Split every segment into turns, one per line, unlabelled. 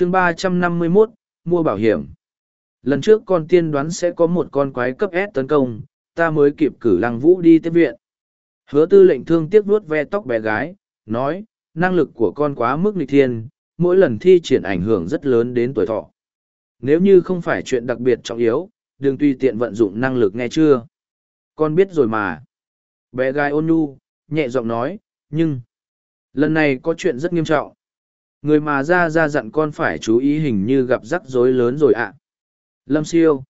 chương ba trăm năm mươi 351, mua bảo hiểm. Lần trước con tiên đoán sẽ có một con quái cấp S tấn công, ta mới kịp cử lăng vũ đi tiếp viện. Hứa tư lệnh thương tiếc vuốt ve tóc bé gái, nói, năng lực của con quá mức nghịch thiên, mỗi lần thi triển ảnh hưởng rất lớn đến tuổi thọ. Nếu như không phải chuyện đặc biệt trọng yếu, đừng tùy tiện vận dụng năng lực nghe chưa. Con biết rồi mà. Bé gái ôn nhu, nhẹ giọng nói, nhưng, lần này có chuyện rất nghiêm trọng. Người mà ra ra dặn con phải chú ý hình như gặp rắc rối lớn rồi ạ. Lâm siêu.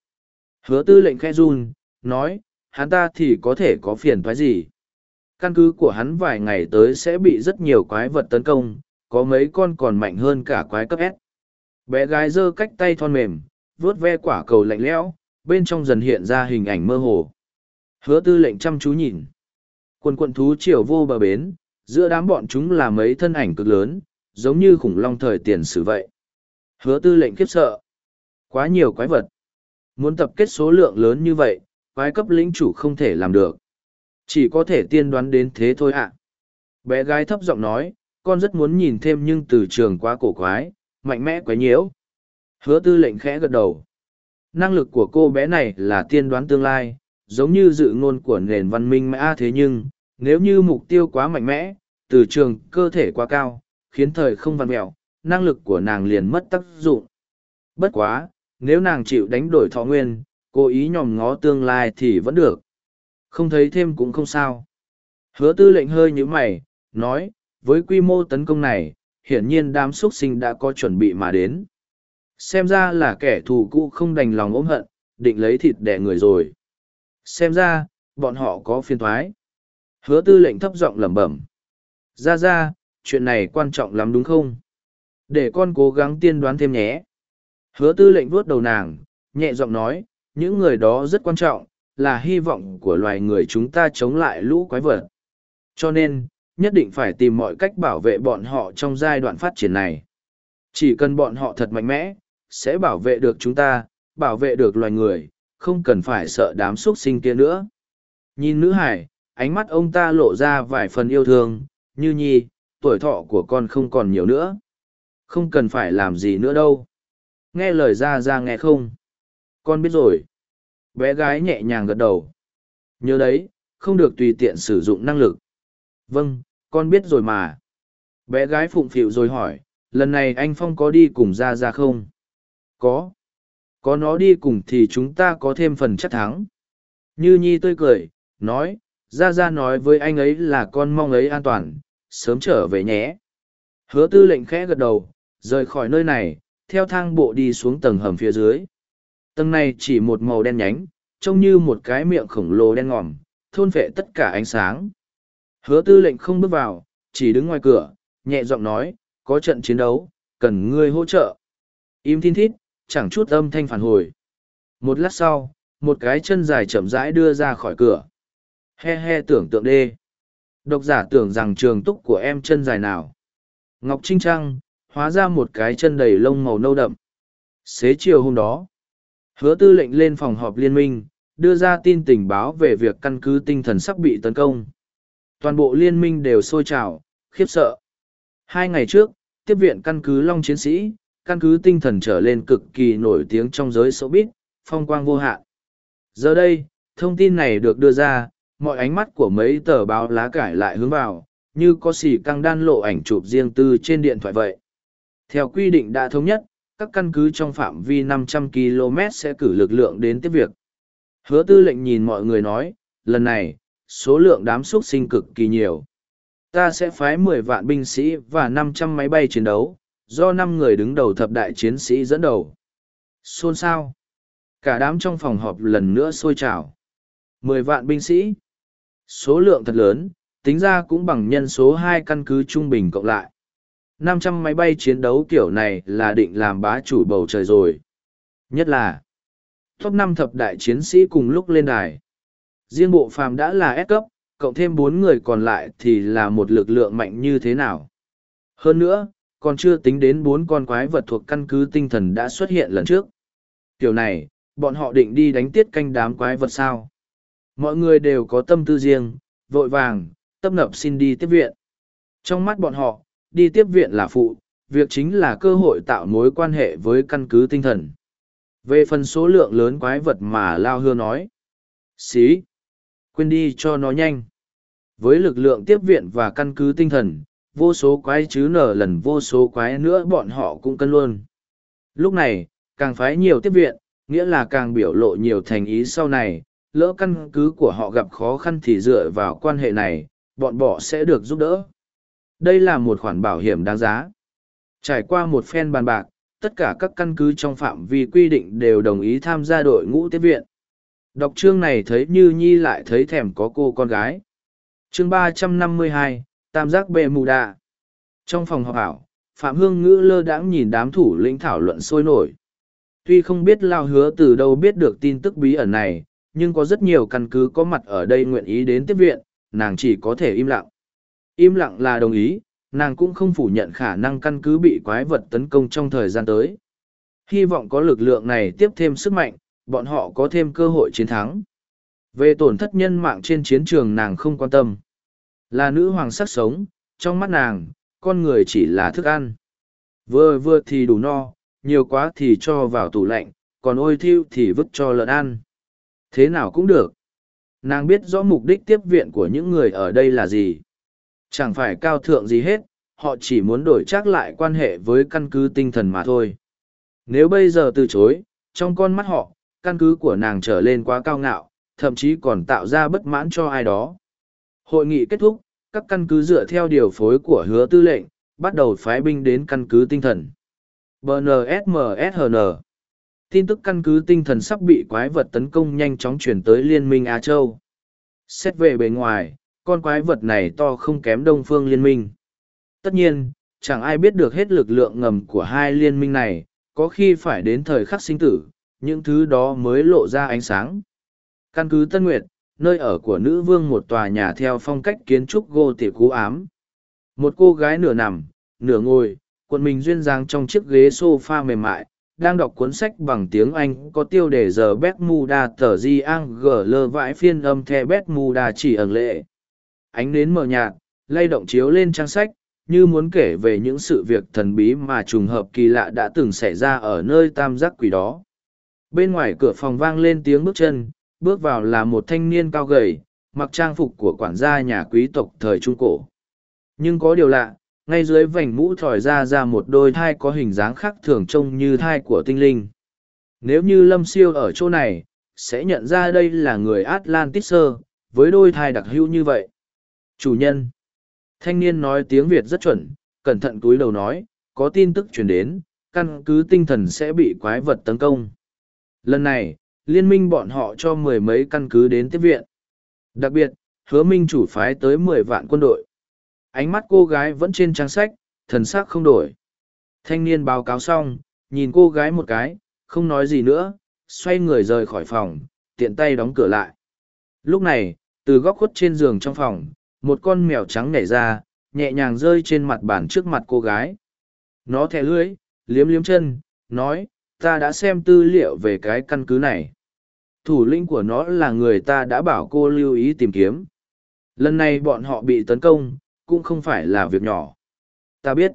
Hứa tư lệnh khe run, nói, hắn ta thì có thể có phiền thoái gì. Căn cứ của hắn vài ngày tới sẽ bị rất nhiều quái vật tấn công, có mấy con còn mạnh hơn cả quái cấp S. Bé gái giơ cách tay thon mềm, vuốt ve quả cầu lạnh lẽo, bên trong dần hiện ra hình ảnh mơ hồ. Hứa tư lệnh chăm chú nhìn. Quần quận thú triều vô bờ bến, giữa đám bọn chúng là mấy thân ảnh cực lớn, giống như khủng long thời tiền sử vậy. Hứa tư lệnh khiếp sợ. Quá nhiều quái vật. Muốn tập kết số lượng lớn như vậy, quái cấp lĩnh chủ không thể làm được. Chỉ có thể tiên đoán đến thế thôi ạ. Bé gái thấp giọng nói, con rất muốn nhìn thêm nhưng từ trường quá cổ quái, mạnh mẽ quái nhiễu. Hứa tư lệnh khẽ gật đầu. Năng lực của cô bé này là tiên đoán tương lai, giống như dự ngôn của nền văn minh mã thế nhưng, nếu như mục tiêu quá mạnh mẽ, từ trường cơ thể quá cao, khiến thời không văn mẹo, năng lực của nàng liền mất tác dụng. Bất quá, nếu nàng chịu đánh đổi thọ nguyên, cố ý nhòm ngó tương lai thì vẫn được. Không thấy thêm cũng không sao. Hứa tư lệnh hơi như mày, nói, với quy mô tấn công này, hiển nhiên đám xuất sinh đã có chuẩn bị mà đến. Xem ra là kẻ thù cũ không đành lòng ốm hận, định lấy thịt đẻ người rồi. Xem ra, bọn họ có phiên thoái. Hứa tư lệnh thấp giọng lẩm bẩm. Ra ra, chuyện này quan trọng lắm đúng không? Để con cố gắng tiên đoán thêm nhé. Hứa tư lệnh vuốt đầu nàng, nhẹ giọng nói, những người đó rất quan trọng, là hy vọng của loài người chúng ta chống lại lũ quái vật. Cho nên, nhất định phải tìm mọi cách bảo vệ bọn họ trong giai đoạn phát triển này. Chỉ cần bọn họ thật mạnh mẽ, sẽ bảo vệ được chúng ta, bảo vệ được loài người, không cần phải sợ đám xuất sinh kia nữa. Nhìn nữ hải, ánh mắt ông ta lộ ra vài phần yêu thương, như nhi, tuổi thọ của con không còn nhiều nữa. Không cần phải làm gì nữa đâu. Nghe lời ra ra nghe không? Con biết rồi. Bé gái nhẹ nhàng gật đầu. Nhớ đấy, không được tùy tiện sử dụng năng lực. Vâng, con biết rồi mà. Bé gái phụng phịu rồi hỏi, lần này anh Phong có đi cùng ra ra không? Có. Có nó đi cùng thì chúng ta có thêm phần chắc thắng. Như Nhi tươi cười, nói, ra ra nói với anh ấy là con mong ấy an toàn, sớm trở về nhé. Hứa tư lệnh khẽ gật đầu, rời khỏi nơi này, theo thang bộ đi xuống tầng hầm phía dưới. Tầng này chỉ một màu đen nhánh, trông như một cái miệng khổng lồ đen ngòm, thôn phệ tất cả ánh sáng. Hứa tư lệnh không bước vào, chỉ đứng ngoài cửa, nhẹ giọng nói, có trận chiến đấu, cần ngươi hỗ trợ. Im thiên thít, chẳng chút âm thanh phản hồi. Một lát sau, một cái chân dài chậm rãi đưa ra khỏi cửa. He he tưởng tượng đê. Độc giả tưởng rằng trường túc của em chân dài nào. Ngọc Trinh Trăng, hóa ra một cái chân đầy lông màu nâu đậm. Xế chiều hôm đó, hứa tư lệnh lên phòng họp liên minh, đưa ra tin tình báo về việc căn cứ tinh thần sắp bị tấn công. Toàn bộ liên minh đều sôi trào, khiếp sợ. Hai ngày trước, tiếp viện căn cứ Long Chiến Sĩ, căn cứ tinh thần trở lên cực kỳ nổi tiếng trong giới showbiz, phong quang vô hạn. Giờ đây, thông tin này được đưa ra, mọi ánh mắt của mấy tờ báo lá cải lại hướng vào, như có xỉ căng đan lộ ảnh chụp riêng tư trên điện thoại vậy. Theo quy định đã thống nhất, các căn cứ trong phạm vi 500 km sẽ cử lực lượng đến tiếp việc. Hứa tư lệnh nhìn mọi người nói, lần này, số lượng đám xuất sinh cực kỳ nhiều. Ta sẽ phái 10 vạn binh sĩ và 500 máy bay chiến đấu, do năm người đứng đầu thập đại chiến sĩ dẫn đầu. Xôn xao. Cả đám trong phòng họp lần nữa sôi trào. 10 vạn binh sĩ. Số lượng thật lớn, tính ra cũng bằng nhân số hai căn cứ trung bình cộng lại. 500 máy bay chiến đấu kiểu này là định làm bá chủ bầu trời rồi. Nhất là, top năm thập đại chiến sĩ cùng lúc lên đài. Riêng bộ phàm đã là S cấp, cộng thêm bốn người còn lại thì là một lực lượng mạnh như thế nào. Hơn nữa, còn chưa tính đến bốn con quái vật thuộc căn cứ tinh thần đã xuất hiện lần trước. Kiểu này, bọn họ định đi đánh tiết canh đám quái vật sao. Mọi người đều có tâm tư riêng, vội vàng, tâm nập xin đi tiếp viện. Trong mắt bọn họ, đi tiếp viện là phụ, việc chính là cơ hội tạo mối quan hệ với căn cứ tinh thần. Về phần số lượng lớn quái vật mà Lao Hưa nói. Xí. Quên đi cho nó nhanh. Với lực lượng tiếp viện và căn cứ tinh thần, vô số quái chứ nở lần vô số quái nữa bọn họ cũng cân luôn. Lúc này, càng phái nhiều tiếp viện, nghĩa là càng biểu lộ nhiều thành ý sau này, lỡ căn cứ của họ gặp khó khăn thì dựa vào quan hệ này, bọn bỏ sẽ được giúp đỡ. Đây là một khoản bảo hiểm đáng giá. Trải qua một phen bàn bạc, tất cả các căn cứ trong phạm vi quy định đều đồng ý tham gia đội ngũ tiếp viện. Đọc chương này thấy như nhi lại thấy thèm có cô con gái. Chương ba trăm năm mươi hai Tam giác bệ mù đạ. Trong phòng họp ảo, Phạm Hương Ngữ lơ đãng nhìn đám thủ lĩnh thảo luận sôi nổi. Tuy không biết Lao Hứa từ đâu biết được tin tức bí ẩn này, nhưng có rất nhiều căn cứ có mặt ở đây nguyện ý đến tiếp viện, nàng chỉ có thể im lặng. Im lặng là đồng ý, nàng cũng không phủ nhận khả năng căn cứ bị quái vật tấn công trong thời gian tới. Hy vọng có lực lượng này tiếp thêm sức mạnh, bọn họ có thêm cơ hội chiến thắng. Về tổn thất nhân mạng trên chiến trường nàng không quan tâm. Là nữ hoàng sắc sống, trong mắt nàng, con người chỉ là thức ăn. Vừa vừa thì đủ no, nhiều quá thì cho vào tủ lạnh, còn ôi thiêu thì vứt cho lợn ăn. Thế nào cũng được. Nàng biết rõ mục đích tiếp viện của những người ở đây là gì. Chẳng phải cao thượng gì hết, họ chỉ muốn đổi chắc lại quan hệ với căn cứ tinh thần mà thôi. Nếu bây giờ từ chối, trong con mắt họ, căn cứ của nàng trở lên quá cao ngạo, thậm chí còn tạo ra bất mãn cho ai đó. Hội nghị kết thúc, các căn cứ dựa theo điều phối của hứa tư lệnh, bắt đầu phái binh đến căn cứ tinh thần. BNSMSHN Tin tức căn cứ tinh thần sắp bị quái vật tấn công nhanh chóng chuyển tới Liên minh Á Châu. Xét về bề ngoài, con quái vật này to không kém Đông Phương Liên minh. Tất nhiên, chẳng ai biết được hết lực lượng ngầm của hai liên minh này, có khi phải đến thời khắc sinh tử, những thứ đó mới lộ ra ánh sáng. Căn cứ Tân Nguyệt, nơi ở của nữ vương một tòa nhà theo phong cách kiến trúc gô tỉa cú ám. Một cô gái nửa nằm, nửa ngồi, quần mình duyên dáng trong chiếc ghế sofa mềm mại, đang đọc cuốn sách bằng tiếng Anh có tiêu đề giờ Bermuda tờ di ang gờ lơ vãi phiên âm the Bermuda chỉ ẩn lệ. Ánh nến mờ nhạt, lay động chiếu lên trang sách, như muốn kể về những sự việc thần bí mà trùng hợp kỳ lạ đã từng xảy ra ở nơi tam giác quỷ đó. Bên ngoài cửa phòng vang lên tiếng bước chân, bước vào là một thanh niên cao gầy, mặc trang phục của quản gia nhà quý tộc thời Trung Cổ. Nhưng có điều lạ, ngay dưới vành mũ thỏi ra ra một đôi thai có hình dáng khác thường trông như thai của tinh linh. Nếu như Lâm Siêu ở chỗ này, sẽ nhận ra đây là người Atlantis với đôi thai đặc hữu như vậy. Chủ nhân. Thanh niên nói tiếng Việt rất chuẩn, cẩn thận túi đầu nói, có tin tức truyền đến, căn cứ tinh thần sẽ bị quái vật tấn công. Lần này, liên minh bọn họ cho mười mấy căn cứ đến tiếp viện. Đặc biệt, hứa minh chủ phái tới mười vạn quân đội. Ánh mắt cô gái vẫn trên trang sách, thần sắc không đổi. Thanh niên báo cáo xong, nhìn cô gái một cái, không nói gì nữa, xoay người rời khỏi phòng, tiện tay đóng cửa lại. Lúc này, từ góc khuất trên giường trong phòng, một con mèo trắng nhảy ra, nhẹ nhàng rơi trên mặt bàn trước mặt cô gái. Nó thẻ lưỡi, liếm liếm chân, nói, ta đã xem tư liệu về cái căn cứ này. Thủ lĩnh của nó là người ta đã bảo cô lưu ý tìm kiếm. Lần này bọn họ bị tấn công, cũng không phải là việc nhỏ. Ta biết.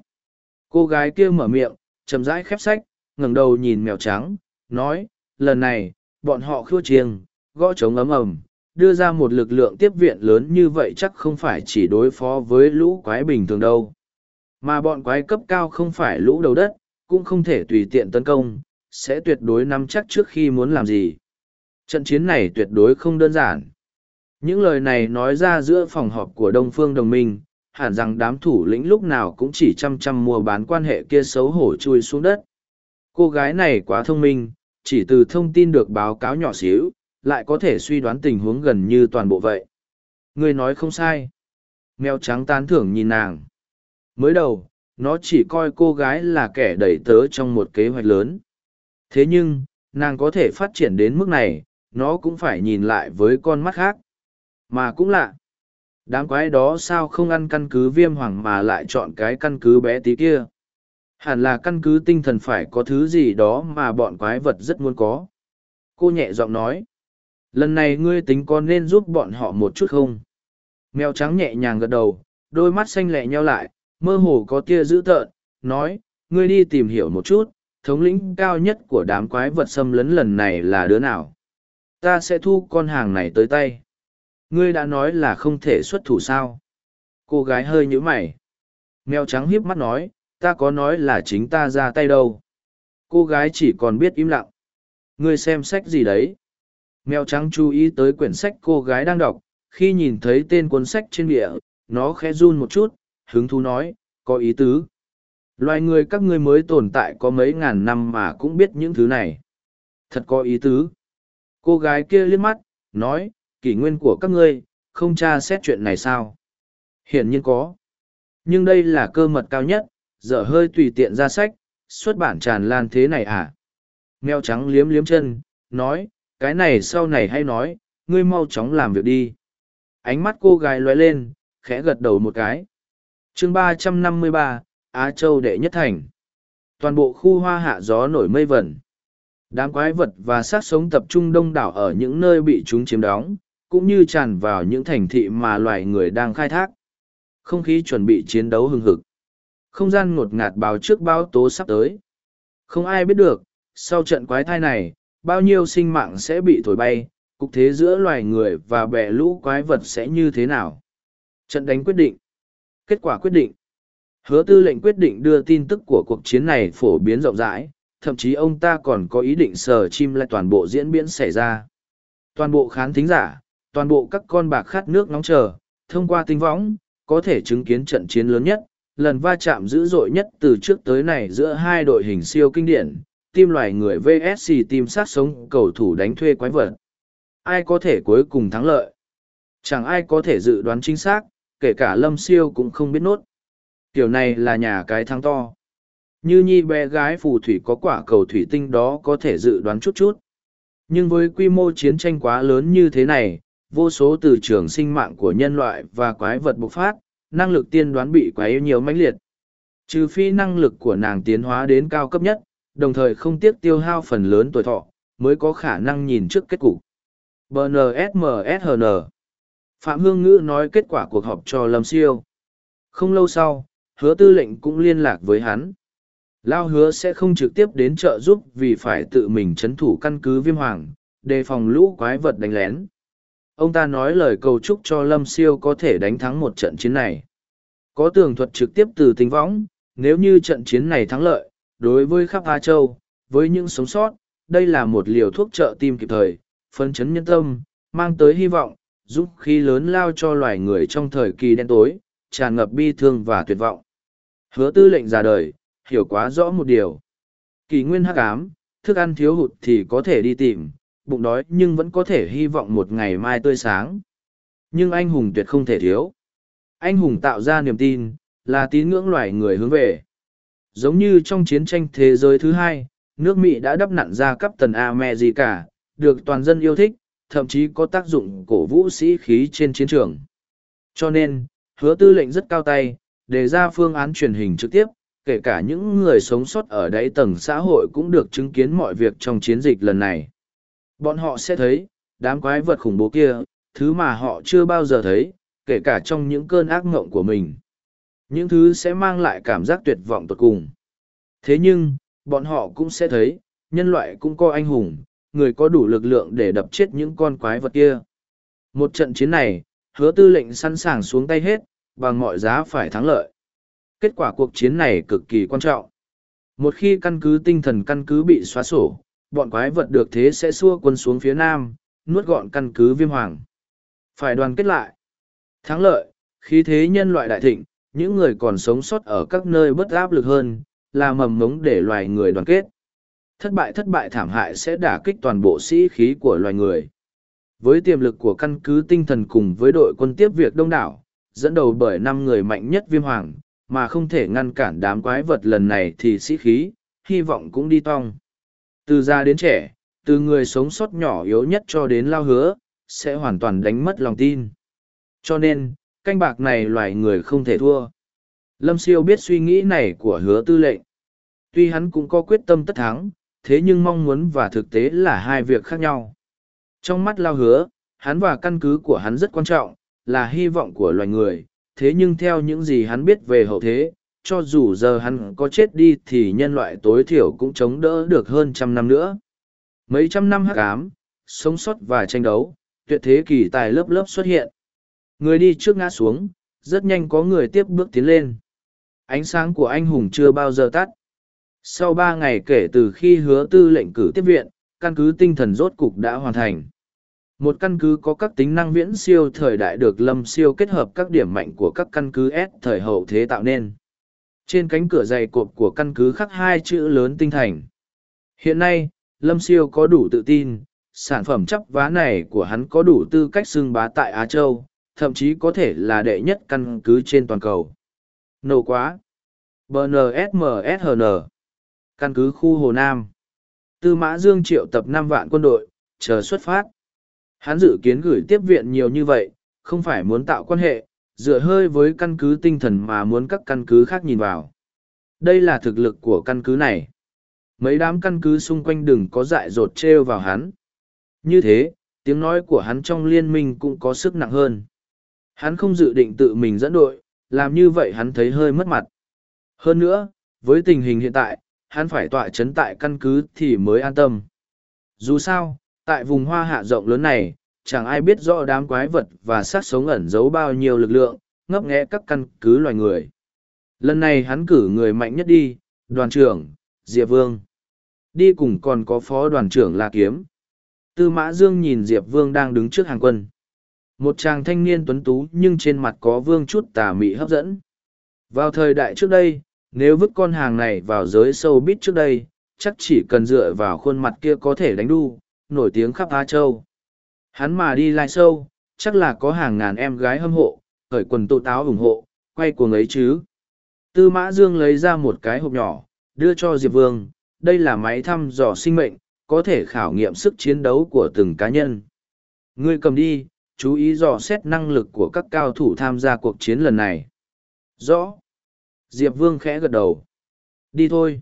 Cô gái kia mở miệng, chậm rãi khép sách, ngẩng đầu nhìn mèo trắng, nói, lần này, bọn họ khua chiêng, gõ trống ấm ầm, đưa ra một lực lượng tiếp viện lớn như vậy chắc không phải chỉ đối phó với lũ quái bình thường đâu. Mà bọn quái cấp cao không phải lũ đầu đất, cũng không thể tùy tiện tấn công, sẽ tuyệt đối nắm chắc trước khi muốn làm gì. Trận chiến này tuyệt đối không đơn giản. Những lời này nói ra giữa phòng họp của Đông Phương Đồng minh, hẳn rằng đám thủ lĩnh lúc nào cũng chỉ chăm chăm mua bán quan hệ kia xấu hổ chui xuống đất. Cô gái này quá thông minh, chỉ từ thông tin được báo cáo nhỏ xíu, lại có thể suy đoán tình huống gần như toàn bộ vậy. Người nói không sai. Mèo trắng tán thưởng nhìn nàng. Mới đầu, nó chỉ coi cô gái là kẻ đẩy tớ trong một kế hoạch lớn. Thế nhưng, nàng có thể phát triển đến mức này, nó cũng phải nhìn lại với con mắt khác. Mà cũng lạ. Đám quái đó sao không ăn căn cứ viêm hoàng mà lại chọn cái căn cứ bé tí kia? Hẳn là căn cứ tinh thần phải có thứ gì đó mà bọn quái vật rất muốn có. Cô nhẹ giọng nói. Lần này ngươi tính có nên giúp bọn họ một chút không? Mèo trắng nhẹ nhàng gật đầu, đôi mắt xanh lẹ nheo lại, mơ hồ có tia dữ tợn, nói, ngươi đi tìm hiểu một chút, thống lĩnh cao nhất của đám quái vật xâm lấn lần này là đứa nào. Ta sẽ thu con hàng này tới tay. Ngươi đã nói là không thể xuất thủ sao. Cô gái hơi nhữ mày. Mèo trắng hiếp mắt nói, ta có nói là chính ta ra tay đâu. Cô gái chỉ còn biết im lặng. Ngươi xem sách gì đấy? Mèo trắng chú ý tới quyển sách cô gái đang đọc, khi nhìn thấy tên cuốn sách trên địa, nó khẽ run một chút, hứng thú nói, có ý tứ. Loài người các ngươi mới tồn tại có mấy ngàn năm mà cũng biết những thứ này. Thật có ý tứ. Cô gái kia liếc mắt, nói, kỷ nguyên của các ngươi, không tra xét chuyện này sao? Hiển nhiên có. Nhưng đây là cơ mật cao nhất, dở hơi tùy tiện ra sách, xuất bản tràn lan thế này à? Mèo trắng liếm liếm chân, nói, cái này sau này hay nói, ngươi mau chóng làm việc đi. Ánh mắt cô gái lóe lên, khẽ gật đầu một cái. chương ba trăm năm mươi ba Á Châu đệ nhất thành. Toàn bộ khu hoa hạ gió nổi mây vẩn. Đám quái vật và sát sống tập trung đông đảo ở những nơi bị chúng chiếm đóng, cũng như tràn vào những thành thị mà loài người đang khai thác. Không khí chuẩn bị chiến đấu hừng hực. Không gian ngột ngạt báo trước báo tố sắp tới. Không ai biết được, sau trận quái thai này, bao nhiêu sinh mạng sẽ bị thổi bay, cục thế giữa loài người và bè lũ quái vật sẽ như thế nào. Trận đánh quyết định. Kết quả quyết định. Hứa tư lệnh quyết định đưa tin tức của cuộc chiến này phổ biến rộng rãi, thậm chí ông ta còn có ý định sờ chim lại toàn bộ diễn biến xảy ra. Toàn bộ khán thính giả, toàn bộ các con bạc khát nước nóng chờ, thông qua tinh võng, có thể chứng kiến trận chiến lớn nhất, lần va chạm dữ dội nhất từ trước tới này giữa hai đội hình siêu kinh điển, tim loài người VSC tim sát sống cầu thủ đánh thuê quái vật. Ai có thể cuối cùng thắng lợi? Chẳng ai có thể dự đoán chính xác, kể cả lâm siêu cũng không biết nốt. Kiểu này là nhà cái thắng to. Như nhi bé gái phù thủy có quả cầu thủy tinh đó có thể dự đoán chút chút. Nhưng với quy mô chiến tranh quá lớn như thế này, vô số từ trường sinh mạng của nhân loại và quái vật bộc phát, năng lực tiên đoán bị quái nhiều mãnh liệt. Trừ phi năng lực của nàng tiến hóa đến cao cấp nhất, đồng thời không tiếc tiêu hao phần lớn tuổi thọ, mới có khả năng nhìn trước kết cục. BNSMSHN Phạm Hương Ngữ nói kết quả cuộc họp cho Lâm Siêu. Không lâu sau, hứa tư lệnh cũng liên lạc với hắn. Lao hứa sẽ không trực tiếp đến trợ giúp vì phải tự mình chấn thủ căn cứ viêm hoàng, đề phòng lũ quái vật đánh lén. Ông ta nói lời cầu chúc cho Lâm Siêu có thể đánh thắng một trận chiến này. Có tường thuật trực tiếp từ tính võng, nếu như trận chiến này thắng lợi, đối với khắp Á Châu, với những sống sót, đây là một liều thuốc trợ tim kịp thời, phân chấn nhân tâm, mang tới hy vọng, giúp khí lớn lao cho loài người trong thời kỳ đen tối, tràn ngập bi thương và tuyệt vọng. Hứa tư lệnh ra đời, hiểu quá rõ một điều. Kỳ nguyên hắc ám, thức ăn thiếu hụt thì có thể đi tìm, bụng đói nhưng vẫn có thể hy vọng một ngày mai tươi sáng. Nhưng anh hùng tuyệt không thể thiếu. Anh hùng tạo ra niềm tin, là tín ngưỡng loài người hướng về. Giống như trong chiến tranh thế giới thứ hai, nước Mỹ đã đắp nặn ra cấp tần America, được toàn dân yêu thích, thậm chí có tác dụng cổ vũ sĩ khí trên chiến trường. Cho nên, hứa tư lệnh rất cao tay, đề ra phương án truyền hình trực tiếp, kể cả những người sống sót ở đáy tầng xã hội cũng được chứng kiến mọi việc trong chiến dịch lần này. Bọn họ sẽ thấy, đám quái vật khủng bố kia, thứ mà họ chưa bao giờ thấy, kể cả trong những cơn ác mộng của mình. Những thứ sẽ mang lại cảm giác tuyệt vọng tột cùng. Thế nhưng, bọn họ cũng sẽ thấy, nhân loại cũng có anh hùng, người có đủ lực lượng để đập chết những con quái vật kia. Một trận chiến này, hứa tư lệnh sẵn sàng xuống tay hết, bằng mọi giá phải thắng lợi. Kết quả cuộc chiến này cực kỳ quan trọng. Một khi căn cứ tinh thần căn cứ bị xóa sổ, bọn quái vật được thế sẽ xua quân xuống phía nam, nuốt gọn căn cứ viêm hoàng. Phải đoàn kết lại. Thắng lợi, khi thế nhân loại đại thịnh, những người còn sống sót ở các nơi bất áp lực hơn, là mầm mống để loài người đoàn kết. Thất bại thất bại thảm hại sẽ đả kích toàn bộ sĩ khí của loài người. Với tiềm lực của căn cứ tinh thần cùng với đội quân tiếp việc đông đảo, dẫn đầu bởi năm người mạnh nhất viêm hoàng, mà không thể ngăn cản đám quái vật lần này thì sĩ khí, hy vọng cũng đi tong. Từ già đến trẻ, từ người sống sót nhỏ yếu nhất cho đến lao hứa, sẽ hoàn toàn đánh mất lòng tin. Cho nên, canh bạc này loài người không thể thua. Lâm siêu biết suy nghĩ này của hứa tư lệnh. Tuy hắn cũng có quyết tâm tất thắng, thế nhưng mong muốn và thực tế là hai việc khác nhau. Trong mắt lao hứa, hắn và căn cứ của hắn rất quan trọng, là hy vọng của loài người, thế nhưng theo những gì hắn biết về hậu thế, cho dù giờ hắn có chết đi thì nhân loại tối thiểu cũng chống đỡ được hơn trăm năm nữa. Mấy trăm năm hắc ám, sống sót và tranh đấu, tuyệt thế kỳ tài lớp lớp xuất hiện. Người đi trước ngã xuống, rất nhanh có người tiếp bước tiến lên. Ánh sáng của anh hùng chưa bao giờ tắt. Sau ba ngày kể từ khi hứa tư lệnh cử tiếp viện, căn cứ tinh thần rốt cục đã hoàn thành. Một căn cứ có các tính năng viễn siêu thời đại được lâm siêu kết hợp các điểm mạnh của các căn cứ S thời hậu thế tạo nên. Trên cánh cửa dày cộp của căn cứ khắc hai chữ lớn tinh thành. Hiện nay, lâm siêu có đủ tự tin, sản phẩm chấp vá này của hắn có đủ tư cách xưng bá tại Á Châu, thậm chí có thể là đệ nhất căn cứ trên toàn cầu. Nổ quá! BNSMSHN Căn cứ khu Hồ Nam Tư Mã Dương triệu tập năm vạn quân đội, chờ xuất phát. Hắn dự kiến gửi tiếp viện nhiều như vậy, không phải muốn tạo quan hệ, dựa hơi với căn cứ tinh thần mà muốn các căn cứ khác nhìn vào. Đây là thực lực của căn cứ này. Mấy đám căn cứ xung quanh đừng có dại dột trêu vào hắn. Như thế, tiếng nói của hắn trong liên minh cũng có sức nặng hơn. Hắn không dự định tự mình dẫn đội, làm như vậy hắn thấy hơi mất mặt. Hơn nữa, với tình hình hiện tại, hắn phải tọa chấn tại căn cứ thì mới an tâm. Dù sao, tại vùng hoa hạ rộng lớn này, chẳng ai biết rõ đám quái vật và sát sống ẩn giấu bao nhiêu lực lượng, ngấp nghẽ các căn cứ loài người. Lần này hắn cử người mạnh nhất đi, đoàn trưởng, Diệp Vương. Đi cùng còn có phó đoàn trưởng La Kiếm. Tư Mã Dương nhìn Diệp Vương đang đứng trước hàng quân. Một chàng thanh niên tuấn tú nhưng trên mặt có vương chút tà mị hấp dẫn. Vào thời đại trước đây, nếu vứt con hàng này vào giới sâu bít trước đây, chắc chỉ cần dựa vào khuôn mặt kia có thể đánh đu, nổi tiếng khắp Á Châu. Hắn mà đi lai sâu, chắc là có hàng ngàn em gái hâm hộ, khởi quần tụ táo ủng hộ, quay cuồng ấy chứ. Tư Mã Dương lấy ra một cái hộp nhỏ, đưa cho Diệp Vương, đây là máy thăm dò sinh mệnh, có thể khảo nghiệm sức chiến đấu của từng cá nhân. Ngươi cầm đi, chú ý dò xét năng lực của các cao thủ tham gia cuộc chiến lần này. Rõ. Diệp Vương khẽ gật đầu. Đi thôi.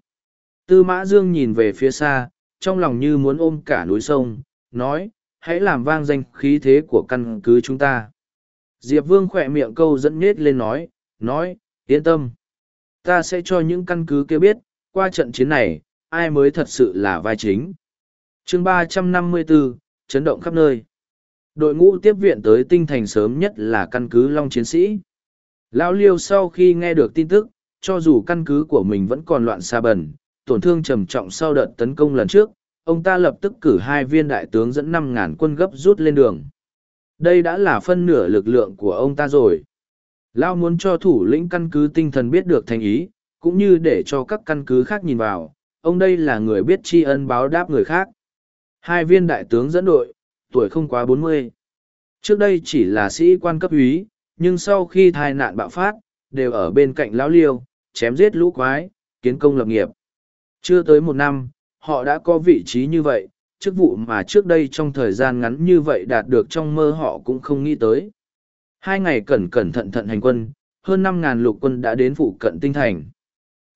Tư Mã Dương nhìn về phía xa, trong lòng như muốn ôm cả núi sông, nói, hãy làm vang danh khí thế của căn cứ chúng ta. Diệp Vương khỏe miệng câu dẫn nết lên nói, nói, yên tâm. Ta sẽ cho những căn cứ kia biết, qua trận chiến này, ai mới thật sự là vai chính. chương ba trăm năm mươi 354, chấn động khắp nơi. Đội ngũ tiếp viện tới tinh thành sớm nhất là căn cứ Long Chiến Sĩ. Lão Liêu sau khi nghe được tin tức, cho dù căn cứ của mình vẫn còn loạn xa bẩn, tổn thương trầm trọng sau đợt tấn công lần trước, ông ta lập tức cử hai viên đại tướng dẫn năm ngàn quân gấp rút lên đường. Đây đã là phân nửa lực lượng của ông ta rồi. Lao muốn cho thủ lĩnh căn cứ tinh thần biết được thành ý, cũng như để cho các căn cứ khác nhìn vào, ông đây là người biết tri ân báo đáp người khác. Hai viên đại tướng dẫn đội, tuổi không quá bốn mươi. Trước đây chỉ là sĩ quan cấp úy, nhưng sau khi thai nạn bạo phát, đều ở bên cạnh lão liêu, chém giết lũ quái, kiến công lập nghiệp. Chưa tới một năm, họ đã có vị trí như vậy, chức vụ mà trước đây trong thời gian ngắn như vậy đạt được trong mơ họ cũng không nghĩ tới. Hai ngày cẩn cẩn thận thận hành quân, hơn năm ngàn lục quân đã đến phụ cận tinh thành.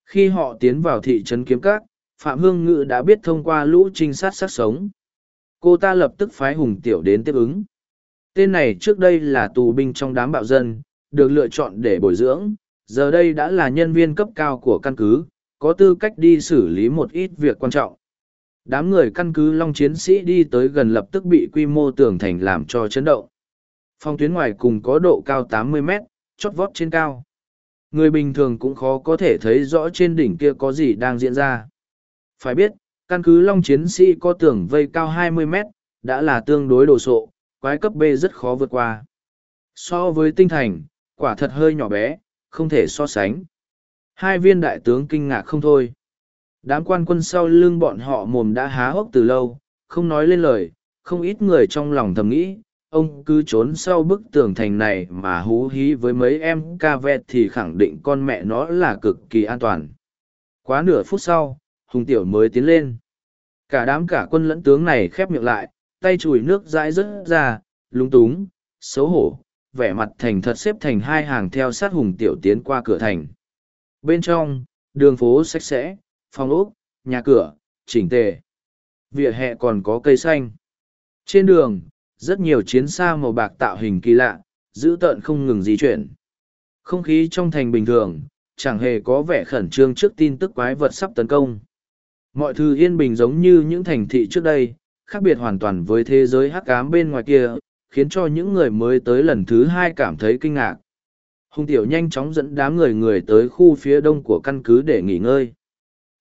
Khi họ tiến vào thị trấn Kiếm Các, Phạm Hương Ngự đã biết thông qua lũ trinh sát sát sống. Cô ta lập tức phái Hùng Tiểu đến tiếp ứng. Tên này trước đây là tù binh trong đám bạo dân, được lựa chọn để bồi dưỡng, giờ đây đã là nhân viên cấp cao của căn cứ, có tư cách đi xử lý một ít việc quan trọng. Đám người căn cứ Long Chiến sĩ đi tới gần lập tức bị quy mô tường thành làm cho chấn động. Phong tuyến ngoài cùng có độ cao 80 mét, chót vót trên cao. Người bình thường cũng khó có thể thấy rõ trên đỉnh kia có gì đang diễn ra. Phải biết, căn cứ Long Chiến sĩ có tường vây cao 20 mét, đã là tương đối đồ sộ, quái cấp B rất khó vượt qua. So với tinh thành, quả thật hơi nhỏ bé, không thể so sánh. Hai viên đại tướng kinh ngạc không thôi. Đám quan quân sau lưng bọn họ mồm đã há hốc từ lâu, không nói lên lời, không ít người trong lòng thầm nghĩ, ông cứ trốn sau bức tường thành này mà hú hí với mấy em ca vẹt thì khẳng định con mẹ nó là cực kỳ an toàn. Quá nửa phút sau, Hùng Tiểu mới tiến lên. Cả đám cả quân lẫn tướng này khép miệng lại, tay chùi nước dãi rớt ra, lúng túng, xấu hổ, vẻ mặt thành thật xếp thành hai hàng theo sát Hùng Tiểu tiến qua cửa thành. Bên trong, đường phố sạch sẽ, phòng ốc, nhà cửa, chỉnh tề. Vỉa hè còn có cây xanh. Trên đường, rất nhiều chiến xa màu bạc tạo hình kỳ lạ, giữ tợn không ngừng di chuyển. Không khí trong thành bình thường, chẳng hề có vẻ khẩn trương trước tin tức quái vật sắp tấn công. Mọi thứ yên bình giống như những thành thị trước đây, khác biệt hoàn toàn với thế giới hắc ám bên ngoài kia, khiến cho những người mới tới lần thứ hai cảm thấy kinh ngạc. Hùng Tiểu nhanh chóng dẫn đám người người tới khu phía đông của căn cứ để nghỉ ngơi.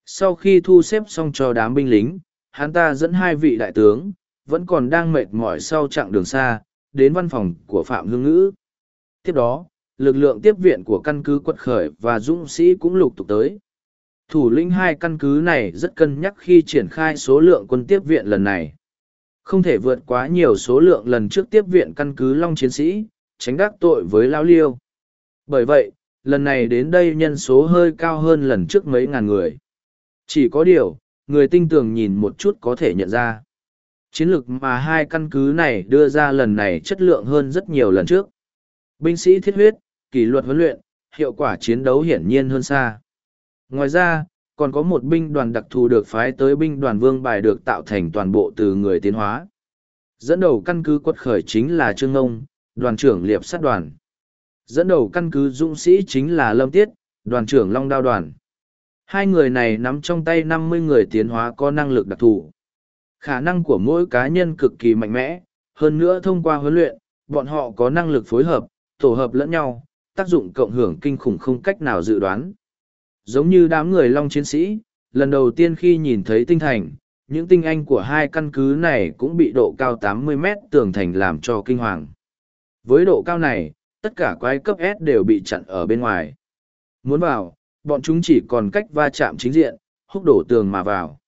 Sau khi thu xếp xong cho đám binh lính, hắn ta dẫn hai vị đại tướng, vẫn còn đang mệt mỏi sau chặng đường xa, đến văn phòng của Phạm Hương Ngữ. Tiếp đó, lực lượng tiếp viện của căn cứ quật khởi và dũng sĩ cũng lục tục tới. Thủ lĩnh hai căn cứ này rất cân nhắc khi triển khai số lượng quân tiếp viện lần này. Không thể vượt quá nhiều số lượng lần trước tiếp viện căn cứ Long Chiến Sĩ, tránh đắc tội với Lao Liêu. Bởi vậy, lần này đến đây nhân số hơi cao hơn lần trước mấy ngàn người. Chỉ có điều, người tinh tường nhìn một chút có thể nhận ra. Chiến lược mà hai căn cứ này đưa ra lần này chất lượng hơn rất nhiều lần trước. Binh sĩ thiết huyết, kỷ luật huấn luyện, hiệu quả chiến đấu hiển nhiên hơn xa. Ngoài ra, còn có một binh đoàn đặc thù được phái tới binh đoàn vương bài được tạo thành toàn bộ từ người tiến hóa. Dẫn đầu căn cứ quật khởi chính là Trương Ngông, đoàn trưởng liệp sát đoàn. Dẫn đầu căn cứ dũng sĩ chính là Lâm Tiết, đoàn trưởng Long Đao đoàn. Hai người này nắm trong tay năm mươi người tiến hóa có năng lực đặc thù. Khả năng của mỗi cá nhân cực kỳ mạnh mẽ, hơn nữa thông qua huấn luyện, bọn họ có năng lực phối hợp, tổ hợp lẫn nhau, tác dụng cộng hưởng kinh khủng không cách nào dự đoán. Giống như đám người long chiến sĩ, lần đầu tiên khi nhìn thấy tinh thành, những tinh anh của hai căn cứ này cũng bị độ cao 80 mét tường thành làm cho kinh hoàng. Với độ cao này, tất cả quái cấp S đều bị chặn ở bên ngoài. Muốn vào, bọn chúng chỉ còn cách va chạm chính diện, húc đổ tường mà vào.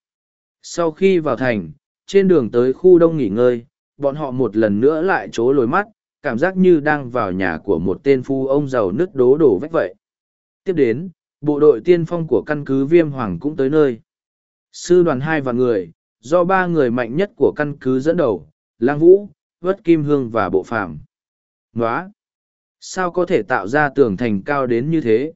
Sau khi vào thành, trên đường tới khu đông nghỉ ngơi, bọn họ một lần nữa lại trố lối mắt, cảm giác như đang vào nhà của một tên phu ông giàu nứt đố đổ vách vậy. Tiếp đến, bộ đội tiên phong của căn cứ Viêm Hoàng cũng tới nơi. Sư đoàn hai và người, do ba người mạnh nhất của căn cứ dẫn đầu, Lang Vũ, Vất Kim Hương và Bộ Phạm. Nóa! Sao có thể tạo ra tường thành cao đến như thế?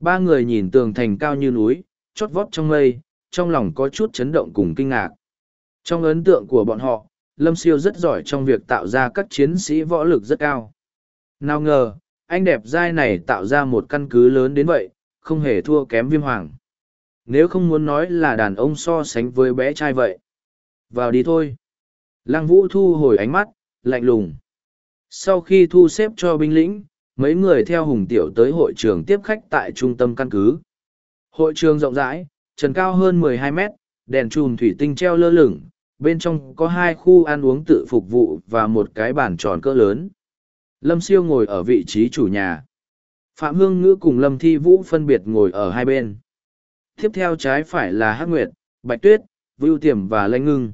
Ba người nhìn tường thành cao như núi, chót vót trong mây, trong lòng có chút chấn động cùng kinh ngạc. Trong ấn tượng của bọn họ, Lâm Siêu rất giỏi trong việc tạo ra các chiến sĩ võ lực rất cao. Nào ngờ, anh đẹp dai này tạo ra một căn cứ lớn đến vậy, không hề thua kém viêm hoàng. Nếu không muốn nói là đàn ông so sánh với bé trai vậy. Vào đi thôi. Lăng Vũ thu hồi ánh mắt, lạnh lùng. Sau khi thu xếp cho binh lĩnh, mấy người theo Hùng Tiểu tới hội trường tiếp khách tại trung tâm căn cứ. Hội trường rộng rãi, trần cao hơn 12 mét, đèn chùm thủy tinh treo lơ lửng, bên trong có hai khu ăn uống tự phục vụ và một cái bàn tròn cỡ lớn. Lâm Siêu ngồi ở vị trí chủ nhà. Phạm Hương Ngữ cùng Lâm Thi Vũ phân biệt ngồi ở hai bên. Tiếp theo trái phải là Hắc Nguyệt, Bạch Tuyết, Vưu Tiềm và Lanh Ngưng.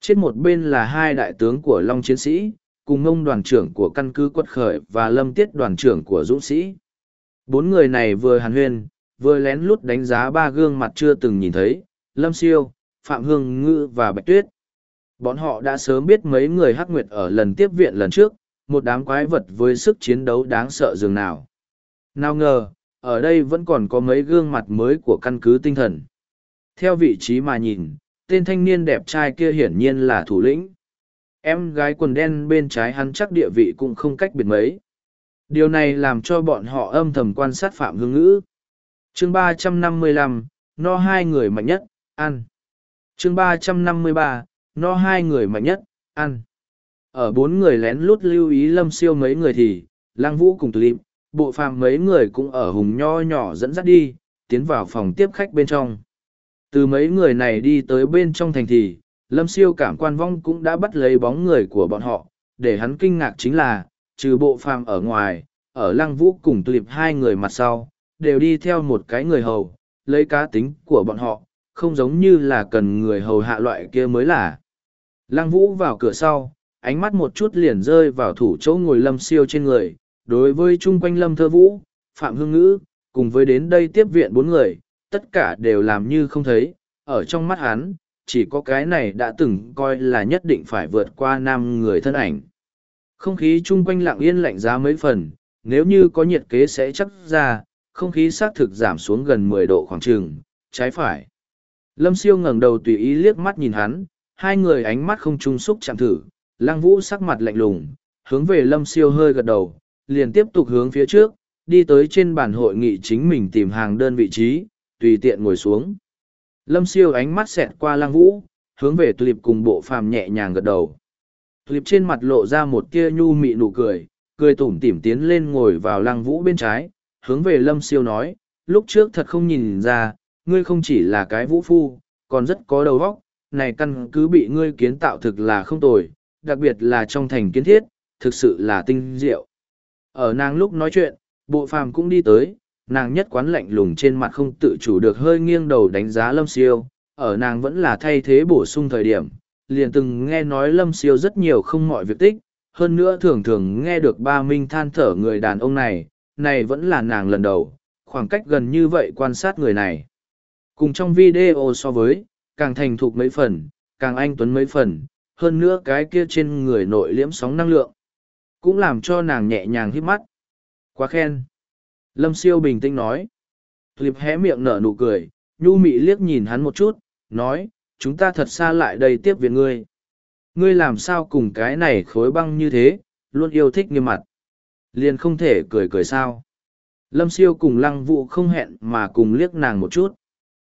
Trên một bên là hai đại tướng của Long Chiến Sĩ, cùng ông đoàn trưởng của căn cứ quật khởi và Lâm Tiết đoàn trưởng của Dũng Sĩ. Bốn người này vừa hàn huyên, vừa lén lút đánh giá ba gương mặt chưa từng nhìn thấy, Lâm Siêu, Phạm Hương Ngư và Bạch Tuyết. Bọn họ đã sớm biết mấy người hắc nguyệt ở lần tiếp viện lần trước, một đám quái vật với sức chiến đấu đáng sợ dường nào. Nào ngờ, ở đây vẫn còn có mấy gương mặt mới của căn cứ tinh thần. Theo vị trí mà nhìn, tên thanh niên đẹp trai kia hiển nhiên là thủ lĩnh. Em gái quần đen bên trái hắn chắc địa vị cũng không cách biệt mấy. Điều này làm cho bọn họ âm thầm quan sát Phạm Hương Ngữ. chương ba trăm năm mươi lăm no hai người mạnh nhất, ăn chương ba trăm năm mươi ba no hai người mạnh nhất ăn ở bốn người lén lút lưu ý lâm siêu mấy người thì lang vũ cùng tulip bộ phàm mấy người cũng ở hùng nho nhỏ dẫn dắt đi tiến vào phòng tiếp khách bên trong từ mấy người này đi tới bên trong thành thì lâm siêu cảm quan vong cũng đã bắt lấy bóng người của bọn họ để hắn kinh ngạc chính là trừ bộ phàm ở ngoài ở lăng vũ cùng tulip hai người mặt sau đều đi theo một cái người hầu lấy cá tính của bọn họ không giống như là cần người hầu hạ loại kia mới là. Lăng vũ vào cửa sau, ánh mắt một chút liền rơi vào thủ chỗ ngồi lâm siêu trên người, đối với chung quanh lâm thơ vũ, phạm hương ngữ, cùng với đến đây tiếp viện bốn người, tất cả đều làm như không thấy, ở trong mắt hắn, chỉ có cái này đã từng coi là nhất định phải vượt qua năm người thân ảnh. Không khí chung quanh lặng yên lạnh giá mấy phần, nếu như có nhiệt kế sẽ chắc ra, không khí xác thực giảm xuống gần mười độ khoảng trường, trái phải. Lâm siêu ngẩng đầu tùy ý liếc mắt nhìn hắn, hai người ánh mắt không chung xúc chạm thử, lăng vũ sắc mặt lạnh lùng, hướng về lâm siêu hơi gật đầu, liền tiếp tục hướng phía trước, đi tới trên bàn hội nghị chính mình tìm hàng đơn vị trí, tùy tiện ngồi xuống. Lâm siêu ánh mắt xẹt qua lang vũ, hướng về tulip cùng bộ phàm nhẹ nhàng gật đầu. Tulip trên mặt lộ ra một tia nhu mị nụ cười, cười tủm tỉm tiến lên ngồi vào Lang vũ bên trái, hướng về lâm siêu nói, lúc trước thật không nhìn ra, ngươi không chỉ là cái vũ phu, còn rất có đầu óc, này căn cứ bị ngươi kiến tạo thực là không tồi, đặc biệt là trong thành kiến thiết, thực sự là tinh diệu. Ở nàng lúc nói chuyện, bộ phàm cũng đi tới, nàng nhất quán lạnh lùng trên mặt không tự chủ được hơi nghiêng đầu đánh giá lâm siêu, ở nàng vẫn là thay thế bổ sung thời điểm, liền từng nghe nói lâm siêu rất nhiều không mọi việc tích, hơn nữa thường thường nghe được ba minh than thở người đàn ông này, này vẫn là nàng lần đầu, khoảng cách gần như vậy quan sát người này. Cùng trong video so với, càng thành thục mấy phần, càng anh tuấn mấy phần, hơn nữa cái kia trên người nội liễm sóng năng lượng. Cũng làm cho nàng nhẹ nhàng hít mắt. Quá khen. Lâm siêu bình tĩnh nói. Clip hé miệng nở nụ cười, nhu mị liếc nhìn hắn một chút, nói, chúng ta thật xa lại đây tiếp viện ngươi. Ngươi làm sao cùng cái này khối băng như thế, luôn yêu thích nghiêm mặt. Liền không thể cười cười sao. Lâm siêu cùng lăng vụ không hẹn mà cùng liếc nàng một chút.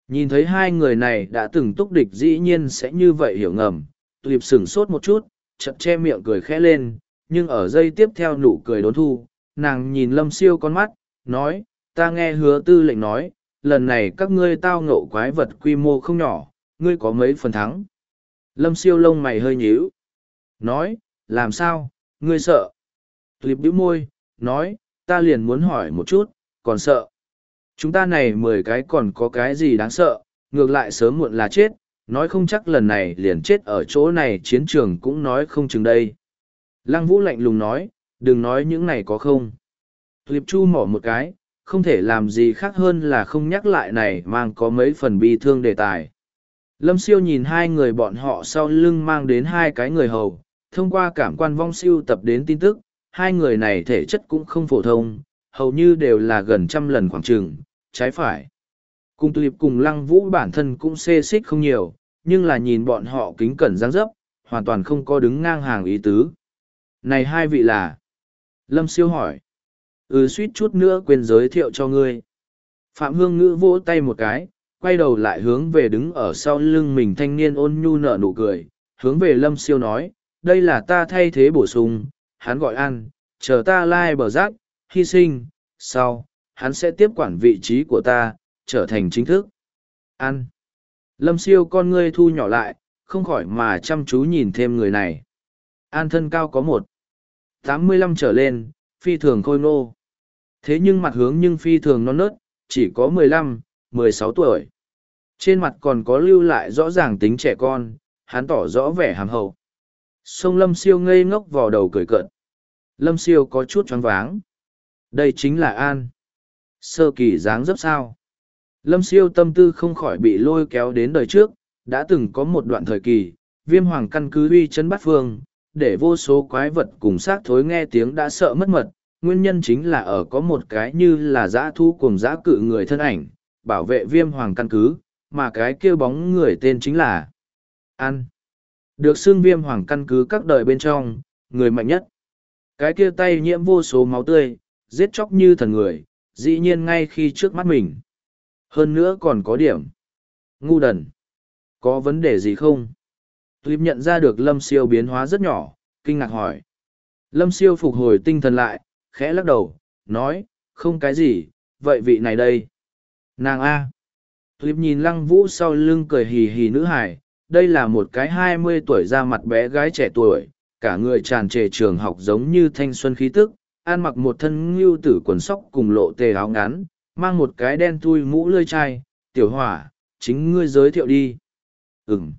Nhìn thấy hai người này đã từng túc địch dĩ nhiên sẽ như vậy hiểu ngầm, tuyệp sửng sốt một chút, chậm che miệng cười khẽ lên, nhưng ở giây tiếp theo nụ cười đốn thu, nàng nhìn lâm siêu con mắt, nói, ta nghe hứa tư lệnh nói, lần này các ngươi tao ngộ quái vật quy mô không nhỏ, ngươi có mấy phần thắng. Lâm siêu lông mày hơi nhíu. Nói, làm sao, ngươi sợ. Tuyệp bĩu môi, nói, ta liền muốn hỏi một chút, còn sợ. Chúng ta này mười cái còn có cái gì đáng sợ, ngược lại sớm muộn là chết, nói không chắc lần này liền chết ở chỗ này chiến trường cũng nói không chừng đây. Lăng vũ lạnh lùng nói, đừng nói những này có không. Liệp chu mỏ một cái, không thể làm gì khác hơn là không nhắc lại này mang có mấy phần bi thương đề tài. Lâm siêu nhìn hai người bọn họ sau lưng mang đến hai cái người hầu, thông qua cảm quan vong siêu tập đến tin tức, hai người này thể chất cũng không phổ thông, hầu như đều là gần trăm lần khoảng trường, trái phải. Cùng tuyệp cùng lăng vũ bản thân cũng xê xích không nhiều, nhưng là nhìn bọn họ kính cẩn giáng dấp, hoàn toàn không có đứng ngang hàng ý tứ. Này hai vị là? Lâm siêu hỏi. Ừ suýt chút nữa quên giới thiệu cho ngươi. Phạm Hương Ngữ vỗ tay một cái, quay đầu lại hướng về đứng ở sau lưng mình thanh niên ôn nhu nở nụ cười, hướng về Lâm siêu nói, đây là ta thay thế bổ sung, hắn gọi ăn, chờ ta lai bờ rác, hy sinh, sau, hắn sẽ tiếp quản vị trí của ta, trở thành chính thức. Ăn. Lâm siêu con ngươi thu nhỏ lại, không khỏi mà chăm chú nhìn thêm người này. An thân cao có một, tám mươi lăm trở lên, phi thường khôi nô. Thế nhưng mặt hướng nhưng phi thường non nớt, chỉ có mười lăm, mười sáu tuổi. Trên mặt còn có lưu lại rõ ràng tính trẻ con, hắn tỏ rõ vẻ hàm hậu. Sông Lâm siêu ngây ngốc vào đầu cười cợt. Lâm siêu có chút choáng váng. Đây chính là An. Sơ kỳ dáng dấp sao. Lâm siêu tâm tư không khỏi bị lôi kéo đến đời trước, đã từng có một đoạn thời kỳ, viêm hoàng căn cứ uy chấn bắt phương, để vô số quái vật cùng xác thối nghe tiếng đã sợ mất mật. Nguyên nhân chính là ở có một cái như là giã thu cùng giã cự người thân ảnh, bảo vệ viêm hoàng căn cứ, mà cái kêu bóng người tên chính là An. Được xưng viêm hoàng căn cứ các đời bên trong, người mạnh nhất. Cái kia tay nhiễm vô số máu tươi, giết chóc như thần người, dĩ nhiên ngay khi trước mắt mình. Hơn nữa còn có điểm. Ngu đần. Có vấn đề gì không? Tuyếp nhận ra được lâm siêu biến hóa rất nhỏ, kinh ngạc hỏi. Lâm siêu phục hồi tinh thần lại, khẽ lắc đầu, nói, không cái gì, vậy vị này đây. Nàng A. Tuyếp nhìn lăng vũ sau lưng cười hì hì nữ hải, đây là một cái hai mươi tuổi ra mặt bé gái trẻ tuổi, cả người tràn trề trường học giống như thanh xuân khí tức, ăn mặc một thân ngưu tử quần sóc cùng lộ tề áo ngắn, mang một cái đen thui mũ lơi chai, tiểu hỏa, chính ngươi giới thiệu đi. Ừm.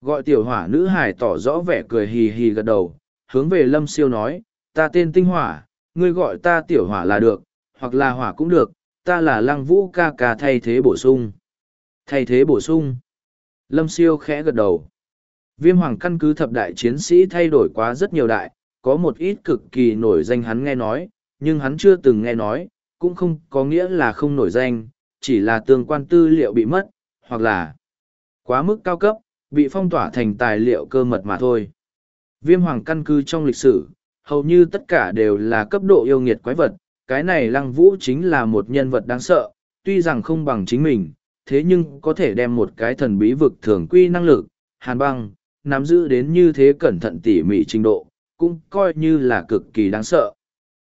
Gọi tiểu hỏa nữ hải tỏ rõ vẻ cười hì hì gật đầu, hướng về lâm siêu nói, ta tên tinh hỏa, ngươi gọi ta tiểu hỏa là được, hoặc là hỏa cũng được, ta là lăng vũ ca ca thay thế bổ sung. Thay thế bổ sung. Lâm siêu khẽ gật đầu. Viêm hoàng căn cứ thập đại chiến sĩ thay đổi quá rất nhiều đại, có một ít cực kỳ nổi danh hắn nghe nói, nhưng hắn chưa từng nghe nói, cũng không có nghĩa là không nổi danh, chỉ là tương quan tư liệu bị mất, hoặc là quá mức cao cấp, bị phong tỏa thành tài liệu cơ mật mà thôi. Viêm hoàng căn cứ trong lịch sử, hầu như tất cả đều là cấp độ yêu nghiệt quái vật, cái này lăng vũ chính là một nhân vật đáng sợ, tuy rằng không bằng chính mình, thế nhưng có thể đem một cái thần bí vực thường quy năng lực, hàn băng, nắm giữ đến như thế cẩn thận tỉ mỉ trình độ, cũng coi như là cực kỳ đáng sợ.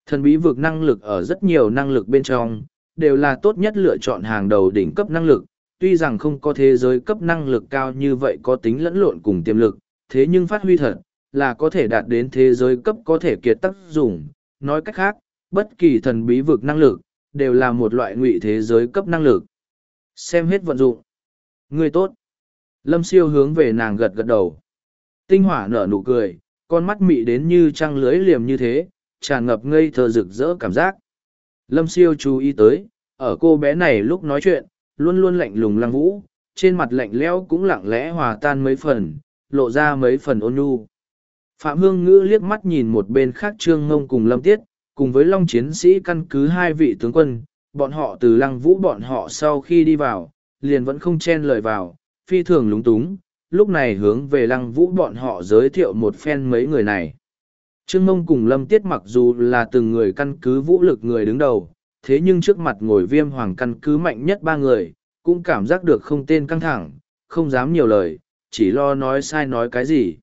Thần bí vực năng lực ở rất nhiều năng lực bên trong, đều là tốt nhất lựa chọn hàng đầu đỉnh cấp năng lực, tuy rằng không có thế giới cấp năng lực cao như vậy có tính lẫn lộn cùng tiềm lực, thế nhưng phát huy thật, là có thể đạt đến thế giới cấp có thể kiệt tác dụng. Nói cách khác, bất kỳ thần bí vực năng lực, đều là một loại ngụy thế giới cấp năng lực. Xem hết vận dụng. Người tốt. Lâm siêu hướng về nàng gật gật đầu. Tinh hỏa nở nụ cười, con mắt mị đến như trăng lưới liềm như thế, tràn ngập ngây thơ rực rỡ cảm giác. Lâm siêu chú ý tới, ở cô bé này lúc nói chuyện, luôn luôn lạnh lùng lăng vũ, trên mặt lạnh lẽo cũng lặng lẽ hòa tan mấy phần, lộ ra mấy phần ôn nhu. Phạm Hương Ngữ liếc mắt nhìn một bên khác Trương Ngông cùng Lâm Tiết, cùng với Long chiến sĩ căn cứ hai vị tướng quân, bọn họ từ lăng vũ bọn họ sau khi đi vào, liền vẫn không chen lời vào, phi thường lúng túng, lúc này hướng về lăng vũ bọn họ giới thiệu một phen mấy người này. Trương Mông cùng Lâm Tiết mặc dù là từng người căn cứ vũ lực người đứng đầu, thế nhưng trước mặt ngồi viêm hoàng căn cứ mạnh nhất ba người, cũng cảm giác được không tên căng thẳng, không dám nhiều lời, chỉ lo nói sai nói cái gì.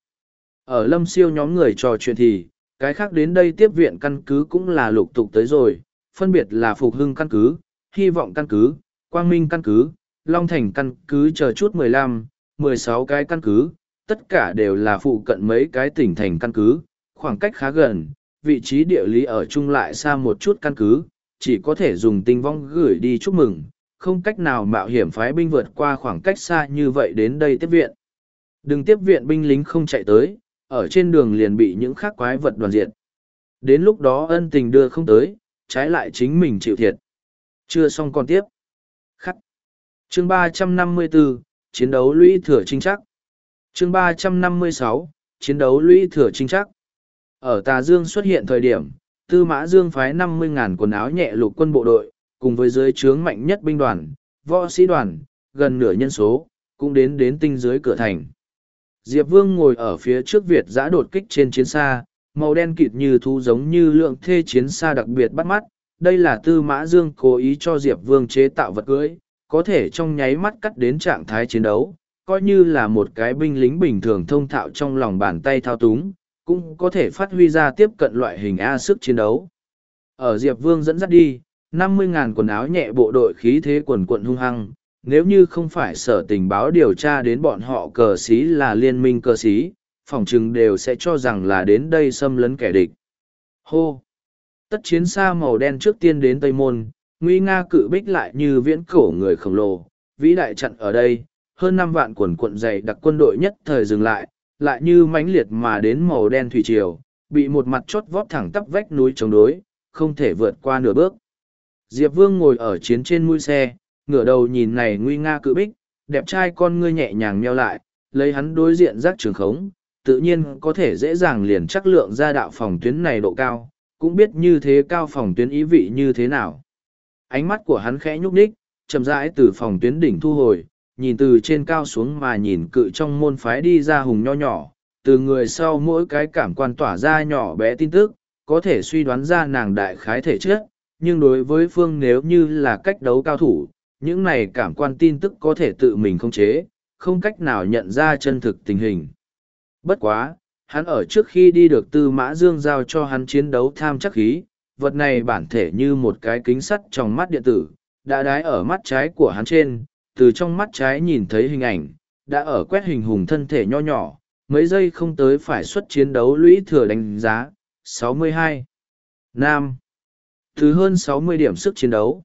Ở lâm siêu nhóm người trò chuyện thì, cái khác đến đây tiếp viện căn cứ cũng là lục tục tới rồi, phân biệt là Phục Hưng căn cứ, Hy vọng căn cứ, Quang Minh căn cứ, Long Thành căn cứ chờ chút mười lăm, mười sáu cái căn cứ, tất cả đều là phụ cận mấy cái tỉnh thành căn cứ, khoảng cách khá gần, vị trí địa lý ở chung lại xa một chút căn cứ, chỉ có thể dùng tinh vong gửi đi chúc mừng, không cách nào mạo hiểm phái binh vượt qua khoảng cách xa như vậy đến đây tiếp viện. Đừng tiếp viện binh lính không chạy tới, ở trên đường liền bị những khác quái vật đoàn diện. Đến lúc đó ân tình đưa không tới, trái lại chính mình chịu thiệt. Chưa xong còn tiếp. Khắc. Chương 354, Chiến đấu lũy thừa trinh chắc. Chương ba trăm năm mươi sáu, Chiến đấu lũy thừa trinh chắc. Ở Tà Dương xuất hiện thời điểm, Tư Mã Dương phái năm mươi ngàn quần áo nhẹ lục quân bộ đội, cùng với dưới trướng mạnh nhất binh đoàn, võ sĩ đoàn, gần nửa nhân số, cũng đến đến tinh dưới cửa thành. Diệp Vương ngồi ở phía trước Việt giã đột kích trên chiến xa, màu đen kịt như thu giống như lượng thê chiến xa đặc biệt bắt mắt. Đây là Tư Mã Dương cố ý cho Diệp Vương chế tạo vật cưới, có thể trong nháy mắt cắt đến trạng thái chiến đấu, coi như là một cái binh lính bình thường thông thạo trong lòng bàn tay thao túng, cũng có thể phát huy ra tiếp cận loại hình A sức chiến đấu. Ở Diệp Vương dẫn dắt đi, 50.000 quần áo nhẹ bộ đội khí thế quần quận hung hăng, nếu như không phải sở tình báo điều tra đến bọn họ cờ xí là liên minh cờ xí, phòng chừng đều sẽ cho rằng là đến đây xâm lấn kẻ địch. Hô! Tất chiến xa màu đen trước tiên đến Tây Môn, nguy nga cự bích lại như viễn cổ người khổng lồ, vĩ đại chặn ở đây, hơn năm vạn quần quận dày đặc quân đội nhất thời dừng lại, lại như mãnh liệt mà đến màu đen thủy triều, bị một mặt chốt vót thẳng tắp vách núi chống đối, không thể vượt qua nửa bước. Diệp Vương ngồi ở chiến trên mũi xe, ngửa đầu nhìn này nguy nga cự bích, đẹp trai con ngươi nhẹ nhàng meo lại, lấy hắn đối diện giác trường khống, tự nhiên có thể dễ dàng liền chắc lượng ra đạo phòng tuyến này độ cao, cũng biết như thế cao phòng tuyến ý vị như thế nào. Ánh mắt của hắn khẽ nhúc nhích, chậm rãi từ phòng tuyến đỉnh thu hồi, nhìn từ trên cao xuống mà nhìn cự trong môn phái đi ra hùng nho nhỏ, từ người sau mỗi cái cảm quan tỏa ra nhỏ bé tin tức, có thể suy đoán ra nàng đại khái thể chất, nhưng đối với phương nếu như là cách đấu cao thủ, những này cảm quan tin tức có thể tự mình khống chế, không cách nào nhận ra chân thực tình hình. Bất quá, hắn ở trước khi đi được tư mã dương giao cho hắn chiến đấu tham chắc khí, vật này bản thể như một cái kính sắt trong mắt điện tử, đã đái ở mắt trái của hắn trên, từ trong mắt trái nhìn thấy hình ảnh, đã ở quét hình hùng thân thể nho nhỏ, mấy giây không tới phải xuất chiến đấu lũy thừa đánh giá, 62. Nam. thứ hơn 60 điểm sức chiến đấu.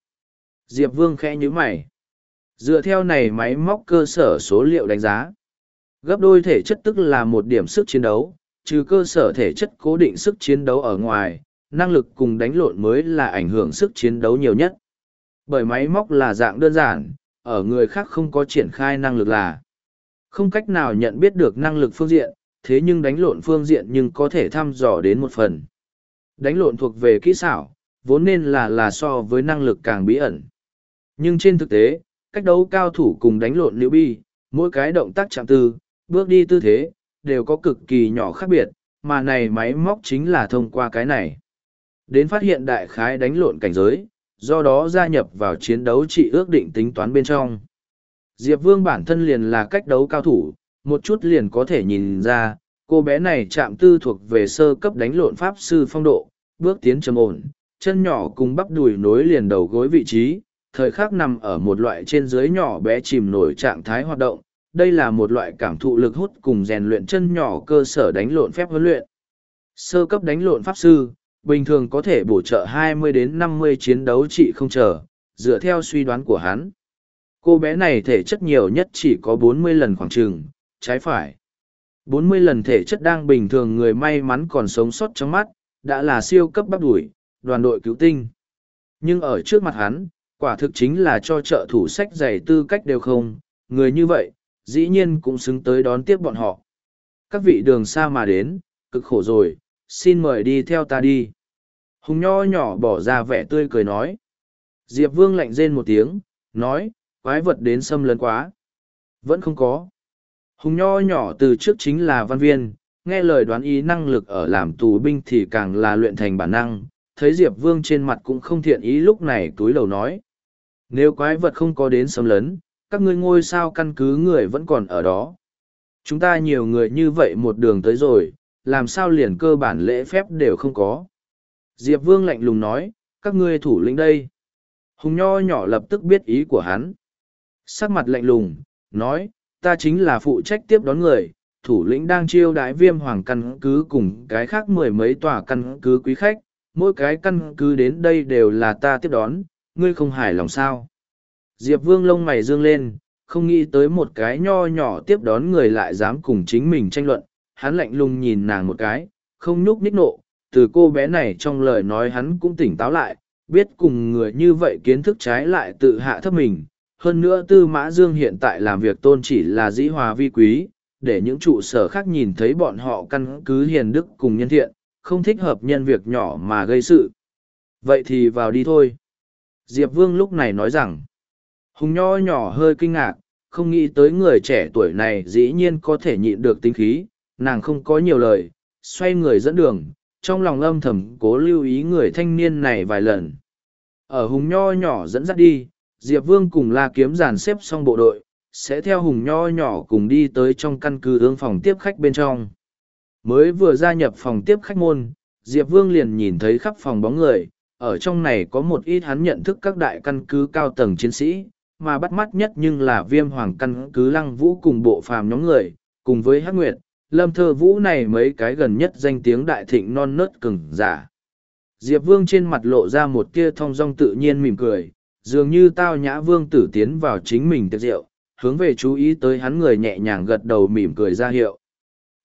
Diệp Vương khẽ nhíu mày. Dựa theo này máy móc cơ sở số liệu đánh giá. Gấp đôi thể chất tức là một điểm sức chiến đấu, trừ cơ sở thể chất cố định sức chiến đấu ở ngoài, năng lực cùng đánh lộn mới là ảnh hưởng sức chiến đấu nhiều nhất. Bởi máy móc là dạng đơn giản, ở người khác không có triển khai năng lực là không cách nào nhận biết được năng lực phương diện, thế nhưng đánh lộn phương diện nhưng có thể thăm dò đến một phần. Đánh lộn thuộc về kỹ xảo, vốn nên là là so với năng lực càng bí ẩn. Nhưng trên thực tế, cách đấu cao thủ cùng đánh lộn liễu bi, mỗi cái động tác chạm tư, bước đi tư thế, đều có cực kỳ nhỏ khác biệt, mà này máy móc chính là thông qua cái này. Đến phát hiện đại khái đánh lộn cảnh giới, do đó gia nhập vào chiến đấu trị ước định tính toán bên trong. Diệp Vương bản thân liền là cách đấu cao thủ, một chút liền có thể nhìn ra, cô bé này chạm tư thuộc về sơ cấp đánh lộn pháp sư phong độ, bước tiến trầm ổn, chân nhỏ cùng bắp đùi nối liền đầu gối vị trí, thời khắc nằm ở một loại trên dưới nhỏ bé chìm nổi trạng thái hoạt động. Đây là một loại cảm thụ lực hút cùng rèn luyện chân nhỏ cơ sở đánh lộn phép huấn luyện. Sơ cấp đánh lộn pháp sư, bình thường có thể bổ trợ 20 đến 50 chiến đấu chỉ không chờ, dựa theo suy đoán của hắn. Cô bé này thể chất nhiều nhất chỉ có 40 lần khoảng trường, trái phải. 40 lần thể chất đang bình thường người may mắn còn sống sót trong mắt, đã là siêu cấp bắp đuổi, đoàn đội cứu tinh. Nhưng ở trước mặt hắn, quả thực chính là cho trợ thủ sách giày tư cách đều không, người như vậy, dĩ nhiên cũng xứng tới đón tiếp bọn họ. Các vị đường xa mà đến, cực khổ rồi, xin mời đi theo ta đi. Hùng nho nhỏ bỏ ra vẻ tươi cười nói. Diệp Vương lạnh rên một tiếng, nói, quái vật đến xâm lấn quá. Vẫn không có. Hùng nho nhỏ từ trước chính là văn viên, nghe lời đoán ý năng lực ở làm tù binh thì càng là luyện thành bản năng, thấy Diệp Vương trên mặt cũng không thiện ý lúc này túi lầu nói. Nếu quái vật không có đến xâm lấn, các ngươi ngôi sao căn cứ người vẫn còn ở đó. Chúng ta nhiều người như vậy một đường tới rồi, làm sao liền cơ bản lễ phép đều không có. Diệp Vương lạnh lùng nói, các ngươi thủ lĩnh đây. Hùng nho nhỏ lập tức biết ý của hắn. Sắc mặt lạnh lùng, nói, ta chính là phụ trách tiếp đón người, thủ lĩnh đang chiêu đái viêm hoàng căn cứ cùng cái khác mười mấy tòa căn cứ quý khách, mỗi cái căn cứ đến đây đều là ta tiếp đón, ngươi không hài lòng sao. Diệp Vương lông mày dương lên, không nghĩ tới một cái nho nhỏ tiếp đón người lại dám cùng chính mình tranh luận, hắn lạnh lùng nhìn nàng một cái, không nhúc nhích nộ, từ cô bé này trong lời nói hắn cũng tỉnh táo lại, biết cùng người như vậy kiến thức trái lại tự hạ thấp mình. Hơn nữa Tư Mã Dương hiện tại làm việc tôn chỉ là dĩ hòa vi quý, để những trụ sở khác nhìn thấy bọn họ căn cứ hiền đức cùng nhân thiện, không thích hợp nhân việc nhỏ mà gây sự. Vậy thì vào đi thôi. Diệp Vương lúc này nói rằng, Hùng Nho nhỏ hơi kinh ngạc, không nghĩ tới người trẻ tuổi này dĩ nhiên có thể nhịn được tính khí, nàng không có nhiều lời, xoay người dẫn đường, trong lòng âm thầm cố lưu ý người thanh niên này vài lần. Ở Hùng Nho nhỏ dẫn dắt đi, Diệp Vương cùng La Kiếm giàn xếp xong bộ đội, sẽ theo Hùng Nho nhỏ cùng đi tới trong căn cứ ương phòng tiếp khách bên trong. Mới vừa gia nhập phòng tiếp khách môn, Diệp Vương liền nhìn thấy khắp phòng bóng người, ở trong này có một ít hắn nhận thức các đại căn cứ cao tầng chiến sĩ, mà bắt mắt nhất nhưng là viêm hoàng căn cứ lăng vũ cùng bộ phàm nhóm người, cùng với Hắc Nguyệt, Lâm Thơ Vũ này mấy cái gần nhất danh tiếng đại thịnh non nớt cừng giả. Diệp Vương trên mặt lộ ra một kia thong dong tự nhiên mỉm cười, dường như tao nhã vương tử tiến vào chính mình tiệc rượu, hướng về chú ý tới hắn người nhẹ nhàng gật đầu mỉm cười ra hiệu.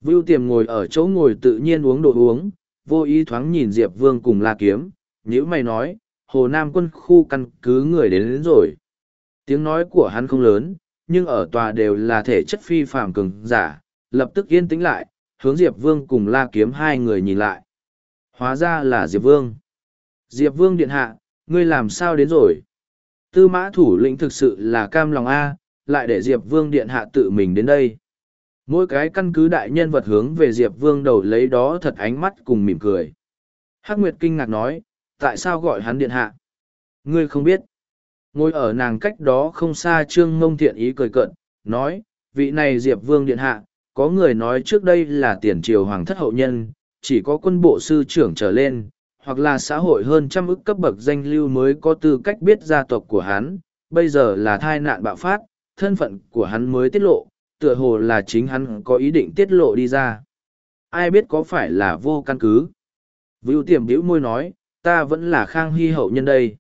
Vưu tiềm ngồi ở chỗ ngồi tự nhiên uống đồ uống, vô ý thoáng nhìn Diệp Vương cùng la kiếm, nhữ mày nói, Hồ Nam quân khu căn cứ người đến, đến rồi. Tiếng nói của hắn không lớn, nhưng ở tòa đều là thể chất phi phàm cường giả, lập tức yên tĩnh lại, hướng Diệp Vương cùng la kiếm hai người nhìn lại. Hóa ra là Diệp Vương. Diệp Vương điện hạ, ngươi làm sao đến rồi? Tư mã thủ lĩnh thực sự là cam lòng A, lại để Diệp Vương điện hạ tự mình đến đây. Mỗi cái căn cứ đại nhân vật hướng về Diệp Vương đầu lấy đó thật ánh mắt cùng mỉm cười. Hắc Nguyệt kinh ngạc nói, tại sao gọi hắn điện hạ? Ngươi không biết. Ngồi ở nàng cách đó không xa Trương Ngông Thiện ý cười cận, nói, vị này Diệp Vương điện hạ, có người nói trước đây là tiền triều hoàng thất hậu nhân, chỉ có quân bộ sư trưởng trở lên, hoặc là xã hội hơn trăm ức cấp bậc danh lưu mới có tư cách biết gia tộc của hắn, bây giờ là thai nạn bạo phát, thân phận của hắn mới tiết lộ, tựa hồ là chính hắn có ý định tiết lộ đi ra. Ai biết có phải là vô căn cứ? Vưu tiềm bĩu môi nói, ta vẫn là khang hy hậu nhân đây.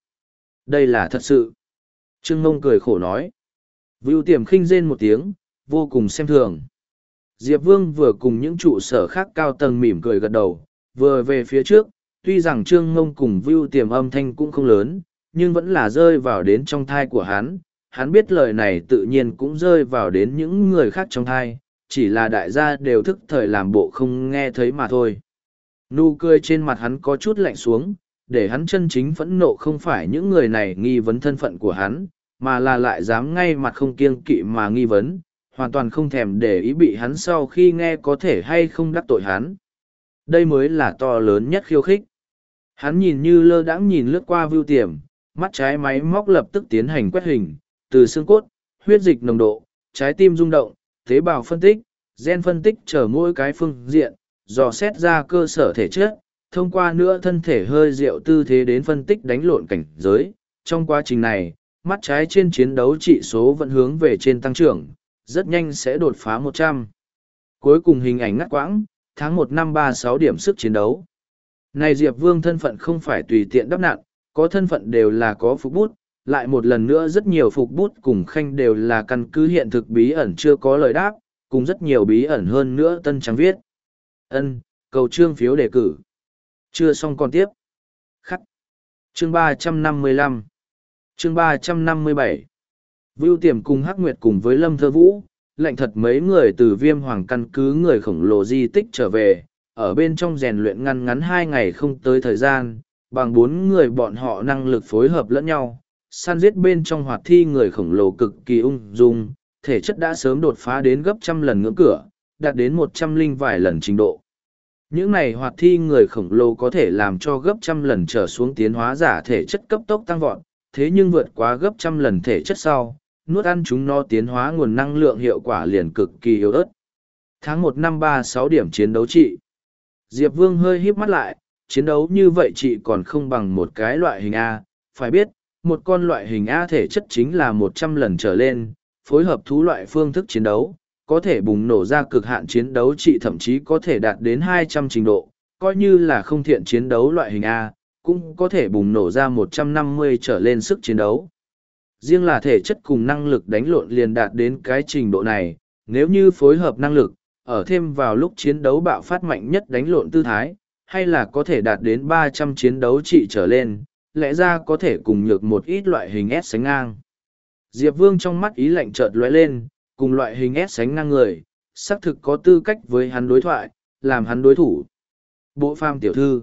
Đây là thật sự. Trương Mông cười khổ nói. Vưu tiềm khinh rên một tiếng, vô cùng xem thường. Diệp Vương vừa cùng những trụ sở khác cao tầng mỉm cười gật đầu, vừa về phía trước, tuy rằng Trương Ngông cùng Vưu tiềm âm thanh cũng không lớn, nhưng vẫn là rơi vào đến trong thai của hắn, hắn biết lời này tự nhiên cũng rơi vào đến những người khác trong thai, chỉ là đại gia đều thức thời làm bộ không nghe thấy mà thôi. Nụ cười trên mặt hắn có chút lạnh xuống, để hắn chân chính phẫn nộ không phải những người này nghi vấn thân phận của hắn, mà là lại dám ngay mặt không kiêng kỵ mà nghi vấn, hoàn toàn không thèm để ý bị hắn sau khi nghe có thể hay không đắc tội hắn. Đây mới là to lớn nhất khiêu khích. Hắn nhìn như lơ đãng nhìn lướt qua vưu tiềm, mắt trái máy móc lập tức tiến hành quét hình, từ xương cốt, huyết dịch nồng độ, trái tim rung động, tế bào phân tích, gen phân tích trở mỗi cái phương diện, dò xét ra cơ sở thể chất, thông qua nữa thân thể hơi rượu tư thế đến phân tích đánh lộn cảnh giới. Trong quá trình này, mắt trái trên chiến đấu trị số vẫn hướng về trên tăng trưởng, rất nhanh sẽ đột phá 100. Cuối cùng hình ảnh ngắt quãng, tháng 1 năm 36 điểm sức chiến đấu. Này Diệp Vương thân phận không phải tùy tiện đắp nạn, có thân phận đều là có phục bút, lại một lần nữa rất nhiều phục bút cùng khanh đều là căn cứ hiện thực bí ẩn chưa có lời đáp, cùng rất nhiều bí ẩn hơn nữa tân trắng viết. Ân, cầu trương phiếu đề cử. Chưa xong còn tiếp. Khắc. Chương 355. Chương 357. Vưu Tiềm cùng Hắc Nguyệt cùng với Lâm Thơ Vũ, lệnh thật mấy người từ viêm hoàng căn cứ người khổng lồ di tích trở về, ở bên trong rèn luyện ngăn ngắn hai ngày không tới thời gian, bằng bốn người bọn họ năng lực phối hợp lẫn nhau, săn giết bên trong hoạt thi người khổng lồ cực kỳ ung dung, thể chất đã sớm đột phá đến gấp trăm lần ngưỡng cửa, đạt đến một trăm linh vài lần trình độ. Những này hoạt thi người khổng lồ có thể làm cho gấp trăm lần trở xuống tiến hóa giả thể chất cấp tốc tăng vọt, thế nhưng vượt quá gấp trăm lần thể chất sau, nuốt ăn chúng nó tiến hóa nguồn năng lượng hiệu quả liền cực kỳ yếu ớt. Tháng một năm ba sáu điểm chiến đấu trị. Diệp Vương hơi híp mắt lại, chiến đấu như vậy chị còn không bằng một cái loại hình A, phải biết, một con loại hình A thể chất chính là một trăm lần trở lên, phối hợp thú loại phương thức chiến đấu, có thể bùng nổ ra cực hạn chiến đấu trị thậm chí có thể đạt đến hai trăm trình độ, coi như là không thiện chiến đấu loại hình A, cũng có thể bùng nổ ra một trăm năm mươi trở lên sức chiến đấu. Riêng là thể chất cùng năng lực đánh lộn liền đạt đến cái trình độ này, nếu như phối hợp năng lực, ở thêm vào lúc chiến đấu bạo phát mạnh nhất đánh lộn tư thái, hay là có thể đạt đến ba trăm chiến đấu trị trở lên, lẽ ra có thể cùng nhược một ít loại hình S sánh ngang. Diệp Vương trong mắt ý lạnh chợt lóe lên, cùng loại hình S sánh ngang người, xác thực có tư cách với hắn đối thoại, làm hắn đối thủ. Bộ phàm tiểu thư.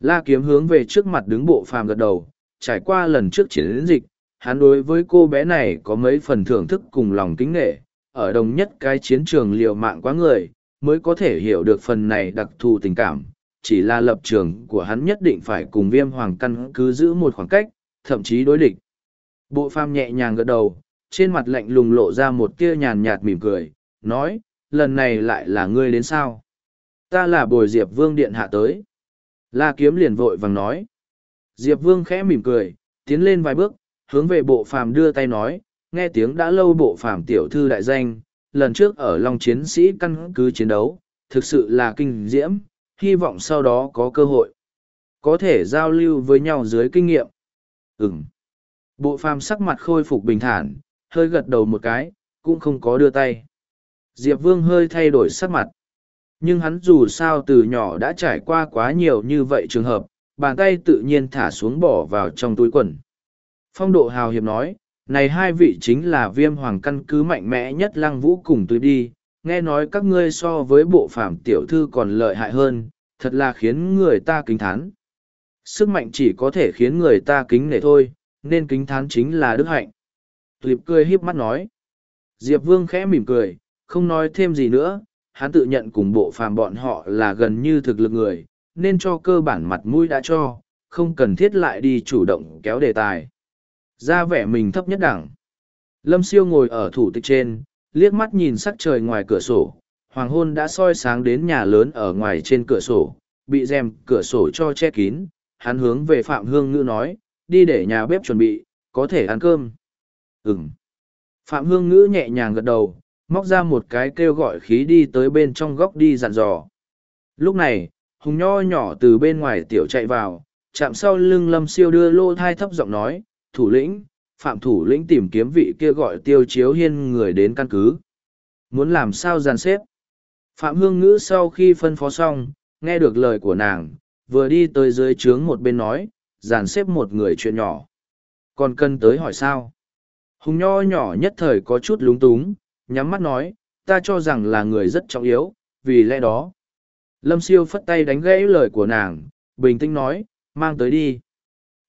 La kiếm hướng về trước mặt đứng bộ phàm gật đầu, trải qua lần trước chiến dịch, hắn đối với cô bé này có mấy phần thưởng thức cùng lòng kính nghệ, ở đồng nhất cái chiến trường liều mạng quá người, mới có thể hiểu được phần này đặc thù tình cảm, chỉ là lập trường của hắn nhất định phải cùng viêm hoàng căn cứ giữ một khoảng cách, thậm chí đối địch. Bộ phàm nhẹ nhàng gật đầu, trên mặt lạnh lùng lộ ra một tia nhàn nhạt mỉm cười, nói, lần này lại là ngươi đến sao? Ta là bồi Diệp Vương Điện hạ tới. La kiếm liền vội vàng nói. Diệp Vương khẽ mỉm cười, tiến lên vài bước, hướng về bộ phàm đưa tay nói, nghe tiếng đã lâu bộ phàm tiểu thư đại danh, lần trước ở Long Chiến sĩ căn cứ chiến đấu, thực sự là kinh diễm, hy vọng sau đó có cơ hội. Có thể giao lưu với nhau dưới kinh nghiệm. Ừm. Bộ phàm sắc mặt khôi phục bình thản, hơi gật đầu một cái, cũng không có đưa tay. Diệp Vương hơi thay đổi sắc mặt. Nhưng hắn dù sao từ nhỏ đã trải qua quá nhiều như vậy trường hợp, bàn tay tự nhiên thả xuống bỏ vào trong túi quần. Phong độ hào hiệp nói, này hai vị chính là viêm hoàng căn cứ mạnh mẽ nhất lăng vũ cùng tôi đi, nghe nói các ngươi so với bộ phạm tiểu thư còn lợi hại hơn, thật là khiến người ta kính thán. Sức mạnh chỉ có thể khiến người ta kính nể thôi, nên kính thán chính là đức hạnh. Tulip cười híp mắt nói. Diệp Vương khẽ mỉm cười, không nói thêm gì nữa, hắn tự nhận cùng bộ phàm bọn họ là gần như thực lực người, nên cho cơ bản mặt mũi đã cho, không cần thiết lại đi chủ động kéo đề tài. Ra vẻ mình thấp nhất đẳng. Lâm siêu ngồi ở thủ tịch trên, liếc mắt nhìn sắc trời ngoài cửa sổ. Hoàng hôn đã soi sáng đến nhà lớn ở ngoài trên cửa sổ, bị rèm cửa sổ cho che kín. Hắn hướng về Phạm Hương Ngữ nói, đi để nhà bếp chuẩn bị, có thể ăn cơm. Ừm. Phạm Hương Ngữ nhẹ nhàng gật đầu, móc ra một cái kêu gọi khí đi tới bên trong góc đi dặn dò. Lúc này, Hùng nho nhỏ từ bên ngoài tiểu chạy vào, chạm sau lưng lâm siêu đưa lô thai thấp giọng nói, thủ lĩnh, phạm thủ lĩnh tìm kiếm vị kia gọi tiêu chiếu hiên người đến căn cứ. Muốn làm sao giàn xếp? Phạm hương ngữ sau khi phân phó xong, nghe được lời của nàng, vừa đi tới dưới trướng một bên nói, giàn xếp một người chuyện nhỏ. Còn cần tới hỏi sao? Hùng nho nhỏ nhất thời có chút lúng túng, nhắm mắt nói, ta cho rằng là người rất trọng yếu, vì lẽ đó. Lâm siêu phất tay đánh gãy lời của nàng, bình tĩnh nói, mang tới đi.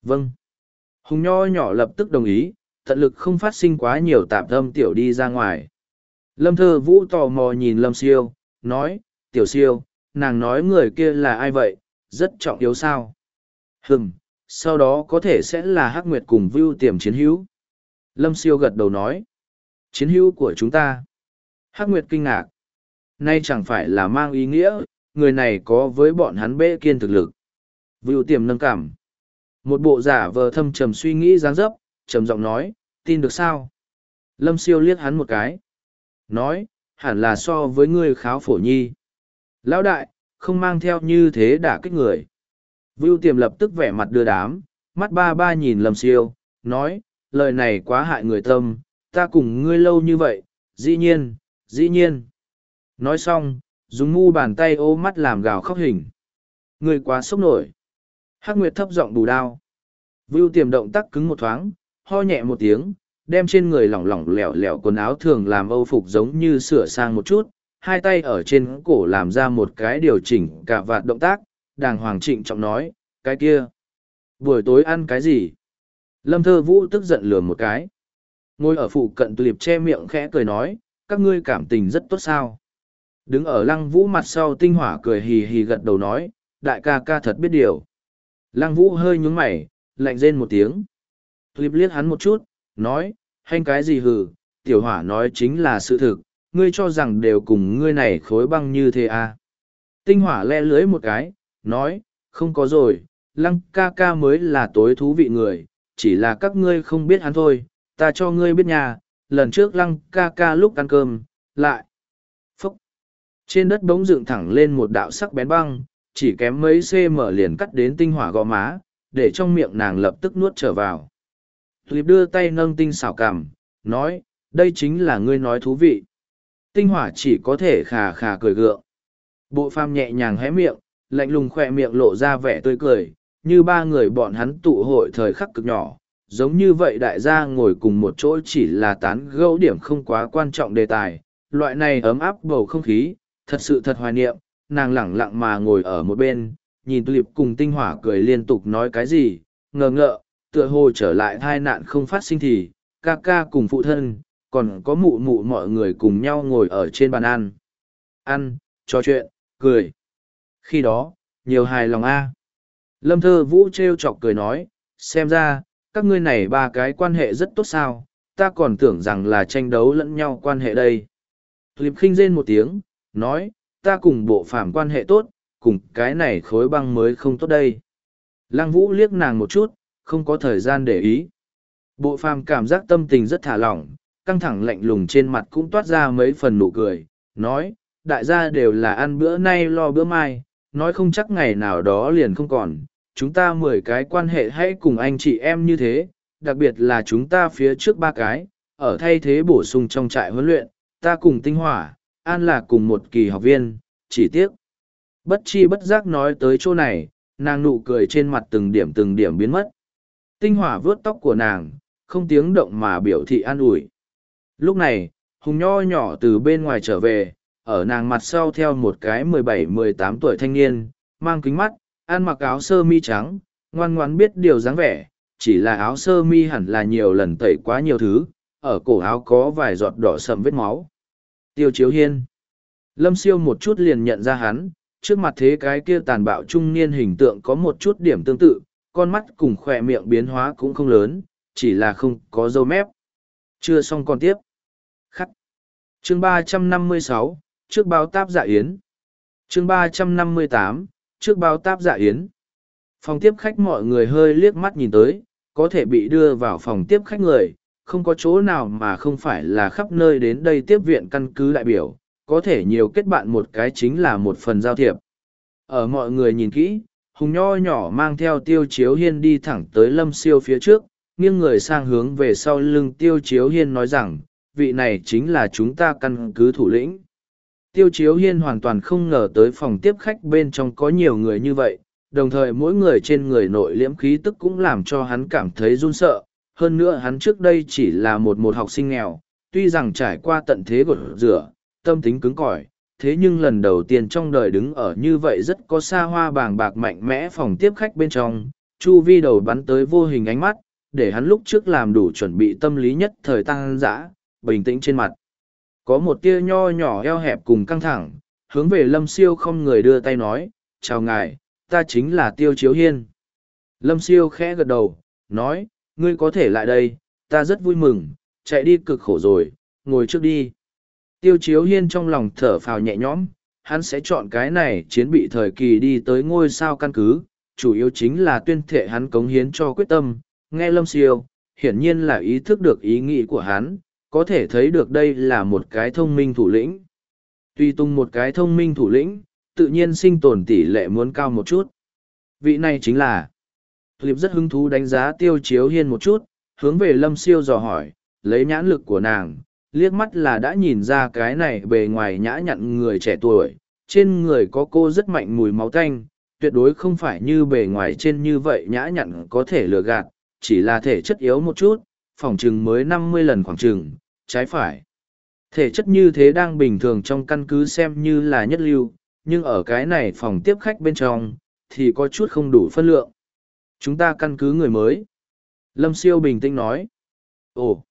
Vâng. Hùng nho nhỏ lập tức đồng ý, tận lực không phát sinh quá nhiều tạp âm tiểu đi ra ngoài. Lâm thơ vũ tò mò nhìn lâm siêu, nói, tiểu siêu, nàng nói người kia là ai vậy, rất trọng yếu sao. Hừm, sau đó có thể sẽ là Hắc Nguyệt cùng Vưu tiềm chiến hữu. Lâm siêu gật đầu nói. Chiến hữu của chúng ta. Hắc Nguyệt kinh ngạc. Nay chẳng phải là mang ý nghĩa, người này có với bọn hắn bệ kiên thực lực. Vưu tiềm nâng cảm. Một bộ giả vờ thâm trầm suy nghĩ dáng dấp, trầm giọng nói, tin được sao? Lâm siêu liếc hắn một cái. Nói, hẳn là so với ngươi kháo phổ nhi. Lão đại, không mang theo như thế đả kích người. Vưu tiềm lập tức vẻ mặt đưa đám, mắt ba ba nhìn Lâm siêu, nói, lời này quá hại người tâm, ta cùng ngươi lâu như vậy, dĩ nhiên, dĩ nhiên. Nói xong, dùng ngu bàn tay ô mắt làm gào khóc hình. Ngươi quá sốc nổi. Hắc Nguyệt thấp giọng bù đao. Vưu tiềm động tác cứng một thoáng, ho nhẹ một tiếng, đem trên người lỏng lỏng lẻo lẻo quần áo thường làm âu phục giống như sửa sang một chút, hai tay ở trên cổ làm ra một cái điều chỉnh cả vạt động tác, đàng hoàng trịnh trọng nói, cái kia. Buổi tối ăn cái gì? Lâm thơ vũ tức giận lừa một cái. Ngồi ở phụ cận tulip che miệng khẽ cười nói, các ngươi cảm tình rất tốt sao. Đứng ở lăng vũ mặt sau tinh hỏa cười hì hì gật đầu nói, đại ca ca thật biết điều. Lăng vũ hơi nhúng mày, lạnh rên một tiếng. Tulip liếc hắn một chút, nói, hành cái gì hừ, tiểu hỏa nói chính là sự thực, ngươi cho rằng đều cùng ngươi này khối băng như thế à. Tinh hỏa le lưới một cái, nói, không có rồi, lăng ca ca mới là tối thú vị người, chỉ là các ngươi không biết hắn thôi, ta cho ngươi biết nhà, lần trước lăng ca ca lúc ăn cơm, lại. Phúc! Trên đất bỗng dựng thẳng lên một đạo sắc bén băng, chỉ kém mấy cm liền cắt đến tinh hỏa gò má, để trong miệng nàng lập tức nuốt trở vào. Tulip đưa tay nâng tinh xảo cằm, nói, đây chính là ngươi nói thú vị. Tinh hỏa chỉ có thể khà khà cười gượng. Bộ phàm nhẹ nhàng hé miệng, lạnh lùng khoe miệng lộ ra vẻ tươi cười, như ba người bọn hắn tụ hội thời khắc cực nhỏ. Giống như vậy đại gia ngồi cùng một chỗ chỉ là tán gẫu điểm không quá quan trọng đề tài. Loại này ấm áp bầu không khí, thật sự thật hoài niệm, nàng lẳng lặng mà ngồi ở một bên, nhìn tulip cùng tinh hỏa cười liên tục nói cái gì, ngờ ngợ, tựa hồ trở lại tai nạn không phát sinh thì, ca ca cùng phụ thân, còn có mụ mụ mọi người cùng nhau ngồi ở trên bàn ăn. Ăn, trò chuyện, cười. Khi đó, nhiều hài lòng a. Lâm thơ vũ trêu chọc cười nói, xem ra, các ngươi này ba cái quan hệ rất tốt sao, ta còn tưởng rằng là tranh đấu lẫn nhau quan hệ đây. Liệp khinh rên một tiếng, nói, ta cùng bộ phàm quan hệ tốt, cùng cái này khối băng mới không tốt đây. Lăng vũ liếc nàng một chút, không có thời gian để ý. Bộ phàm cảm giác tâm tình rất thả lỏng, căng thẳng lạnh lùng trên mặt cũng toát ra mấy phần nụ cười, nói, đại gia đều là ăn bữa nay lo bữa mai, nói không chắc ngày nào đó liền không còn, chúng ta mười cái quan hệ hãy cùng anh chị em như thế, đặc biệt là chúng ta phía trước ba cái, ở thay thế bổ sung trong trại huấn luyện, ta cùng tinh hỏa, an là cùng một kỳ học viên, chỉ tiếc. Bất chi bất giác nói tới chỗ này, nàng nụ cười trên mặt từng điểm từng điểm biến mất. Tinh hỏa vớt tóc của nàng, không tiếng động mà biểu thị an ủi. Lúc này, Hùng nho nhỏ từ bên ngoài trở về, ở nàng mặt sau theo một cái mười bảy mười tám tuổi thanh niên, mang kính mắt, ăn mặc áo sơ mi trắng, ngoan ngoãn biết điều dáng vẻ, chỉ là áo sơ mi hẳn là nhiều lần tẩy quá nhiều thứ, ở cổ áo có vài giọt đỏ sầm vết máu. Tiêu Chiếu Hiên Lâm siêu một chút liền nhận ra hắn, trước mặt thế cái kia tàn bạo trung niên hình tượng có một chút điểm tương tự, con mắt cùng khỏe miệng biến hóa cũng không lớn, chỉ là không có dâu mép. Chưa xong còn tiếp. Khắc. Chương ba trăm năm mươi sáu trước báo táp dạ yến. Chương ba trăm năm mươi tám trước báo táp dạ yến. Phòng tiếp khách mọi người hơi liếc mắt nhìn tới, có thể bị đưa vào phòng tiếp khách người, không có chỗ nào mà không phải là khắp nơi đến đây tiếp viện căn cứ đại biểu, có thể nhiều kết bạn một cái chính là một phần giao thiệp. Ở mọi người nhìn kỹ, hùng nho nhỏ mang theo tiêu chiếu hiên đi thẳng tới lâm siêu phía trước nghiêng người sang hướng về sau lưng tiêu chiếu hiên nói rằng vị này chính là chúng ta căn cứ thủ lĩnh tiêu chiếu hiên hoàn toàn không ngờ tới phòng tiếp khách bên trong có nhiều người như vậy đồng thời mỗi người trên người nội liễm khí tức cũng làm cho hắn cảm thấy run sợ hơn nữa hắn trước đây chỉ là một một học sinh nghèo tuy rằng trải qua tận thế gột rửa tâm tính cứng cỏi thế nhưng lần đầu tiên trong đời đứng ở như vậy rất có xa hoa bàng bạc mạnh mẽ phòng tiếp khách bên trong, chu vi đầu bắn tới vô hình ánh mắt, để hắn lúc trước làm đủ chuẩn bị tâm lý nhất thời tăng dã, bình tĩnh trên mặt. Có một tia nho nhỏ eo hẹp cùng căng thẳng, hướng về lâm siêu không người đưa tay nói, chào ngài, ta chính là Tiêu Chiếu Hiên. Lâm siêu khẽ gật đầu, nói, ngươi có thể lại đây, ta rất vui mừng, chạy đi cực khổ rồi, ngồi trước đi. Tiêu chiếu hiên trong lòng thở phào nhẹ nhõm, hắn sẽ chọn cái này chiến bị thời kỳ đi tới ngôi sao căn cứ, chủ yếu chính là tuyên thệ hắn cống hiến cho quyết tâm, nghe lâm siêu, hiển nhiên là ý thức được ý nghĩ của hắn, có thể thấy được đây là một cái thông minh thủ lĩnh. Tuy tung một cái thông minh thủ lĩnh, tự nhiên sinh tồn tỷ lệ muốn cao một chút. Vị này chính là Liệp rất hứng thú đánh giá tiêu chiếu hiên một chút, hướng về lâm siêu dò hỏi, lấy nhãn lực của nàng, liếc mắt là đã nhìn ra cái này bề ngoài nhã nhặn người trẻ tuổi, trên người có cô rất mạnh mùi máu tanh, tuyệt đối không phải như bề ngoài trên như vậy nhã nhặn có thể lừa gạt, chỉ là thể chất yếu một chút, phòng trừng mới năm mươi lần khoảng trừng, trái phải. Thể chất như thế đang bình thường trong căn cứ xem như là nhất lưu, nhưng ở cái này phòng tiếp khách bên trong, thì có chút không đủ phân lượng. Chúng ta căn cứ người mới. Lâm siêu bình tĩnh nói. Ồ!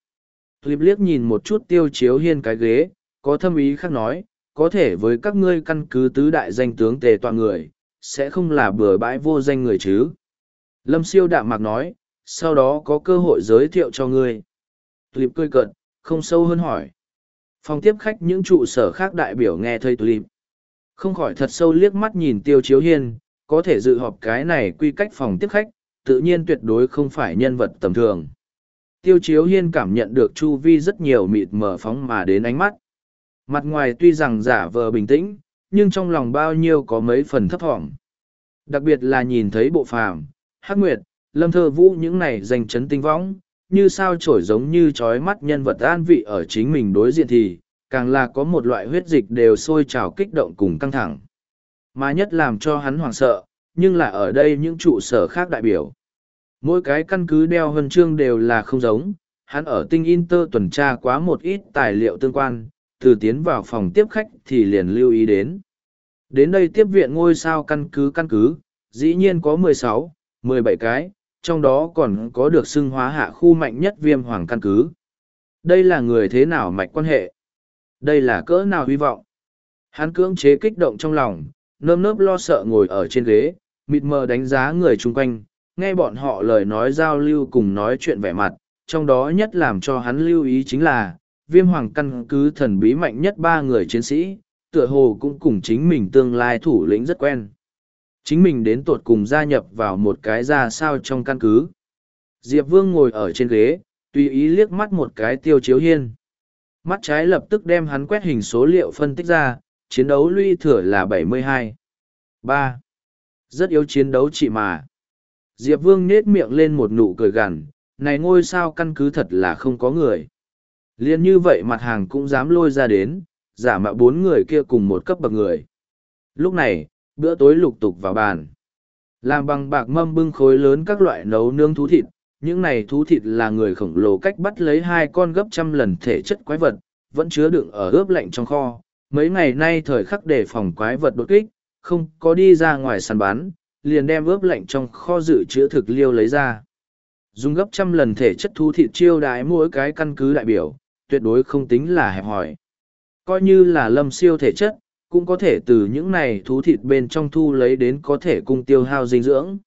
Clip liếc nhìn một chút tiêu chiếu hiên cái ghế, có thâm ý khác nói, có thể với các ngươi căn cứ tứ đại danh tướng tề toàn người, sẽ không là bừa bãi vô danh người chứ. Lâm siêu đạm mạc nói, sau đó có cơ hội giới thiệu cho ngươi. Clip cười cận, không sâu hơn hỏi. Phòng tiếp khách những trụ sở khác đại biểu nghe thấy Clip. Không khỏi thật sâu liếc mắt nhìn tiêu chiếu hiên, có thể dự họp cái này quy cách phòng tiếp khách, tự nhiên tuyệt đối không phải nhân vật tầm thường. Tiêu chiếu hiên cảm nhận được chu vi rất nhiều mịt mở phóng mà đến ánh mắt. Mặt ngoài tuy rằng giả vờ bình tĩnh, nhưng trong lòng bao nhiêu có mấy phần thấp thỏm. Đặc biệt là nhìn thấy bộ phàm, hắc nguyệt, lâm thơ vũ những này danh chấn tinh võng, như sao trổi giống như trói mắt nhân vật an vị ở chính mình đối diện thì, càng là có một loại huyết dịch đều sôi trào kích động cùng căng thẳng. Mà nhất làm cho hắn hoảng sợ, nhưng là ở đây những trụ sở khác đại biểu. Mỗi cái căn cứ đeo huân chương đều là không giống, hắn ở tinh Inter tuần tra quá một ít tài liệu tương quan, từ tiến vào phòng tiếp khách thì liền lưu ý đến. Đến đây tiếp viện ngôi sao căn cứ căn cứ, dĩ nhiên có 16, 17 cái, trong đó còn có được xưng hóa hạ khu mạnh nhất viêm hoàng căn cứ. Đây là người thế nào mạch quan hệ? Đây là cỡ nào hy vọng? Hắn cưỡng chế kích động trong lòng, nơm nớp lo sợ ngồi ở trên ghế, mịt mờ đánh giá người chung quanh, nghe bọn họ lời nói giao lưu cùng nói chuyện vẻ mặt, trong đó nhất làm cho hắn lưu ý chính là, viêm hoàng căn cứ thần bí mạnh nhất ba người chiến sĩ, tựa hồ cũng cùng chính mình tương lai thủ lĩnh rất quen. Chính mình đến tột cùng gia nhập vào một cái ra sao trong căn cứ. Diệp Vương ngồi ở trên ghế, tùy ý liếc mắt một cái tiêu chiếu hiên. Mắt trái lập tức đem hắn quét hình số liệu phân tích ra, chiến đấu luy thừa là 72. 3. Rất yếu chiến đấu chị mà. Diệp Vương nết miệng lên một nụ cười gằn, này ngôi sao căn cứ thật là không có người. Liên như vậy mặt hàng cũng dám lôi ra đến, giả mạo bốn người kia cùng một cấp bậc người. Lúc này, bữa tối lục tục vào bàn. Làm bằng bạc mâm bưng khối lớn các loại nấu nướng thú thịt, những này thú thịt là người khổng lồ cách bắt lấy hai con gấp trăm lần thể chất quái vật, vẫn chứa đựng ở ướp lạnh trong kho. Mấy ngày nay thời khắc để phòng quái vật đột kích, không có đi ra ngoài săn bán, liền đem ướp lạnh trong kho dự trữ thực liêu lấy ra. Dùng gấp trăm lần thể chất thú thịt chiêu đái mỗi cái căn cứ đại biểu, tuyệt đối không tính là hẹp hòi. Coi như là lâm siêu thể chất, cũng có thể từ những này thú thịt bên trong thu lấy đến có thể cung tiêu hao dinh dưỡng.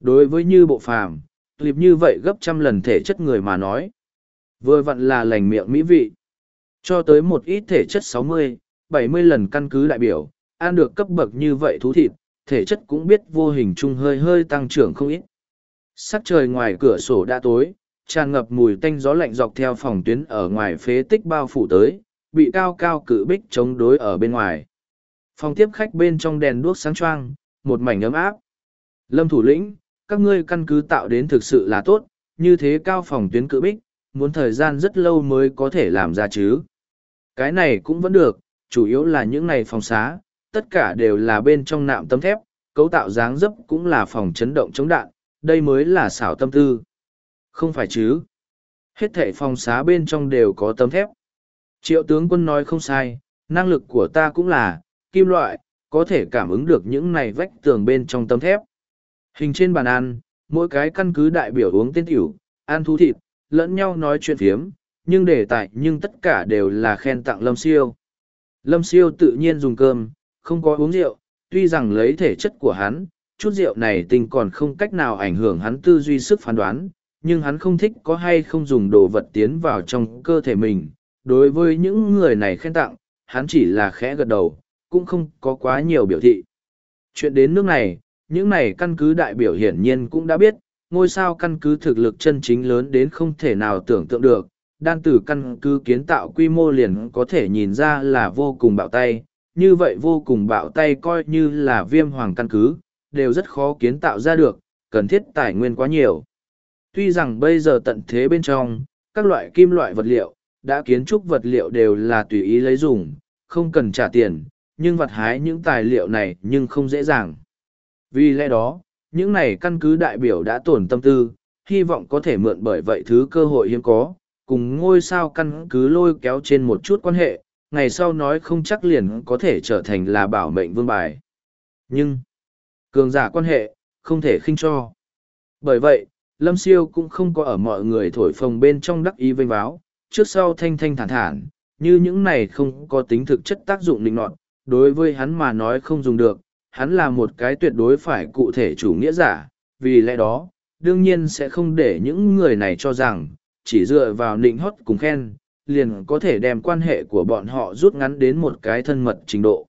Đối với như bộ phàm, liệp như vậy gấp trăm lần thể chất người mà nói. Vừa vặn là lành miệng mỹ vị. Cho tới một ít thể chất 60, 70 lần căn cứ đại biểu, ăn được cấp bậc như vậy thú thịt, thể chất cũng biết vô hình chung hơi hơi tăng trưởng không ít. Sắc trời ngoài cửa sổ đã tối, tràn ngập mùi tanh gió lạnh dọc theo phòng tuyến ở ngoài phế tích bao phủ tới, bị cao cao cự bích chống đối ở bên ngoài. Phòng tiếp khách bên trong đèn đuốc sáng choang, một mảnh ấm áp. Lâm thủ lĩnh, các ngươi căn cứ tạo đến thực sự là tốt, như thế cao phòng tuyến cự bích, muốn thời gian rất lâu mới có thể làm ra chứ. Cái này cũng vẫn được, chủ yếu là những này phòng xá, tất cả đều là bên trong nạm tấm thép, cấu tạo dáng dấp cũng là phòng chấn động chống đạn, đây mới là xảo tâm tư. Không phải chứ. Hết thảy phòng xá bên trong đều có tấm thép. Triệu tướng quân nói không sai, năng lực của ta cũng là, kim loại, có thể cảm ứng được những này vách tường bên trong tấm thép. Hình trên bàn ăn, mỗi cái căn cứ đại biểu uống tên tiểu, ăn thú thịt, lẫn nhau nói chuyện phiếm, nhưng đề tài nhưng tất cả đều là khen tặng Lâm Siêu. Lâm Siêu tự nhiên dùng cơm, không có uống rượu, tuy rằng lấy thể chất của hắn, chút rượu này tình còn không cách nào ảnh hưởng hắn tư duy sức phán đoán, nhưng hắn không thích có hay không dùng đồ vật tiến vào trong cơ thể mình. Đối với những người này khen tặng, hắn chỉ là khẽ gật đầu, cũng không có quá nhiều biểu thị. Chuyện đến nước này, những này căn cứ đại biểu hiển nhiên cũng đã biết, ngôi sao căn cứ thực lực chân chính lớn đến không thể nào tưởng tượng được, đan tử căn cứ kiến tạo quy mô liền có thể nhìn ra là vô cùng bạo tay, như vậy vô cùng bạo tay coi như là viêm hoàng căn cứ, đều rất khó kiến tạo ra được, cần thiết tài nguyên quá nhiều. Tuy rằng bây giờ tận thế bên trong, các loại kim loại vật liệu, đã kiến trúc vật liệu đều là tùy ý lấy dùng, không cần trả tiền, nhưng vật hái những tài liệu này nhưng không dễ dàng. Vì lẽ đó, những này căn cứ đại biểu đã tổn tâm tư, hy vọng có thể mượn bởi vậy thứ cơ hội hiếm có, cùng ngôi sao căn cứ lôi kéo trên một chút quan hệ, ngày sau nói không chắc liền có thể trở thành là bảo mệnh vương bài. Nhưng, cường giả quan hệ, không thể khinh cho. Bởi vậy, Lâm Siêu cũng không có ở mọi người thổi phồng bên trong đắc ý vênh báo, trước sau thanh thanh thản thản, như những này không có tính thực chất tác dụng định nọt, đối với hắn mà nói không dùng được, hắn là một cái tuyệt đối phải cụ thể chủ nghĩa giả, vì lẽ đó, đương nhiên sẽ không để những người này cho rằng, chỉ dựa vào nịnh hót cùng khen, liền có thể đem quan hệ của bọn họ rút ngắn đến một cái thân mật trình độ.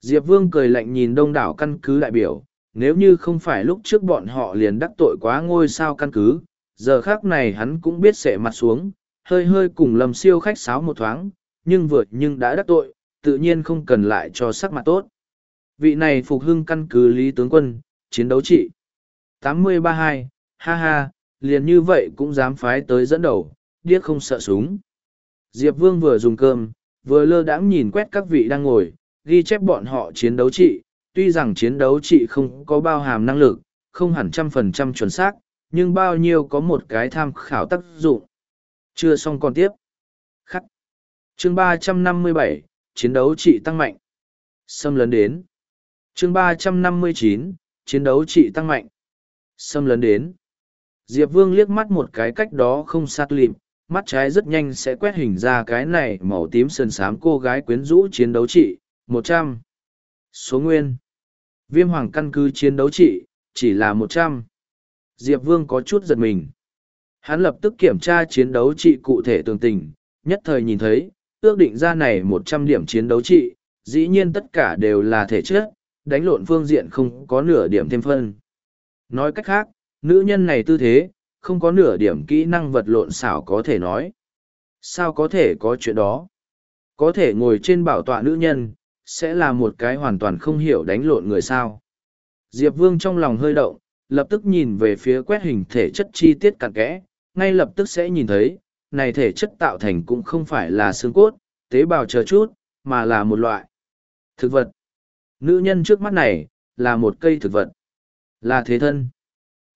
Diệp Vương cười lạnh nhìn đông đảo căn cứ đại biểu, nếu như không phải lúc trước bọn họ liền đắc tội quá ngôi sao căn cứ, giờ khác này hắn cũng biết sẽ mặt xuống, hơi hơi cùng lầm siêu khách sáo một thoáng, nhưng vượt nhưng đã đắc tội, tự nhiên không cần lại cho sắc mặt tốt. Vị này phục hưng căn cứ Lý Tướng Quân, chiến đấu trị. 832, ha ha, liền như vậy cũng dám phái tới dẫn đầu, điếc không sợ súng. Diệp Vương vừa dùng cơm, vừa lơ đãng nhìn quét các vị đang ngồi, ghi chép bọn họ chiến đấu trị, tuy rằng chiến đấu trị không có bao hàm năng lực, không hẳn trăm phần trăm chuẩn xác, nhưng bao nhiêu có một cái tham khảo tác dụng. Chưa xong còn tiếp. Khắc. Chương ba trăm năm mươi bảy chiến đấu trị tăng mạnh. Xâm lấn đến. Chương ba trăm năm mươi chín chiến đấu trị tăng mạnh. Xâm lấn đến. Diệp Vương liếc mắt một cái cách đó không xa tulip, mắt trái rất nhanh sẽ quét hình ra cái này màu tím sơn sám cô gái quyến rũ chiến đấu trị, một trăm Số nguyên. Viêm hoàng căn cứ chiến đấu trị, chỉ là một trăm Diệp Vương có chút giật mình. Hắn lập tức kiểm tra chiến đấu trị cụ thể tường tình, nhất thời nhìn thấy, ước định ra này một trăm điểm chiến đấu trị, dĩ nhiên tất cả đều là thể chất, đánh lộn phương diện không có nửa điểm thêm phân. Nói cách khác, nữ nhân này tư thế, không có nửa điểm kỹ năng vật lộn xảo có thể nói. Sao có thể có chuyện đó? Có thể ngồi trên bảo tọa nữ nhân, sẽ là một cái hoàn toàn không hiểu đánh lộn người sao. Diệp Vương trong lòng hơi động, lập tức nhìn về phía quét hình thể chất chi tiết cặn kẽ, ngay lập tức sẽ nhìn thấy, này thể chất tạo thành cũng không phải là xương cốt, tế bào chờ chút, mà là một loại thực vật. Nữ nhân trước mắt này, là một cây thực vật, là thế thân.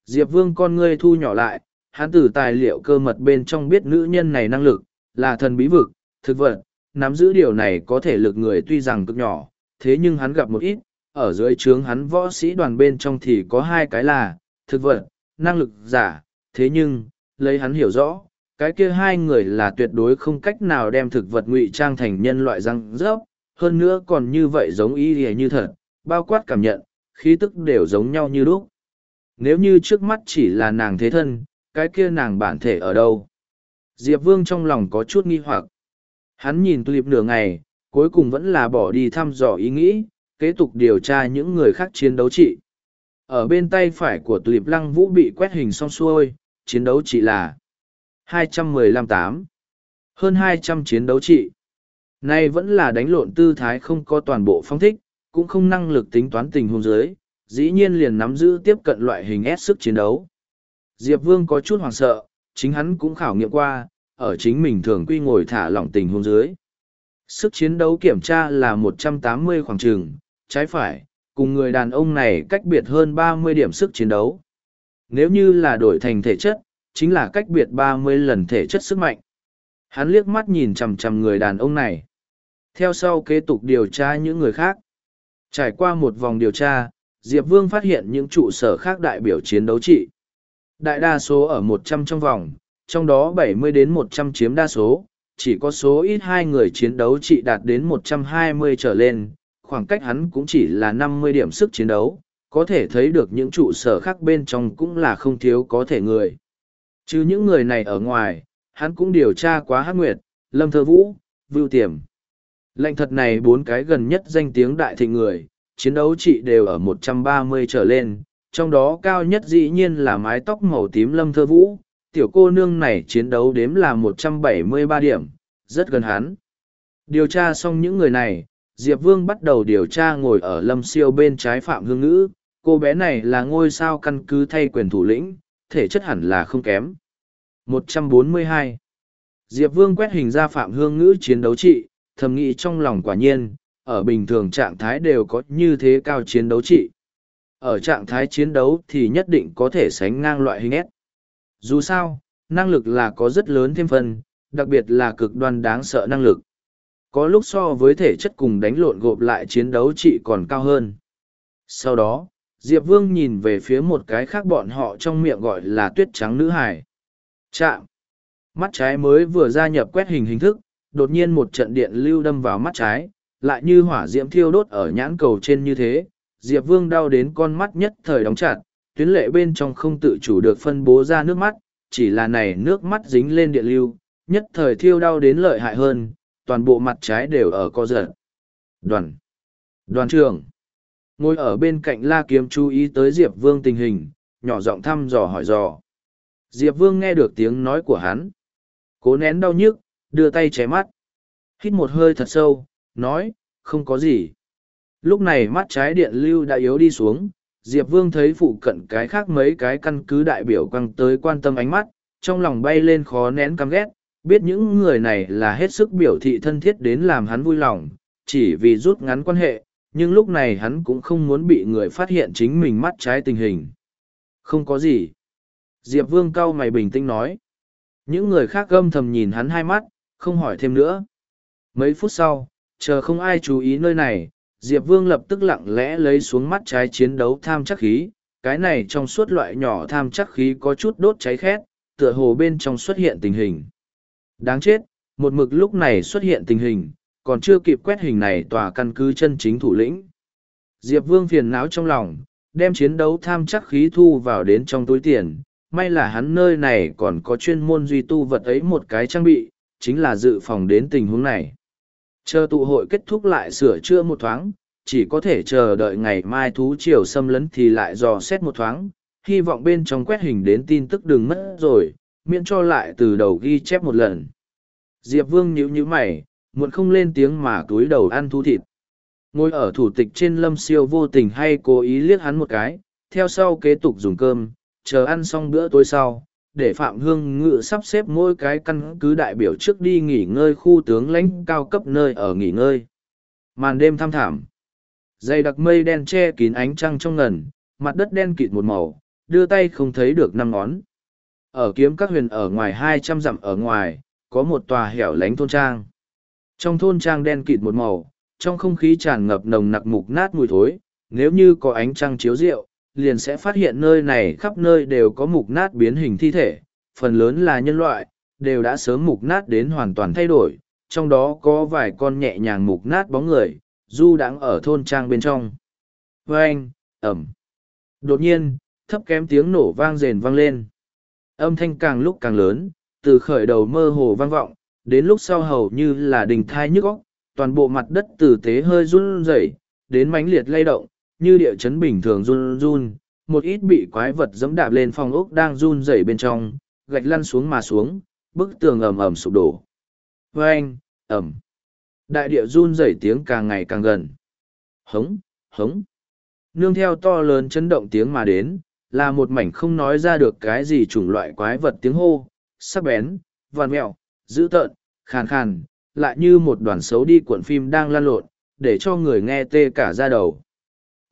Diệp Vương con ngươi thu nhỏ lại, hắn từ tài liệu cơ mật bên trong biết nữ nhân này năng lực, là thần bí vực, thực vật, nắm giữ điều này có thể lực người tuy rằng cực nhỏ, thế nhưng hắn gặp một ít, ở dưới trướng hắn võ sĩ đoàn bên trong thì có hai cái là, thực vật, năng lực giả, thế nhưng, lấy hắn hiểu rõ, cái kia hai người là tuyệt đối không cách nào đem thực vật ngụy trang thành nhân loại răng rớp, hơn nữa còn như vậy giống y như thật, bao quát cảm nhận, khí tức đều giống nhau như lúc. Nếu như trước mắt chỉ là nàng thế thân, cái kia nàng bản thể ở đâu? Diệp Vương trong lòng có chút nghi hoặc. Hắn nhìn tulip nửa ngày, cuối cùng vẫn là bỏ đi thăm dò ý nghĩ, kế tục điều tra những người khác chiến đấu trị. Ở bên tay phải của tulip lăng vũ bị quét hình xong xuôi, chiến đấu trị là 215-8. Hơn 200 chiến đấu trị. Nay vẫn là đánh lộn tư thái không có toàn bộ phong thích, cũng không năng lực tính toán tình huống giới dĩ nhiên liền nắm giữ tiếp cận loại hình S sức chiến đấu. Diệp Vương có chút hoảng sợ, chính hắn cũng khảo nghiệm qua, ở chính mình thường quy ngồi thả lỏng tình huống dưới. Sức chiến đấu kiểm tra là 180 khoảng trường, trái phải, cùng người đàn ông này cách biệt hơn 30 điểm sức chiến đấu. Nếu như là đổi thành thể chất, chính là cách biệt 30 lần thể chất sức mạnh. Hắn liếc mắt nhìn chằm chằm người đàn ông này. Theo sau kế tục điều tra những người khác. Trải qua một vòng điều tra, Diệp Vương phát hiện những trụ sở khác đại biểu chiến đấu trị. Đại đa số ở 100 trong vòng, trong đó 70 đến 100 chiếm đa số, chỉ có số ít hai người chiến đấu trị đạt đến 120 trở lên, khoảng cách hắn cũng chỉ là 50 điểm sức chiến đấu, có thể thấy được những trụ sở khác bên trong cũng là không thiếu có thể người. Chứ những người này ở ngoài, hắn cũng điều tra quá hát nguyệt, lâm thơ vũ, vưu tiềm. Lệnh thật này bốn cái gần nhất danh tiếng đại thịnh người, chiến đấu trị đều ở 130 trở lên, trong đó cao nhất dĩ nhiên là mái tóc màu tím lâm thơ vũ, tiểu cô nương này chiến đấu đếm là 173 điểm, rất gần hắn. Điều tra xong những người này, Diệp Vương bắt đầu điều tra ngồi ở lâm siêu bên trái Phạm Hương Ngữ, cô bé này là ngôi sao căn cứ thay quyền thủ lĩnh, thể chất hẳn là không kém. 142. Diệp Vương quét hình ra Phạm Hương Ngữ chiến đấu trị, thầm nghĩ trong lòng quả nhiên, ở bình thường trạng thái đều có như thế cao chiến đấu trị. Ở trạng thái chiến đấu thì nhất định có thể sánh ngang loại hình S. Dù sao, năng lực là có rất lớn thêm phần, đặc biệt là cực đoan đáng sợ năng lực. Có lúc so với thể chất cùng đánh lộn gộp lại chiến đấu trị còn cao hơn. Sau đó, Diệp Vương nhìn về phía một cái khác bọn họ trong miệng gọi là tuyết trắng nữ hải. Chạm! Mắt trái mới vừa gia nhập quét hình hình thức, đột nhiên một trận điện lưu đâm vào mắt trái, lại như hỏa diễm thiêu đốt ở nhãn cầu trên như thế. Diệp Vương đau đến con mắt nhất thời đóng chặt, tuyến lệ bên trong không tự chủ được phân bố ra nước mắt, chỉ là này nước mắt dính lên điện lưu, nhất thời thiêu đau đến lợi hại hơn, toàn bộ mặt trái đều ở co giật. Đoàn! Đoàn trưởng! Ngồi ở bên cạnh La Kiếm chú ý tới Diệp Vương tình hình, nhỏ giọng thăm dò hỏi dò. Diệp Vương nghe được tiếng nói của hắn. Cố nén đau nhức, đưa tay che mắt. Hít một hơi thật sâu, nói, không có gì. Lúc này mắt trái điện lưu đã yếu đi xuống, Diệp Vương thấy phụ cận cái khác mấy cái căn cứ đại biểu quăng tới quan tâm ánh mắt, trong lòng bay lên khó nén căm ghét, biết những người này là hết sức biểu thị thân thiết đến làm hắn vui lòng, chỉ vì rút ngắn quan hệ, nhưng lúc này hắn cũng không muốn bị người phát hiện chính mình mắt trái tình hình. Không có gì. Diệp Vương cau mày bình tĩnh nói. Những người khác gâm thầm nhìn hắn hai mắt, không hỏi thêm nữa. Mấy phút sau, chờ không ai chú ý nơi này, Diệp Vương lập tức lặng lẽ lấy xuống mắt trái chiến đấu tham chắc khí. Cái này trong suốt loại nhỏ tham chắc khí có chút đốt cháy khét, tựa hồ bên trong xuất hiện tình hình. Đáng chết, một mực lúc này xuất hiện tình hình, còn chưa kịp quét hình này tòa căn cứ chân chính thủ lĩnh. Diệp Vương phiền não trong lòng, đem chiến đấu tham chắc khí thu vào đến trong túi tiền. May là hắn nơi này còn có chuyên môn duy tu vật ấy một cái trang bị, chính là dự phòng đến tình huống này. Chờ tụ hội kết thúc lại sửa chữa một thoáng, chỉ có thể chờ đợi ngày mai thú triều xâm lấn thì lại dò xét một thoáng, hy vọng bên trong quét hình đến tin tức đừng mất rồi, miễn cho lại từ đầu ghi chép một lần. Diệp Vương nhíu nhíu mày, muộn không lên tiếng mà túi đầu ăn thú thịt. Ngồi ở thủ tịch trên lâm siêu vô tình hay cố ý liếc hắn một cái, theo sau kế tục dùng cơm, chờ ăn xong bữa tối sau, để Phạm Hương Ngự sắp xếp mỗi cái căn cứ đại biểu trước đi nghỉ ngơi khu tướng lãnh cao cấp nơi ở nghỉ ngơi. Màn đêm thăm thảm. Dày đặc mây đen che kín ánh trăng trong ngần, mặt đất đen kịt một màu, đưa tay không thấy được năm ngón. Ở kiếm các huyền ở ngoài hai trăm dặm ở ngoài, có một tòa hẻo lánh thôn trang. Trong thôn trang đen kịt một màu, trong không khí tràn ngập nồng nặc mục nát mùi thối, nếu như có ánh trăng chiếu rượu, liền sẽ phát hiện nơi này khắp nơi đều có mục nát biến hình thi thể, phần lớn là nhân loại, đều đã sớm mục nát đến hoàn toàn thay đổi, trong đó có vài con nhẹ nhàng mục nát bóng người, du đang ở thôn trang bên trong. Vâng, ẩm. Đột nhiên, thấp kém tiếng nổ vang rền vang lên. Âm thanh càng lúc càng lớn, từ khởi đầu mơ hồ vang vọng, đến lúc sau hầu như là đình thai nhức óc, toàn bộ mặt đất tử tế hơi run rẩy, đến mãnh liệt lay động, như địa chấn bình thường run run, một ít bị quái vật dẫm đạp lên phòng ốc đang run rẩy bên trong, gạch lăn xuống mà xuống, bức tường ầm ầm sụp đổ. Vang, ầm. Đại địa run rẩy tiếng càng ngày càng gần. Hống, hống. Nương theo to lớn chấn động tiếng mà đến, là một mảnh không nói ra được cái gì chủng loại quái vật tiếng hô, sắc bén, vằn mẹo, dữ tợn, khàn khàn, lại như một đoàn xấu đi cuộn phim đang lan lộn, để cho người nghe tê cả da đầu.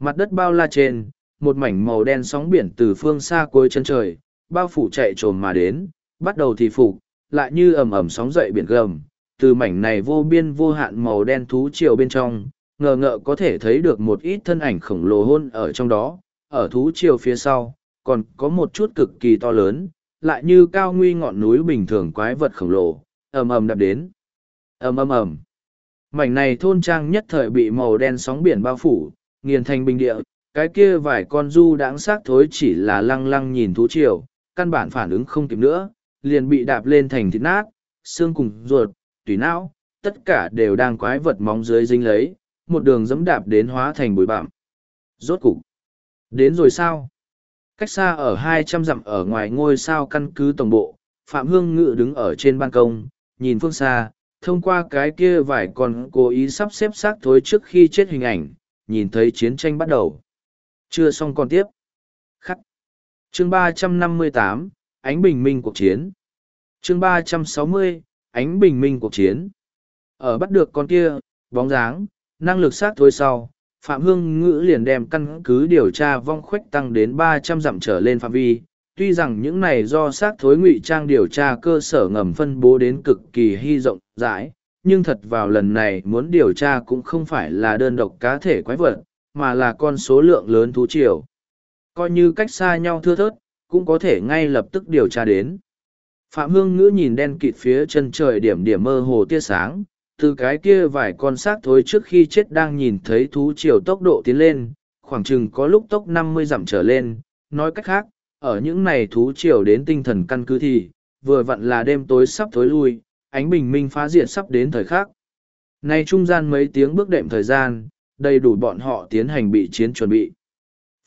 Mặt đất bao la trên, một mảnh màu đen sóng biển từ phương xa cuối chân trời, bao phủ chạy trồm mà đến, bắt đầu thì phục, lại như ầm ầm sóng dậy biển gầm, từ mảnh này vô biên vô hạn màu đen thú chiều bên trong, ngờ ngợ có thể thấy được một ít thân ảnh khổng lồ hôn ở trong đó, ở thú chiều phía sau, còn có một chút cực kỳ to lớn, lại như cao nguy ngọn núi bình thường quái vật khổng lồ, ầm ầm đập đến. ầm ầm ầm. Mảnh này thôn trang nhất thời bị màu đen sóng biển bao phủ, nghiền thành bình địa, cái kia vài con du đãng xác thối chỉ là lăng lăng nhìn thú triều, căn bản phản ứng không kịp nữa, liền bị đạp lên thành thịt nát, xương cùng ruột, tùy não, tất cả đều đang quái vật móng dưới dính lấy, một đường dẫm đạp đến hóa thành bụi bặm. Rốt cục. Đến rồi sao? Cách xa ở hai trăm dặm ở ngoài ngôi sao căn cứ tổng bộ, Phạm Hương Ngự đứng ở trên ban công, nhìn phương xa, thông qua cái kia vài con cố ý sắp xếp xác thối trước khi chết hình ảnh, nhìn thấy chiến tranh bắt đầu. Chưa xong còn tiếp. Khắc. Chương ba trăm năm mươi tám Ánh bình minh cuộc chiến. Chương ba trăm sáu mươi Ánh bình minh cuộc chiến. Ở bắt được con kia, bóng dáng, năng lực sát thối sau, Phạm Hương Ngữ liền đem căn cứ điều tra vong khuếch tăng đến ba trăm dặm trở lên phạm vi. Tuy rằng những này do xác thối ngụy trang điều tra cơ sở ngầm phân bố đến cực kỳ hy rộng rãi, nhưng thật vào lần này muốn điều tra cũng không phải là đơn độc cá thể quái vật, mà là con số lượng lớn thú triều. Coi như cách xa nhau thưa thớt, cũng có thể ngay lập tức điều tra đến. Phạm Hương Ngữ nhìn đen kịt phía chân trời điểm điểm mơ hồ tia sáng, từ cái kia vài con xác thối trước khi chết đang nhìn thấy thú triều tốc độ tiến lên, khoảng chừng có lúc tốc năm mươi dặm trở lên. Nói cách khác, ở những này thú triều đến tinh thần căn cứ thì, vừa vặn là đêm tối sắp thối lui, ánh bình minh phá diện sắp đến thời khắc. Nay trung gian mấy tiếng bước đệm thời gian, đầy đủ bọn họ tiến hành bị chiến chuẩn bị.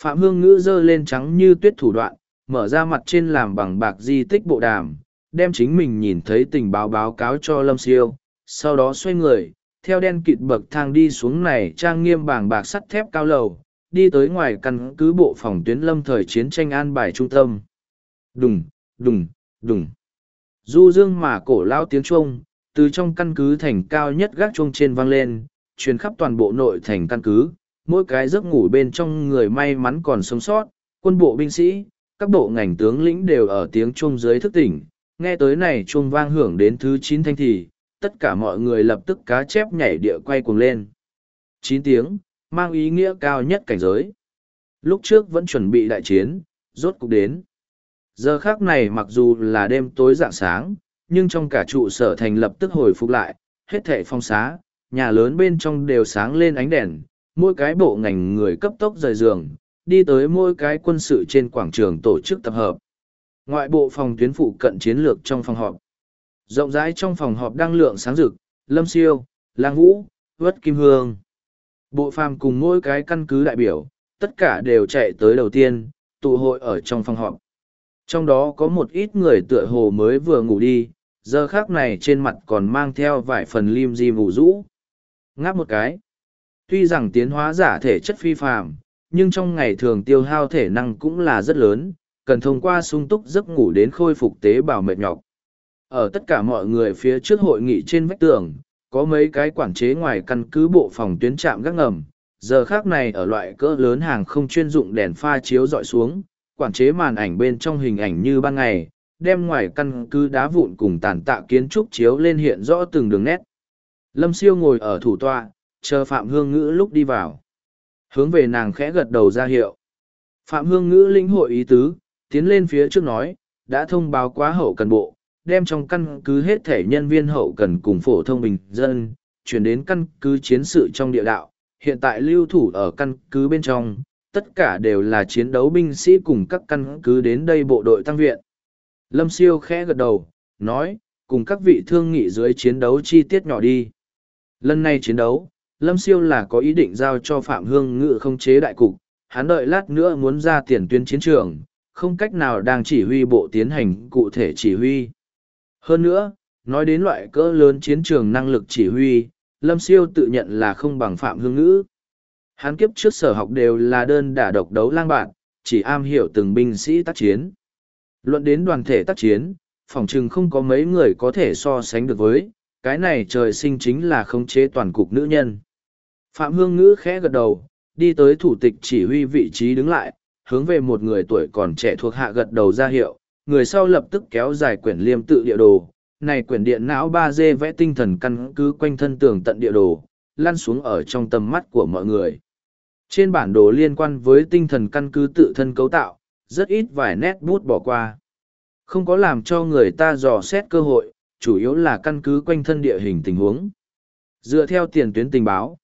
Phạm Hương Ngữ dơ lên trắng như tuyết thủ đoạn, mở ra mặt trên làm bằng bạc di tích bộ đàm, đem chính mình nhìn thấy tình báo báo cáo cho Lâm Siêu, sau đó xoay người, theo đen kịt bậc thang đi xuống này trang nghiêm bảng bạc sắt thép cao lầu, đi tới ngoài căn cứ bộ phòng tuyến lâm thời chiến tranh an bài trung tâm. Đùng, đùng, đùng. Du dương mà cổ lao tiếng chuông, từ trong căn cứ thành cao nhất gác chuông trên vang lên, truyền khắp toàn bộ nội thành căn cứ, mỗi cái giấc ngủ bên trong người may mắn còn sống sót, quân bộ binh sĩ, các bộ ngành tướng lĩnh đều ở tiếng chuông dưới thức tỉnh, nghe tới này chuông vang hưởng đến thứ chín thanh thì, tất cả mọi người lập tức cá chép nhảy địa quay cuồng lên. Chín tiếng, mang ý nghĩa cao nhất cảnh giới. Lúc trước vẫn chuẩn bị đại chiến, rốt cục đến. Giờ khác này mặc dù là đêm tối dạng sáng, nhưng trong cả trụ sở thành lập tức hồi phục lại, hết thệ phong xá, nhà lớn bên trong đều sáng lên ánh đèn, mỗi cái bộ ngành người cấp tốc rời giường, đi tới mỗi cái quân sự trên quảng trường tổ chức tập hợp. Ngoại bộ phòng tuyến phụ cận chiến lược trong phòng họp. Rộng rãi trong phòng họp đăng lượng sáng rực, Lâm Siêu, Lang Vũ, Vất Kim Hương. Bộ phàm cùng mỗi cái căn cứ đại biểu, tất cả đều chạy tới đầu tiên, tụ hội ở trong phòng họp. Trong đó có một ít người tựa hồ mới vừa ngủ đi, giờ khác này trên mặt còn mang theo vài phần lim di mù rũ. Ngáp một cái. Tuy rằng tiến hóa giả thể chất phi phàm, nhưng trong ngày thường tiêu hao thể năng cũng là rất lớn, cần thông qua sung túc giấc ngủ đến khôi phục tế bào mệt nhọc. Ở tất cả mọi người phía trước hội nghị trên vách tường, có mấy cái quản chế ngoài căn cứ bộ phòng tuyến trạm gác ngầm. Giờ khác này ở loại cỡ lớn hàng không chuyên dụng đèn pha chiếu dọi xuống, quản chế màn ảnh bên trong hình ảnh như ban ngày, đem ngoài căn cứ đá vụn cùng tàn tạ kiến trúc chiếu lên hiện rõ từng đường nét. Lâm siêu ngồi ở thủ tọa, chờ Phạm Hương Ngữ lúc đi vào. Hướng về nàng khẽ gật đầu ra hiệu. Phạm Hương Ngữ linh hội ý tứ, tiến lên phía trước nói, đã thông báo quá hậu cần bộ, đem trong căn cứ hết thể nhân viên hậu cần cùng phổ thông bình dân, chuyển đến căn cứ chiến sự trong địa đạo. Hiện tại lưu thủ ở căn cứ bên trong, tất cả đều là chiến đấu binh sĩ cùng các căn cứ đến đây bộ đội tăng viện. Lâm Siêu khẽ gật đầu, nói, cùng các vị thương nghị dưới chiến đấu chi tiết nhỏ đi. Lần này chiến đấu, Lâm Siêu là có ý định giao cho Phạm Hương Ngự không chế đại cục, hắn đợi lát nữa muốn ra tiền tuyến chiến trường, không cách nào đang chỉ huy bộ tiến hành cụ thể chỉ huy. Hơn nữa, nói đến loại cỡ lớn chiến trường năng lực chỉ huy, Lâm Siêu tự nhận là không bằng Phạm Hương Ngữ. Hắn kiếp trước sở học đều là đơn đả độc đấu lang bạn, chỉ am hiểu từng binh sĩ tác chiến. Luận đến đoàn thể tác chiến, phòng chừng không có mấy người có thể so sánh được với, cái này trời sinh chính là khống chế toàn cục nữ nhân. Phạm Hương Ngữ khẽ gật đầu, đi tới thủ tịch chỉ huy vị trí đứng lại, hướng về một người tuổi còn trẻ thuộc hạ gật đầu ra hiệu, người sau lập tức kéo dài quyển liêm tự địa đồ. Này quyển điện não ba d vẽ tinh thần căn cứ quanh thân tường tận địa đồ, lăn xuống ở trong tầm mắt của mọi người. Trên bản đồ liên quan với tinh thần căn cứ tự thân cấu tạo, rất ít vài nét bút bỏ qua. Không có làm cho người ta dò xét cơ hội, chủ yếu là căn cứ quanh thân địa hình tình huống. Dựa theo tiền tuyến tình báo,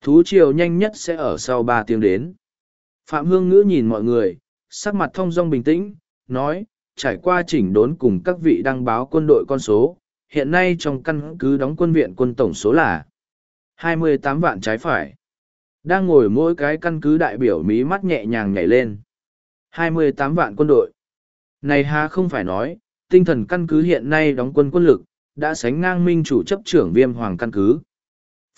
thú triều nhanh nhất sẽ ở sau ba tiếng đến. Phạm Hương Ngữ nhìn mọi người, sắc mặt thông dong bình tĩnh, nói, trải qua chỉnh đốn cùng các vị đăng báo quân đội con số, hiện nay trong căn cứ đóng quân viện quân tổng số là 28 vạn trái phải. Đang ngồi mỗi cái căn cứ đại biểu mí mắt nhẹ nhàng nhảy lên. 28 vạn quân đội. Này ha không phải nói, tinh thần căn cứ hiện nay đóng quân quân lực, đã sánh ngang minh chủ chấp trưởng viêm hoàng căn cứ.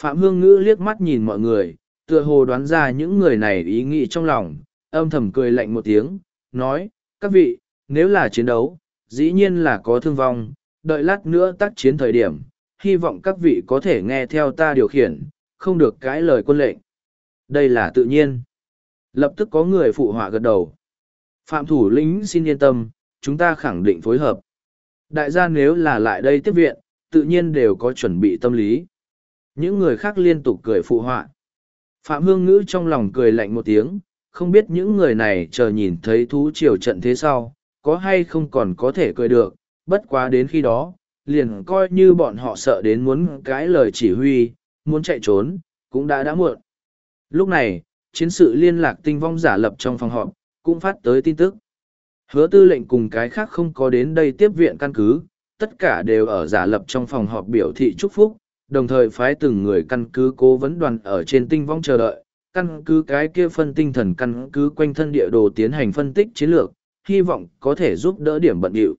Phạm Hương Ngữ liếc mắt nhìn mọi người, tựa hồ đoán ra những người này ý nghĩ trong lòng, âm thầm cười lạnh một tiếng, nói, các vị, nếu là chiến đấu, dĩ nhiên là có thương vong, đợi lát nữa tác chiến thời điểm, hy vọng các vị có thể nghe theo ta điều khiển, không được cãi lời quân lệnh. Đây là tự nhiên. Lập tức có người phụ họa gật đầu. Phạm thủ lĩnh xin yên tâm, chúng ta khẳng định phối hợp. Đại gia nếu là lại đây tiếp viện, tự nhiên đều có chuẩn bị tâm lý. Những người khác liên tục cười phụ họa. Phạm Hương Ngữ trong lòng cười lạnh một tiếng, không biết những người này chờ nhìn thấy thú triều trận thế sau, có hay không còn có thể cười được, bất quá đến khi đó, liền coi như bọn họ sợ đến muốn cái lời chỉ huy, muốn chạy trốn, cũng đã đã muộn. Lúc này, chiến sự liên lạc tinh vong giả lập trong phòng họp, cũng phát tới tin tức. Hứa tư lệnh cùng cái khác không có đến đây tiếp viện căn cứ, tất cả đều ở giả lập trong phòng họp biểu thị chúc phúc, đồng thời phái từng người căn cứ cố vấn đoàn ở trên tinh vong chờ đợi, căn cứ cái kia phân tinh thần căn cứ quanh thân địa đồ tiến hành phân tích chiến lược, hy vọng có thể giúp đỡ điểm bận điệu.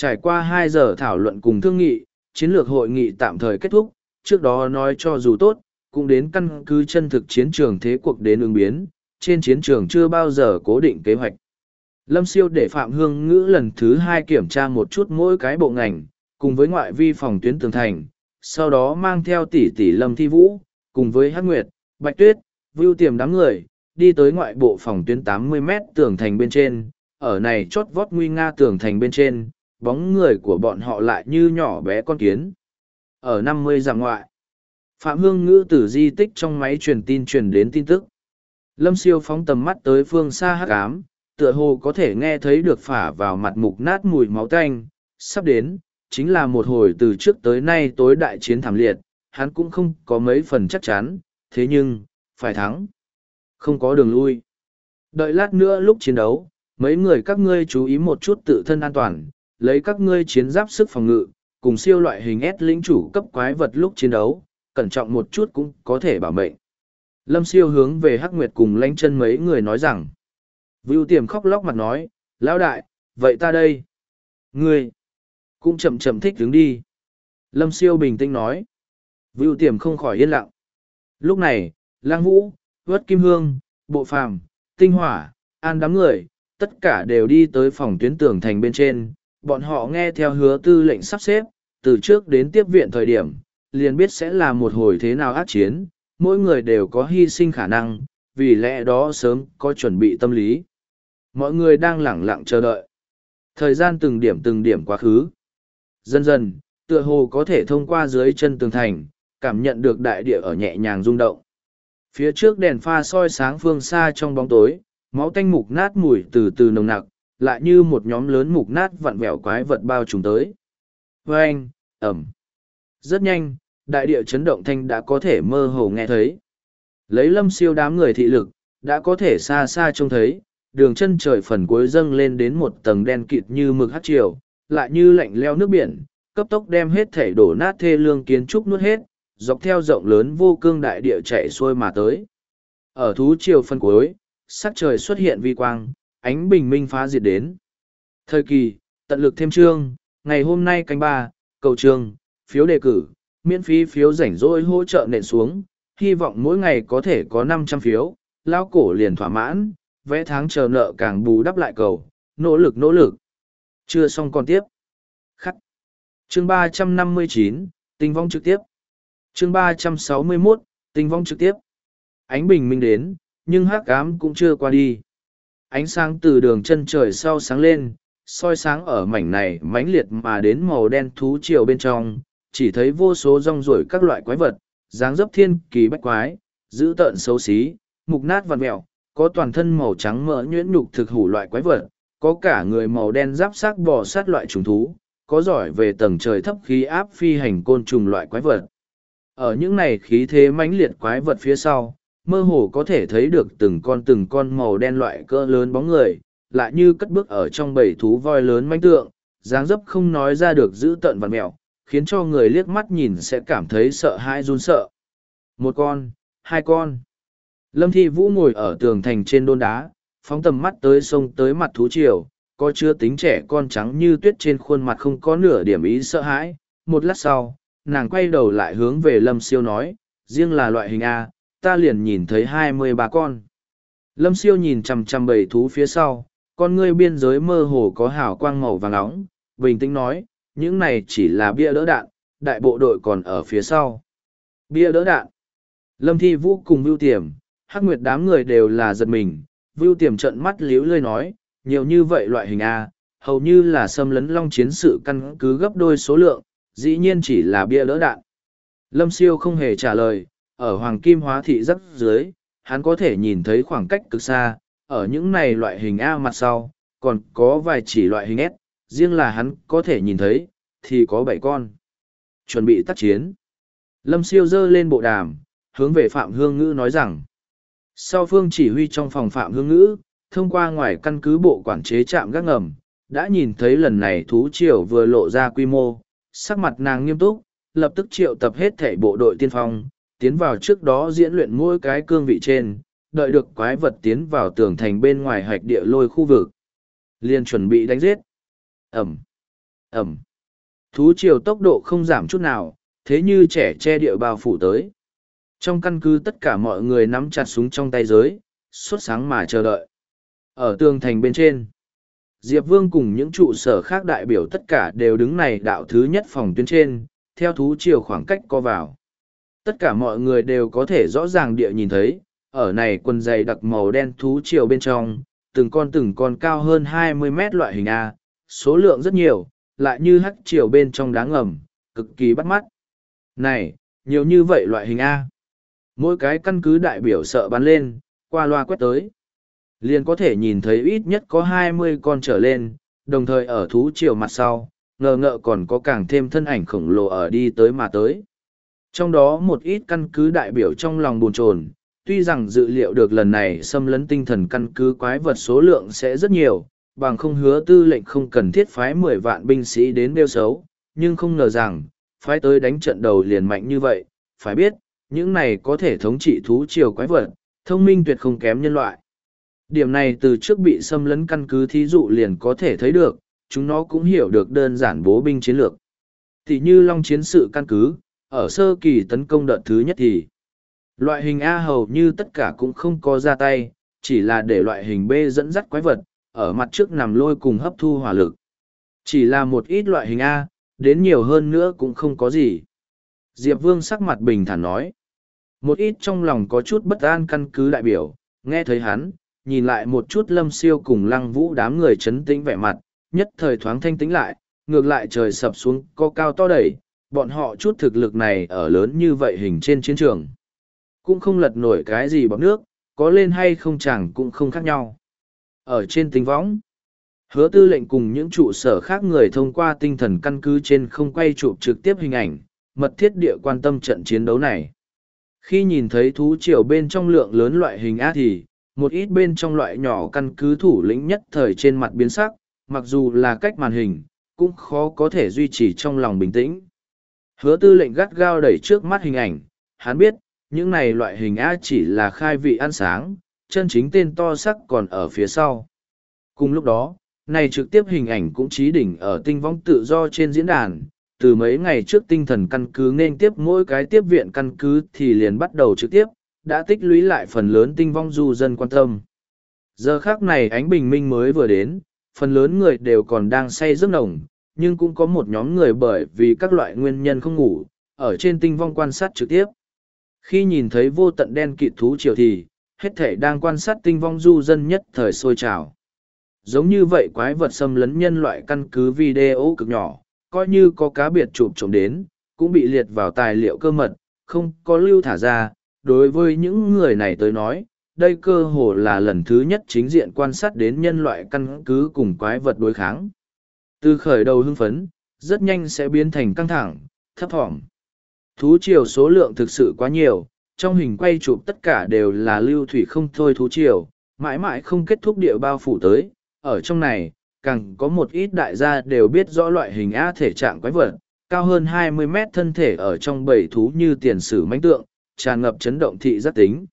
Trải qua hai giờ thảo luận cùng thương nghị, chiến lược hội nghị tạm thời kết thúc, trước đó nói cho dù tốt, cũng đến căn cứ chân thực chiến trường thế cuộc đến ứng biến, trên chiến trường chưa bao giờ cố định kế hoạch. Lâm siêu để Phạm Hương Ngữ lần thứ hai kiểm tra một chút mỗi cái bộ ngành, cùng với ngoại vi phòng tuyến tường thành, sau đó mang theo tỷ tỷ Lâm Thi Vũ, cùng với Hắc Nguyệt, Bạch Tuyết, Vưu Tiềm đám người, đi tới ngoại bộ phòng tuyến 80 mét tường thành bên trên, ở này chót vót nguy nga tường thành bên trên, bóng người của bọn họ lại như nhỏ bé con kiến. Ở 50 dặm ngoại, Phạm Hương Ngữ từ di tích trong máy truyền tin truyền đến tin tức. Lâm siêu phóng tầm mắt tới phương xa hắc ám, tựa hồ có thể nghe thấy được phả vào mặt mục nát mùi máu tanh, sắp đến, chính là một hồi từ trước tới nay tối đại chiến thảm liệt, hắn cũng không có mấy phần chắc chắn, thế nhưng, phải thắng. Không có đường lui. Đợi lát nữa lúc chiến đấu, mấy người các ngươi chú ý một chút tự thân an toàn, lấy các ngươi chiến giáp sức phòng ngự, cùng siêu loại hình S lĩnh chủ cấp quái vật lúc chiến đấu, cẩn trọng một chút cũng có thể bảo mệnh. Lâm siêu hướng về Hắc Nguyệt cùng lánh chân mấy người nói rằng. Vưu tiềm khóc lóc mặt nói, lão đại, vậy ta đây. Ngươi, cũng chậm chậm thích đứng đi. Lâm siêu bình tĩnh nói. Vưu tiềm không khỏi yên lặng. Lúc này, lang vũ, vớt kim hương, bộ phàm, tinh hỏa, an đám người, tất cả đều đi tới phòng tuyến tường thành bên trên. Bọn họ nghe theo hứa tư lệnh sắp xếp, từ trước đến tiếp viện thời điểm, liền biết sẽ là một hồi thế nào ác chiến, mỗi người đều có hy sinh khả năng, vì lẽ đó sớm có chuẩn bị tâm lý. Mọi người đang lẳng lặng chờ đợi. Thời gian từng điểm từng điểm quá khứ. Dần dần, tựa hồ có thể thông qua dưới chân tường thành, cảm nhận được đại địa ở nhẹ nhàng rung động. Phía trước đèn pha soi sáng phương xa trong bóng tối, máu tanh mục nát mùi từ từ nồng nặc, lại như một nhóm lớn mục nát vặn vẹo quái vật bao trùm tới. Vâng, ẩm. Rất nhanh, đại địa chấn động thanh đã có thể mơ hồ nghe thấy. Lấy lâm siêu đám người thị lực, đã có thể xa xa trông thấy, đường chân trời phần cuối dâng lên đến một tầng đen kịt như mực hát chiều, lại như lạnh leo nước biển, cấp tốc đem hết thể đổ nát thê lương kiến trúc nuốt hết, dọc theo rộng lớn vô cương đại địa chạy xuôi mà tới. Ở thú chiều phân cuối, sắc trời xuất hiện vi quang, ánh bình minh phá diệt đến. Thời kỳ, tận lực thêm chương, ngày hôm nay canh ba, cầu trường, phiếu đề cử, miễn phí phiếu rảnh rỗi hỗ trợ nện xuống, hy vọng mỗi ngày có thể có năm trăm phiếu, lao cổ liền thỏa mãn, vẽ tháng chờ nợ càng bù đắp lại cầu, nỗ lực nỗ lực. Chưa xong còn tiếp. Khắc. Chương ba trăm năm mươi chín tinh vong trực tiếp. Chương ba trăm sáu mươi 361, tinh vong trực tiếp. Ánh bình minh đến, nhưng hắc ám cũng chưa qua đi. Ánh sáng từ đường chân trời sau sáng lên, soi sáng ở mảnh này mãnh liệt mà đến màu đen thú triều bên trong, chỉ thấy vô số rong ruổi các loại quái vật, dáng dấp thiên kỳ bách quái, dữ tợn xấu xí, mục nát vặt mẹo, có toàn thân màu trắng mỡ nhuyễn nhục thực hủ loại quái vật, có cả người màu đen giáp xác bò sát loại trùng thú, có giỏi về tầng trời thấp khí áp phi hành côn trùng loại quái vật. Ở những này khí thế mãnh liệt quái vật phía sau, mơ hồ có thể thấy được từng con từng con màu đen loại cỡ lớn bóng người, lại như cất bước ở trong bầy thú voi lớn manh tượng, dáng dấp không nói ra được giữ tận vật mẹo, khiến cho người liếc mắt nhìn sẽ cảm thấy sợ hãi run sợ. Một con, hai con. Lâm Thi Vũ ngồi ở tường thành trên đôn đá, phóng tầm mắt tới sông tới mặt thú triều, có chưa tính trẻ con trắng như tuyết trên khuôn mặt không có nửa điểm ý sợ hãi. Một lát sau, nàng quay đầu lại hướng về Lâm Siêu nói, riêng là loại hình A, ta liền nhìn thấy hai mươi ba con. Lâm Siêu nhìn chằm chằm bầy thú phía sau, con ngươi biên giới mơ hồ có hào quang màu vàng nóng, bình tĩnh nói, những này chỉ là bia đỡ đạn, đại bộ đội còn ở phía sau. Bia đỡ đạn. Lâm Thi Vũ cùng Vưu Tiềm, Hắc Nguyệt đám người đều là giật mình, Vưu Tiềm trận mắt liếu lơi nói, nhiều như vậy loại hình A, hầu như là xâm lấn long chiến sự căn cứ gấp đôi số lượng, dĩ nhiên chỉ là bia đỡ đạn. Lâm Siêu không hề trả lời, ở Hoàng Kim Hóa thị rất dưới, hắn có thể nhìn thấy khoảng cách cực xa, ở những này loại hình A mặt sau, còn có vài chỉ loại hình S, riêng là hắn có thể nhìn thấy, thì có bảy con. Chuẩn bị tác chiến. Lâm siêu dơ lên bộ đàm, hướng về Phạm Hương Ngữ nói rằng, sau phương chỉ huy trong phòng Phạm Hương Ngữ, thông qua ngoài căn cứ bộ quản chế trạm gác ngầm, đã nhìn thấy lần này thú triều vừa lộ ra quy mô, sắc mặt nàng nghiêm túc, lập tức triệu tập hết thể bộ đội tiên phong, tiến vào trước đó diễn luyện mỗi cái cương vị trên, đợi được quái vật tiến vào tường thành bên ngoài hạch địa lôi khu vực. liền chuẩn bị đánh giết. Ẩm, Ẩm. Thú triều tốc độ không giảm chút nào, thế như trẻ che địa bao phủ tới. Trong căn cứ tất cả mọi người nắm chặt súng trong tay giới, suốt sáng mà chờ đợi. Ở tường thành bên trên, Diệp Vương cùng những trụ sở khác đại biểu tất cả đều đứng này đạo thứ nhất phòng tuyến trên, theo thú triều khoảng cách co vào. Tất cả mọi người đều có thể rõ ràng địa nhìn thấy, ở này quần dày đặc màu đen thú triều bên trong, từng con từng con cao hơn 20 mét loại hình A, số lượng rất nhiều, lại như hắc triều bên trong đá ngầm, cực kỳ bắt mắt. Này, nhiều như vậy loại hình A. Mỗi cái căn cứ đại biểu sợ bắn lên, qua loa quét tới. Liền có thể nhìn thấy ít nhất có 20 con trở lên, đồng thời ở thú triều mặt sau, ngờ ngợ còn có càng thêm thân ảnh khổng lồ ở đi tới mà tới. Trong đó một ít căn cứ đại biểu trong lòng bồn chồn, tuy rằng dự liệu được lần này xâm lấn tinh thần căn cứ quái vật số lượng sẽ rất nhiều, bằng không hứa tư lệnh không cần thiết phái mười vạn binh sĩ đến đeo xấu, nhưng không ngờ rằng, phái tới đánh trận đầu liền mạnh như vậy, phải biết, những này có thể thống trị thú triều quái vật, thông minh tuyệt không kém nhân loại. Điểm này từ trước bị xâm lấn căn cứ thí dụ liền có thể thấy được, chúng nó cũng hiểu được đơn giản bố binh chiến lược. Thì như long chiến sự căn cứ, ở sơ kỳ tấn công đợt thứ nhất thì loại hình A hầu như tất cả cũng không có ra tay, chỉ là để loại hình B dẫn dắt quái vật, ở mặt trước nằm lôi cùng hấp thu hỏa lực. Chỉ là một ít loại hình A, đến nhiều hơn nữa cũng không có gì. Diệp Vương sắc mặt bình thản nói. Một ít trong lòng có chút bất an căn cứ đại biểu, nghe thấy hắn, nhìn lại một chút lâm siêu cùng lăng vũ đám người chấn tĩnh vẻ mặt, nhất thời thoáng thanh tĩnh lại, ngược lại trời sập xuống có cao to đẩy, bọn họ chút thực lực này ở lớn như vậy hình trên chiến trường. Cũng không lật nổi cái gì bọc nước, có lên hay không chẳng cũng không khác nhau. Ở trên tinh võng, hứa tư lệnh cùng những trụ sở khác người thông qua tinh thần căn cứ trên không quay chụp trực tiếp hình ảnh, mật thiết địa quan tâm trận chiến đấu này. Khi nhìn thấy thú triều bên trong lượng lớn loại hình A thì, một ít bên trong loại nhỏ căn cứ thủ lĩnh nhất thời trên mặt biến sắc, mặc dù là cách màn hình, cũng khó có thể duy trì trong lòng bình tĩnh. Hứa tư lệnh gắt gao đẩy trước mắt hình ảnh, hắn biết, những này loại hình A chỉ là khai vị ăn sáng, chân chính tên to sắc còn ở phía sau. Cùng lúc đó, này trực tiếp hình ảnh cũng trí đỉnh ở tinh vong tự do trên diễn đàn, từ mấy ngày trước tinh thần căn cứ nên tiếp mỗi cái tiếp viện căn cứ thì liền bắt đầu trực tiếp, đã tích lũy lại phần lớn tinh vong du dân quan tâm. Giờ khác này ánh bình minh mới vừa đến, phần lớn người đều còn đang say giấc nồng, nhưng cũng có một nhóm người bởi vì các loại nguyên nhân không ngủ, ở trên tinh vong quan sát trực tiếp. Khi nhìn thấy vô tận đen kịt thú triều thì, hết thể đang quan sát tinh vong du dân nhất thời sôi trào. Giống như vậy quái vật xâm lấn nhân loại căn cứ video cực nhỏ, coi như có cá biệt chụp trộm đến, cũng bị liệt vào tài liệu cơ mật, không có lưu thả ra. Đối với những người này tới nói, đây cơ hồ là lần thứ nhất chính diện quan sát đến nhân loại căn cứ cùng quái vật đối kháng. Từ khởi đầu hưng phấn, rất nhanh sẽ biến thành căng thẳng, thấp thỏm. Thú triều số lượng thực sự quá nhiều, trong hình quay chụp tất cả đều là lưu thủy không thôi thú triều mãi mãi không kết thúc địa bao phủ tới ở trong này càng có một ít đại gia đều biết rõ loại hình a thể trạng quái vật cao hơn 20 mét thân thể ở trong bầy thú như tiền sử mãnh tượng tràn ngập chấn động thị giác tính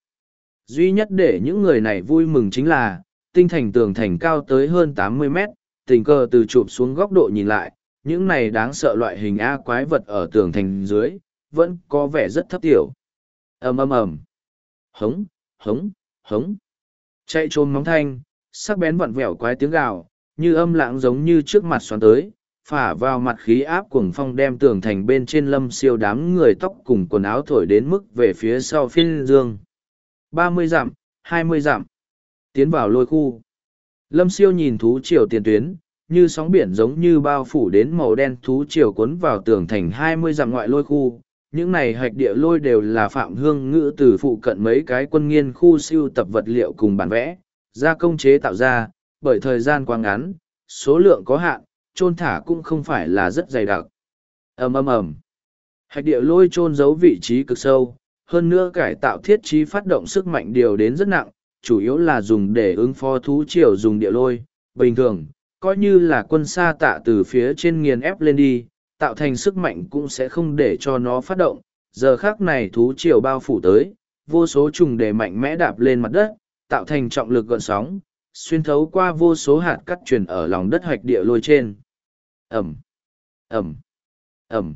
duy nhất để những người này vui mừng chính là tinh thành tường thành cao tới hơn 80 mét tình cờ từ chụp xuống góc độ nhìn lại, những này đáng sợ loại hình a quái vật ở tường thành dưới, vẫn có vẻ rất thấp tiểu. Ầm ầm ầm. Hống hống hống. Chạy trốn móng thanh, sắc bén vặn vẹo quái tiếng gào, như âm lãng giống như trước mặt xoắn tới, phả vào mặt khí áp cuồng phong đem tường thành bên trên lâm siêu đám người tóc cùng quần áo thổi đến mức về phía sau phiên dương. ba mươi dặm, hai mươi dặm. Tiến vào lôi khu lâm siêu nhìn thú triều tiền tuyến, như sóng biển giống như bao phủ đến màu đen thú triều cuốn vào tường thành hai mươi dặm ngoại lôi khu. Những này hạch địa lôi đều là phạm hương ngữ từ phụ cận mấy cái quân nghiên khu siêu tập vật liệu cùng bản vẽ, gia công chế tạo ra, bởi thời gian quá ngắn, số lượng có hạn trôn thả cũng không phải là rất dày đặc. Ầm ầm ầm. Hạch địa lôi trôn giấu vị trí cực sâu, hơn nữa cải tạo thiết trí phát động sức mạnh điều đến rất nặng chủ yếu là dùng để ứng phó thú triều dùng địa lôi bình thường coi như là quân xa tạ từ phía trên nghiền ép lên đi tạo thành sức mạnh cũng sẽ không để cho nó phát động. Giờ khác này thú triều bao phủ tới, vô số trùng để mạnh mẽ đạp lên mặt đất, tạo thành trọng lực gợn sóng, xuyên thấu qua vô số hạt cắt truyền ở lòng đất hoạch địa lôi trên. Ẩm, Ẩm, Ẩm.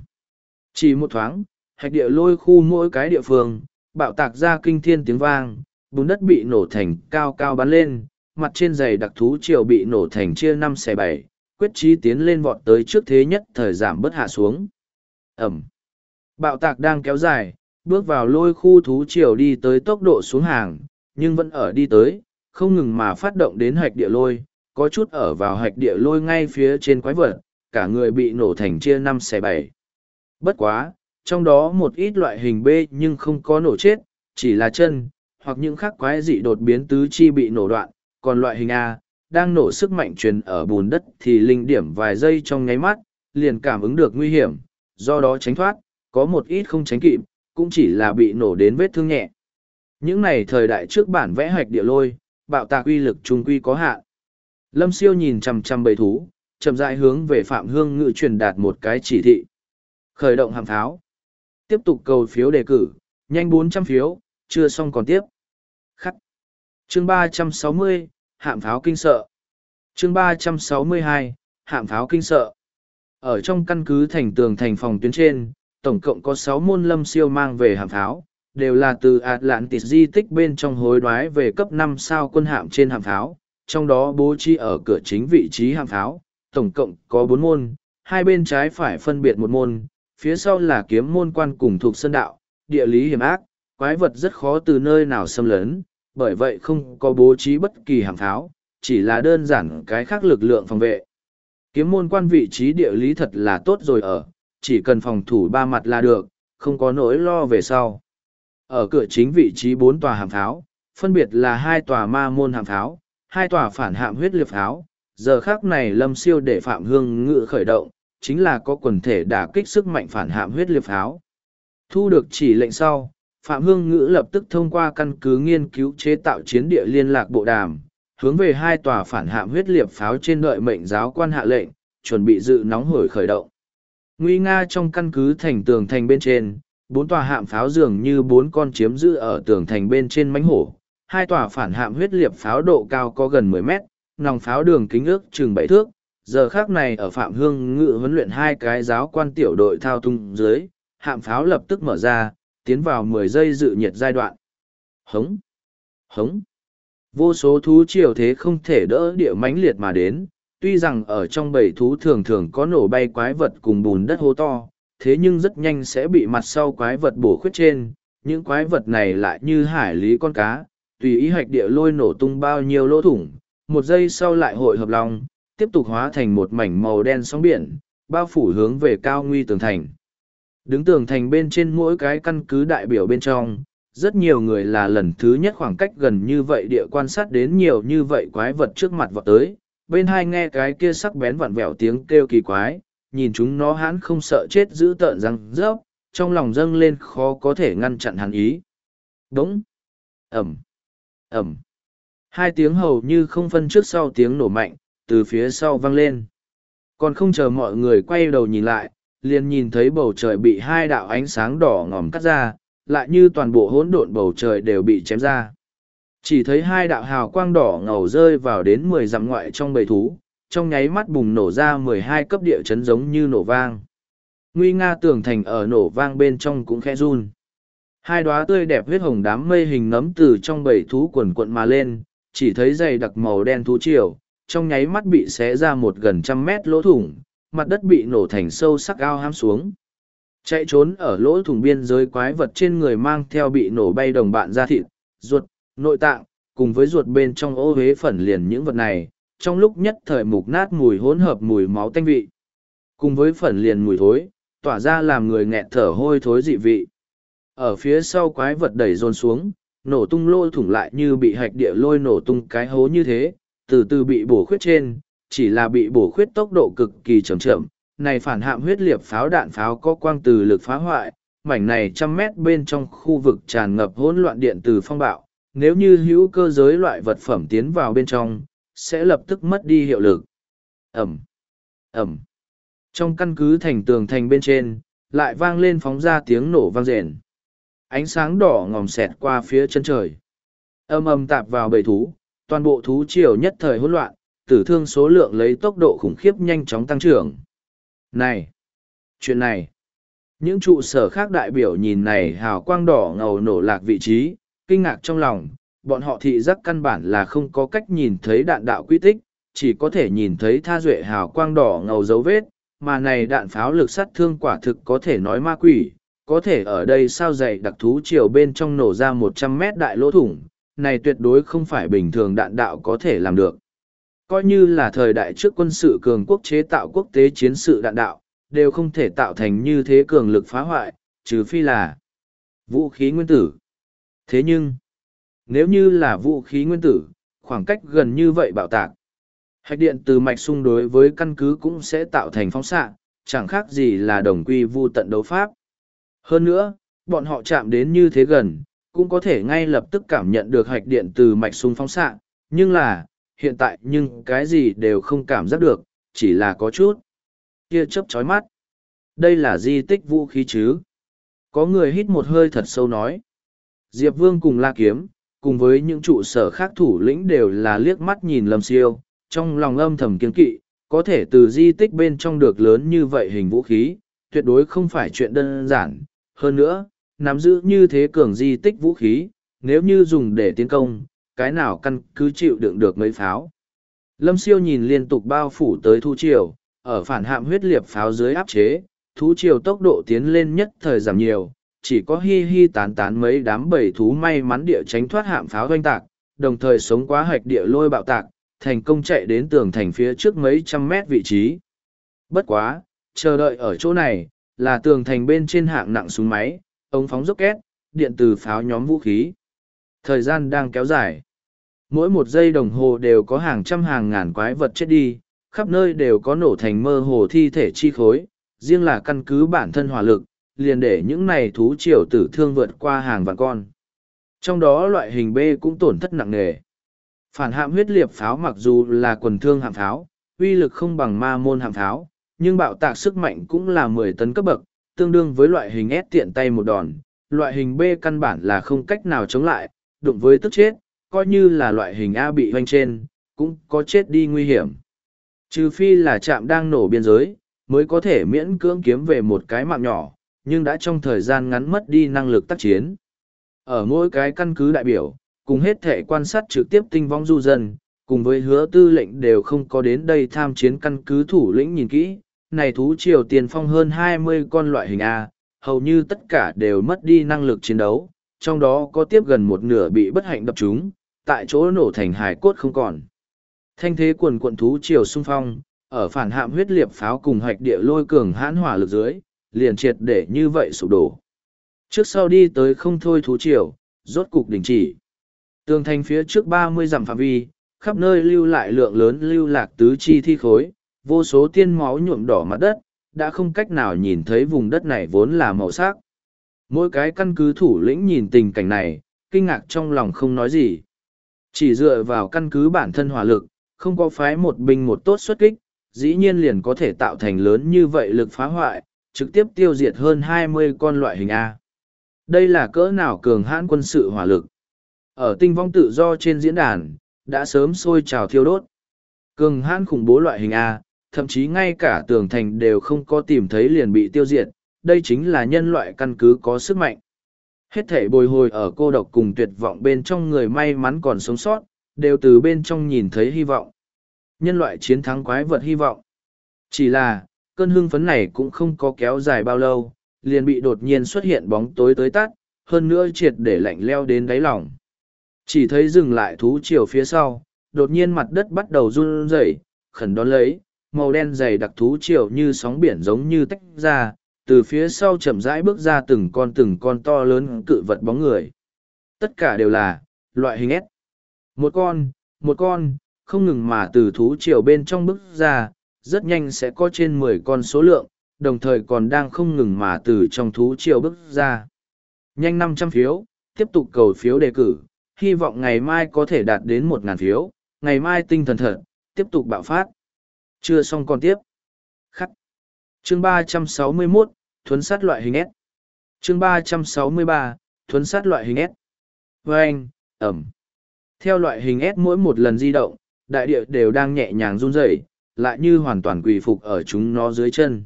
Chỉ một thoáng, hạch địa lôi khu mỗi cái địa phương, bạo tạc ra kinh thiên tiếng vang, bùn đất bị nổ thành cao cao bắn lên, mặt trên giày đặc thú triều bị nổ thành chia năm xẻ bảy, quyết chí tiến lên vọt tới trước thế nhất thời giảm bớt hạ xuống. Ẩm. Bạo tạc đang kéo dài, bước vào lôi khu thú triều đi tới tốc độ xuống hàng, nhưng vẫn ở đi tới, không ngừng mà phát động đến hạch địa lôi, có chút ở vào hạch địa lôi ngay phía trên quái vật, cả người bị nổ thành chia năm xẻ bảy. Bất quá, trong đó một ít loại hình B nhưng không có nổ chết, chỉ là chân, hoặc những khác quái dị đột biến tứ chi bị nổ đoạn, còn loại hình A, đang nổ sức mạnh truyền ở bùn đất thì linh điểm vài giây trong nháy mắt, liền cảm ứng được nguy hiểm, do đó tránh thoát, có một ít không tránh kịp, cũng chỉ là bị nổ đến vết thương nhẹ. Những này thời đại trước bản vẽ hạch địa lôi, bạo tạc uy lực trung quy có hạn. Lâm siêu nhìn chằm chằm bầy thú, chậm rãi hướng về Phạm Hương Ngự truyền đạt một cái chỉ thị. Khởi động hàm pháo. Tiếp tục cầu phiếu đề cử, nhanh bốn trăm phiếu, chưa xong còn tiếp. Khắc. Chương ba trăm sáu mươi hạm pháo kinh sợ. chương ba trăm sáu mươi hai hạm pháo kinh sợ. Ở trong căn cứ thành tường thành phòng tuyến trên, tổng cộng có sáu môn lâm siêu mang về hạm pháo, đều là từ Atlantis di tích bên trong hối đoái về cấp năm sao quân hạm trên hạm pháo, trong đó bố trí ở cửa chính vị trí hạm pháo, tổng cộng có bốn môn, hai bên trái phải phân biệt một môn, phía sau là kiếm môn quan cùng thuộc sân đạo, địa lý hiểm ác, quái vật rất khó từ nơi nào xâm lấn, bởi vậy không có bố trí bất kỳ hàng tháo, chỉ là đơn giản cái khác lực lượng phòng vệ. Kiếm môn quan vị trí địa lý thật là tốt rồi ở, chỉ cần phòng thủ ba mặt là được, không có nỗi lo về sau. Ở cửa chính vị trí bốn tòa hàm tháo, phân biệt là hai tòa ma môn hàm tháo, hai tòa phản hạm huyết liệt tháo. Giờ khác này lâm siêu để Phạm Hương ngự khởi động, chính là có quần thể đả kích sức mạnh phản hạm huyết liệt tháo. Thu được chỉ lệnh sau, Phạm Hương Ngữ lập tức thông qua căn cứ nghiên cứu chế tạo chiến địa liên lạc bộ đàm, hướng về hai tòa phản hạm huyết liệt pháo trên đợi mệnh giáo quan hạ lệnh, chuẩn bị dự nóng hổi khởi động. Nguy nga trong căn cứ thành tường thành bên trên, bốn tòa hạm pháo dường như bốn con chiếm giữ ở tường thành bên trên mánh hổ. Hai tòa phản hạm huyết liệt pháo độ cao có gần mười mét, nòng pháo đường kính ước chừng bảy thước. Giờ khác này ở Phạm Hương Ngự huấn luyện hai cái giáo quan tiểu đội thao tung dưới, hạm pháo lập tức mở ra, tiến vào mười giây dự nhiệt giai đoạn. Hống! Hống! Vô số thú triều thế không thể đỡ địa mãnh liệt mà đến, tuy rằng ở trong bầy thú thường thường có nổ bay quái vật cùng bùn đất hô to, thế nhưng rất nhanh sẽ bị mặt sau quái vật bổ khuyết trên, những quái vật này lại như hải lý con cá, tùy ý hạch địa lôi nổ tung bao nhiêu lỗ thủng, một giây sau lại hội hợp lòng, tiếp tục hóa thành một mảnh màu đen sóng biển, bao phủ hướng về cao nguy tường thành. Đứng tường thành bên trên mỗi cái căn cứ đại biểu bên trong, rất nhiều người là lần thứ nhất khoảng cách gần như vậy địa quan sát đến nhiều như vậy quái vật trước mặt vọt tới, bên hai nghe cái kia sắc bén vặn vẹo tiếng kêu kỳ quái, nhìn chúng nó hãn không sợ chết giữ tợn răng rớp, trong lòng dâng lên khó có thể ngăn chặn hắn ý. Đúng! Ẩm. Ẩm. Hai tiếng hầu như không phân trước sau tiếng nổ mạnh, từ phía sau vang lên. Còn không chờ mọi người quay đầu nhìn lại, liền nhìn thấy bầu trời bị hai đạo ánh sáng đỏ ngòm cắt ra, lại như toàn bộ hỗn độn bầu trời đều bị chém ra. Chỉ thấy hai đạo hào quang đỏ ngầu rơi vào đến mười dặm ngoại trong bầy thú, trong nháy mắt bùng nổ ra mười hai cấp địa chấn giống như nổ vang. Nguy nga tường thành ở nổ vang bên trong cũng khẽ run. Hai đóa tươi đẹp huyết hồng đám mây hình nấm từ trong bầy thú quần quận mà lên, chỉ thấy dày đặc màu đen thú triều, trong nháy mắt bị xé ra một gần trăm mét lỗ thủng, mặt đất bị nổ thành sâu sắc ao ham xuống. Chạy trốn ở lỗ thủng biên giới quái vật trên người mang theo bị nổ bay đồng bạn ra thịt, ruột, nội tạng, cùng với ruột bên trong ô huế phần liền những vật này, trong lúc nhất thời mục nát mùi hỗn hợp mùi máu tanh vị. Cùng với phần liền mùi thối, tỏa ra làm người nghẹt thở hôi thối dị vị. Ở phía sau quái vật đẩy dồn xuống, nổ tung lỗ thủng lại như bị hạch địa lôi nổ tung cái hố như thế, từ từ bị bổ khuyết trên, chỉ là bị bổ khuyết tốc độ cực kỳ chậm chậm. Này phản hạm huyết liệt pháo đạn pháo có quang từ lực phá hoại, mảnh này trăm mét bên trong khu vực tràn ngập hỗn loạn điện từ phong bạo. Nếu như hữu cơ giới loại vật phẩm tiến vào bên trong, sẽ lập tức mất đi hiệu lực. Ẩm, Ẩm. Trong căn cứ thành tường thành bên trên, lại vang lên phóng ra tiếng nổ vang rền. Ánh sáng đỏ ngòm xẹt qua phía chân trời. Âm âm tạp vào bầy thú, toàn bộ thú triều nhất thời hỗn loạn, tử thương số lượng lấy tốc độ khủng khiếp nhanh chóng tăng trưởng. Này! Chuyện này! Những trụ sở khác đại biểu nhìn này hào quang đỏ ngầu nổ lạc vị trí, kinh ngạc trong lòng, bọn họ thị giác căn bản là không có cách nhìn thấy đạn đạo quy tích, chỉ có thể nhìn thấy tha duệ hào quang đỏ ngầu dấu vết, mà này đạn pháo lực sát thương quả thực có thể nói ma quỷ, có thể ở đây sao dày đặc thú chiều bên trong nổ ra một trăm mét đại lỗ thủng, này tuyệt đối không phải bình thường đạn đạo có thể làm được. Coi như là thời đại trước quân sự cường quốc chế tạo quốc tế chiến sự đạn đạo, đều không thể tạo thành như thế cường lực phá hoại, trừ phi là vũ khí nguyên tử. Thế nhưng, nếu như là vũ khí nguyên tử, khoảng cách gần như vậy bạo tạc. Hạch điện từ mạch xung đối với căn cứ cũng sẽ tạo thành phóng xạ, chẳng khác gì là đồng quy vu tận đấu pháp. Hơn nữa, bọn họ chạm đến như thế gần, cũng có thể ngay lập tức cảm nhận được hạch điện từ mạch xung phóng xạ, nhưng là, hiện tại nhưng cái gì đều không cảm giác được, chỉ là có chút. Kia chớp chói mắt. Đây là di tích vũ khí chứ. Có người hít một hơi thật sâu nói. Diệp Vương cùng La Kiếm, cùng với những trụ sở khác thủ lĩnh đều là liếc mắt nhìn Lâm Siêu, trong lòng âm thầm kiên kỵ, có thể từ di tích bên trong được lớn như vậy hình vũ khí, tuyệt đối không phải chuyện đơn giản. Hơn nữa, nắm giữ như thế cường di tích vũ khí, nếu như dùng để tiến công, cái nào căn cứ chịu đựng được mấy pháo. Lâm siêu nhìn liên tục bao phủ tới thu triều, ở phản hạm huyết liệt pháo dưới áp chế, thú triều tốc độ tiến lên nhất thời giảm nhiều, chỉ có hi hi tán tán mấy đám bầy thú may mắn địa tránh thoát hạm pháo doanh tạc, đồng thời sống quá hạch địa lôi bạo tạc, thành công chạy đến tường thành phía trước mấy trăm mét vị trí. Bất quá, chờ đợi ở chỗ này, là tường thành bên trên hạng nặng súng máy, ống phóng rocket, điện từ pháo nhóm vũ khí. Thời gian đang kéo dài. Mỗi một giây đồng hồ đều có hàng trăm hàng ngàn quái vật chết đi, khắp nơi đều có nổ thành mơ hồ thi thể chi khối, riêng là căn cứ bản thân hỏa lực, liền để những này thú triều tử thương vượt qua hàng vạn con. Trong đó loại hình B cũng tổn thất nặng nề. Phản hạm huyết liệt pháo mặc dù là quần thương hạm pháo, uy lực không bằng ma môn hạm pháo, nhưng bạo tạc sức mạnh cũng là mười tấn cấp bậc, tương đương với loại hình S tiện tay một đòn. Loại hình B căn bản là không cách nào chống lại, đụng với tức chết, coi như là loại hình A bị hoanh trên, cũng có chết đi nguy hiểm. Trừ phi là trạm đang nổ biên giới, mới có thể miễn cưỡng kiếm về một cái mạng nhỏ, nhưng đã trong thời gian ngắn mất đi năng lực tác chiến. Ở mỗi cái căn cứ đại biểu, cùng hết thể quan sát trực tiếp tinh vong du dân, cùng với hứa tư lệnh đều không có đến đây tham chiến căn cứ thủ lĩnh nhìn kỹ, này thú triều tiền phong hơn hai mươi con loại hình A, hầu như tất cả đều mất đi năng lực chiến đấu, trong đó có tiếp gần một nửa bị bất hạnh đập trúng, tại chỗ nổ thành hài cốt không còn. Thanh thế quần quận thú triều xung phong, ở phản hạm huyết liệp pháo cùng hạch địa lôi cường hãn hỏa lực dưới, liền triệt để như vậy sụp đổ. Trước sau đi tới không thôi thú triều, rốt cục đình chỉ. Tường thành phía trước ba mươi dặm phạm vi, khắp nơi lưu lại lượng lớn lưu lạc tứ chi thi khối, vô số tiên máu nhuộm đỏ mặt đất, đã không cách nào nhìn thấy vùng đất này vốn là màu sắc. Mỗi cái căn cứ thủ lĩnh nhìn tình cảnh này, kinh ngạc trong lòng không nói gì. Chỉ dựa vào căn cứ bản thân hỏa lực, không có phái một binh một tốt xuất kích, dĩ nhiên liền có thể tạo thành lớn như vậy lực phá hoại, trực tiếp tiêu diệt hơn hai mươi con loại hình A. Đây là cỡ nào cường hãn quân sự hỏa lực. Ở tinh vong tự do trên diễn đàn, đã sớm sôi trào thiêu đốt. Cường hãn khủng bố loại hình A, thậm chí ngay cả tường thành đều không có tìm thấy liền bị tiêu diệt, đây chính là nhân loại căn cứ có sức mạnh. Hết thể bồi hồi ở cô độc cùng tuyệt vọng bên trong người may mắn còn sống sót, đều từ bên trong nhìn thấy hy vọng. Nhân loại chiến thắng quái vật hy vọng. Chỉ là, cơn hưng phấn này cũng không có kéo dài bao lâu, liền bị đột nhiên xuất hiện bóng tối tới tắt, hơn nữa triệt để lạnh leo đến đáy lòng. Chỉ thấy dừng lại thú chiều phía sau, đột nhiên mặt đất bắt đầu run rẩy, khẩn đón lấy, màu đen dày đặc thú chiều như sóng biển giống như tách ra, từ phía sau chậm rãi bước ra từng con từng con to lớn cự vật bóng người. Tất cả đều là, loại hình S. Một con, một con, không ngừng mà từ thú chiều bên trong bước ra, rất nhanh sẽ có trên mười con số lượng, đồng thời còn đang không ngừng mà từ trong thú chiều bước ra. Nhanh năm trăm phiếu, tiếp tục cầu phiếu đề cử, hy vọng ngày mai có thể đạt đến một ngàn phiếu, ngày mai tinh thần thật, tiếp tục bạo phát. Chưa xong còn tiếp. Khắc. Chương ba trăm sáu mươi 361, thuấn sát loại hình S. Chương ba trăm sáu mươi ba, thuấn sát loại hình S. Vâng, ẩm. Theo loại hình S mỗi một lần di động, đại địa đều đang nhẹ nhàng run rẩy, lại như hoàn toàn quỳ phục ở chúng nó dưới chân.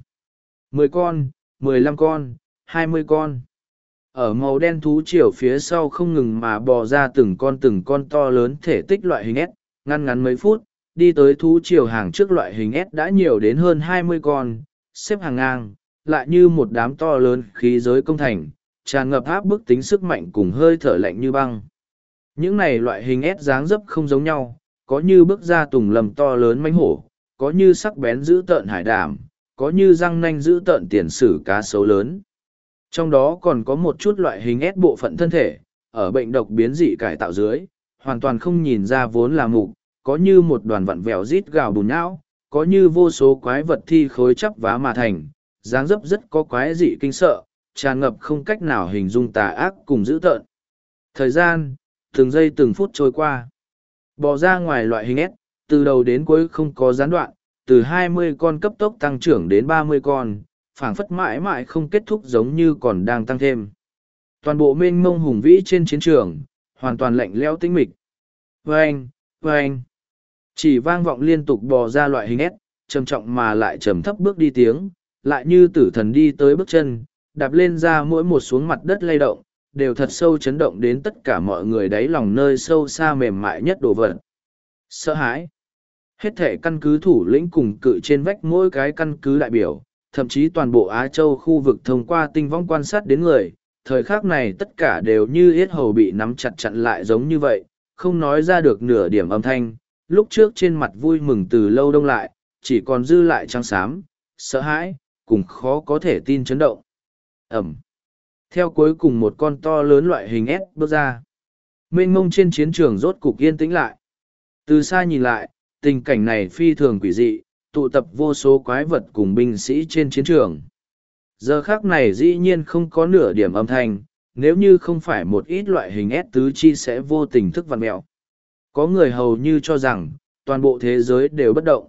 Mười con, mười lăm con, hai mươi con. Ở màu đen thú chiều phía sau không ngừng mà bò ra từng con từng con to lớn thể tích loại hình S, ngăn ngắn mấy phút, đi tới thú chiều hàng trước loại hình S đã nhiều đến hơn hai mươi con, xếp hàng ngang, lại như một đám to lớn khí giới công thành, tràn ngập áp bức tính sức mạnh cùng hơi thở lạnh như băng. Những này loại hình ép dáng dấp không giống nhau, có như bước ra tùng lầm to lớn mánh hổ, có như sắc bén giữ tợn hải đảm, có như răng nanh giữ tợn tiền sử cá sấu lớn. Trong đó còn có một chút loại hình ép bộ phận thân thể, ở bệnh độc biến dị cải tạo dưới, hoàn toàn không nhìn ra vốn là mục, có như một đoàn vặn vẹo rít gào bùn não, có như vô số quái vật thi khối chắp vá mà thành, dáng dấp rất có quái dị kinh sợ, tràn ngập không cách nào hình dung tà ác cùng dữ tợn. Thời gian, từng giây từng phút trôi qua. Bỏ ra ngoài loại hình S, từ đầu đến cuối không có gián đoạn, từ 20 con cấp tốc tăng trưởng đến 30 con, phảng phất mãi mãi không kết thúc giống như còn đang tăng thêm. Toàn bộ mênh mông hùng vĩ trên chiến trường, hoàn toàn lạnh lẽo tĩnh mịch. Vâng, vâng. Chỉ vang vọng liên tục bò ra loại hình S, trầm trọng mà lại trầm thấp bước đi tiếng, lại như tử thần đi tới bước chân, đạp lên ra mỗi một xuống mặt đất lay động, đều thật sâu chấn động đến tất cả mọi người đáy lòng nơi sâu xa mềm mại nhất đồ vật. Sợ hãi. Hết thể căn cứ thủ lĩnh cùng cự trên vách mỗi cái căn cứ đại biểu, thậm chí toàn bộ Á Châu khu vực thông qua tinh vong quan sát đến người, thời khắc này tất cả đều như yết hầu bị nắm chặt chặn lại giống như vậy, không nói ra được nửa điểm âm thanh, lúc trước trên mặt vui mừng từ lâu đông lại, chỉ còn dư lại trắng xám, sợ hãi, cùng khó có thể tin chấn động. Ẩm. Theo cuối cùng một con to lớn loại hình S bước ra. Mênh mông trên chiến trường rốt cục yên tĩnh lại. Từ xa nhìn lại, tình cảnh này phi thường quỷ dị, tụ tập vô số quái vật cùng binh sĩ trên chiến trường. Giờ khác này dĩ nhiên không có nửa điểm âm thanh, nếu như không phải một ít loại hình S tứ chi sẽ vô tình thức vặn mẹo. Có người hầu như cho rằng, toàn bộ thế giới đều bất động.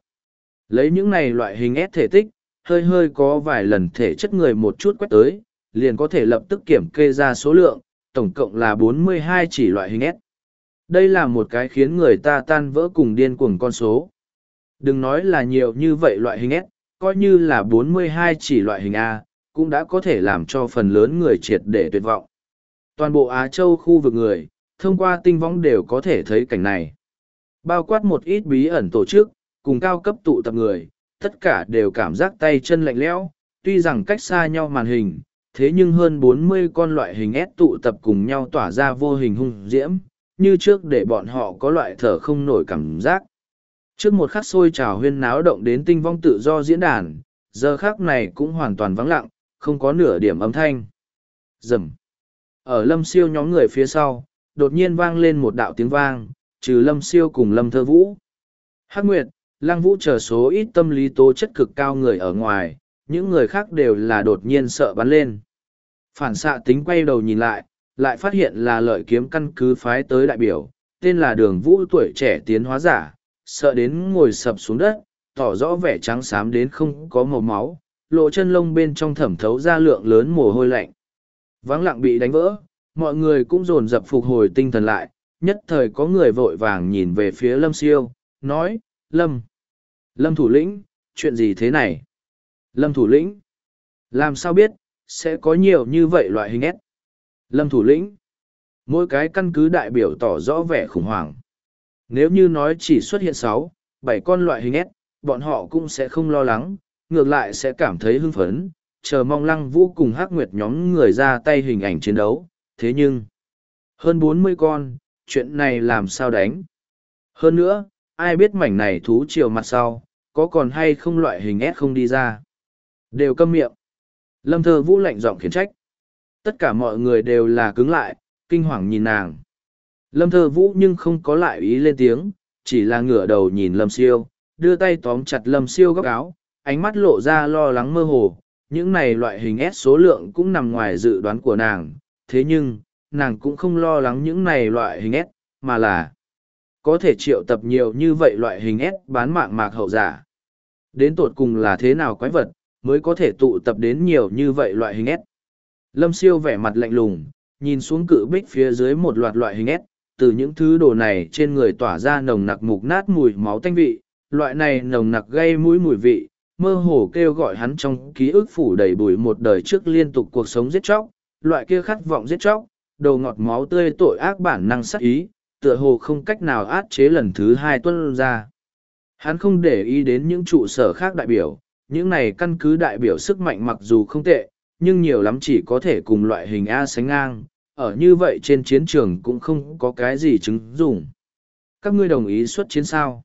Lấy những này loại hình S thể tích, hơi hơi có vài lần thể chất người một chút quét tới, liền có thể lập tức kiểm kê ra số lượng, tổng cộng là 42 chỉ loại hình S. Đây là một cái khiến người ta tan vỡ cùng điên cuồng con số. Đừng nói là nhiều như vậy loại hình S, coi như là 42 chỉ loại hình A, cũng đã có thể làm cho phần lớn người triệt để tuyệt vọng. Toàn bộ Á Châu khu vực người, thông qua tinh võng đều có thể thấy cảnh này. Bao quát một ít bí ẩn tổ chức, cùng cao cấp tụ tập người, tất cả đều cảm giác tay chân lạnh lẽo, tuy rằng cách xa nhau màn hình, thế nhưng hơn bốn mươi con loại hình ép tụ tập cùng nhau tỏa ra vô hình hung diễm, như trước để bọn họ có loại thở không nổi cảm giác. Trước một khắc sôi trào huyên náo động đến tinh vong tự do diễn đàn, giờ khắc này cũng hoàn toàn vắng lặng, không có nửa điểm âm thanh. Rầm. Ở lâm siêu nhóm người phía sau, đột nhiên vang lên một đạo tiếng vang, trừ lâm siêu cùng lâm thơ vũ. Hắc Nguyệt, Lăng Vũ chờ số ít tâm lý tố chất cực cao người ở ngoài, những người khác đều là đột nhiên sợ bắn lên. Phản xạ tính quay đầu nhìn lại, lại phát hiện là lợi kiếm căn cứ phái tới đại biểu, tên là đường vũ tuổi trẻ tiến hóa giả, sợ đến ngồi sập xuống đất, tỏ rõ vẻ trắng xám đến không có màu máu, lộ chân lông bên trong thẩm thấu ra lượng lớn mồ hôi lạnh. Vắng lặng bị đánh vỡ, mọi người cũng dồn dập phục hồi tinh thần lại, nhất thời có người vội vàng nhìn về phía Lâm Siêu, nói, Lâm, Lâm thủ lĩnh, chuyện gì thế này? Lâm thủ lĩnh, làm sao biết, sẽ có nhiều như vậy loại hình ép? Lâm thủ lĩnh, mỗi cái căn cứ đại biểu tỏ rõ vẻ khủng hoảng. Nếu như nói chỉ xuất hiện sáu, bảy con loại hình ép, bọn họ cũng sẽ không lo lắng, ngược lại sẽ cảm thấy hưng phấn, chờ mong lăng vũ cùng hắc nguyệt nhóm người ra tay hình ảnh chiến đấu. Thế nhưng, hơn bốn mươi con, chuyện này làm sao đánh? Hơn nữa, ai biết mảnh này thú chiều mặt sau, có còn hay không loại hình S không đi ra? Đều câm miệng. Lâm thơ vũ lạnh giọng khiển trách. Tất cả mọi người đều là cứng lại, kinh hoàng nhìn nàng. Lâm thơ vũ nhưng không có lại ý lên tiếng, chỉ là ngửa đầu nhìn lâm siêu, đưa tay tóm chặt lâm siêu góc áo, ánh mắt lộ ra lo lắng mơ hồ. Những này loại hình S số lượng cũng nằm ngoài dự đoán của nàng, thế nhưng, nàng cũng không lo lắng những này loại hình S, mà là có thể triệu tập nhiều như vậy loại hình S bán mạng mạc hậu giả. Đến tột cùng là thế nào quái vật, mới có thể tụ tập đến nhiều như vậy loại hình S. Lâm siêu vẻ mặt lạnh lùng, nhìn xuống cự bích phía dưới một loạt loại hình S, từ những thứ đồ này trên người tỏa ra nồng nặc mục nát mùi máu tanh vị, loại này nồng nặc gây mũi mùi vị, mơ hồ kêu gọi hắn trong ký ức phủ đầy bụi một đời trước liên tục cuộc sống giết chóc, loại kia khát vọng giết chóc, đầu ngọt máu tươi tội ác bản năng sắc ý, tựa hồ không cách nào át chế lần thứ hai tuân ra. Hắn không để ý đến những trụ sở khác đại biểu, những này căn cứ đại biểu sức mạnh mặc dù không tệ, nhưng nhiều lắm chỉ có thể cùng loại hình A sánh ngang, ở như vậy trên chiến trường cũng không có cái gì chứng dụng. Các ngươi đồng ý xuất chiến sao?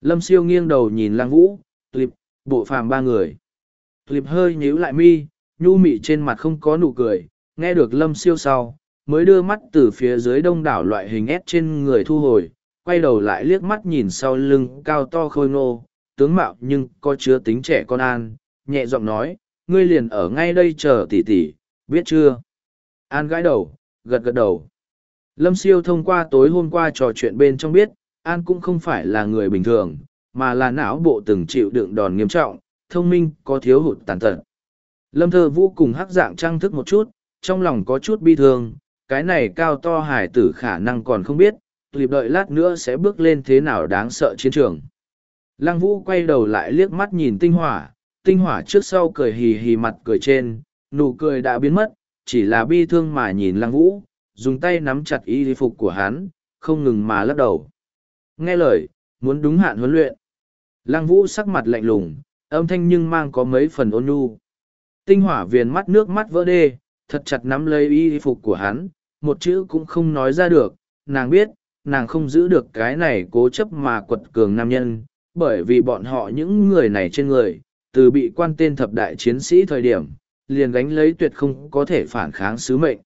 Lâm siêu nghiêng đầu nhìn lang vũ, clip, bộ phàm ba người. Clip hơi nhíu lại mi, nhu mị trên mặt không có nụ cười, nghe được lâm siêu sau, mới đưa mắt từ phía dưới đông đảo loại hình ép trên người thu hồi, quay đầu lại liếc mắt nhìn sau lưng cao to khôi ngô, tướng mạo nhưng có chứa tính trẻ con an, nhẹ giọng nói, ngươi liền ở ngay đây chờ tỷ tỷ, biết chưa? An gãi đầu, gật gật đầu. Lâm siêu thông qua tối hôm qua trò chuyện bên trong biết, An cũng không phải là người bình thường, mà là não bộ từng chịu đựng đòn nghiêm trọng, thông minh, có thiếu hụt tàn tật. Lâm thơ vũ cùng hắc dạng trang thức một chút, trong lòng có chút bi thương, cái này cao to hải tử khả năng còn không biết, lịp đợi lát nữa sẽ bước lên thế nào đáng sợ chiến trường. Lăng vũ quay đầu lại liếc mắt nhìn tinh hỏa, tinh hỏa trước sau cười hì hì mặt cười trên, nụ cười đã biến mất, chỉ là bi thương mà nhìn lăng vũ, dùng tay nắm chặt y phục của hắn, không ngừng mà lắc đầu. Nghe lời, muốn đúng hạn huấn luyện. Lăng vũ sắc mặt lạnh lùng, âm thanh nhưng mang có mấy phần ôn nhu. Tinh hỏa viền mắt nước mắt vỡ đê, thật chặt nắm lấy y phục của hắn, một chữ cũng không nói ra được, nàng biết, nàng không giữ được cái này cố chấp mà quật cường nam nhân, bởi vì bọn họ những người này trên người, từ bị quan tên thập đại chiến sĩ thời điểm, liền gánh lấy tuyệt không có thể phản kháng sứ mệnh.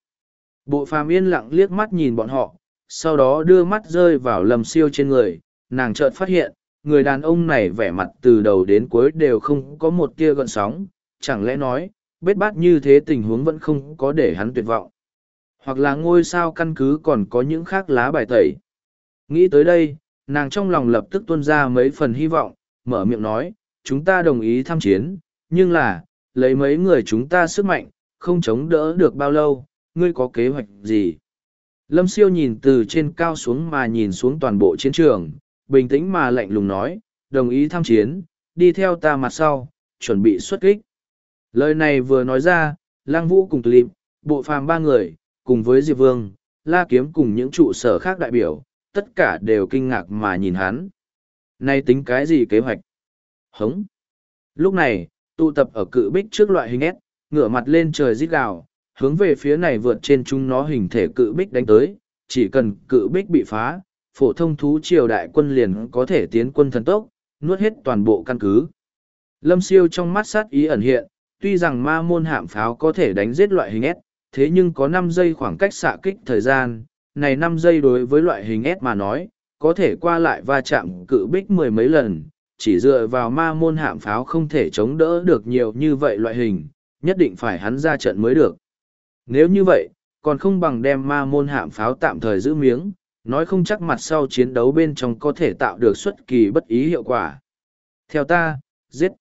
Bộ phàm yên lặng liếc mắt nhìn bọn họ, sau đó đưa mắt rơi vào lầm siêu trên người, nàng chợt phát hiện, người đàn ông này vẻ mặt từ đầu đến cuối đều không có một tia gợn sóng, chẳng lẽ nói, bết bát như thế tình huống vẫn không có để hắn tuyệt vọng. Hoặc là ngôi sao căn cứ còn có những khác lá bài tẩy. Nghĩ tới đây, nàng trong lòng lập tức tuôn ra mấy phần hy vọng, mở miệng nói, chúng ta đồng ý tham chiến, nhưng là, lấy mấy người chúng ta sức mạnh, không chống đỡ được bao lâu, ngươi có kế hoạch gì? Lâm siêu nhìn từ trên cao xuống mà nhìn xuống toàn bộ chiến trường, bình tĩnh mà lạnh lùng nói, đồng ý tham chiến, đi theo ta mặt sau, chuẩn bị xuất kích. Lời này vừa nói ra, lang vũ cùng clip, bộ phàm ba người, cùng với Diệp Vương, La Kiếm cùng những trụ sở khác đại biểu, tất cả đều kinh ngạc mà nhìn hắn. Nay tính cái gì kế hoạch? Hống! Lúc này, tụ tập ở cự bích trước loại hình S, ngửa mặt lên trời rít gào, hướng về phía này vượt trên chúng nó hình thể cự bích đánh tới, chỉ cần cự bích bị phá, phổ thông thú triều đại quân liền có thể tiến quân thần tốc, nuốt hết toàn bộ căn cứ. Lâm siêu trong mắt sát ý ẩn hiện, tuy rằng ma môn hạm pháo có thể đánh giết loại hình S, thế nhưng có năm giây khoảng cách xạ kích thời gian, này năm giây đối với loại hình S mà nói, có thể qua lại va chạm cự bích mười mấy lần, chỉ dựa vào ma môn hạm pháo không thể chống đỡ được nhiều như vậy loại hình, nhất định phải hắn ra trận mới được. Nếu như vậy, còn không bằng đem ma môn hạm pháo tạm thời giữ miếng, nói không chắc mặt sau chiến đấu bên trong có thể tạo được xuất kỳ bất ý hiệu quả. Theo ta, giết.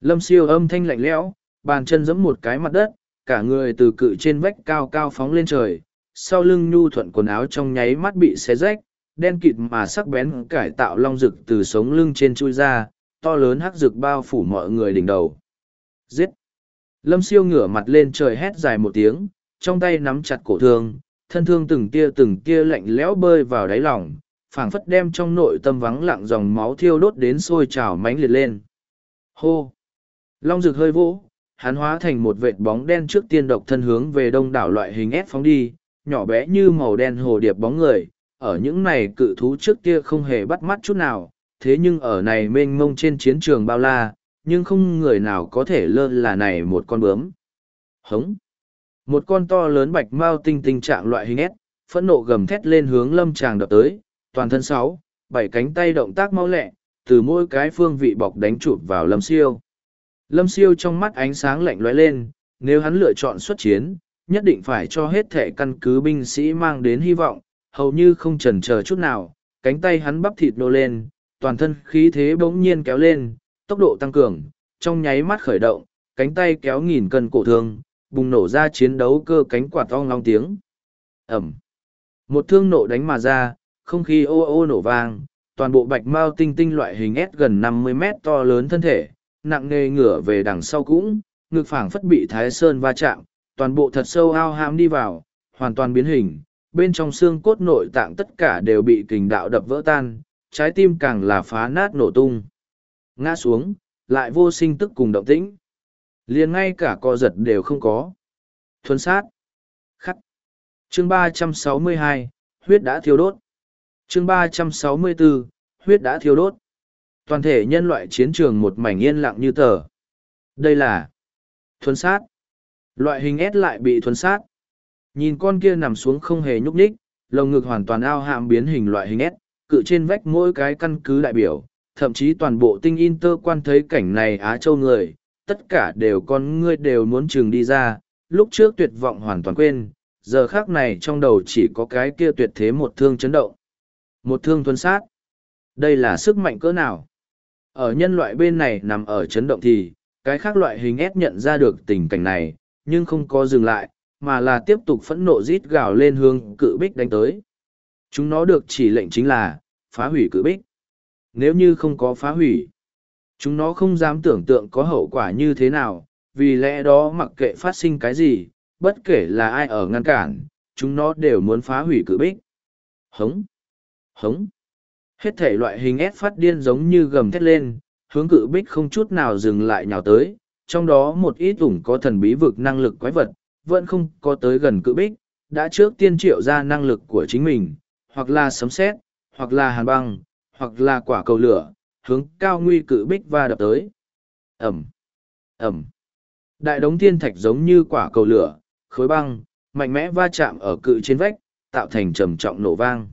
Lâm siêu âm thanh lạnh lẽo, bàn chân giẫm một cái mặt đất, cả người từ cự trên vách cao cao phóng lên trời, sau lưng nhu thuận quần áo trong nháy mắt bị xé rách, đen kịt mà sắc bén cải tạo long rực từ sống lưng trên chui ra, to lớn hắc rực bao phủ mọi người đỉnh đầu. Giết! Lâm siêu ngửa mặt lên trời hét dài một tiếng, trong tay nắm chặt cổ thương, thân thương từng tia từng tia lạnh lẽo bơi vào đáy lòng, phảng phất đem trong nội tâm vắng lặng dòng máu thiêu đốt đến sôi trào mánh liệt lên. Hô! Long rực hơi vỗ, hắn hóa thành một vệt bóng đen trước tiên độc thân hướng về đông đảo loại hình ép phóng đi, nhỏ bé như màu đen hồ điệp bóng người, ở những này cự thú trước kia không hề bắt mắt chút nào, thế nhưng ở này mênh mông trên chiến trường bao la, nhưng không người nào có thể lơ là này một con bướm. Hống! Một con to lớn bạch mao tinh tinh trạng loại hình ép, phẫn nộ gầm thét lên hướng lâm tràng đập tới, toàn thân sáu, bảy cánh tay động tác mau lẹ, từ mỗi cái phương vị bọc đánh chụp vào lâm siêu. Lâm siêu trong mắt ánh sáng lạnh lóe lên, nếu hắn lựa chọn xuất chiến, nhất định phải cho hết thể căn cứ binh sĩ mang đến hy vọng, hầu như không chần chờ chút nào, cánh tay hắn bắp thịt nô lên, toàn thân khí thế bỗng nhiên kéo lên, tốc độ tăng cường, trong nháy mắt khởi động, cánh tay kéo nghìn cân cổ thương, bùng nổ ra chiến đấu cơ cánh quạt ong long tiếng. Ẩm. Một thương nộ đánh mà ra, không khí ô ô nổ vang, toàn bộ bạch mao tinh tinh loại hình S gần năm mươi mét to lớn thân thể, nặng nề ngửa về đằng sau cũng, ngực phảng phất bị thái sơn va chạm, toàn bộ thật sâu ao hãm đi vào, hoàn toàn biến hình, bên trong xương cốt nội tạng tất cả đều bị kình đạo đập vỡ tan, trái tim càng là phá nát nổ tung. Ngã xuống, lại vô sinh tức cùng động tĩnh. liền ngay cả co giật đều không có. Thuấn sát. Khắc. Chương ba trăm sáu mươi hai huyết đã thiêu đốt. Chương ba trăm sáu mươi bốn huyết đã thiêu đốt. Toàn thể nhân loại chiến trường một mảnh yên lặng như tờ. Đây là thuấn sát. Loại hình S lại bị thuấn sát. Nhìn con kia nằm xuống không hề nhúc nhích, lồng ngực hoàn toàn ao hạm biến hình loại hình S, cự trên vách mỗi cái căn cứ đại biểu, thậm chí toàn bộ tinh in tơ quan thấy cảnh này Á Châu người, tất cả đều con ngươi đều muốn chừng đi ra, lúc trước tuyệt vọng hoàn toàn quên, giờ khác này trong đầu chỉ có cái kia tuyệt thế một thương chấn động. Một thương thuấn sát. Đây là sức mạnh cỡ nào? Ở nhân loại bên này nằm ở chấn động thì, cái khác loại hình ép nhận ra được tình cảnh này, nhưng không có dừng lại, mà là tiếp tục phẫn nộ rít gào lên hướng cự bích đánh tới. Chúng nó được chỉ lệnh chính là, phá hủy cự bích. Nếu như không có phá hủy, chúng nó không dám tưởng tượng có hậu quả như thế nào, vì lẽ đó mặc kệ phát sinh cái gì, bất kể là ai ở ngăn cản, chúng nó đều muốn phá hủy cự bích. Hống! Hống! Hết thể loại hình ép phát điên giống như gầm thét lên, hướng cự bích không chút nào dừng lại nhào tới, trong đó một ít ủng có thần bí vực năng lực quái vật, vẫn không có tới gần cự bích, đã trước tiên triệu ra năng lực của chính mình, hoặc là sấm sét, hoặc là hàn băng, hoặc là quả cầu lửa, hướng cao nguy cự bích va đập tới. Ẩm, Ẩm. Đại đống thiên thạch giống như quả cầu lửa, khối băng, mạnh mẽ va chạm ở cự trên vách, tạo thành trầm trọng nổ vang.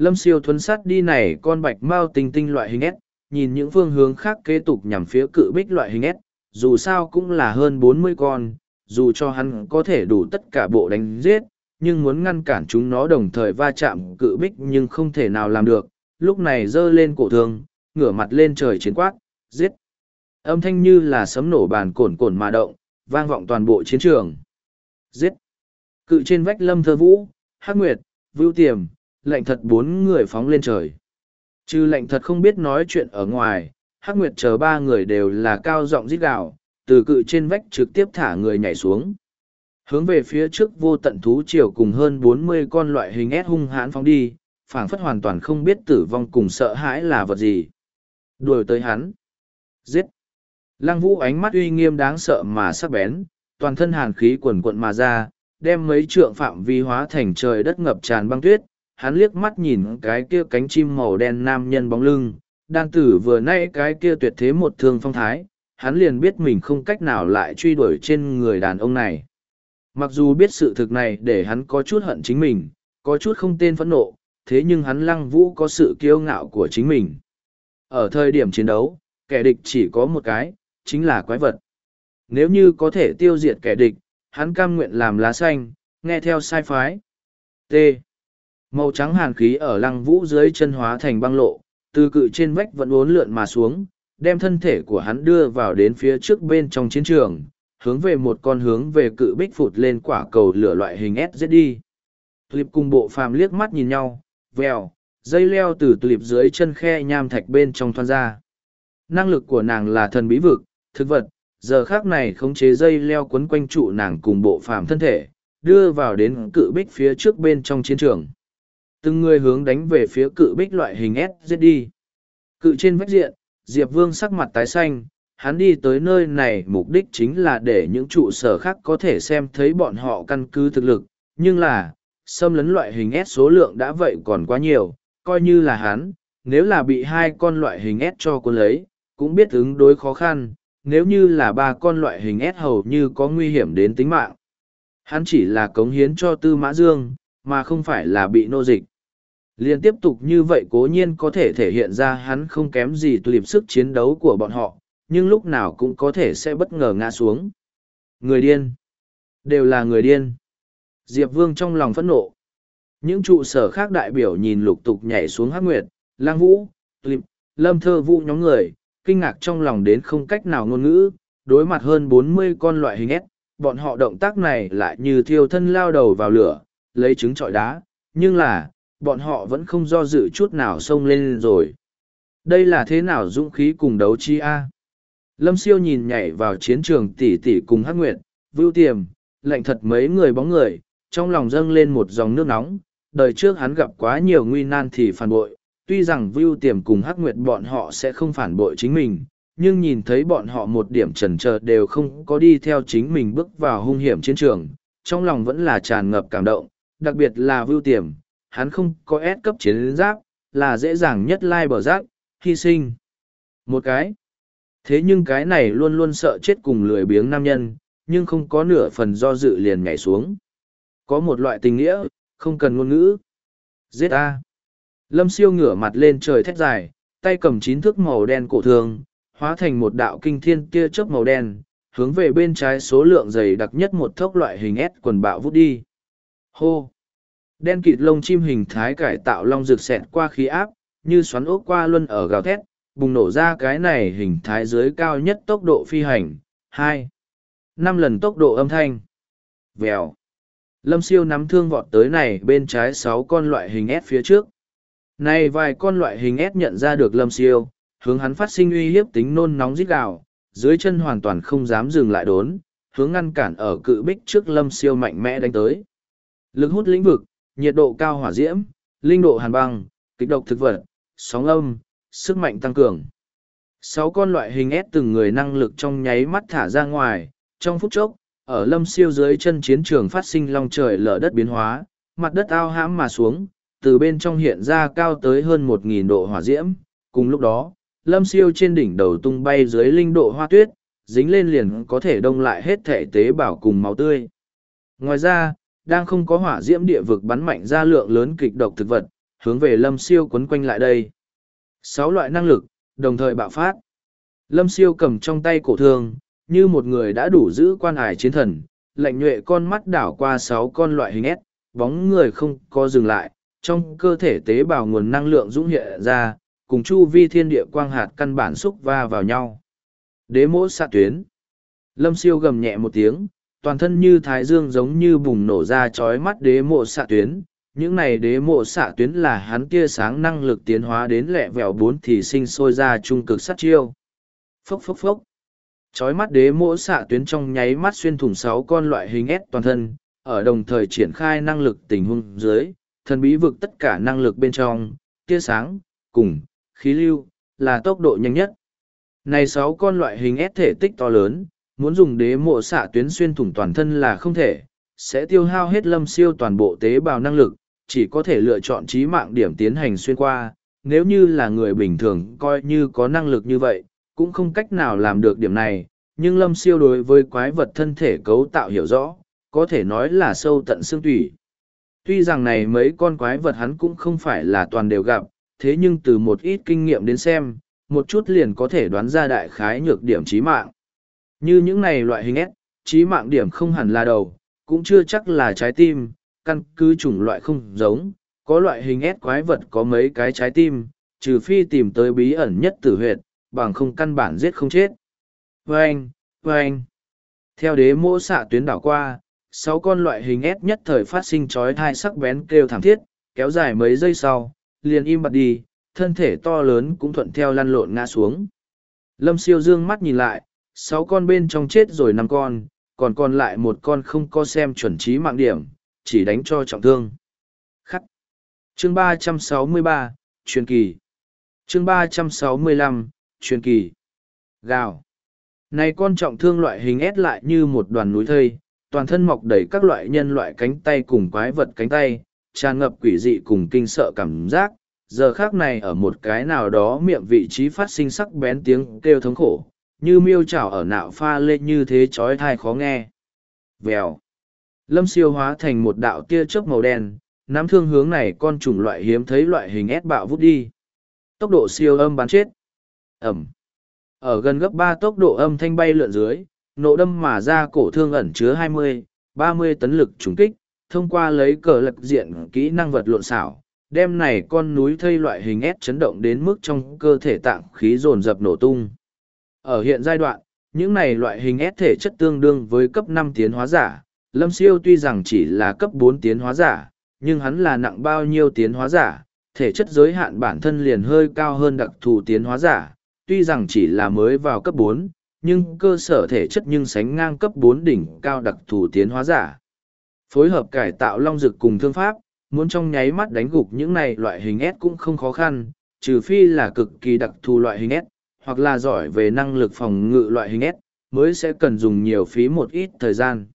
Lâm siêu thuấn sát đi này con bạch mao tinh tinh loại hình S, nhìn những phương hướng khác kế tục nhằm phía cự bích loại hình S, dù sao cũng là hơn bốn mươi con, dù cho hắn có thể đủ tất cả bộ đánh giết, nhưng muốn ngăn cản chúng nó đồng thời va chạm cự bích nhưng không thể nào làm được, lúc này giơ lên cổ thương, ngửa mặt lên trời chiến quát, giết. Âm thanh như là sấm nổ bàn cồn cồn mà động, vang vọng toàn bộ chiến trường. Giết. Cự trên vách lâm thơ vũ, hắc nguyệt, vưu tiềm, lệnh thật bốn người phóng lên trời. Trừ lệnh thật không biết nói chuyện ở ngoài, hắc nguyệt chờ ba người đều là cao giọng rít gạo, từ cự trên vách trực tiếp thả người nhảy xuống. Hướng về phía trước vô tận thú triều cùng hơn bốn mươi con loại hình ép hung hãn phóng đi, phảng phất hoàn toàn không biết tử vong cùng sợ hãi là vật gì. Đuổi tới hắn. Giết. Lăng vũ ánh mắt uy nghiêm đáng sợ mà sắc bén, toàn thân hàn khí quần quận mà ra, đem mấy trượng phạm vi hóa thành trời đất ngập tràn băng tuyết. Hắn liếc mắt nhìn cái kia cánh chim màu đen nam nhân bóng lưng, đan tử vừa nay cái kia tuyệt thế một thương phong thái, hắn liền biết mình không cách nào lại truy đuổi trên người đàn ông này. Mặc dù biết sự thực này để hắn có chút hận chính mình, có chút không tên phẫn nộ, thế nhưng hắn lăng vũ có sự kiêu ngạo của chính mình. Ở thời điểm chiến đấu, kẻ địch chỉ có một cái, chính là quái vật. Nếu như có thể tiêu diệt kẻ địch, hắn cam nguyện làm lá xanh, nghe theo sai phái. T. Màu trắng hàn khí ở lăng vũ dưới chân hóa thành băng lộ, từ cự trên vách vẫn uốn lượn mà xuống, đem thân thể của hắn đưa vào đến phía trước bên trong chiến trường, hướng về một con hướng về cự bích phụt lên quả cầu lửa loại hình SZ đi. Tulip cùng bộ phàm liếc mắt nhìn nhau, vèo, dây leo từ tulip dưới chân khe nham thạch bên trong thoan ra. Năng lực của nàng là thần bí vực, thực vật, giờ khác này khống chế dây leo quấn quanh trụ nàng cùng bộ phàm thân thể, đưa vào đến cự bích phía trước bên trong chiến trường. Từng người hướng đánh về phía cự bích loại hình S diễu đi. Cự trên vách diện, Diệp Vương sắc mặt tái xanh, hắn đi tới nơi này mục đích chính là để những trụ sở khác có thể xem thấy bọn họ căn cứ thực lực, nhưng là, xâm lấn loại hình S số lượng đã vậy còn quá nhiều, coi như là hắn, nếu là bị hai con loại hình S cho cô lấy, cũng biết ứng đối khó khăn, nếu như là ba con loại hình S hầu như có nguy hiểm đến tính mạng. Hắn chỉ là cống hiến cho Tư Mã Dương, mà không phải là bị nô dịch. Liên tiếp tục như vậy cố nhiên có thể thể hiện ra hắn không kém gì tùy sức chiến đấu của bọn họ, nhưng lúc nào cũng có thể sẽ bất ngờ ngã xuống. Người điên. Đều là người điên. Diệp Vương trong lòng phẫn nộ. Những trụ sở khác đại biểu nhìn lục tục nhảy xuống hát nguyệt, lang vũ, lịp, lâm thơ vũ nhóm người, kinh ngạc trong lòng đến không cách nào ngôn ngữ, đối mặt hơn bốn mươi con loại hình ép, bọn họ động tác này lại như thiêu thân lao đầu vào lửa, lấy trứng trọi đá, nhưng là, bọn họ vẫn không do dự chút nào xông lên rồi. Đây là thế nào dũng khí cùng đấu chi a? Lâm siêu nhìn nhảy vào chiến trường tỷ tỷ cùng hắc nguyệt, vưu tiềm, lạnh thật mấy người bóng người, trong lòng dâng lên một dòng nước nóng. Đời trước hắn gặp quá nhiều nguy nan thì phản bội, tuy rằng vưu tiềm cùng hắc nguyệt bọn họ sẽ không phản bội chính mình, nhưng nhìn thấy bọn họ một điểm chần chờ đều không có đi theo chính mình bước vào hung hiểm chiến trường, trong lòng vẫn là tràn ngập cảm động, đặc biệt là vưu tiềm, hắn không có ép cấp chiến giáp, là dễ dàng nhất lai bờ giác, hy sinh. Một cái. Thế nhưng cái này luôn luôn sợ chết cùng lười biếng nam nhân, nhưng không có nửa phần do dự liền nhảy xuống. Có một loại tình nghĩa, không cần ngôn ngữ. Giết A. Lâm siêu ngửa mặt lên trời thét dài, tay cầm chín thước màu đen cổ thường, hóa thành một đạo kinh thiên tia chớp màu đen, hướng về bên trái số lượng dày đặc nhất một thốc loại hình S quần bạo vút đi. Hô! Đen kịt lông chim hình thái cải tạo long rực xẹt qua khí áp, như xoắn ốc qua luân ở gào thét, bùng nổ ra cái này hình thái dưới cao nhất tốc độ phi hành. hai năm lần tốc độ âm thanh. Vèo. Lâm siêu nắm thương vọt tới này bên trái sáu con loại hình S phía trước. Này vài con loại hình S nhận ra được lâm siêu, hướng hắn phát sinh uy hiếp tính nôn nóng rít gào, dưới chân hoàn toàn không dám dừng lại đốn, hướng ngăn cản ở cự bích trước lâm siêu mạnh mẽ đánh tới. Lực hút lĩnh vực, nhiệt độ cao hỏa diễm, linh độ hàn băng, kịch độc thực vật, sóng âm, sức mạnh tăng cường. Sáu con loại hình S từng người năng lực trong nháy mắt thả ra ngoài, trong phút chốc, ở lâm siêu dưới chân chiến trường phát sinh long trời lở đất biến hóa, mặt đất ao hãm mà xuống, từ bên trong hiện ra cao tới hơn một nghìn độ hỏa diễm. Cùng lúc đó, lâm siêu trên đỉnh đầu tung bay dưới linh độ hoa tuyết, dính lên liền có thể đông lại hết thể tế bào cùng máu tươi. Ngoài ra, đang không có hỏa diễm địa vực bắn mạnh ra lượng lớn kịch độc thực vật, hướng về lâm siêu quấn quanh lại đây. Sáu loại năng lực, đồng thời bạo phát. Lâm siêu cầm trong tay cổ thương, như một người đã đủ giữ quan ải chiến thần, lạnh nhuệ con mắt đảo qua sáu con loại hình S, bóng người không có dừng lại, trong cơ thể tế bào nguồn năng lượng dũng hiện ra, cùng chu vi thiên địa quang hạt căn bản xúc va vào nhau. Đế mỗ xạ tuyến. Lâm siêu gầm nhẹ một tiếng, toàn thân như thái dương giống như bùng nổ ra chói mắt đế mộ xạ tuyến. Những này đế mộ xạ tuyến là hắn tia sáng năng lực tiến hóa đến lẹ vẹo bốn thì sinh sôi ra trung cực sát chiêu. Phốc phốc phốc. Chói mắt đế mộ xạ tuyến trong nháy mắt xuyên thủng sáu con loại hình ép toàn thân, ở đồng thời triển khai năng lực tình huống dưới, thần bí vực tất cả năng lực bên trong, tia sáng, cùng, khí lưu, là tốc độ nhanh nhất. Này sáu con loại hình ép thể tích to lớn, muốn dùng đế mộ xạ tuyến xuyên thủng toàn thân là không thể, sẽ tiêu hao hết lâm siêu toàn bộ tế bào năng lực, chỉ có thể lựa chọn trí mạng điểm tiến hành xuyên qua. Nếu như là người bình thường coi như có năng lực như vậy, cũng không cách nào làm được điểm này, nhưng lâm siêu đối với quái vật thân thể cấu tạo hiểu rõ, có thể nói là sâu tận xương tủy. Tuy rằng này mấy con quái vật hắn cũng không phải là toàn đều gặp, thế nhưng từ một ít kinh nghiệm đến xem, một chút liền có thể đoán ra đại khái nhược điểm trí mạng. Như những này loại hình S, trí mạng điểm không hẳn là đầu, cũng chưa chắc là trái tim, căn cứ chủng loại không giống, có loại hình S quái vật có mấy cái trái tim, trừ phi tìm tới bí ẩn nhất tử huyệt, bằng không căn bản giết không chết. Vâng, vâng. Theo đế mỗ xạ tuyến đảo qua, sáu con loại hình S nhất thời phát sinh chói thai sắc bén kêu thảm thiết, kéo dài mấy giây sau, liền im bặt đi, thân thể to lớn cũng thuận theo lăn lộn ngã xuống. Lâm siêu dương mắt nhìn lại, sáu con bên trong chết rồi năm con, còn còn lại một con không có xem chuẩn trí mạng điểm, chỉ đánh cho trọng thương. Khắc. Chương ba trăm sáu mươi ba, truyền kỳ. Chương ba trăm sáu mươi lăm, truyền kỳ. Gào. Này con trọng thương loại hình ép lại như một đoàn núi thây, toàn thân mọc đầy các loại nhân loại cánh tay cùng quái vật cánh tay, tràn ngập quỷ dị cùng kinh sợ cảm giác. Giờ khác này ở một cái nào đó miệng vị trí phát sinh sắc bén tiếng kêu thống khổ, như miêu chảo ở nạo pha lên như thế chói thai khó nghe. Vèo. Lâm siêu hóa thành một đạo tia chớp màu đen, nắm thương hướng này con trùng loại hiếm thấy loại hình ép bạo vút đi. Tốc độ siêu âm bắn chết. Ẩm. Ở gần gấp ba tốc độ âm thanh bay lượn dưới, nộ đâm mà ra cổ thương ẩn chứa 20, 30 tấn lực trùng kích, thông qua lấy cờ lật diện kỹ năng vật lộn xảo, đem này con núi thây loại hình ép chấn động đến mức trong cơ thể tạng khí dồn dập nổ tung. Ở hiện giai đoạn, những này loại hình ép thể chất tương đương với cấp năm tiến hóa giả, Lâm Siêu tuy rằng chỉ là cấp bốn tiến hóa giả, nhưng hắn là nặng bao nhiêu tiến hóa giả, thể chất giới hạn bản thân liền hơi cao hơn đặc thù tiến hóa giả, tuy rằng chỉ là mới vào cấp bốn nhưng cơ sở thể chất nhưng sánh ngang cấp bốn đỉnh cao đặc thù tiến hóa giả. Phối hợp cải tạo long dực cùng thương pháp, muốn trong nháy mắt đánh gục những này loại hình S cũng không khó khăn, trừ phi là cực kỳ đặc thù loại hình S, hoặc là giỏi về năng lực phòng ngự loại hình S, mới sẽ cần dùng nhiều phí một ít thời gian.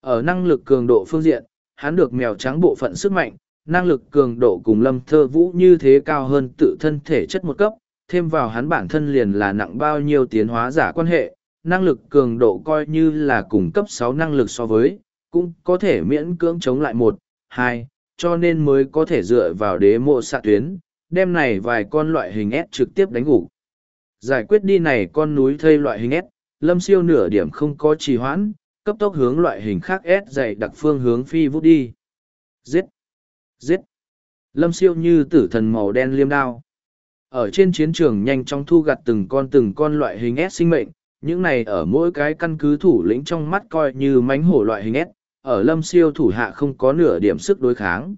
Ở năng lực cường độ phương diện, hắn được mèo trắng bộ phận sức mạnh, năng lực cường độ cùng lâm thơ vũ như thế cao hơn tự thân thể chất một cấp, thêm vào hắn bản thân liền là nặng bao nhiêu tiến hóa giả quan hệ, năng lực cường độ coi như là cùng cấp sáu năng lực so với, cũng có thể miễn cưỡng chống lại một, hai, cho nên mới có thể dựa vào đế mộ xạ tuyến, đem này vài con loại hình S trực tiếp đánh gục. Giải quyết đi này con núi thây loại hình S, lâm siêu nửa điểm không có trì hoãn, cấp tốc hướng loại hình khác S dày đặc phương hướng phi vút đi. Giết! Giết! Lâm siêu như tử thần màu đen liêm đao ở trên chiến trường nhanh chóng thu gặt từng con từng con loại hình S sinh mệnh, những này ở mỗi cái căn cứ thủ lĩnh trong mắt coi như mánh hổ loại hình S, ở lâm siêu thủ hạ không có nửa điểm sức đối kháng.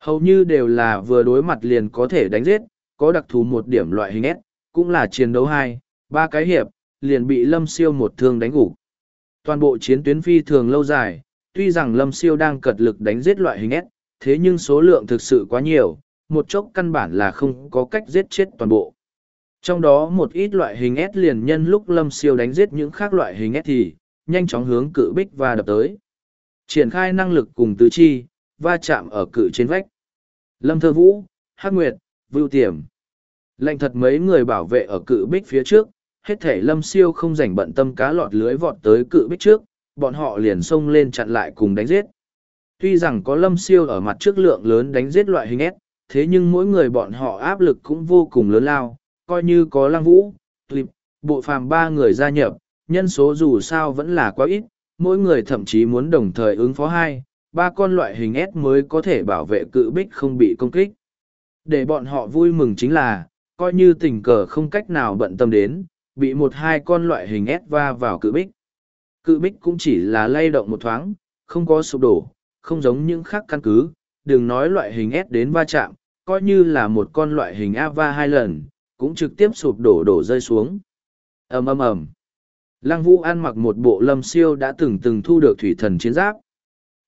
Hầu như đều là vừa đối mặt liền có thể đánh giết, có đặc thù một điểm loại hình S, cũng là chiến đấu hai, ba cái hiệp, liền bị lâm siêu một thương đánh gục. Toàn bộ chiến tuyến phi thường lâu dài, tuy rằng lâm siêu đang cật lực đánh giết loại hình S, thế nhưng số lượng thực sự quá nhiều, một chốc căn bản là không có cách giết chết toàn bộ. Trong đó một ít loại hình S liền nhân lúc lâm siêu đánh giết những khác loại hình S thì, nhanh chóng hướng cự bích và đập tới. Triển khai năng lực cùng tứ chi, va chạm ở cự trên vách. Lâm Thơ Vũ, Hắc Nguyệt, Vưu Tiềm. Lệnh thật mấy người bảo vệ ở cự bích phía trước, hết thể lâm siêu không rảnh bận tâm cá lọt lưới vọt tới cự bích trước, bọn họ liền xông lên chặn lại cùng đánh giết. Tuy rằng có lâm siêu ở mặt trước lượng lớn đánh giết loại hình ép, thế nhưng mỗi người bọn họ áp lực cũng vô cùng lớn lao, coi như có lăng vũ, clip, bộ phàm ba người gia nhập, nhân số dù sao vẫn là quá ít, mỗi người thậm chí muốn đồng thời ứng phó hai, ba con loại hình S mới có thể bảo vệ cự bích không bị công kích. Để bọn họ vui mừng chính là, coi như tình cờ không cách nào bận tâm đến, bị một hai con loại hình ép va vào cự bích. Cự bích cũng chỉ là lay động một thoáng, không có sụp đổ, không giống những khác căn cứ, đừng nói loại hình S đến va chạm, coi như là một con loại hình Ava hai lần, cũng trực tiếp sụp đổ đổ rơi xuống. ầm ầm ầm. Lăng Vũ ăn mặc một bộ lâm siêu đã từng từng thu được thủy thần chiến giáp.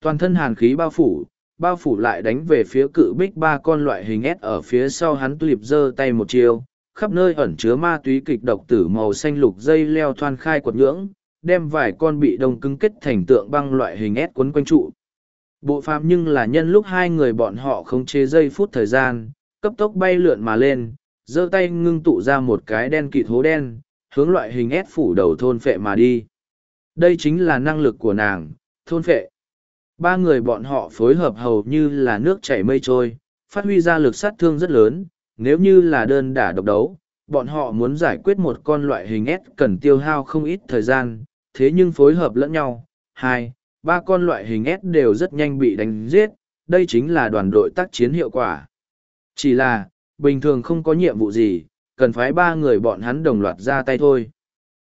Toàn thân hàn khí bao phủ, bao phủ lại đánh về phía cự bích ba con loại hình S ở phía sau hắn tulip giơ tay một chiều, khắp nơi ẩn chứa ma túy kịch độc tử màu xanh lục dây leo thoan khai quật nhưỡng, đem vài con bị đông cứng kết thành tượng băng loại hình S quấn quanh trụ. Bộ phàm nhưng là nhân lúc hai người bọn họ không chế giây phút thời gian, cấp tốc bay lượn mà lên, giơ tay ngưng tụ ra một cái đen kịt hố đen, hướng loại hình S phủ đầu thôn phệ mà đi. Đây chính là năng lực của nàng, thôn phệ. Ba người bọn họ phối hợp hầu như là nước chảy mây trôi, phát huy ra lực sát thương rất lớn, nếu như là đơn đả độc đấu, bọn họ muốn giải quyết một con loại hình S cần tiêu hao không ít thời gian, thế nhưng phối hợp lẫn nhau, hai, ba con loại hình S đều rất nhanh bị đánh giết, đây chính là đoàn đội tác chiến hiệu quả. Chỉ là, bình thường không có nhiệm vụ gì, cần phái ba người bọn hắn đồng loạt ra tay thôi.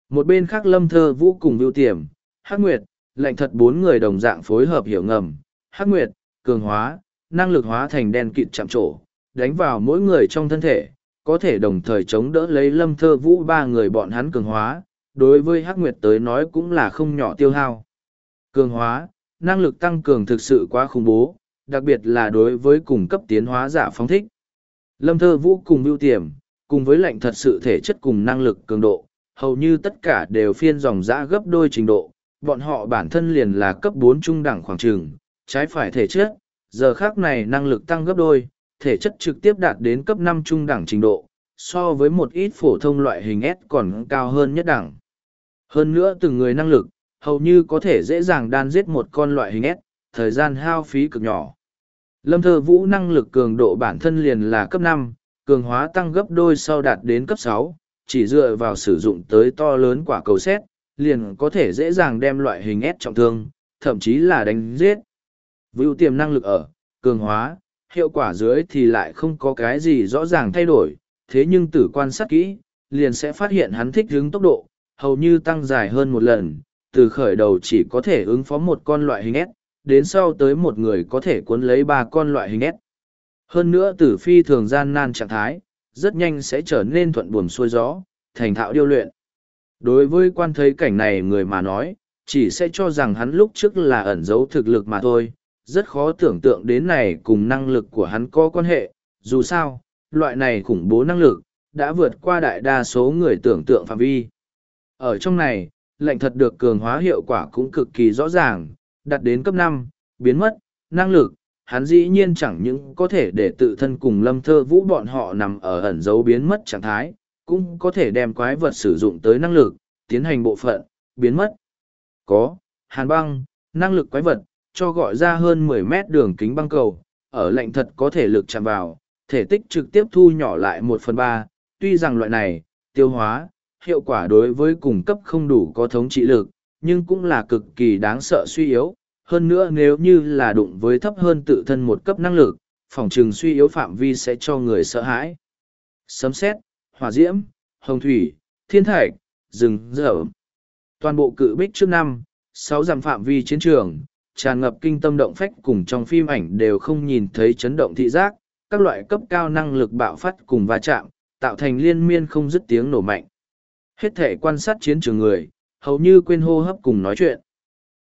Một bên khác Lâm Thơ Vũ cùng Vưu Tiềm, Hắc Nguyệt, lệnh thật bốn người đồng dạng phối hợp hiểu ngầm, Hắc Nguyệt, cường hóa, năng lực hóa thành đen kịt chạm trổ, đánh vào mỗi người trong thân thể, có thể đồng thời chống đỡ lấy Lâm Thơ Vũ ba người bọn hắn cường hóa, đối với Hắc Nguyệt tới nói cũng là không nhỏ tiêu hao. Cường hóa, năng lực tăng cường thực sự quá khủng bố, đặc biệt là đối với cùng cấp tiến hóa giả phóng thích. Lâm Thơ Vũ cùng Vưu Tiềm, cùng với lệnh thật sự thể chất cùng năng lực cường độ, hầu như tất cả đều phiên dòng dã gấp đôi trình độ, bọn họ bản thân liền là cấp bốn trung đẳng khoảng trường, trái phải thể chất, giờ khác này năng lực tăng gấp đôi, thể chất trực tiếp đạt đến cấp năm trung đẳng trình độ, so với một ít phổ thông loại hình S còn cao hơn nhất đẳng. Hơn nữa từng người năng lực, hầu như có thể dễ dàng đan giết một con loại hình S, thời gian hao phí cực nhỏ. Lâm thơ vũ năng lực cường độ bản thân liền là cấp năm, cường hóa tăng gấp đôi sau đạt đến cấp sáu, chỉ dựa vào sử dụng tới to lớn quả cầu xét, liền có thể dễ dàng đem loại hình S trọng thương, thậm chí là đánh giết. Vưu tiềm năng lực ở, cường hóa, hiệu quả dưới thì lại không có cái gì rõ ràng thay đổi, thế nhưng tử quan sát kỹ, liền sẽ phát hiện hắn thích hướng tốc độ, hầu như tăng dài hơn một lần, từ khởi đầu chỉ có thể ứng phó một con loại hình S, đến sau tới một người có thể cuốn lấy ba con loại hình S. Hơn nữa tử phi thường gian nan trạng thái, rất nhanh sẽ trở nên thuận buồm xuôi gió, thành thạo điêu luyện. Đối với quan thấy cảnh này người mà nói, chỉ sẽ cho rằng hắn lúc trước là ẩn giấu thực lực mà thôi, rất khó tưởng tượng đến này cùng năng lực của hắn có quan hệ, dù sao, loại này khủng bố năng lực, đã vượt qua đại đa số người tưởng tượng phạm vi. Ở trong này, lệnh thật được cường hóa hiệu quả cũng cực kỳ rõ ràng, đạt đến cấp năm biến mất, năng lực, hắn dĩ nhiên chẳng những có thể để tự thân cùng lâm thơ vũ bọn họ nằm ở ẩn dấu biến mất trạng thái, cũng có thể đem quái vật sử dụng tới năng lực, tiến hành bộ phận, biến mất. Có, hàn băng, năng lực quái vật, cho gọi ra hơn 10 mét đường kính băng cầu, ở lệnh thật có thể lực chạm vào, thể tích trực tiếp thu nhỏ lại 1 phần 3, tuy rằng loại này, tiêu hóa, hiệu quả đối với cung cấp không đủ có thống trị lực, nhưng cũng là cực kỳ đáng sợ suy yếu. Hơn nữa nếu như là đụng với thấp hơn tự thân một cấp năng lực, phòng trừng suy yếu phạm vi sẽ cho người sợ hãi. Sấm xét, hỏa diễm, hồng thủy, thiên thạch, rừng rở. Toàn bộ cự bích trước năm, sáu dặm phạm vi chiến trường, tràn ngập kinh tâm động phách cùng trong phim ảnh đều không nhìn thấy chấn động thị giác, các loại cấp cao năng lực bạo phát cùng va chạm, tạo thành liên miên không dứt tiếng nổ mạnh. Hết thể quan sát chiến trường người, hầu như quên hô hấp cùng nói chuyện.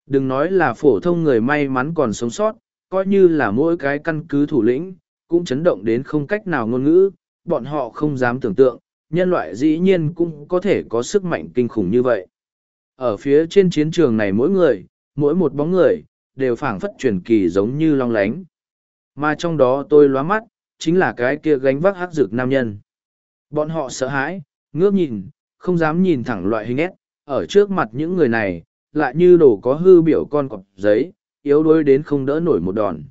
Đừng nói là phổ thông người may mắn còn sống sót, coi như là mỗi cái căn cứ thủ lĩnh, cũng chấn động đến không cách nào ngôn ngữ, bọn họ không dám tưởng tượng, nhân loại dĩ nhiên cũng có thể có sức mạnh kinh khủng như vậy. Ở phía trên chiến trường này mỗi người, mỗi một bóng người, đều phảng phất truyền kỳ giống như long lánh. Mà trong đó tôi lóa mắt, chính là cái kia gánh vác hắc dược nam nhân. Bọn họ sợ hãi, ngước nhìn, không dám nhìn thẳng loại hình ép, ở trước mặt những người này, lại như đồ có hư biểu con cọp giấy, yếu đuối đến không đỡ nổi một đòn.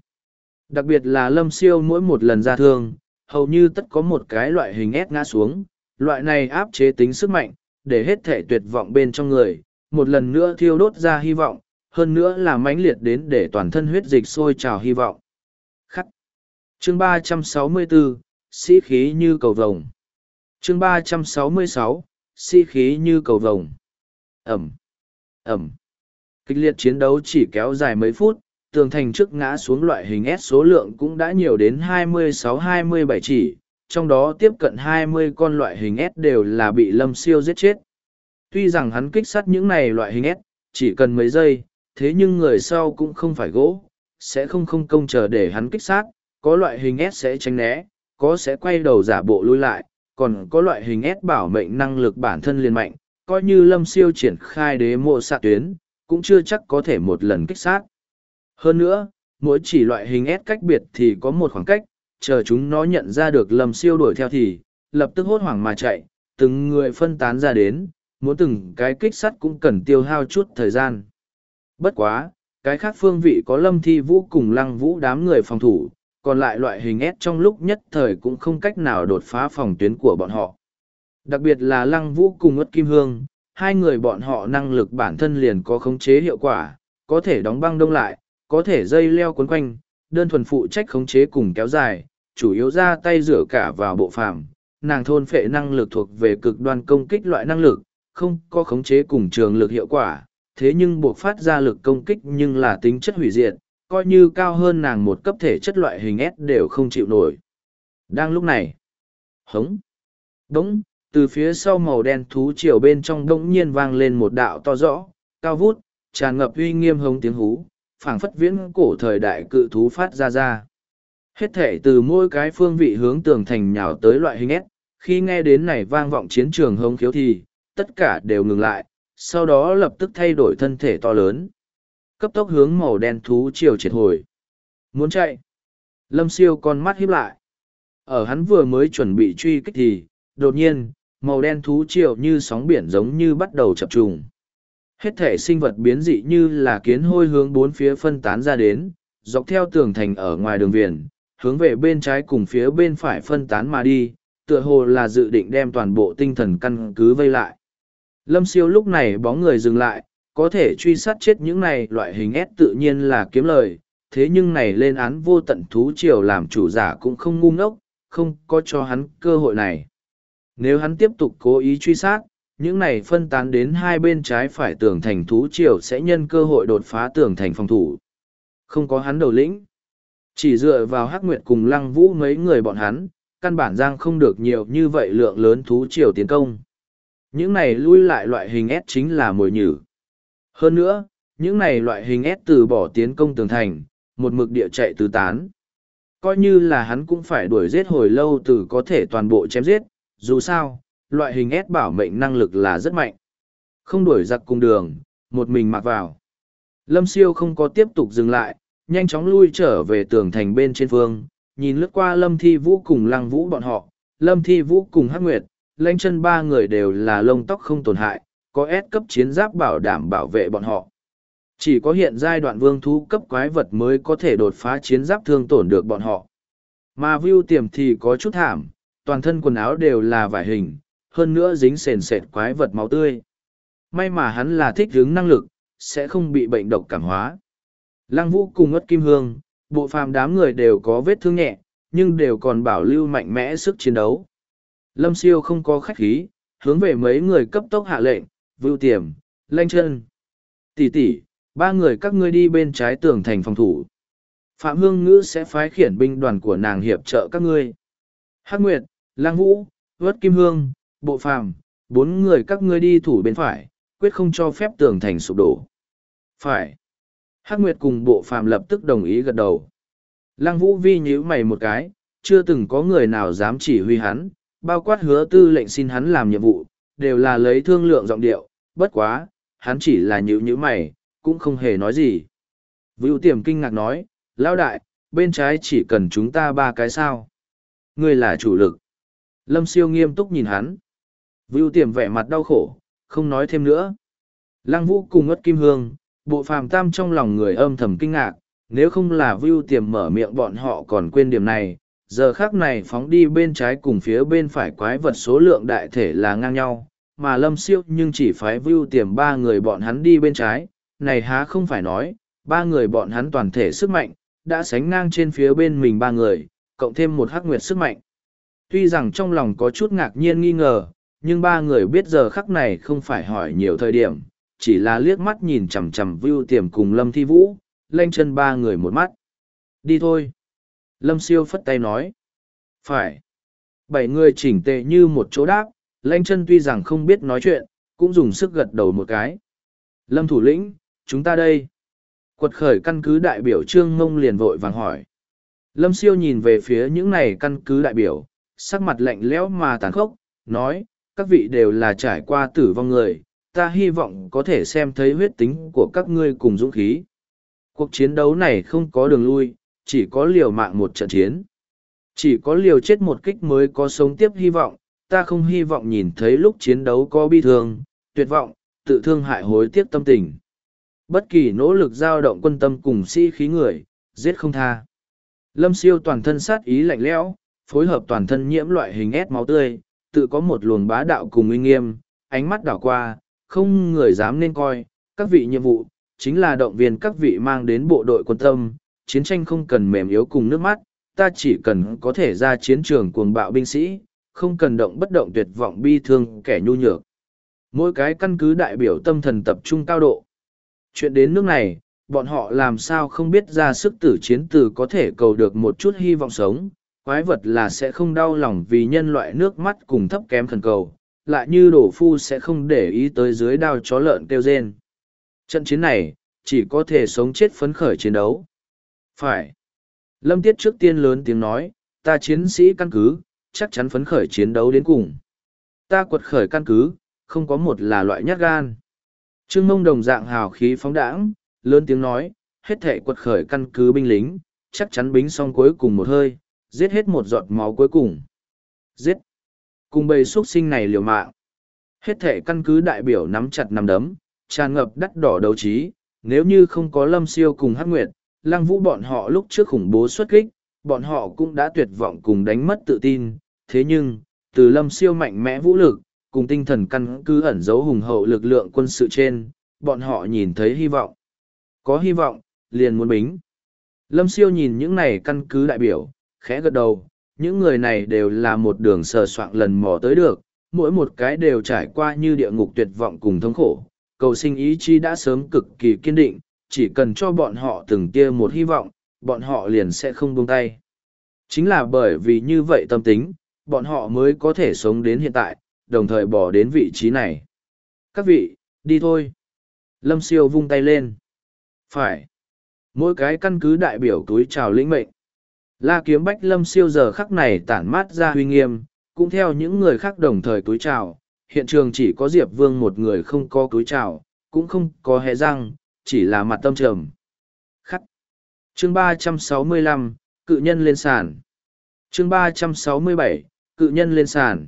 Đặc biệt là lâm siêu mỗi một lần ra thương, hầu như tất có một cái loại hình ép ngã xuống, loại này áp chế tính sức mạnh, để hết thể tuyệt vọng bên trong người, một lần nữa thiêu đốt ra hy vọng, hơn nữa là mãnh liệt đến để toàn thân huyết dịch sôi trào hy vọng. Khắc. Chương 364, sĩ khí như cầu vồng. Chương 366, sĩ khí như cầu vồng. Ẩm. Ẩm. Kịch liệt chiến đấu chỉ kéo dài mấy phút, tường thành trước ngã xuống loại hình S số lượng cũng đã nhiều đến 26-27 chỉ, trong đó tiếp cận 20 con loại hình S đều là bị lâm siêu giết chết. Tuy rằng hắn kích sát những này loại hình S, chỉ cần mấy giây, thế nhưng người sau cũng không phải gỗ, sẽ không không công chờ để hắn kích sát, có loại hình S sẽ tránh né, có sẽ quay đầu giả bộ lui lại, còn có loại hình S bảo mệnh năng lực bản thân liền mạnh, coi như lâm siêu triển khai đế mộ xạ tuyến, cũng chưa chắc có thể một lần kích sát. Hơn nữa, mỗi chỉ loại hình S cách biệt thì có một khoảng cách, chờ chúng nó nhận ra được lâm siêu đuổi theo thì, lập tức hốt hoảng mà chạy, từng người phân tán ra đến, muốn từng cái kích sắt cũng cần tiêu hao chút thời gian. Bất quá, cái khác phương vị có lâm thi vũ cùng lăng vũ đám người phòng thủ, còn lại loại hình ép trong lúc nhất thời cũng không cách nào đột phá phòng tuyến của bọn họ. Đặc biệt là lăng vũ cùng ất kim hương, hai người bọn họ năng lực bản thân liền có khống chế hiệu quả, có thể đóng băng đông lại, có thể dây leo cuốn quanh, đơn thuần phụ trách khống chế cùng kéo dài, chủ yếu ra tay rửa cả vào bộ phàm. Nàng thôn phệ năng lực thuộc về cực đoan công kích loại năng lực, không có khống chế cùng trường lực hiệu quả, thế nhưng buộc phát ra lực công kích nhưng là tính chất hủy diệt, coi như cao hơn nàng một cấp thể chất loại hình S đều không chịu nổi. Đang lúc này, hống, đống, từ phía sau màu đen thú chiều bên trong đông nhiên vang lên một đạo to rõ, cao vút, tràn ngập uy nghiêm hống tiếng hú, phảng phất viễn cổ thời đại cự thú phát ra ra. Hết thể từ mỗi cái phương vị hướng tường thành nhào tới loại hình ép. khi nghe đến này vang vọng chiến trường hống khiếu thì, tất cả đều ngừng lại, sau đó lập tức thay đổi thân thể to lớn. Cấp tốc hướng màu đen thú chiều triệt hồi. Muốn chạy. Lâm siêu con mắt híp lại. Ở hắn vừa mới chuẩn bị truy kích thì, đột nhiên, màu đen thú chiều như sóng biển giống như bắt đầu chập trùng. Hết thể sinh vật biến dị như là kiến hôi hướng bốn phía phân tán ra đến, dọc theo tường thành ở ngoài đường viền, hướng về bên trái cùng phía bên phải phân tán mà đi, tựa hồ là dự định đem toàn bộ tinh thần căn cứ vây lại. Lâm siêu lúc này bóng người dừng lại, có thể truy sát chết những này loại hình S tự nhiên là kiếm lời, thế nhưng này lên án vô tận thú triều làm chủ giả cũng không ngu ngốc, không có cho hắn cơ hội này. Nếu hắn tiếp tục cố ý truy sát, những này phân tán đến hai bên trái phải tường thành thú triều sẽ nhân cơ hội đột phá tường thành phòng thủ. Không có hắn đầu lĩnh. Chỉ dựa vào hắc nguyệt cùng lăng vũ mấy người bọn hắn, căn bản giang không được nhiều như vậy lượng lớn thú triều tiến công. Những này lui lại loại hình S chính là mồi nhử. Hơn nữa, những này loại hình S từ bỏ tiến công tường thành, một mực địa chạy tứ tán. Coi như là hắn cũng phải đuổi giết hồi lâu từ có thể toàn bộ chém giết, dù sao, loại hình S bảo mệnh năng lực là rất mạnh. Không đuổi giặc cùng đường, một mình mặc vào. Lâm siêu không có tiếp tục dừng lại, nhanh chóng lui trở về tường thành bên trên phương, nhìn lướt qua Lâm Thi Vũ cùng Lăng Vũ bọn họ, Lâm Thi Vũ cùng Hắc Nguyệt, lanh chân ba người đều là lông tóc không tổn hại, có S cấp chiến giáp bảo đảm bảo vệ bọn họ. Chỉ có hiện giai đoạn vương thú cấp quái vật mới có thể đột phá chiến giáp thương tổn được bọn họ. Mà view tiềm thì có chút thảm, toàn thân quần áo đều là vải hình, hơn nữa dính sền sệt quái vật máu tươi. May mà hắn là thích hướng năng lực, sẽ không bị bệnh độc cảm hóa. Lăng vũ cùng ất kim hương, bộ phàm đám người đều có vết thương nhẹ, nhưng đều còn bảo lưu mạnh mẽ sức chiến đấu. Lâm siêu không có khách khí, hướng về mấy người cấp tốc hạ lệnh, vưu tiềm, lanh chân. Tỷ tỷ, ba người các ngươi đi bên trái tường thành phòng thủ. Phạm Hương Ngữ sẽ phái khiển binh đoàn của nàng hiệp trợ các ngươi. Hắc Nguyệt, Lang Vũ, Vất Kim Hương, Bộ Phàm, bốn người các ngươi đi thủ bên phải, quyết không cho phép tường thành sụp đổ. Phải. Hắc Nguyệt cùng Bộ Phàm lập tức đồng ý gật đầu. Lăng Vũ vi nhíu mày một cái, chưa từng có người nào dám chỉ huy hắn, bao quát hứa tư lệnh xin hắn làm nhiệm vụ, đều là lấy thương lượng giọng điệu, bất quá, hắn chỉ là nhíu nhíu mày, cũng không hề nói gì. Vưu tiềm kinh ngạc nói, lão đại, bên trái chỉ cần chúng ta ba cái sao. Ngươi là chủ lực. Lâm siêu nghiêm túc nhìn hắn. Vưu tiềm vẻ mặt đau khổ, không nói thêm nữa. Lăng vũ cùng ngất kim hương, bộ phàm tam trong lòng người âm thầm kinh ngạc, nếu không là Vưu tiềm mở miệng bọn họ còn quên điểm này, giờ khác này phóng đi bên trái cùng phía bên phải quái vật số lượng đại thể là ngang nhau mà lâm siêu nhưng chỉ phái vưu tiềm ba người bọn hắn đi bên trái này há không phải nói ba người bọn hắn toàn thể sức mạnh đã sánh ngang trên phía bên mình ba người cộng thêm một hắc nguyệt sức mạnh. Tuy rằng trong lòng có chút ngạc nhiên nghi ngờ nhưng ba người biết giờ khắc này không phải hỏi nhiều thời điểm chỉ là liếc mắt nhìn chằm chằm vưu tiềm cùng lâm thi vũ lanh chân ba người một mắt đi thôi Lâm siêu phất tay nói. Phải. Bảy người chỉnh tề như một chỗ đáp, lanh chân tuy rằng không biết nói chuyện, cũng dùng sức gật đầu một cái. Lâm thủ lĩnh, chúng ta đây. Quật khởi căn cứ đại biểu Trương Ngông liền vội vàng hỏi. Lâm siêu nhìn về phía những này căn cứ đại biểu, sắc mặt lạnh lẽo mà tàn khốc, nói, các vị đều là trải qua tử vong người, ta hy vọng có thể xem thấy huyết tính của các ngươi cùng dũng khí. Cuộc chiến đấu này không có đường lui, chỉ có liều mạng một trận chiến. Chỉ có liều chết một kích mới có sống tiếp hy vọng, ta không hy vọng nhìn thấy lúc chiến đấu có bi thương, tuyệt vọng, tự thương hại hối tiếc tâm tình. Bất kỳ nỗ lực giao động quân tâm cùng sĩ khí người, giết không tha. Lâm siêu toàn thân sát ý lạnh lẽo, phối hợp toàn thân nhiễm loại hình ép máu tươi, tự có một luồng bá đạo cùng uy nghiêm, ánh mắt đảo qua, không người dám nên coi, các vị nhiệm vụ, chính là động viên các vị mang đến bộ đội quân tâm, chiến tranh không cần mềm yếu cùng nước mắt, ta chỉ cần có thể ra chiến trường cuồng bạo binh sĩ, không cần động bất động tuyệt vọng bi thương kẻ nhu nhược. Mỗi cái căn cứ đại biểu tâm thần tập trung cao độ. Chuyện đến nước này, bọn họ làm sao không biết ra sức tử chiến từ có thể cầu được một chút hy vọng sống, quái vật là sẽ không đau lòng vì nhân loại nước mắt cùng thấp kém khẩn cầu, lại như đổ phu sẽ không để ý tới dưới đao chó lợn kêu rên. Trận chiến này, chỉ có thể sống chết phấn khởi chiến đấu. Phải. Lâm Tiết trước tiên lớn tiếng nói, ta chiến sĩ căn cứ, chắc chắn phấn khởi chiến đấu đến cùng. Ta quật khởi căn cứ, không có một là loại nhát gan. Trương mông đồng dạng hào khí phóng đãng, lớn tiếng nói, hết thể quật khởi căn cứ binh lính, chắc chắn bính xong cuối cùng một hơi, giết hết một giọt máu cuối cùng. Giết! Cùng bầy xuất sinh này liều mạng. Hết thể căn cứ đại biểu nắm chặt nắm đấm, tràn ngập đắt đỏ đấu trí, nếu như không có lâm siêu cùng hắc nguyệt, lăng vũ bọn họ lúc trước khủng bố xuất kích, bọn họ cũng đã tuyệt vọng cùng đánh mất tự tin. Thế nhưng, từ lâm siêu mạnh mẽ vũ lực, cùng tinh thần căn cứ ẩn giấu hùng hậu lực lượng quân sự trên, bọn họ nhìn thấy hy vọng. Có hy vọng, liền muốn bính. Lâm siêu nhìn những này căn cứ đại biểu, khẽ gật đầu, những người này đều là một đường sờ soạng lần mò tới được, mỗi một cái đều trải qua như địa ngục tuyệt vọng cùng thống khổ. Cầu sinh ý chí đã sớm cực kỳ kiên định, chỉ cần cho bọn họ từng tia một hy vọng, bọn họ liền sẽ không buông tay. Chính là bởi vì như vậy tâm tính, bọn họ mới có thể sống đến hiện tại, đồng thời bỏ đến vị trí này. Các vị, đi thôi. Lâm siêu vung tay lên. Phải. Mỗi cái căn cứ đại biểu túi chào lĩnh mệnh. La kiếm bách lâm siêu giờ khắc này tản mát ra huy nghiêm, cũng theo những người khác đồng thời túi chào. Hiện trường chỉ có Diệp Vương một người không có túi chào, cũng không có hẹ răng, chỉ là mặt tâm trầm. Khắc. Chương ba trăm sáu mươi lăm cự nhân lên sàn. Chương ba trăm sáu mươi bảy cự nhân lên sàn.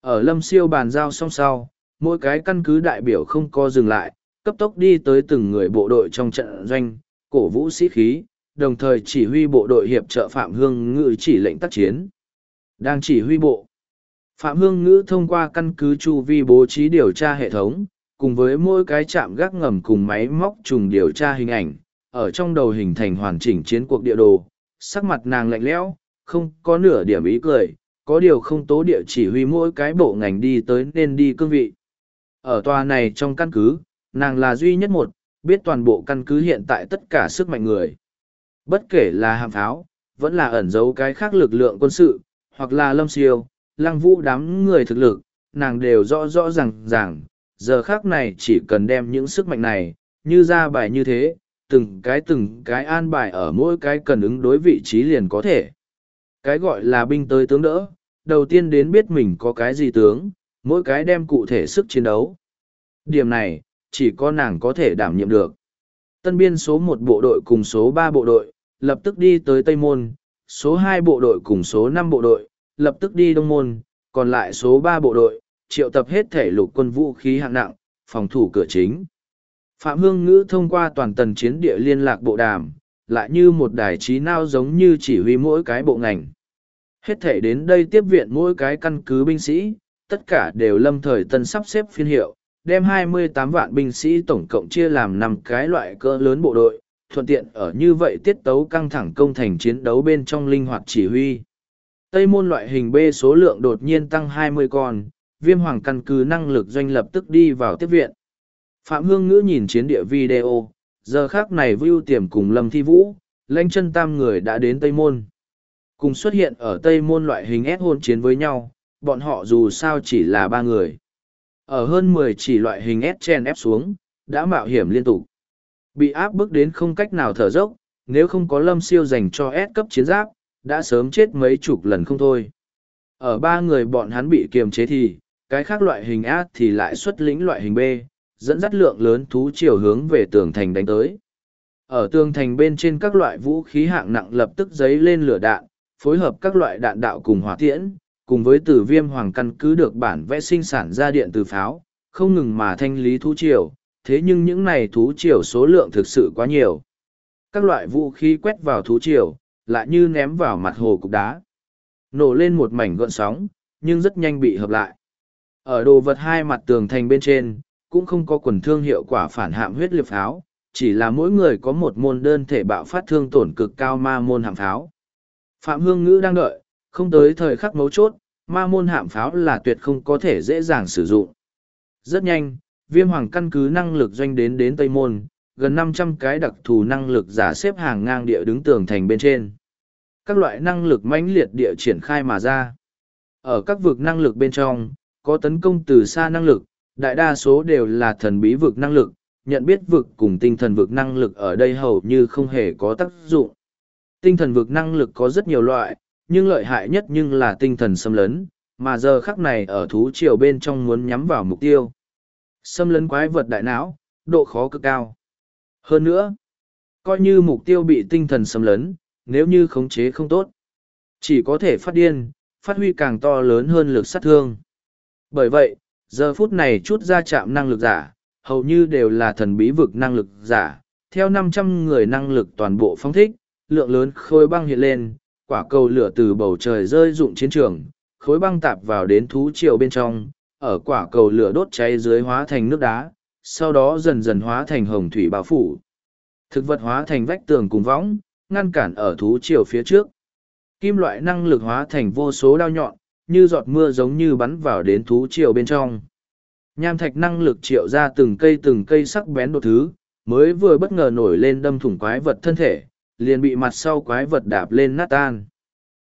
Ở lâm siêu bàn giao song sau, mỗi cái căn cứ đại biểu không có dừng lại, cấp tốc đi tới từng người bộ đội trong trận doanh, cổ vũ sĩ khí, đồng thời chỉ huy bộ đội hiệp trợ Phạm Hương Ngữ chỉ lệnh tác chiến. Đang chỉ huy bộ. Phạm Hương Ngữ thông qua căn cứ chu vi bố trí điều tra hệ thống, cùng với mỗi cái chạm gác ngầm cùng máy móc trùng điều tra hình ảnh, ở trong đầu hình thành hoàn chỉnh chiến cuộc địa đồ, sắc mặt nàng lạnh lẽo, không có nửa điểm ý cười, có điều không tố địa chỉ huy mỗi cái bộ ngành đi tới nên đi cương vị. Ở tòa này trong căn cứ, nàng là duy nhất một, biết toàn bộ căn cứ hiện tại tất cả sức mạnh người. Bất kể là hàm pháo, vẫn là ẩn giấu cái khác lực lượng quân sự, hoặc là lâm siêu, lăng vũ đám người thực lực, nàng đều rõ rõ ràng ràng, giờ khác này chỉ cần đem những sức mạnh này, như ra bài như thế, từng cái từng cái an bài ở mỗi cái cần ứng đối vị trí liền có thể. Cái gọi là binh tới tướng đỡ, đầu tiên đến biết mình có cái gì tướng, mỗi cái đem cụ thể sức chiến đấu. Điểm này, chỉ có nàng có thể đảm nhiệm được. Tân biên số một bộ đội cùng số ba bộ đội, lập tức đi tới Tây Môn, số hai bộ đội cùng số năm bộ đội, lập tức đi Đông Môn, còn lại số ba bộ đội, triệu tập hết thể lục quân vũ khí hạng nặng, phòng thủ cửa chính. Phạm Hương Ngữ thông qua toàn tần chiến địa liên lạc bộ đàm, lại như một đài trí nao giống như chỉ huy mỗi cái bộ ngành. Hết thể đến đây tiếp viện mỗi cái căn cứ binh sĩ, tất cả đều lâm thời tân sắp xếp phiên hiệu, đem 28 vạn binh sĩ tổng cộng chia làm năm cái loại cỡ lớn bộ đội, thuận tiện ở như vậy tiết tấu căng thẳng công thành chiến đấu bên trong linh hoạt chỉ huy. Tây môn loại hình B số lượng đột nhiên tăng 20 con, viêm hoàng căn cứ năng lực doanh lập tức đi vào tiếp viện. Phạm Hương Ngữ nhìn chiến địa video, giờ khác này view tiềm cùng Lâm Thi Vũ, lãnh chân tam người đã đến Tây Môn. Cùng xuất hiện ở Tây Môn loại hình S hôn chiến với nhau, bọn họ dù sao chỉ là ba người. Ở hơn mười chỉ loại hình S chen ép xuống, đã mạo hiểm liên tục. Bị áp bức đến không cách nào thở dốc, nếu không có lâm siêu dành cho S cấp chiến giáp, đã sớm chết mấy chục lần không thôi. Ở ba người bọn hắn bị kiềm chế thì, cái khác loại hình A thì lại xuất lĩnh loại hình B, dẫn dắt lượng lớn thú chiều hướng về tường thành đánh tới. Ở tường thành bên trên các loại vũ khí hạng nặng lập tức dấy lên lửa đạn, phối hợp các loại đạn đạo cùng hỏa tiễn, cùng với tử viêm hoàng căn cứ được bản vẽ sinh sản ra điện từ pháo, không ngừng mà thanh lý thú triều, thế nhưng những này thú triều số lượng thực sự quá nhiều. Các loại vũ khí quét vào thú triều, lại như ném vào mặt hồ cục đá. Nổ lên một mảnh gọn sóng, nhưng rất nhanh bị hợp lại. Ở đồ vật hai mặt tường thành bên trên, cũng không có quần thương hiệu quả phản hạm huyết liệp pháo, chỉ là mỗi người có một môn đơn thể bạo phát thương tổn cực cao ma môn hạm pháo. Phạm Hương Ngữ đang đợi, không tới thời khắc mấu chốt, ma môn hạm pháo là tuyệt không có thể dễ dàng sử dụng. Rất nhanh, viêm hoàng căn cứ năng lực doanh đến đến Tây Môn, gần năm trăm cái đặc thù năng lực giả xếp hàng ngang địa đứng tường thành bên trên. Các loại năng lực mãnh liệt địa triển khai mà ra. Ở các vực năng lực bên trong, có tấn công từ xa năng lực, đại đa số đều là thần bí vực năng lực, nhận biết vực cùng tinh thần vực năng lực ở đây hầu như không hề có tác dụng. Tinh thần vực năng lực có rất nhiều loại, nhưng lợi hại nhất nhưng là tinh thần xâm lấn, mà giờ khắc này ở thú triều bên trong muốn nhắm vào mục tiêu. Xâm lấn quái vật đại não, độ khó cực cao. Hơn nữa, coi như mục tiêu bị tinh thần xâm lấn, nếu như khống chế không tốt, chỉ có thể phát điên, phát huy càng to lớn hơn lực sát thương. Bởi vậy, giờ phút này chút ra chạm năng lực giả, hầu như đều là thần bí vực năng lực giả, theo năm trăm người năng lực toàn bộ phong thích, lượng lớn khối băng hiện lên, quả cầu lửa từ bầu trời rơi rụng chiến trường, khối băng tạp vào đến thú triều bên trong, ở quả cầu lửa đốt cháy dưới hóa thành nước đá, sau đó dần dần hóa thành hồng thủy bao phủ. Thực vật hóa thành vách tường cùng võng, ngăn cản ở thú triều phía trước. Kim loại năng lực hóa thành vô số đao nhọn, như giọt mưa giống như bắn vào đến thú triều bên trong. Nham thạch năng lực triệu ra từng cây từng cây sắc bén đột thứ, mới vừa bất ngờ nổi lên đâm thủng quái vật thân thể, liền bị mặt sau quái vật đạp lên nát tan.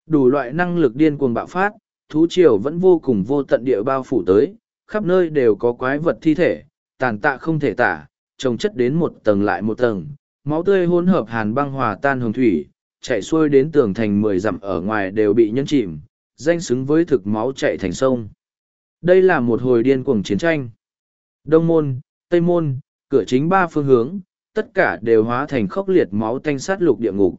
Đủ loại năng lực điên cuồng bạo phát, thú triều vẫn vô cùng vô tận địa bao phủ tới, khắp nơi đều có quái vật thi thể, tàn tạ không thể tả, trồng chất đến một tầng lại một tầng, máu tươi hỗn hợp hàn băng hòa tan hồng thủy, chạy xuôi đến tường thành mười dặm ở ngoài đều bị nhân chìm, danh xứng với thực máu chạy thành sông. Đây là một hồi điên cuồng chiến tranh. Đông môn, Tây môn, cửa chính ba phương hướng, tất cả đều hóa thành khốc liệt máu tanh sát lục địa ngục.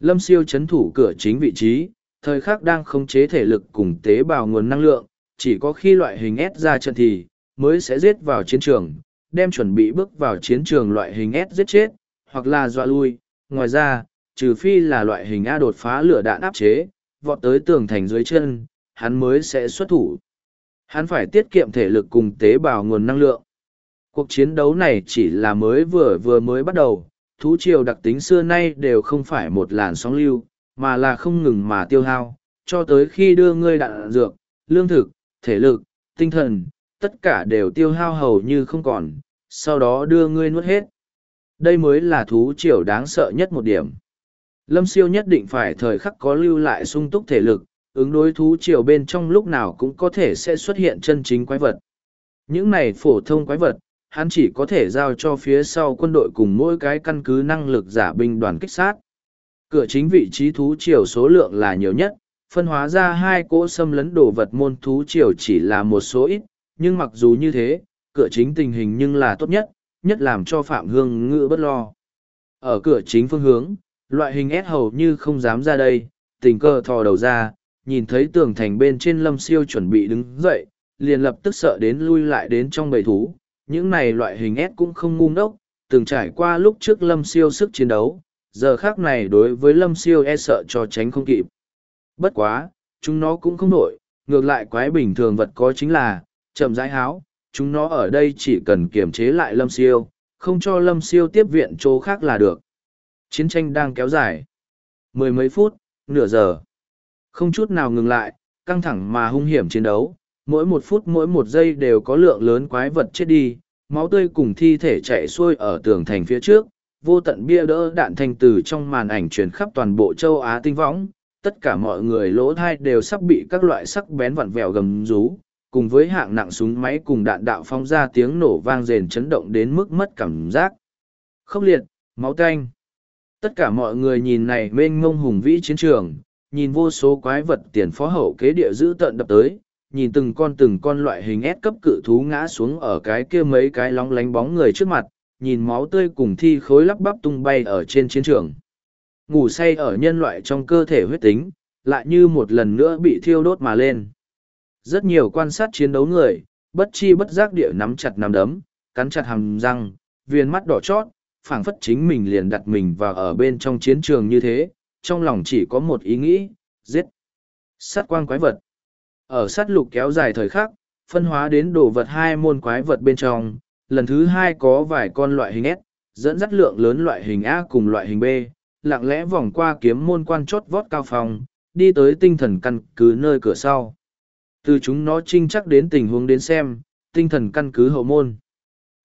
Lâm siêu chấn thủ cửa chính vị trí, thời khắc đang khống chế thể lực cùng tế bào nguồn năng lượng, chỉ có khi loại hình S ra trận thì, mới sẽ giết vào chiến trường, đem chuẩn bị bước vào chiến trường loại hình S giết chết, hoặc là dọa lui. Ngoài ra, trừ phi là loại hình A đột phá lửa đạn áp chế, vọt tới tường thành dưới chân, hắn mới sẽ xuất thủ. Hắn phải tiết kiệm thể lực cùng tế bào nguồn năng lượng. Cuộc chiến đấu này chỉ là mới vừa vừa mới bắt đầu, thú triều đặc tính xưa nay đều không phải một làn sóng lưu, mà là không ngừng mà tiêu hao, cho tới khi đưa ngươi đạn dược, lương thực, thể lực, tinh thần, tất cả đều tiêu hao hầu như không còn, sau đó đưa ngươi nuốt hết. Đây mới là thú triều đáng sợ nhất một điểm. Lâm siêu nhất định phải thời khắc có lưu lại sung túc thể lực, ứng đối thú triều bên trong lúc nào cũng có thể sẽ xuất hiện chân chính quái vật. Những này phổ thông quái vật, hắn chỉ có thể giao cho phía sau quân đội cùng mỗi cái căn cứ năng lực giả binh đoàn kích sát. Cửa chính vị trí thú triều số lượng là nhiều nhất, phân hóa ra hai cỗ xâm lấn đồ vật môn thú triều chỉ là một số ít, nhưng mặc dù như thế, cửa chính tình hình nhưng là tốt nhất, nhất làm cho Phạm Hương ngự bất lo. Ở cửa chính phương hướng, loại hình S hầu như không dám ra đây, tình cờ thò đầu ra, nhìn thấy tường thành bên trên lâm siêu chuẩn bị đứng dậy, liền lập tức sợ đến lui lại đến trong bầy thú. Những này loại hình S cũng không ngu ngốc, từng trải qua lúc trước lâm siêu sức chiến đấu, giờ khác này đối với lâm siêu e sợ cho tránh không kịp. Bất quá, chúng nó cũng không nổi, ngược lại quái bình thường vật có chính là, chậm rãi háo, chúng nó ở đây chỉ cần kiềm chế lại lâm siêu, không cho lâm siêu tiếp viện chỗ khác là được. Chiến tranh đang kéo dài. Mười mấy phút, nửa giờ. Không chút nào ngừng lại, căng thẳng mà hung hiểm chiến đấu, mỗi một phút mỗi một giây đều có lượng lớn quái vật chết đi, máu tươi cùng thi thể chạy xuôi ở tường thành phía trước, vô tận bia đỡ đạn thanh từ trong màn ảnh truyền khắp toàn bộ châu Á tinh võng, tất cả mọi người lỗ thai đều sắp bị các loại sắc bén vặn vẹo gầm rú, cùng với hạng nặng súng máy cùng đạn đạo phóng ra tiếng nổ vang rền chấn động đến mức mất cảm giác. Khốc liệt, máu tanh. Tất cả mọi người nhìn này mênh ngông hùng vĩ chiến trường, nhìn vô số quái vật tiền phó hậu kế địa giữ tận đập tới, nhìn từng con từng con loại hình ép cấp cự thú ngã xuống ở cái kia mấy cái lóng lánh bóng người trước mặt, nhìn máu tươi cùng thi khối lắp bắp tung bay ở trên chiến trường. Ngủ say ở nhân loại trong cơ thể huyết tính, lại như một lần nữa bị thiêu đốt mà lên. Rất nhiều quan sát chiến đấu người, bất chi bất giác địa nắm chặt nắm đấm, cắn chặt hàm răng, viên mắt đỏ chót, phảng phất chính mình liền đặt mình vào ở bên trong chiến trường như thế, trong lòng chỉ có một ý nghĩ, giết. Sát quang quái vật. Ở sát lục kéo dài thời khắc, phân hóa đến đồ vật hai môn quái vật bên trong, lần thứ hai có vài con loại hình S, dẫn dắt lượng lớn loại hình A cùng loại hình B, lặng lẽ vòng qua kiếm môn quan chốt vót cao phòng, đi tới tinh thần căn cứ nơi cửa sau. Từ chúng nó trinh chắc đến tình huống đến xem, tinh thần căn cứ hậu môn.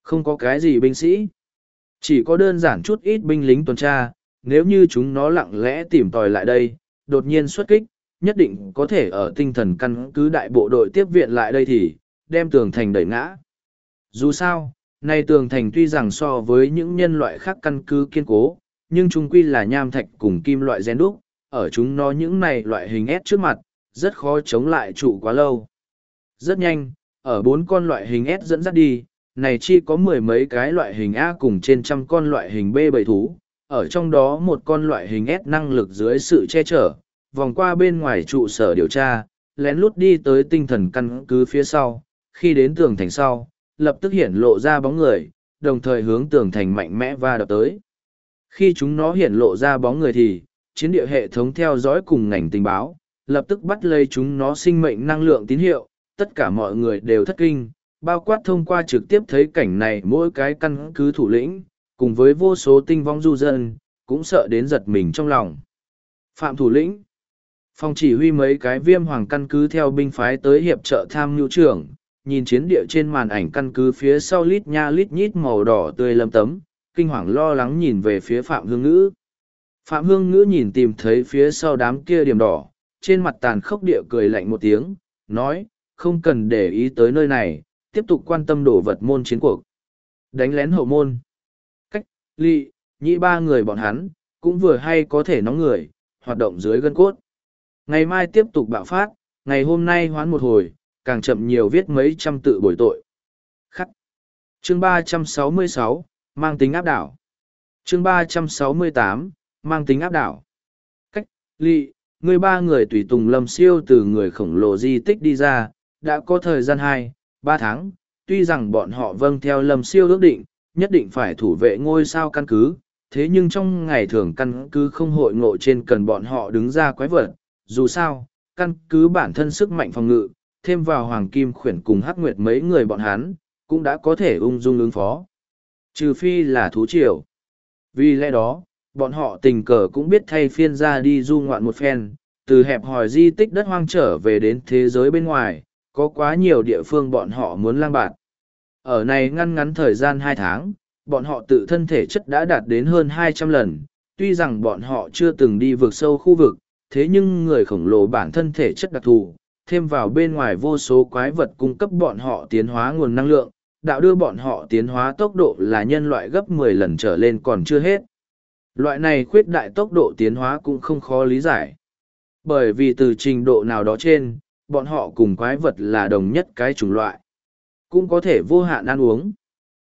Không có cái gì binh sĩ. Chỉ có đơn giản chút ít binh lính tuần tra, nếu như chúng nó lặng lẽ tìm tòi lại đây, đột nhiên xuất kích, nhất định có thể ở tinh thần căn cứ đại bộ đội tiếp viện lại đây thì, đem tường thành đẩy ngã. Dù sao, nay tường thành tuy rằng so với những nhân loại khác căn cứ kiên cố, nhưng chúng quy là nham thạch cùng kim loại gen đúc, ở chúng nó những này loại hình S trước mặt, rất khó chống lại trụ quá lâu. Rất nhanh, ở bốn con loại hình S dẫn dắt đi, này chi có mười mấy cái loại hình A cùng trên trăm con loại hình B bầy thú, ở trong đó một con loại hình S năng lực dưới sự che chở, vòng qua bên ngoài trụ sở điều tra, lén lút đi tới tinh thần căn cứ phía sau, khi đến tường thành sau, lập tức hiện lộ ra bóng người, đồng thời hướng tường thành mạnh mẽ và đập tới. Khi chúng nó hiện lộ ra bóng người thì, chiến địa hệ thống theo dõi cùng ngành tình báo, lập tức bắt lấy chúng nó sinh mệnh năng lượng tín hiệu, tất cả mọi người đều thất kinh, bao quát thông qua trực tiếp thấy cảnh này mỗi cái căn cứ thủ lĩnh, cùng với vô số tinh vong du dân, cũng sợ đến giật mình trong lòng. Phạm thủ lĩnh Phòng chỉ huy mấy cái viêm hoàng căn cứ theo binh phái tới hiệp trợ tham nhu trưởng, nhìn chiến địa trên màn ảnh căn cứ phía sau lít nha lít nhít màu đỏ tươi lâm tấm, kinh hoàng lo lắng nhìn về phía Phạm Hương Ngữ. Phạm Hương Ngữ nhìn tìm thấy phía sau đám kia điểm đỏ, trên mặt tàn khốc địa cười lạnh một tiếng, nói, không cần để ý tới nơi này, tiếp tục quan tâm đổ vật môn chiến cuộc. Đánh lén hậu môn. Cách, ly, nhị ba người bọn hắn, cũng vừa hay có thể nóng người, hoạt động dưới gân cốt. Ngày mai tiếp tục bạo phát, ngày hôm nay hoán một hồi, càng chậm nhiều viết mấy trăm tự bồi tội. Khắc. Chương ba trăm sáu mươi sáu mang tính áp đảo. Chương ba trăm sáu mươi tám mang tính áp đảo. Cách, lị, người ba người tùy tùng lâm siêu từ người khổng lồ di tích đi ra, đã có thời gian hai, ba tháng, tuy rằng bọn họ vâng theo lâm siêu ước định, nhất định phải thủ vệ ngôi sao căn cứ, thế nhưng trong ngày thường căn cứ không hội ngộ trên cần bọn họ đứng ra quái vật, dù sao, căn cứ bản thân sức mạnh phòng ngự, thêm vào Hoàng Kim khuyển cùng Hắc Nguyệt mấy người bọn hắn, cũng đã có thể ung dung ứng phó. Trừ phi là thú triều. Vì lẽ đó, bọn họ tình cờ cũng biết thay phiên ra đi du ngoạn một phen, từ hẹp hòi di tích đất hoang trở về đến thế giới bên ngoài, có quá nhiều địa phương bọn họ muốn lang bạt. Ở này ngăn ngắn thời gian hai tháng, bọn họ tự thân thể chất đã đạt đến hơn hai trăm lần, tuy rằng bọn họ chưa từng đi vượt sâu khu vực, thế nhưng người khổng lồ bản thân thể chất đặc thù, thêm vào bên ngoài vô số quái vật cung cấp bọn họ tiến hóa nguồn năng lượng, đạo đưa bọn họ tiến hóa tốc độ là nhân loại gấp mười lần trở lên còn chưa hết. Loại này khuyết đại tốc độ tiến hóa cũng không khó lý giải. Bởi vì từ trình độ nào đó trên, bọn họ cùng quái vật là đồng nhất cái chủng loại. Cũng có thể vô hạn ăn uống.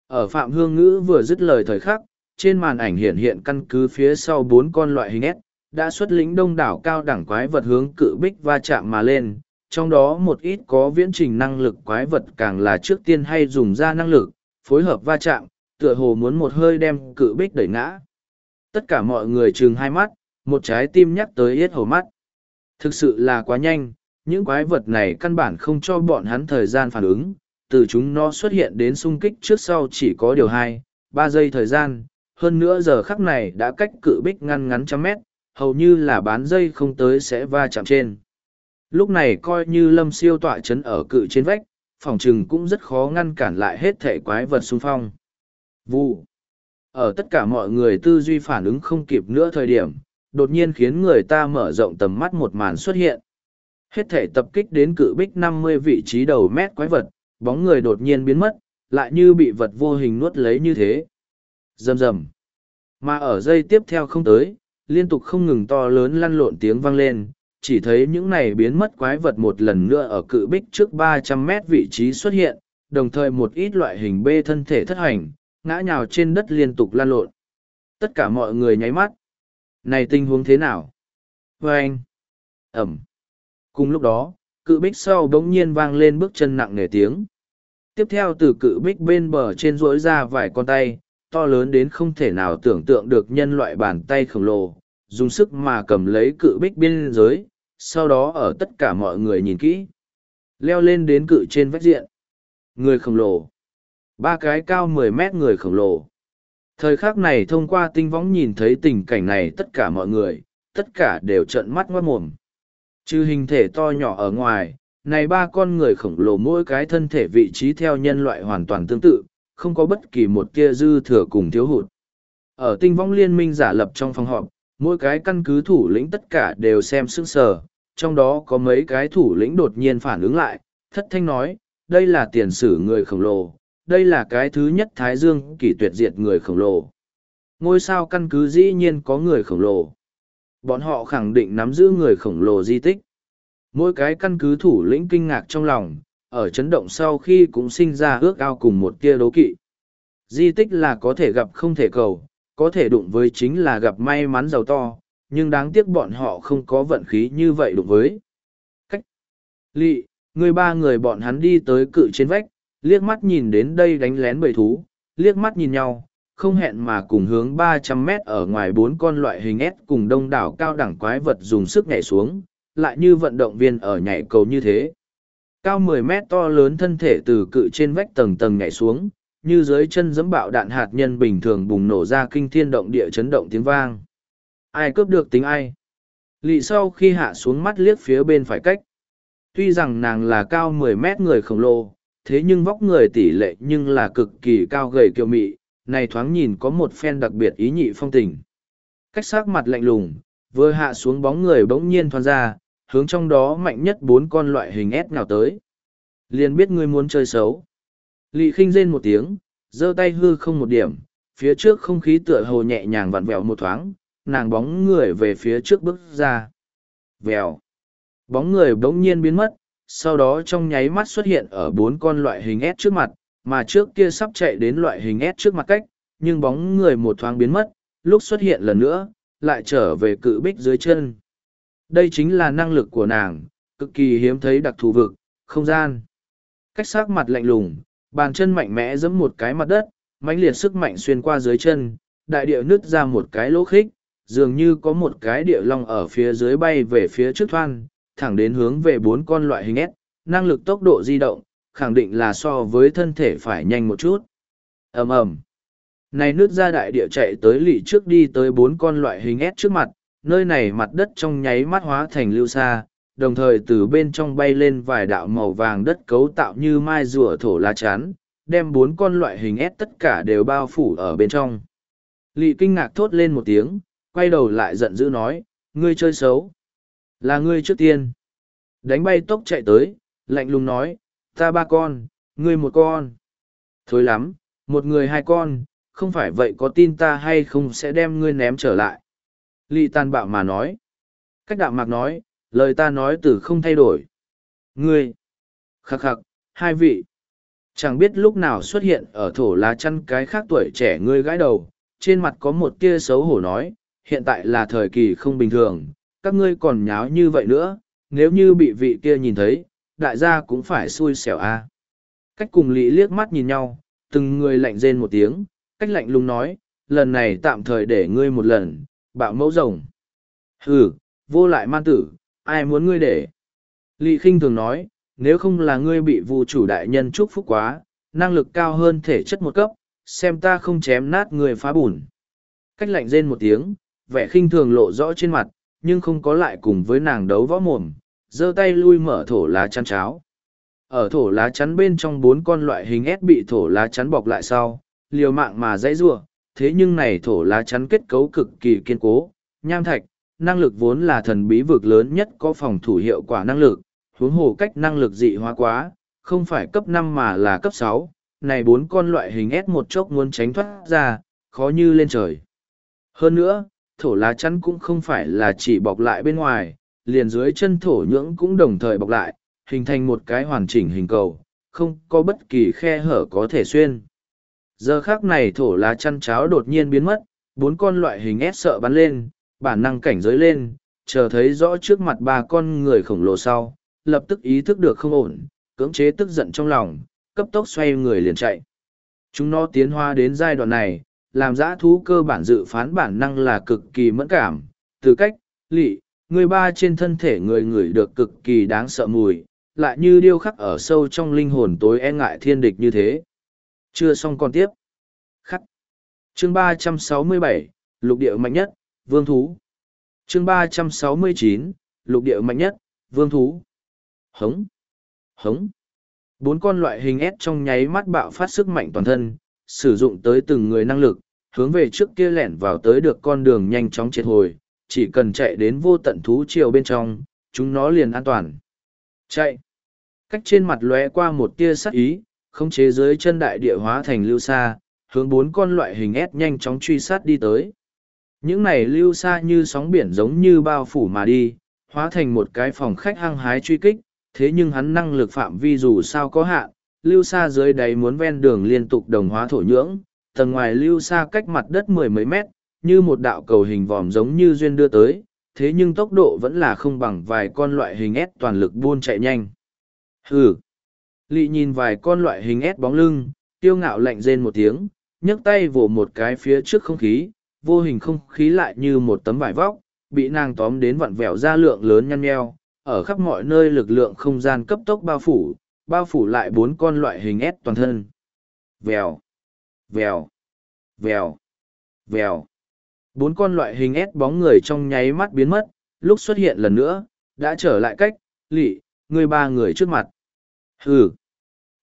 Ở Phạm Hương Ngữ vừa dứt lời thời khắc, trên màn ảnh hiện hiện căn cứ phía sau bốn con loại hình S, đã xuất lĩnh đông đảo cao đẳng quái vật hướng cự bích va chạm mà lên, trong đó một ít có viễn trình năng lực quái vật càng là trước tiên hay dùng ra năng lực, phối hợp va chạm, tựa hồ muốn một hơi đem cự bích đẩy ngã. Tất cả mọi người trừng hai mắt, một trái tim nhắc tới yết hầu mắt. Thực sự là quá nhanh, những quái vật này căn bản không cho bọn hắn thời gian phản ứng, từ chúng nó xuất hiện đến xung kích trước sau chỉ có điều hai, ba giây thời gian, hơn nữa giờ khắc này đã cách cự bích ngăn ngắn trăm mét, hầu như là bán dây không tới sẽ va chạm trên. Lúc này coi như lâm siêu tọa chấn ở cự trên vách, phòng trừng cũng rất khó ngăn cản lại hết thể quái vật xung phong. Vụ. Ở tất cả mọi người tư duy phản ứng không kịp nữa thời điểm, đột nhiên khiến người ta mở rộng tầm mắt một màn xuất hiện. Hết thể tập kích đến cự bích năm mươi vị trí đầu mét quái vật, bóng người đột nhiên biến mất, lại như bị vật vô hình nuốt lấy như thế. Rầm rầm. Mà ở giây tiếp theo không tới, liên tục không ngừng to lớn lăn lộn tiếng vang lên, chỉ thấy những này biến mất quái vật một lần nữa ở cự bích trước ba trăm mét vị trí xuất hiện, đồng thời một ít loại hình bê thân thể thất hành, ngã nhào trên đất liên tục lan lộn. Tất cả mọi người nháy mắt. Này tình huống thế nào? Và anh. Ẩm. Cùng lúc đó, cự bích sau bỗng nhiên vang lên bước chân nặng nề tiếng. Tiếp theo từ cự bích bên bờ trên rỗi ra vài con tay, to lớn đến không thể nào tưởng tượng được nhân loại bàn tay khổng lồ, dùng sức mà cầm lấy cự bích biên giới, sau đó ở tất cả mọi người nhìn kỹ. Leo lên đến cự trên vách diện. Người khổng lồ. Ba cái cao mười mét người khổng lồ. Thời khắc này thông qua tinh võng nhìn thấy tình cảnh này tất cả mọi người, tất cả đều trợn mắt ngoát mồm. Trừ hình thể to nhỏ ở ngoài, này ba con người khổng lồ mỗi cái thân thể vị trí theo nhân loại hoàn toàn tương tự, không có bất kỳ một tia dư thừa cùng thiếu hụt. Ở tinh vong liên minh giả lập trong phòng họp, mỗi cái căn cứ thủ lĩnh tất cả đều xem sững sờ, trong đó có mấy cái thủ lĩnh đột nhiên phản ứng lại, thất thanh nói, đây là tiền sử người khổng lồ, đây là cái thứ nhất Thái Dương kỷ tuyệt diệt người khổng lồ. Ngôi sao căn cứ dĩ nhiên có người khổng lồ. Bọn họ khẳng định nắm giữ người khổng lồ di tích. Mỗi cái căn cứ thủ lĩnh kinh ngạc trong lòng, ở chấn động sau khi cũng sinh ra ước ao cùng một tia đố kỵ. Di tích là có thể gặp không thể cầu, có thể đụng với chính là gặp may mắn giàu to, nhưng đáng tiếc bọn họ không có vận khí như vậy đụng với. Cách lị, người ba người bọn hắn đi tới cự trên vách, liếc mắt nhìn đến đây đánh lén bầy thú, liếc mắt nhìn nhau, không hẹn mà cùng hướng ba trăm mét ở ngoài bốn con loại hình S cùng đông đảo cao đẳng quái vật dùng sức nhảy xuống, lại như vận động viên ở nhảy cầu như thế. Cao mười mét to lớn thân thể từ cự trên vách tầng tầng nhảy xuống, như dưới chân giẫm bạo đạn hạt nhân bình thường bùng nổ ra kinh thiên động địa chấn động tiếng vang. Ai cướp được tính ai? Lị sau khi hạ xuống mắt liếc phía bên phải cách. Tuy rằng nàng là cao mười mét người khổng lồ, thế nhưng vóc người tỷ lệ nhưng là cực kỳ cao gầy kiều mị, này thoáng nhìn có một phen đặc biệt ý nhị phong tình. Cách sắc mặt lạnh lùng, vừa hạ xuống bóng người bỗng nhiên thoăn ra, hướng trong đó mạnh nhất bốn con loại hình ép nào tới. Liền biết ngươi muốn chơi xấu. Lị khinh rên một tiếng, giơ tay hư không một điểm, phía trước không khí tựa hồ nhẹ nhàng vặn vẹo một thoáng, nàng bóng người về phía trước bước ra. Vèo. Bóng người bỗng nhiên biến mất, sau đó trong nháy mắt xuất hiện ở bốn con loại hình S trước mặt, mà trước kia sắp chạy đến loại hình S trước mặt cách, nhưng bóng người một thoáng biến mất, lúc xuất hiện lần nữa, lại trở về cự bích dưới chân. Đây chính là năng lực của nàng, cực kỳ hiếm thấy đặc thù vực, không gian. Cách sát mặt lạnh lùng, bàn chân mạnh mẽ giẫm một cái mặt đất, mãnh liệt sức mạnh xuyên qua dưới chân, đại địa nứt ra một cái lỗ khích, dường như có một cái địa long ở phía dưới bay về phía trước thoan, thẳng đến hướng về bốn con loại hình S, năng lực tốc độ di động, khẳng định là so với thân thể phải nhanh một chút. ầm ầm Này nứt ra đại địa chạy tới lì trước đi tới bốn con loại hình S trước mặt, nơi này mặt đất trong nháy mắt hóa thành lưu xa, đồng thời từ bên trong bay lên vài đạo màu vàng đất cấu tạo như mai rùa thổ lá chắn, đem bốn con loại hình ép tất cả đều bao phủ ở bên trong. lỵ kinh ngạc thốt lên một tiếng, quay đầu lại giận dữ nói, ngươi chơi xấu. Là ngươi trước tiên. Đánh bay tốc chạy tới, lạnh lùng nói, ta ba con, ngươi một con. Thôi lắm, một người hai con, không phải vậy có tin ta hay không sẽ đem ngươi ném trở lại. lỵ tàn bạo mà nói. Cách đạo mạc nói, lời ta nói từ không thay đổi. Ngươi. Khắc khắc, hai vị. Chẳng biết lúc nào xuất hiện ở thổ lá chăn cái khác tuổi trẻ ngươi gãi đầu, trên mặt có một tia xấu hổ nói, hiện tại là thời kỳ không bình thường, các ngươi còn nháo như vậy nữa, nếu như bị vị kia nhìn thấy, đại gia cũng phải xui xẻo a. Cách cùng lý liếc mắt nhìn nhau, từng người lạnh rên một tiếng, cách lạnh lùng nói, lần này tạm thời để ngươi một lần, bạo mẫu rồng. Hừ, vô lại man tử, ai muốn ngươi để? lỵ khinh thường nói, nếu không là ngươi bị vu chủ đại nhân chúc phúc quá, năng lực cao hơn thể chất một cấp, xem ta không chém nát người phá bùn. Cách lạnh rên một tiếng, vẻ khinh thường lộ rõ trên mặt, nhưng không có lại cùng với nàng đấu võ mồm, giơ tay lui mở thổ lá chắn cháo. Ở thổ lá chắn bên trong bốn con loại hình ép bị thổ lá chắn bọc lại sau, liều mạng mà dãy giụa thế nhưng này thổ lá chắn kết cấu cực kỳ kiên cố, nham thạch, năng lực vốn là thần bí vực lớn nhất có phòng thủ hiệu quả năng lực, huống hồ cách năng lực dị hóa quá, không phải cấp năm mà là cấp sáu. này bốn con loại hình S một chốc muốn tránh thoát ra, khó như lên trời. Hơn nữa, thổ lá chắn cũng không phải là chỉ bọc lại bên ngoài, liền dưới chân thổ nhưỡng cũng đồng thời bọc lại, hình thành một cái hoàn chỉnh hình cầu, không có bất kỳ khe hở có thể xuyên. Giờ khác này thổ lá chăn cháo đột nhiên biến mất, bốn con loại hình ép sợ bắn lên, bản năng cảnh giới lên, chờ thấy rõ trước mặt ba con người khổng lồ sau, lập tức ý thức được không ổn, cưỡng chế tức giận trong lòng, cấp tốc xoay người liền chạy. Chúng nó tiến hóa đến giai đoạn này, làm giã thú cơ bản dự phán bản năng là cực kỳ mẫn cảm, từ cách, lị, người ba trên thân thể người người được cực kỳ đáng sợ mùi, lại như điêu khắc ở sâu trong linh hồn tối e ngại thiên địch như thế. Chưa xong còn tiếp. Khắc. chương ba trăm sáu mươi bảy lục địa mạnh nhất vương thú. Chương ba trăm sáu mươi chín, lục địa mạnh nhất, vương thú. Hống. Hống. Bốn con loại hình ép trong nháy mắt bạo phát sức mạnh toàn thân, sử dụng tới từng người năng lực, hướng về trước kia lẻn vào tới được con đường nhanh chóng triệt hồi, chỉ cần chạy đến vô tận thú triều bên trong, chúng nó liền an toàn. Chạy. Cách trên mặt lóe qua một tia sắc ý không chế dưới chân đại địa hóa thành lưu xa hướng bốn con loại hình ép nhanh chóng truy sát đi tới những này lưu xa như sóng biển giống như bao phủ mà đi, hóa thành một cái phòng khách hăng hái truy kích, thế nhưng hắn năng lực phạm vi dù sao có hạn, lưu xa dưới đáy muốn ven đường liên tục đồng hóa thổ nhưỡng, tầng ngoài lưu xa cách mặt đất mười mấy mét, như một đạo cầu hình vòm giống như duyên đưa tới, thế nhưng tốc độ vẫn là không bằng vài con loại hình S toàn lực buôn chạy nhanh. Hừ. Lỵ nhìn vài con loại hình S bóng lưng, tiêu ngạo lạnh rên một tiếng, nhấc tay vỗ một cái phía trước không khí vô hình không khí lại như một tấm vải vóc bị nàng tóm đến vặn vẹo ra lượng lớn nhăn nheo ở khắp mọi nơi lực lượng không gian cấp tốc bao phủ bao phủ lại bốn con loại hình ép toàn thân. Vèo vèo vèo vèo. Bốn con loại hình ép bóng người trong nháy mắt biến mất lúc xuất hiện lần nữa đã trở lại cách lị, người ba người trước mặt. Hừ.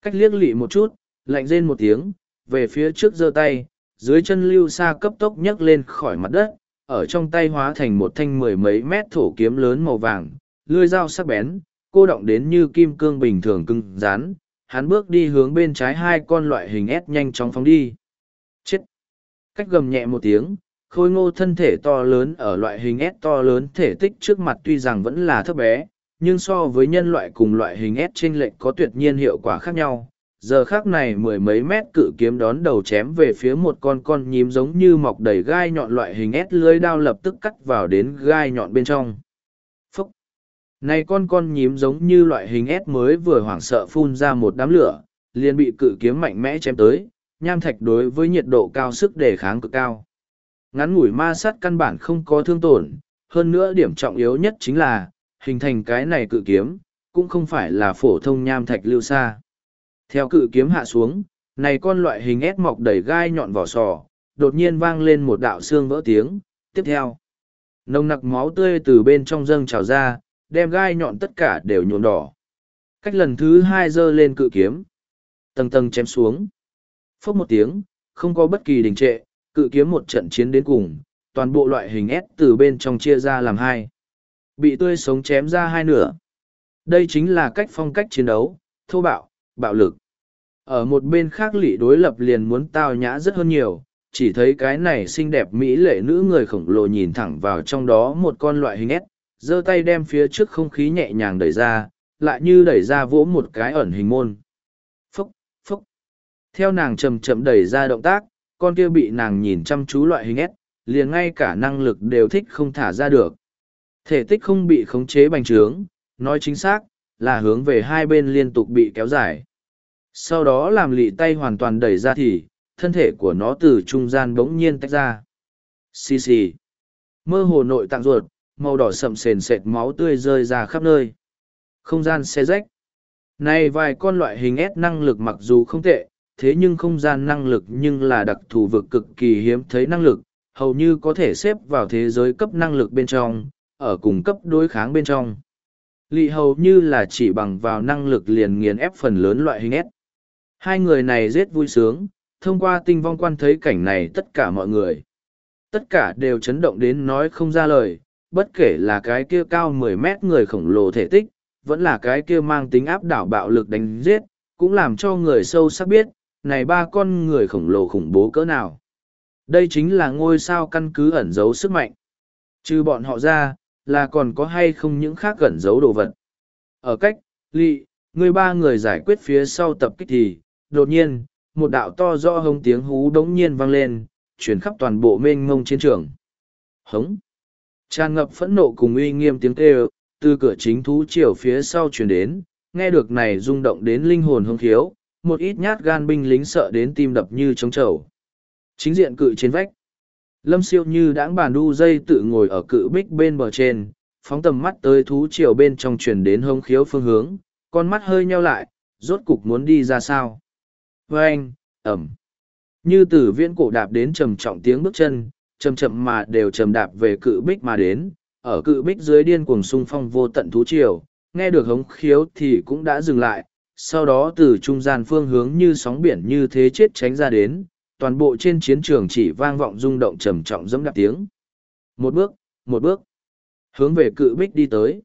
Cách liếc lị một chút lạnh rên một tiếng về phía trước giơ tay dưới chân lưu xa cấp tốc nhấc lên khỏi mặt đất, ở trong tay hóa thành một thanh mười mấy mét thổ kiếm lớn màu vàng lưới dao sắc bén, cô động đến như kim cương bình thường cưng rán hắn bước đi hướng bên trái hai con loại hình ép nhanh chóng phóng đi. Chết! Cách gầm nhẹ một tiếng, khôi ngô thân thể to lớn ở loại hình ép to lớn thể tích trước mặt tuy rằng vẫn là thấp bé, nhưng so với nhân loại cùng loại hình ép t r ê n lệch có tuyệt nhiên hiệu quả khác nhau giờ khác này mười mấy mét cự kiếm đón đầu chém về phía một con con nhím giống như mọc đầy gai nhọn loại hình ép lưới đao lập tức cắt vào đến gai nhọn bên trong. Phúc! Này con con nhím giống như loại hình ép mới vừa hoảng sợ phun ra một đám lửa, liền bị cự kiếm mạnh mẽ chém tới, nham thạch đối với nhiệt độ cao sức đề kháng cực cao. Ngắn ngủi ma sát căn bản không có thương tổn, hơn nữa điểm trọng yếu nhất chính là, hình thành cái này cự kiếm, cũng không phải là phổ thông nham thạch lưu xa theo cự kiếm hạ xuống này con loại hình ép mọc đầy gai nhọn vỏ sò đột nhiên vang lên một đạo xương vỡ tiếng tiếp theo nồng nặc máu tươi từ bên trong dâng trào ra đem gai nhọn tất cả đều nhuộm đỏ cách lần thứ hai giơ lên cự kiếm tầng tầng chém xuống phốc một tiếng không có bất kỳ đình trệ cự kiếm một trận chiến đến cùng, toàn bộ loại hình S từ bên trong chia ra làm hai. Bị tươi sống chém ra hai nửa. Đây chính là cách phong cách chiến đấu, thô bạo, bạo lực. Ở một bên khác lỵ đối lập liền muốn tao nhã rất hơn nhiều, chỉ thấy cái này xinh đẹp mỹ lệ nữ người khổng lồ nhìn thẳng vào trong đó một con loại hình ép giơ tay đem phía trước không khí nhẹ nhàng đẩy ra, lại như đẩy ra vỗ một cái ẩn hình môn. Phúc, phúc. Theo nàng chậm chậm đẩy ra động tác, con kia bị nàng nhìn chăm chú loại hình ép, liền ngay cả năng lực đều thích không thả ra được. Thể tích không bị khống chế bành trướng, nói chính xác, là hướng về hai bên liên tục bị kéo dài. Sau đó làm lị tay hoàn toàn đẩy ra thì, thân thể của nó từ trung gian bỗng nhiên tách ra. Xì xì. Mơ hồ nội tạng ruột, màu đỏ sậm sền sệt máu tươi rơi ra khắp nơi. Không gian xe rách. Này vài con loại hình ép năng lực mặc dù không tệ, thế nhưng không gian năng lực nhưng là đặc thù vực cực kỳ hiếm thấy năng lực, hầu như có thể xếp vào thế giới cấp năng lực bên trong, ở cùng cấp đối kháng bên trong. Lị hầu như là chỉ bằng vào năng lực liền nghiền ép phần lớn loại hình S. Hai người này rất vui sướng, thông qua tinh vong quan thấy cảnh này tất cả mọi người. Tất cả đều chấn động đến nói không ra lời, bất kể là cái kia cao mười mét người khổng lồ thể tích, vẫn là cái kia mang tính áp đảo bạo lực đánh giết, cũng làm cho người sâu sắc biết, này ba con người khổng lồ khủng bố cỡ nào. Đây chính là ngôi sao căn cứ ẩn giấu sức mạnh. Trừ bọn họ ra, là còn có hay không những khác ẩn giấu đồ vật. Ở cách, lị, người ba người giải quyết phía sau tập kích thì, đột nhiên, một đạo to rõ hống tiếng hú đống nhiên vang lên, chuyển khắp toàn bộ mênh mông chiến trường. Hống! Tràn ngập phẫn nộ cùng uy nghiêm tiếng kêu, từ cửa chính thú chiều phía sau chuyển đến, nghe được này rung động đến linh hồn hông khiếu, một ít nhát gan binh lính sợ đến tim đập như trống trầu. Chính diện cự trên vách. Lâm siêu như đãng bàn đu dây tự ngồi ở cự bích bên bờ trên, phóng tầm mắt tới thú triều bên trong truyền đến hông khiếu phương hướng, con mắt hơi nheo lại, rốt cục muốn đi ra sao. Vâng, ẩm. Như từ viễn cổ đạp đến trầm trọng tiếng bước chân, chậm chậm mà đều trầm đạp về cự bích mà đến, ở cự bích dưới điên cuồng sung phong vô tận thú triều, nghe được hống khiếu thì cũng đã dừng lại, sau đó từ trung gian phương hướng như sóng biển như thế chết tránh ra đến, toàn bộ trên chiến trường chỉ vang vọng rung động trầm trọng dẫm đạp tiếng. Một bước, một bước, hướng về cự bích đi tới.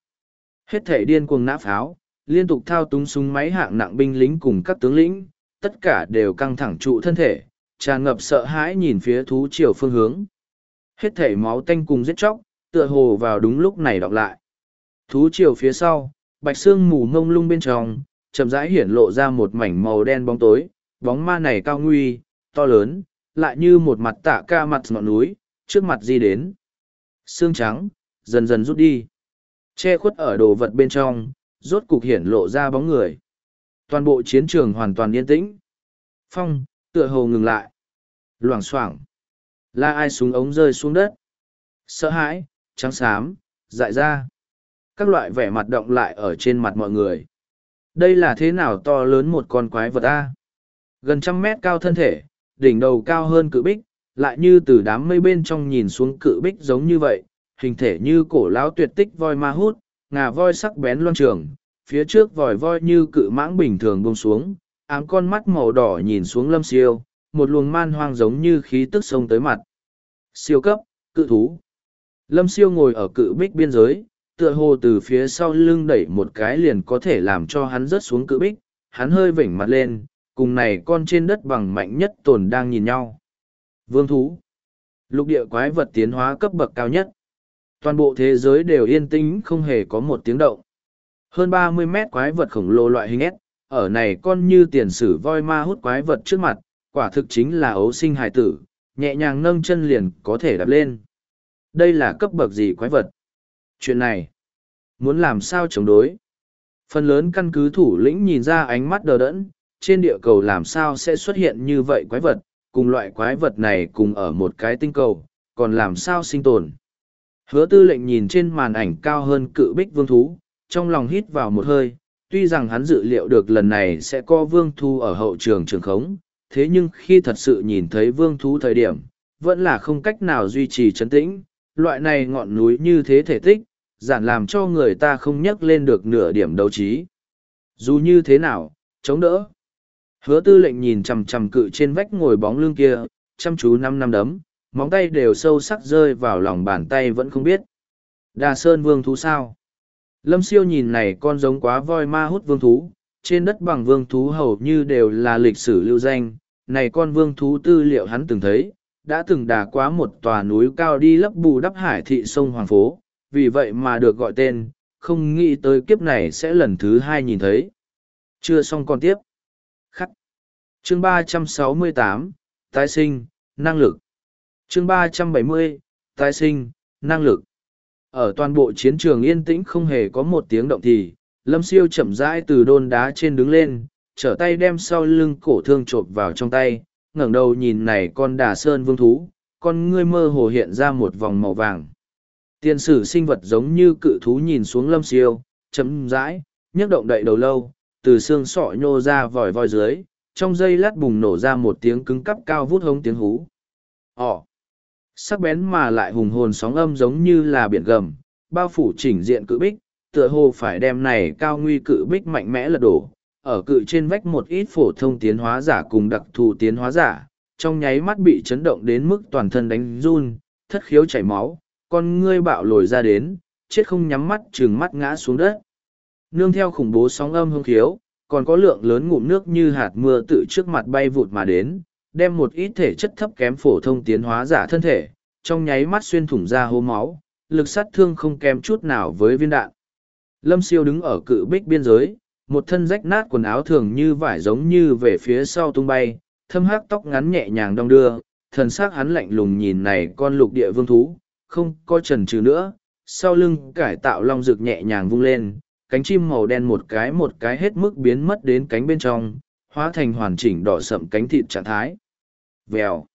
Hết thể điên cuồng nã pháo, liên tục thao túng súng máy hạng nặng binh lính cùng các tướng lĩnh, tất cả đều căng thẳng trụ thân thể, tràn ngập sợ hãi nhìn phía thú triều phương hướng. Hết thể máu tanh cùng giết chóc, tựa hồ vào đúng lúc này đọc lại. Thú triều phía sau, bạch xương mù mông lung bên trong, chậm rãi hiển lộ ra một mảnh màu đen bóng tối, bóng ma này cao nguy, to lớn, lại như một mặt tạ ca mặt ngọn núi, trước mặt di đến. Xương trắng, dần dần rút đi. Che khuất ở đồ vật bên trong, rốt cục hiển lộ ra bóng người. Toàn bộ chiến trường hoàn toàn yên tĩnh. Phong, tựa hồ ngừng lại. Loảng xoảng. Là ai súng ống rơi xuống đất? Sợ hãi, trắng xám, dại ra. Các loại vẻ mặt động lại ở trên mặt mọi người. Đây là thế nào to lớn một con quái vật A? Gần trăm mét cao thân thể, đỉnh đầu cao hơn cự bích, lại như từ đám mây bên trong nhìn xuống cự bích giống như vậy, hình thể như cổ lão tuyệt tích voi ma hút, ngà voi sắc bén loan trường, phía trước vòi voi như cự mãng bình thường buông xuống, ám con mắt màu đỏ nhìn xuống lâm siêu, một luồng man hoang giống như khí tức sông tới mặt. Siêu cấp, cự thú. Lâm siêu ngồi ở cự bích biên giới, tựa hồ từ phía sau lưng đẩy một cái liền có thể làm cho hắn rớt xuống cự bích, hắn hơi vểnh mặt lên, cùng này con trên đất bằng mạnh nhất tồn đang nhìn nhau. Vương thú. Lục địa quái vật tiến hóa cấp bậc cao nhất. Toàn bộ thế giới đều yên tĩnh không hề có một tiếng động. Hơn ba mươi mét quái vật khổng lồ loại hình S, ở này con như tiền sử voi ma hút quái vật trước mặt, quả thực chính là ấu sinh hài tử, nhẹ nhàng nâng chân liền có thể đạp lên. Đây là cấp bậc gì quái vật? Chuyện này, muốn làm sao chống đối? Phần lớn căn cứ thủ lĩnh nhìn ra ánh mắt đờ đẫn, trên địa cầu làm sao sẽ xuất hiện như vậy quái vật, cùng loại quái vật này cùng ở một cái tinh cầu, còn làm sao sinh tồn. Hứa tư lệnh nhìn trên màn ảnh cao hơn cự bích vương thú, trong lòng hít vào một hơi, tuy rằng hắn dự liệu được lần này sẽ có vương Thu ở hậu trường trường khống, thế nhưng khi thật sự nhìn thấy vương thú thời điểm, vẫn là không cách nào duy trì chấn tĩnh, loại này ngọn núi như thế thể tích, giản làm cho người ta không nhắc lên được nửa điểm đấu trí. Dù như thế nào, chống đỡ. Hứa tư lệnh nhìn chằm chằm cự trên vách ngồi bóng lưng kia, chăm chú năm năm đấm, móng tay đều sâu sắc rơi vào lòng bàn tay vẫn không biết. Đà Sơn vương thú sao? Lâm siêu nhìn này con giống quá voi ma hút vương thú, trên đất bằng vương thú hầu như đều là lịch sử lưu danh, này con vương thú tư liệu hắn từng thấy, đã từng đà quá một tòa núi cao đi lấp bù đắp hải thị sông Hoàng Phố, vì vậy mà được gọi tên, không nghĩ tới kiếp này sẽ lần thứ hai nhìn thấy. Chưa xong còn tiếp. Khắc. Chương ba trăm sáu mươi tám Tái sinh, năng lực. Chương ba trăm bảy mươi Tái sinh, năng lực. Ở toàn bộ chiến trường yên tĩnh không hề có một tiếng động thì, Lâm Siêu chậm rãi từ đôn đá trên đứng lên, trở tay đem sau lưng cổ thương chộp vào trong tay, ngẩng đầu nhìn này con đà sơn vương thú, con ngươi mơ hồ hiện ra một vòng màu vàng. Tiên sử sinh vật giống như cự thú nhìn xuống lâm siêu, chấm rãi, nhấc động đậy đầu lâu, từ xương sọ nhô ra vòi voi dưới, trong dây lát bùng nổ ra một tiếng cứng cắp cao vút hống tiếng hú. Ồ! Sắc bén mà lại hùng hồn sóng âm giống như là biển gầm, bao phủ chỉnh diện cự bích, tựa hồ phải đem này cao nguy cự bích mạnh mẽ lật đổ. Ở cự trên vách một ít phổ thông tiến hóa giả cùng đặc thù tiến hóa giả, trong nháy mắt bị chấn động đến mức toàn thân đánh run, thất khiếu chảy máu, con ngươi bạo lồi ra đến, chết không nhắm mắt trừng mắt ngã xuống đất. Nương theo khủng bố sóng âm hương khiếu, còn có lượng lớn ngụm nước như hạt mưa tự trước mặt bay vụt mà đến, đem một ít thể chất thấp kém phổ thông tiến hóa giả thân thể, trong nháy mắt xuyên thủng ra hố máu, lực sát thương không kém chút nào với viên đạn. Lâm siêu đứng ở cự bích biên giới, một thân rách nát quần áo thường như vải giống như về phía sau tung bay, thâm hắc tóc ngắn nhẹ nhàng đong đưa, thần sắc hắn lạnh lùng nhìn này con lục địa vương thú, không có trần trừ nữa, sau lưng cải tạo long rực nhẹ nhàng vung lên, cánh chim màu đen một cái một cái hết mức biến mất đến cánh bên trong, hóa thành hoàn chỉnh đỏ sậm cánh thịt trạng thái. Vèo.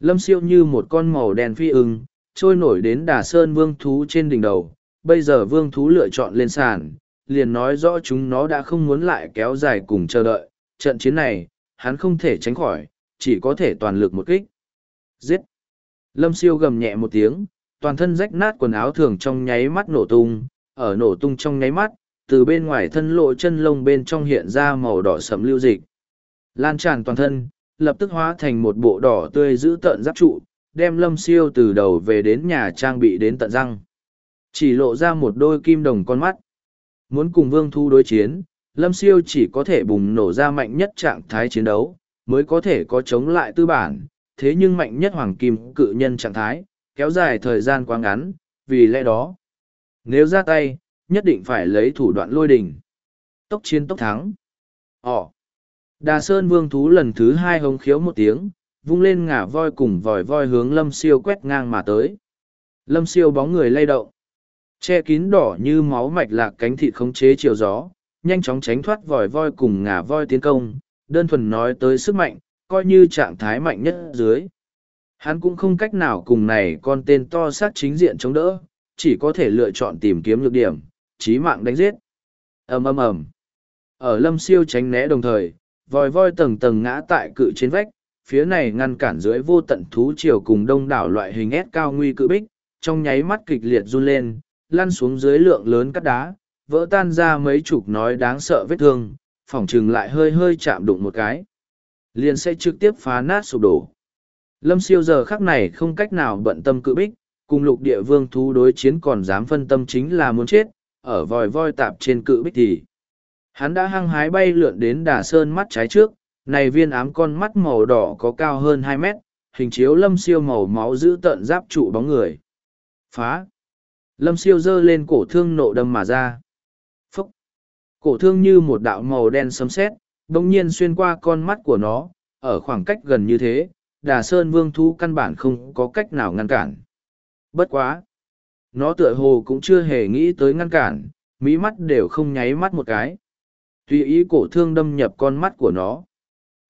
Lâm siêu như một con màu đen phi ưng, trôi nổi đến đà sơn vương thú trên đỉnh đầu. Bây giờ vương thú lựa chọn lên sàn, liền nói rõ chúng nó đã không muốn lại kéo dài cùng chờ đợi. Trận chiến này, hắn không thể tránh khỏi, chỉ có thể toàn lực một kích. Giết! Lâm siêu gầm nhẹ một tiếng, toàn thân rách nát quần áo thường trong nháy mắt nổ tung, ở nổ tung trong nháy mắt, từ bên ngoài thân lộ chân lông bên trong hiện ra màu đỏ sẫm lưu dịch. Lan tràn toàn thân, lập tức hóa thành một bộ đỏ tươi giữ tợn giáp trụ, đem lâm siêu từ đầu về đến nhà trang bị đến tận răng. Chỉ lộ ra một đôi kim đồng con mắt. Muốn cùng vương thu đối chiến, lâm siêu chỉ có thể bùng nổ ra mạnh nhất trạng thái chiến đấu, mới có thể có chống lại tư bản, thế nhưng mạnh nhất hoàng kim cự nhân trạng thái, kéo dài thời gian quá ngắn, vì lẽ đó, nếu ra tay, nhất định phải lấy thủ đoạn lôi đình. Tốc chiến tốc thắng. Ồ! Đà Sơn Vương thú lần thứ hai hống khiếu một tiếng, vung lên ngả voi cùng vòi voi hướng Lâm Siêu quét ngang mà tới. Lâm Siêu bóng người lay động. Che kín đỏ như máu mạch lạc cánh thịt khống chế chiều gió, nhanh chóng tránh thoát vòi voi cùng ngả voi tiến công, đơn thuần nói tới sức mạnh, coi như trạng thái mạnh nhất dưới. Hắn cũng không cách nào cùng này con tên to sát chính diện chống đỡ, chỉ có thể lựa chọn tìm kiếm lược điểm, chí mạng đánh giết. ầm ầm ầm. Ở lâm siêu tránh né đồng thời, vòi voi tầng tầng ngã tại cự trên vách, phía này ngăn cản dưới vô tận thú chiều cùng đông đảo loại hình ép cao nguy cự bích, trong nháy mắt kịch liệt run lên, lăn xuống dưới lượng lớn cắt đá, vỡ tan ra mấy chục nói đáng sợ vết thương, phỏng chừng lại hơi hơi chạm đụng một cái. Liền sẽ trực tiếp phá nát sụp đổ. Lâm siêu giờ khắc này không cách nào bận tâm cự bích, cùng lục địa vương thú đối chiến còn dám phân tâm chính là muốn chết, ở vòi voi tạp trên cự bích thì. Hắn đã hăng hái bay lượn đến đà sơn mắt trái trước, này viên ám con mắt màu đỏ có cao hơn hai mét, hình chiếu lâm siêu màu máu giữ tận giáp trụ bóng người. Phá! Lâm siêu giơ lên cổ thương nộ đâm mà ra. Phúc! Cổ thương như một đạo màu đen sấm sét, đông nhiên xuyên qua con mắt của nó, ở khoảng cách gần như thế, đà sơn vương thú căn bản không có cách nào ngăn cản. Bất quá! Nó tựa hồ cũng chưa hề nghĩ tới ngăn cản, mỹ mắt đều không nháy mắt một cái. Tùy ý cổ thương đâm nhập con mắt của nó.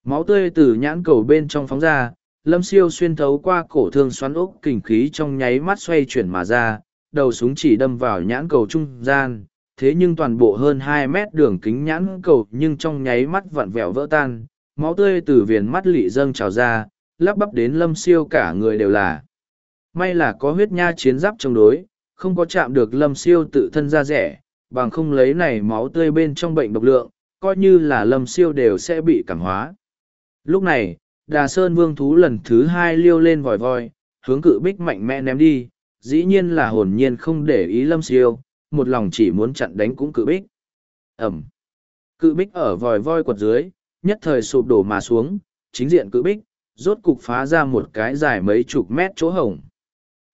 Máu tươi từ nhãn cầu bên trong phóng ra, lâm siêu xuyên thấu qua cổ thương xoắn ốc kình khí trong nháy mắt xoay chuyển mà ra, đầu súng chỉ đâm vào nhãn cầu trung gian, thế nhưng toàn bộ hơn hai mét đường kính nhãn cầu nhưng trong nháy mắt vặn vẹo vỡ tan, máu tươi từ viền mắt lị dâng trào ra, lắp bắp đến lâm siêu cả người đều là. May là có huyết nha chiến giáp chống đối, không có chạm được lâm siêu tự thân ra rẻ, bằng không lấy này máu tươi bên trong bệnh độc lượng, coi như là lâm siêu đều sẽ bị cảm hóa. Lúc này, Đà Sơn Vương thú lần thứ hai liêu lên vòi voi, hướng cự bích mạnh mẽ ném đi, dĩ nhiên là hồn nhiên không để ý lâm siêu, một lòng chỉ muốn chặn đánh cũng cự bích. Ẩm. Cự bích ở vòi voi quật dưới, nhất thời sụp đổ mà xuống, chính diện cự bích, rốt cục phá ra một cái dài mấy chục mét chỗ hổng.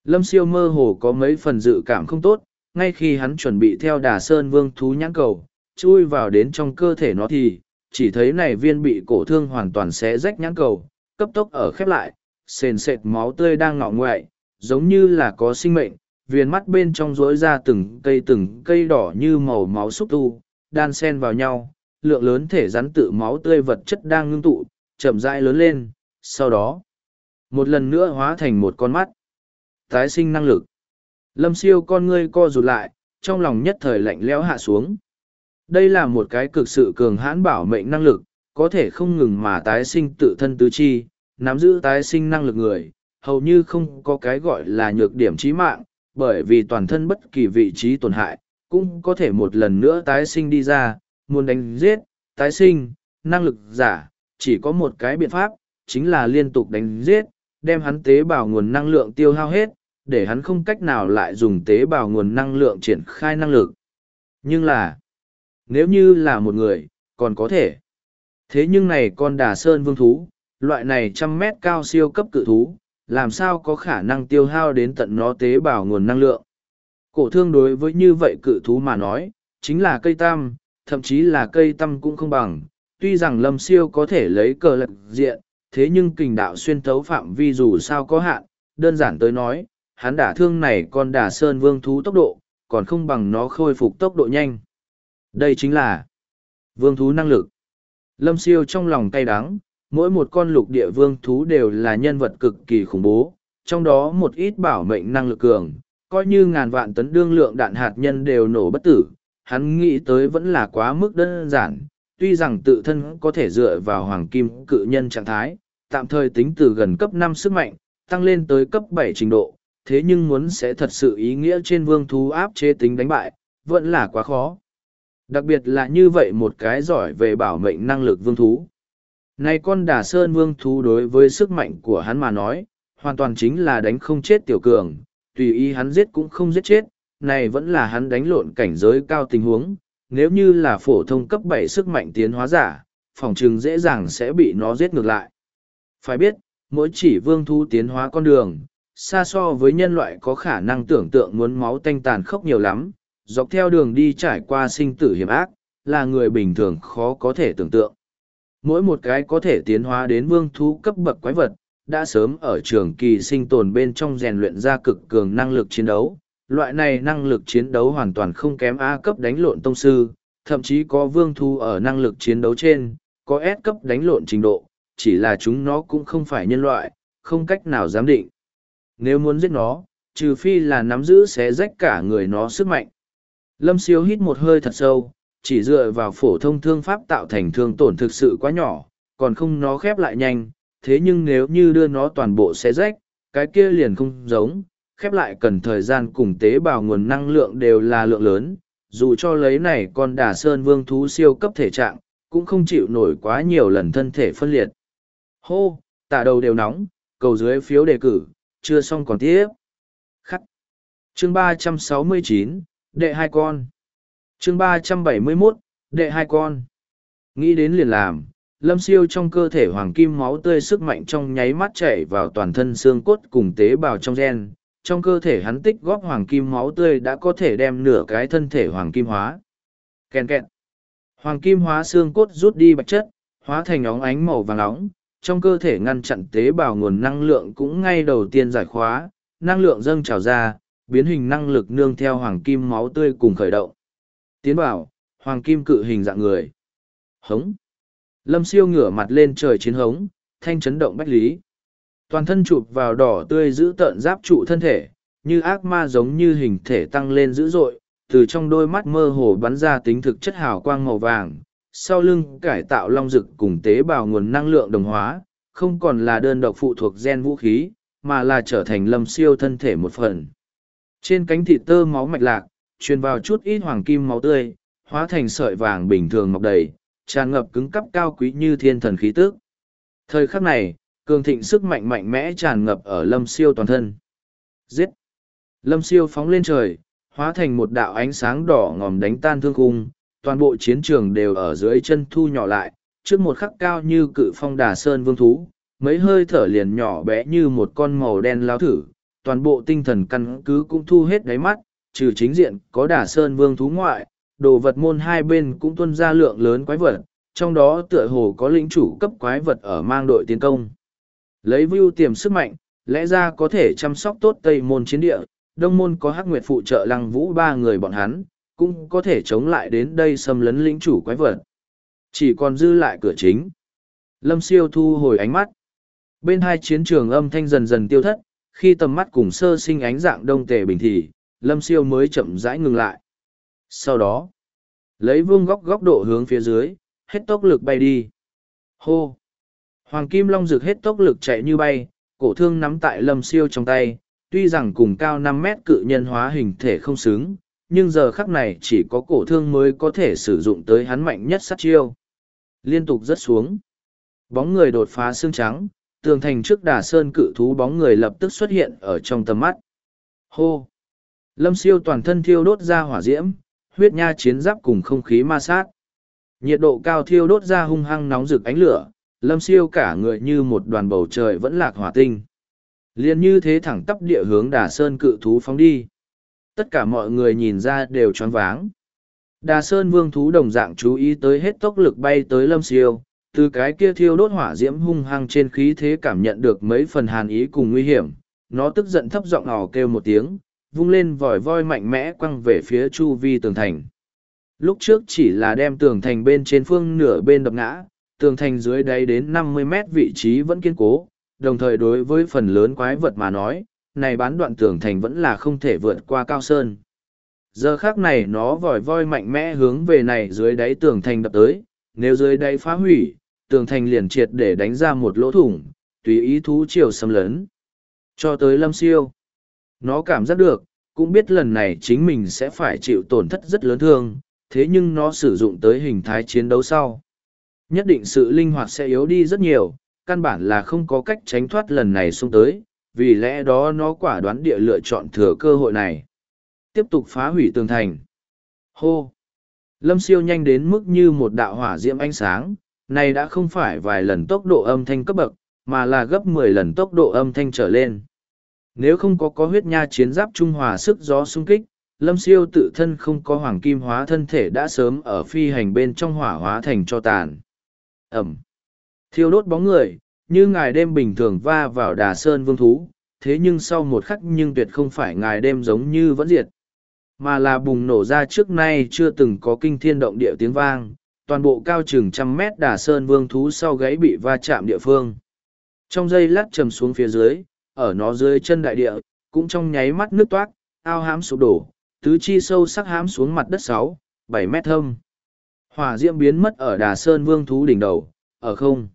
Lâm siêu mơ hồ có mấy phần dự cảm không tốt, ngay khi hắn chuẩn bị theo đà sơn vương thú nhãn cầu, chui vào đến trong cơ thể nó thì, chỉ thấy này viên bị cổ thương hoàn toàn xé rách nhãn cầu, cấp tốc ở khép lại, sền sệt máu tươi đang ngọ ngoại, giống như là có sinh mệnh, viền mắt bên trong rối ra từng cây từng cây đỏ như màu máu xúc tu, đan sen vào nhau, lượng lớn thể rắn tự máu tươi vật chất đang ngưng tụ, chậm rãi lớn lên, sau đó, một lần nữa hóa thành một con mắt. Tái sinh năng lực. Lâm siêu con ngươi co rụt lại, trong lòng nhất thời lạnh lẽo hạ xuống. Đây là một cái cực sự cường hãn bảo mệnh năng lực, có thể không ngừng mà tái sinh tự thân tứ chi, nắm giữ tái sinh năng lực người, hầu như không có cái gọi là nhược điểm trí mạng, bởi vì toàn thân bất kỳ vị trí tổn hại, cũng có thể một lần nữa tái sinh đi ra, muốn đánh giết, tái sinh, năng lực giả, chỉ có một cái biện pháp, chính là liên tục đánh giết, đem hắn tế bào nguồn năng lượng tiêu hao hết, để hắn không cách nào lại dùng tế bào nguồn năng lượng triển khai năng lực. Nhưng là, nếu như là một người, còn có thể. Thế nhưng này con đà sơn vương thú, loại này trăm mét cao siêu cấp cự thú, làm sao có khả năng tiêu hao đến tận nó tế bào nguồn năng lượng. Cổ thương đối với như vậy cự thú mà nói, chính là cây tam, thậm chí là cây tam cũng không bằng. Tuy rằng lâm siêu có thể lấy cờ lật diện, thế nhưng kình đạo xuyên thấu phạm vi dù sao có hạn, đơn giản tới nói, hắn đả thương này con đà sơn vương thú tốc độ, còn không bằng nó khôi phục tốc độ nhanh. Đây chính là vương thú năng lực. Lâm siêu trong lòng cay đắng, mỗi một con lục địa vương thú đều là nhân vật cực kỳ khủng bố, trong đó một ít bảo mệnh năng lực cường, coi như ngàn vạn tấn đương lượng đạn hạt nhân đều nổ bất tử, hắn nghĩ tới vẫn là quá mức đơn giản, tuy rằng tự thân có thể dựa vào hoàng kim cự nhân trạng thái, tạm thời tính từ gần cấp năm sức mạnh, tăng lên tới cấp bảy trình độ, thế nhưng muốn sẽ thật sự ý nghĩa trên vương thú áp chế tính đánh bại, vẫn là quá khó. Đặc biệt là như vậy một cái giỏi về bảo mệnh năng lực vương thú. Này con đà sơn vương thú đối với sức mạnh của hắn mà nói, hoàn toàn chính là đánh không chết tiểu cường, tùy ý hắn giết cũng không giết chết, này vẫn là hắn đánh lộn cảnh giới cao tình huống, nếu như là phổ thông cấp bảy sức mạnh tiến hóa giả, phòng trừng dễ dàng sẽ bị nó giết ngược lại. Phải biết, mỗi chỉ vương thú tiến hóa con đường, xa so với nhân loại có khả năng tưởng tượng muốn máu tanh tàn khốc nhiều lắm, dọc theo đường đi trải qua sinh tử hiểm ác, là người bình thường khó có thể tưởng tượng. Mỗi một cái có thể tiến hóa đến vương thú cấp bậc quái vật, đã sớm ở trường kỳ sinh tồn bên trong rèn luyện ra cực cường năng lực chiến đấu. Loại này năng lực chiến đấu hoàn toàn không kém A cấp đánh lộn tông sư, thậm chí có vương thú ở năng lực chiến đấu trên, có S cấp đánh lộn trình độ, chỉ là chúng nó cũng không phải nhân loại, không cách nào giám định. Nếu muốn giết nó, trừ phi là nắm giữ xé rách cả người nó sức mạnh. Lâm siêu hít một hơi thật sâu, chỉ dựa vào phổ thông thương pháp tạo thành thương tổn thực sự quá nhỏ, còn không nó khép lại nhanh, thế nhưng nếu như đưa nó toàn bộ xé rách, cái kia liền không giống, khép lại cần thời gian cùng tế bào nguồn năng lượng đều là lượng lớn, dù cho lấy này con đà sơn vương thú siêu cấp thể trạng, cũng không chịu nổi quá nhiều lần thân thể phân liệt. Hô, tả đầu đều nóng, cầu dưới phiếu đề cử, chưa xong còn tiếp. Khắc. Chương ba trăm sáu mươi chín đệ hai con. Chương ba trăm bảy mươi 371, đệ hai con. Nghĩ đến liền làm, lâm siêu trong cơ thể hoàng kim máu tươi sức mạnh trong nháy mắt chảy vào toàn thân xương cốt cùng tế bào trong gen. Trong cơ thể hắn tích góp hoàng kim máu tươi đã có thể đem nửa cái thân thể hoàng kim hóa. Kèn kẹn. Hoàng kim hóa xương cốt rút đi bạch chất, hóa thành óng ánh màu vàng nóng, trong cơ thể ngăn chặn tế bào nguồn năng lượng cũng ngay đầu tiên giải khóa, năng lượng dâng trào ra, biến hình năng lực nương theo hoàng kim máu tươi cùng khởi động. Tiến bảo, hoàng kim cự hình dạng người. Hống. Lâm siêu ngửa mặt lên trời chiến hống, thanh chấn động bách lý. Toàn thân chụp vào đỏ tươi giữ tợn giáp trụ thân thể, như ác ma giống như hình thể tăng lên dữ dội, từ trong đôi mắt mơ hồ bắn ra tính thực chất hào quang màu vàng, sau lưng cải tạo long dực cùng tế bào nguồn năng lượng đồng hóa, không còn là đơn độc phụ thuộc gen vũ khí, mà là trở thành lâm siêu thân thể một phần. Trên cánh thịt tơ máu mạch lạc, truyền vào chút ít hoàng kim máu tươi, hóa thành sợi vàng bình thường mọc đầy, tràn ngập cứng cắp cao quý như thiên thần khí tước. Thời khắc này, cường thịnh sức mạnh mạnh mẽ tràn ngập ở lâm siêu toàn thân. Giết! Lâm siêu phóng lên trời, hóa thành một đạo ánh sáng đỏ ngòm đánh tan thương cung, toàn bộ chiến trường đều ở dưới chân thu nhỏ lại, trước một khắc cao như cự phong đà sơn vương thú, mấy hơi thở liền nhỏ bé như một con màu đen lao thử, toàn bộ tinh thần căn cứ cũng thu hết đáy mắt, trừ chính diện có đà sơn vương thú ngoại, đồ vật môn hai bên cũng tuân ra lượng lớn quái vật, trong đó tựa hồ có lĩnh chủ cấp quái vật ở mang đội tiến công. Lấy view tiềm sức mạnh, lẽ ra có thể chăm sóc tốt tây môn chiến địa, đông môn có hắc nguyệt phụ trợ lăng vũ ba người bọn hắn, cũng có thể chống lại đến đây xâm lấn lĩnh chủ quái vật. Chỉ còn dư lại cửa chính. Lâm siêu thu hồi ánh mắt. Bên hai chiến trường âm thanh dần dần tiêu thất, khi tầm mắt cùng sơ sinh ánh dạng đông tề bình thì, lâm siêu mới chậm rãi ngừng lại. Sau đó, lấy vuông góc góc độ hướng phía dưới, hết tốc lực bay đi. Hô! Hoàng Kim Long rực hết tốc lực chạy như bay, cổ thương nắm tại lâm siêu trong tay, tuy rằng cùng cao năm mét cự nhân hóa hình thể không xứng, nhưng giờ khắc này chỉ có cổ thương mới có thể sử dụng tới hắn mạnh nhất sát chiêu. Liên tục rất xuống. Bóng người đột phá xương trắng, tường thành trước đà sơn cự thú bóng người lập tức xuất hiện ở trong tầm mắt. Hô! Lâm siêu toàn thân thiêu đốt ra hỏa diễm, huyết nha chiến giáp cùng không khí ma sát. Nhiệt độ cao thiêu đốt ra hung hăng nóng rực ánh lửa, lâm siêu cả người như một đoàn bầu trời vẫn lạc hỏa tinh. Liên như thế thẳng tắp địa hướng đà sơn cự thú phóng đi. Tất cả mọi người nhìn ra đều choáng váng. Đà Sơn Vương thú đồng dạng chú ý tới hết tốc lực bay tới Lâm Siêu, từ cái kia thiêu đốt hỏa diễm hung hăng trên khí thế cảm nhận được mấy phần hàn ý cùng nguy hiểm. Nó tức giận thấp giọng ò kêu một tiếng, vung lên vòi voi mạnh mẽ quăng về phía chu vi tường thành. Lúc trước chỉ là đem tường thành bên trên phương nửa bên đập ngã, tường thành dưới đáy đến năm mươi mét vị trí vẫn kiên cố, đồng thời đối với phần lớn quái vật mà nói, này bán đoạn tường thành vẫn là không thể vượt qua cao sơn. Giờ khác này nó vòi voi mạnh mẽ hướng về này dưới đáy tường thành đập tới, nếu dưới đáy phá hủy, tường thành liền triệt để đánh ra một lỗ thủng, tùy ý thú chiều xâm lấn. Cho tới lâm siêu. Nó cảm giác được, cũng biết lần này chính mình sẽ phải chịu tổn thất rất lớn thương, thế nhưng nó sử dụng tới hình thái chiến đấu sau. Nhất định sự linh hoạt sẽ yếu đi rất nhiều, căn bản là không có cách tránh thoát lần này xuống tới, vì lẽ đó nó quả đoán địa lựa chọn thừa cơ hội này. Tiếp tục phá hủy tường thành. Hô! Lâm siêu nhanh đến mức như một đạo hỏa diễm ánh sáng, này đã không phải vài lần tốc độ âm thanh cấp bậc, mà là gấp mười lần tốc độ âm thanh trở lên. Nếu không có có huyết nha chiến giáp trung hòa sức gió xung kích, lâm siêu tự thân không có hoàng kim hóa thân thể đã sớm ở phi hành bên trong hỏa hóa thành cho tàn. Ẩm. Thiêu đốt bóng người, như ngài đêm bình thường va vào đà sơn vương thú, thế nhưng sau một khắc nhưng tuyệt không phải ngài đêm giống như vẫn diệt, mà là bùng nổ ra trước nay chưa từng có kinh thiên động địa tiếng vang, toàn bộ cao chừng trăm mét đà sơn vương thú sau gáy bị va chạm địa phương. Trong giây lát trầm xuống phía dưới, ở nó dưới chân đại địa, cũng trong nháy mắt nước toát, ao hám sụp đổ, tứ chi sâu sắc hám xuống mặt đất sáu, bảy mét thâm. Hỏa diễm biến mất ở đà sơn vương thú đỉnh đầu, ở không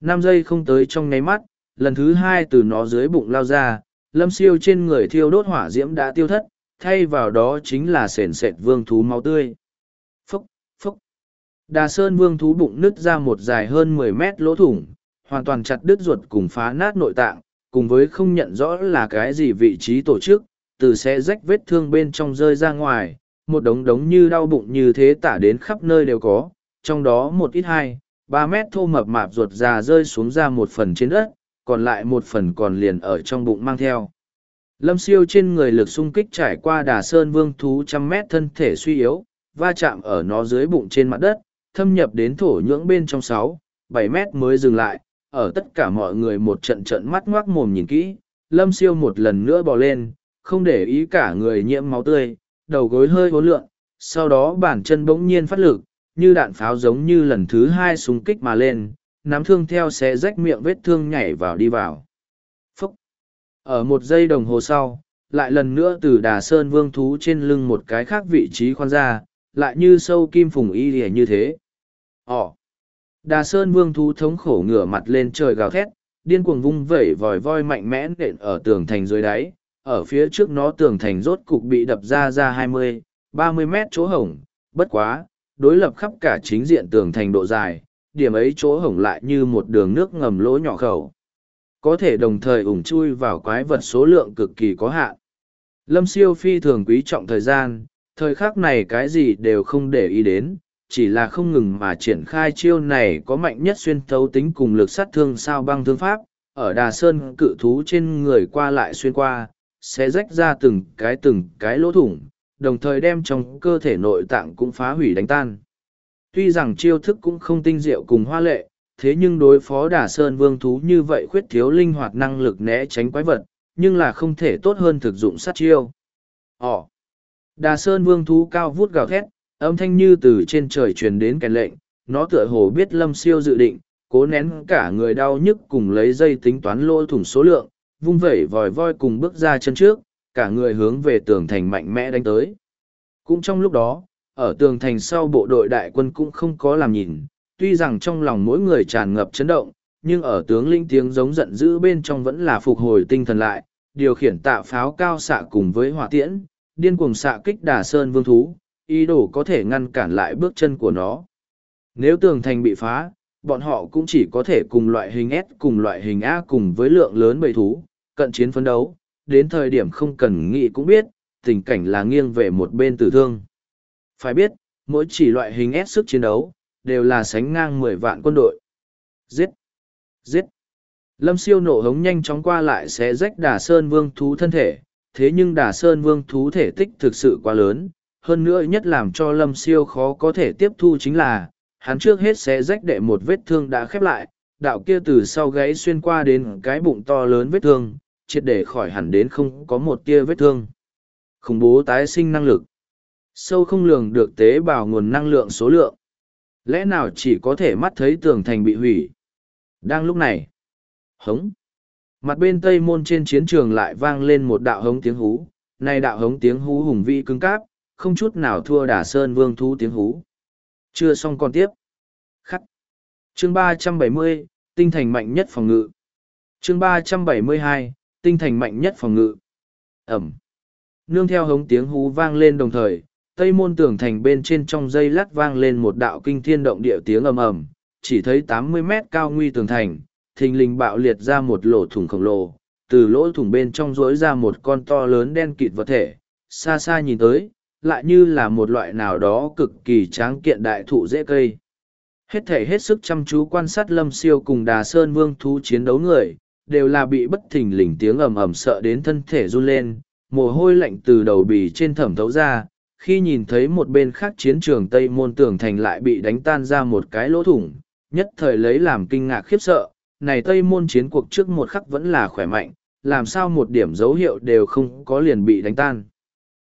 năm giây không tới trong nháy mắt, lần thứ hai từ nó dưới bụng lao ra, lâm siêu trên người thiêu đốt hỏa diễm đã tiêu thất, thay vào đó chính là sền sệt vương thú máu tươi. Phúc, phúc. Đà sơn vương thú bụng nứt ra một dài hơn mười mét lỗ thủng, hoàn toàn chặt đứt ruột cùng phá nát nội tạng, cùng với không nhận rõ là cái gì vị trí tổ chức, từ xe rách vết thương bên trong rơi ra ngoài, một đống đống như đau bụng như thế tả đến khắp nơi đều có, trong đó một ít hai, ba mét thô mập mạp ruột già rơi xuống ra một phần trên đất, còn lại một phần còn liền ở trong bụng mang theo. Lâm siêu trên người lực xung kích trải qua đà sơn vương thú trăm mét thân thể suy yếu, va chạm ở nó dưới bụng trên mặt đất, thâm nhập đến thổ nhưỡng bên trong sáu, bảy mét mới dừng lại, ở tất cả mọi người một trận trận mắt ngoác mồm nhìn kỹ, lâm siêu một lần nữa bò lên, không để ý cả người nhiễm máu tươi, đầu gối hơi hối lượn, sau đó bàn chân bỗng nhiên phát lực, như đạn pháo giống như lần thứ hai súng kích mà lên, nắm thương theo xé rách miệng vết thương nhảy vào đi vào. Phúc! Ở một giây đồng hồ sau, lại lần nữa từ đà sơn vương thú trên lưng một cái khác vị trí khoan ra, lại như sâu kim phùng y lìa như thế. Ồ! Đà sơn vương thú thống khổ ngửa mặt lên trời gào thét, điên cuồng vung vẩy vòi voi mạnh mẽ nện ở tường thành dưới đáy, ở phía trước nó tường thành rốt cục bị đập ra ra hai mươi, ba mươi mét chỗ hổng, bất quá, đối lập khắp cả chính diện tường thành độ dài, điểm ấy chỗ hổng lại như một đường nước ngầm lỗ nhỏ khẩu. Có thể đồng thời ủng chui vào quái vật số lượng cực kỳ có hạn. Lâm siêu phi thường quý trọng thời gian, thời khắc này cái gì đều không để ý đến, chỉ là không ngừng mà triển khai chiêu này có mạnh nhất xuyên thấu tính cùng lực sát thương sao băng thương pháp, ở đà sơn cự thú trên người qua lại xuyên qua, sẽ rách ra từng cái từng cái lỗ thủng, đồng thời đem trong cơ thể nội tạng cũng phá hủy đánh tan. Tuy rằng chiêu thức cũng không tinh diệu cùng hoa lệ, thế nhưng đối phó đà sơn vương thú như vậy khuyết thiếu linh hoạt năng lực né tránh quái vật, nhưng là không thể tốt hơn thực dụng sát chiêu. Ồ! Đà sơn vương thú cao vút gào thét, âm thanh như từ trên trời truyền đến kèn lệnh, nó tựa hồ biết lâm siêu dự định, cố nén cả người đau nhức cùng lấy dây tính toán lỗ thủng số lượng, vung vẩy vòi voi cùng bước ra chân trước, cả người hướng về tường thành mạnh mẽ đánh tới. Cũng trong lúc đó, ở tường thành sau bộ đội đại quân cũng không có làm nhìn, tuy rằng trong lòng mỗi người tràn ngập chấn động, nhưng ở tướng linh tiếng giống giận dữ bên trong vẫn là phục hồi tinh thần lại, điều khiển tạ pháo cao xạ cùng với hỏa tiễn, điên cuồng xạ kích đà sơn vương thú, ý đồ có thể ngăn cản lại bước chân của nó. Nếu tường thành bị phá, bọn họ cũng chỉ có thể cùng loại hình S cùng loại hình A cùng với lượng lớn bầy thú, cận chiến phấn đấu, đến thời điểm không cần nghĩ cũng biết, tình cảnh là nghiêng về một bên tử thương. Phải biết, mỗi chỉ loại hình S sức chiến đấu, đều là sánh ngang mười vạn quân đội. Giết! Giết! Lâm siêu nổ hống nhanh chóng qua lại sẽ rách đà sơn vương thú thân thể, thế nhưng đà sơn vương thú thể tích thực sự quá lớn, hơn nữa nhất làm cho lâm siêu khó có thể tiếp thu chính là, hắn trước hết sẽ rách đệ một vết thương đã khép lại, đạo kia từ sau gáy xuyên qua đến cái bụng to lớn vết thương, triệt để khỏi hẳn đến không có một tia vết thương. Khủng bố tái sinh năng lực. Sâu không lường được tế bào nguồn năng lượng số lượng. Lẽ nào chỉ có thể mắt thấy tường thành bị hủy? Đang lúc này. Hống. Mặt bên tây môn trên chiến trường lại vang lên một đạo hống tiếng hú. Này đạo hống tiếng hú hùng vĩ cứng cáp, không chút nào thua đả sơn vương thú tiếng hú. Chưa xong còn tiếp. Khắc. chương ba trăm bảy mươi tinh thành mạnh nhất phòng ngự. chương ba trăm bảy mươi hai tinh thành mạnh nhất phòng ngự. Ẩm. Nương theo hống tiếng hú vang lên đồng thời, tây môn tường thành bên trên trong dây lát vang lên một đạo kinh thiên động địa tiếng ầm ầm, chỉ thấy tám mươi mét cao nguy tường thành, thình lình bạo liệt ra một lỗ thủng khổng lồ, từ lỗ thủng bên trong rỗi ra một con to lớn đen kịt vật thể, xa xa nhìn tới, lại như là một loại nào đó cực kỳ tráng kiện đại thụ dễ cây. Hết thể hết sức chăm chú quan sát lâm siêu cùng đà sơn vương thú chiến đấu người đều là bị bất thình lình tiếng ầm ầm sợ đến thân thể run lên mồ hôi lạnh từ đầu bì trên thẩm thấu ra khi nhìn thấy một bên khác chiến trường tây môn tường thành lại bị đánh tan ra một cái lỗ thủng nhất thời lấy làm kinh ngạc khiếp sợ này tây môn chiến cuộc trước một khắc vẫn là khỏe mạnh làm sao một điểm dấu hiệu đều không có liền bị đánh tan.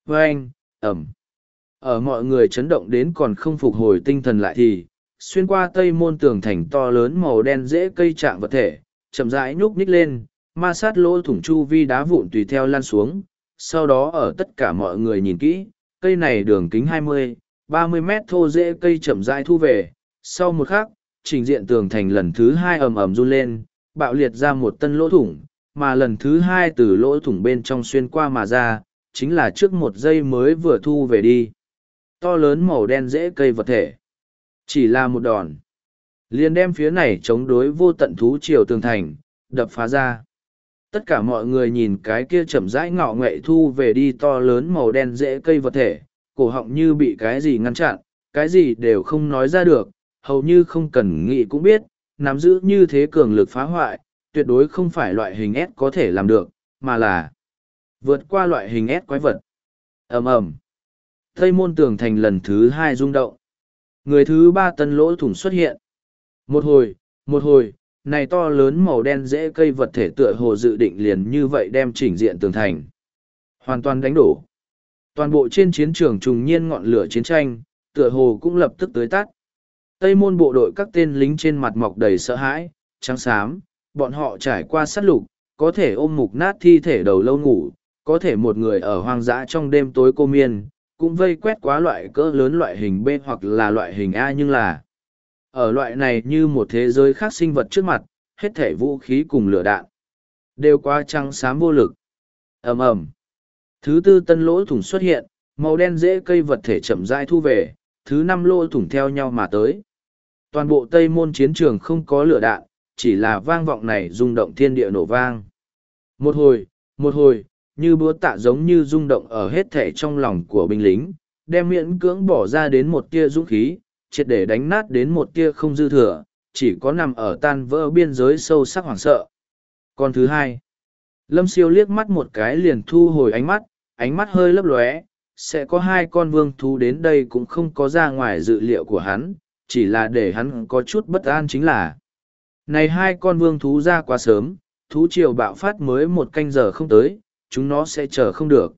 Vâng, ẩm ở mọi người chấn động đến còn không phục hồi tinh thần lại thì xuyên qua tây môn tường thành to lớn màu đen dễ cây chạm vật thể chậm rãi nhúc nhích lên ma sát lỗ thủng chu vi đá vụn tùy theo lan xuống sau đó ở tất cả mọi người nhìn kỹ cây này đường kính 20, 30 mét thô dễ cây chậm rãi thu về sau một khắc trình diện tường thành lần thứ hai ầm ầm run lên bạo liệt ra một tân lỗ thủng mà lần thứ hai từ lỗ thủng bên trong xuyên qua mà ra chính là trước một giây mới vừa thu về đi. To lớn màu đen dễ cây vật thể. Chỉ là một đòn liền đem phía này chống đối vô tận thú triều tường thành đập phá ra tất cả mọi người nhìn cái kia chậm rãi ngạo nghệ thu về đi to lớn màu đen dễ cây vật thể cổ họng như bị cái gì ngăn chặn cái gì đều không nói ra được hầu như không cần nghĩ cũng biết nắm giữ như thế cường lực phá hoại tuyệt đối không phải loại hình S có thể làm được, mà là vượt qua loại hình S quái vật. ầm ầm Tây môn tường thành lần thứ hai rung động. Người thứ ba tân lỗ thủng xuất hiện. Một hồi, một hồi, này to lớn màu đen dễ cây vật thể tựa hồ dự định liền như vậy đem chỉnh diện tường thành. Hoàn toàn đánh đổ. Toàn bộ trên chiến trường trùng nhiên ngọn lửa chiến tranh, tựa hồ cũng lập tức tới tắt. Tây môn bộ đội các tên lính trên mặt mọc đầy sợ hãi, trắng xám, bọn họ trải qua sát lục, có thể ôm mục nát thi thể đầu lâu ngủ, có thể một người ở hoang dã trong đêm tối cô miên, cũng vây quét quá loại cỡ lớn loại hình B hoặc là loại hình A nhưng là ở loại này như một thế giới khác sinh vật trước mặt, hết thể vũ khí cùng lửa đạn, đều qua trăng xám vô lực. ầm ầm Thứ tư tân lỗ thủng xuất hiện, màu đen dễ cây vật thể chậm rãi thu về, thứ năm lỗ thủng theo nhau mà tới. Toàn bộ Tây môn chiến trường không có lửa đạn, chỉ là vang vọng này rung động thiên địa nổ vang. Một hồi, một hồi, như búa tạ giống như rung động ở hết thể trong lòng của binh lính, đem miễn cưỡng bỏ ra đến một tia dũng khí, triệt để đánh nát đến một tia không dư thừa, chỉ có nằm ở tan vỡ biên giới sâu sắc hoảng sợ. Còn thứ hai, Lâm siêu liếc mắt một cái liền thu hồi ánh mắt, ánh mắt hơi lấp lóe, sẽ có hai con vương thú đến đây cũng không có ra ngoài dự liệu của hắn, chỉ là để hắn có chút bất an chính là này hai con vương thú ra quá sớm, thú triều bạo phát mới một canh giờ không tới, chúng nó sẽ chờ không được.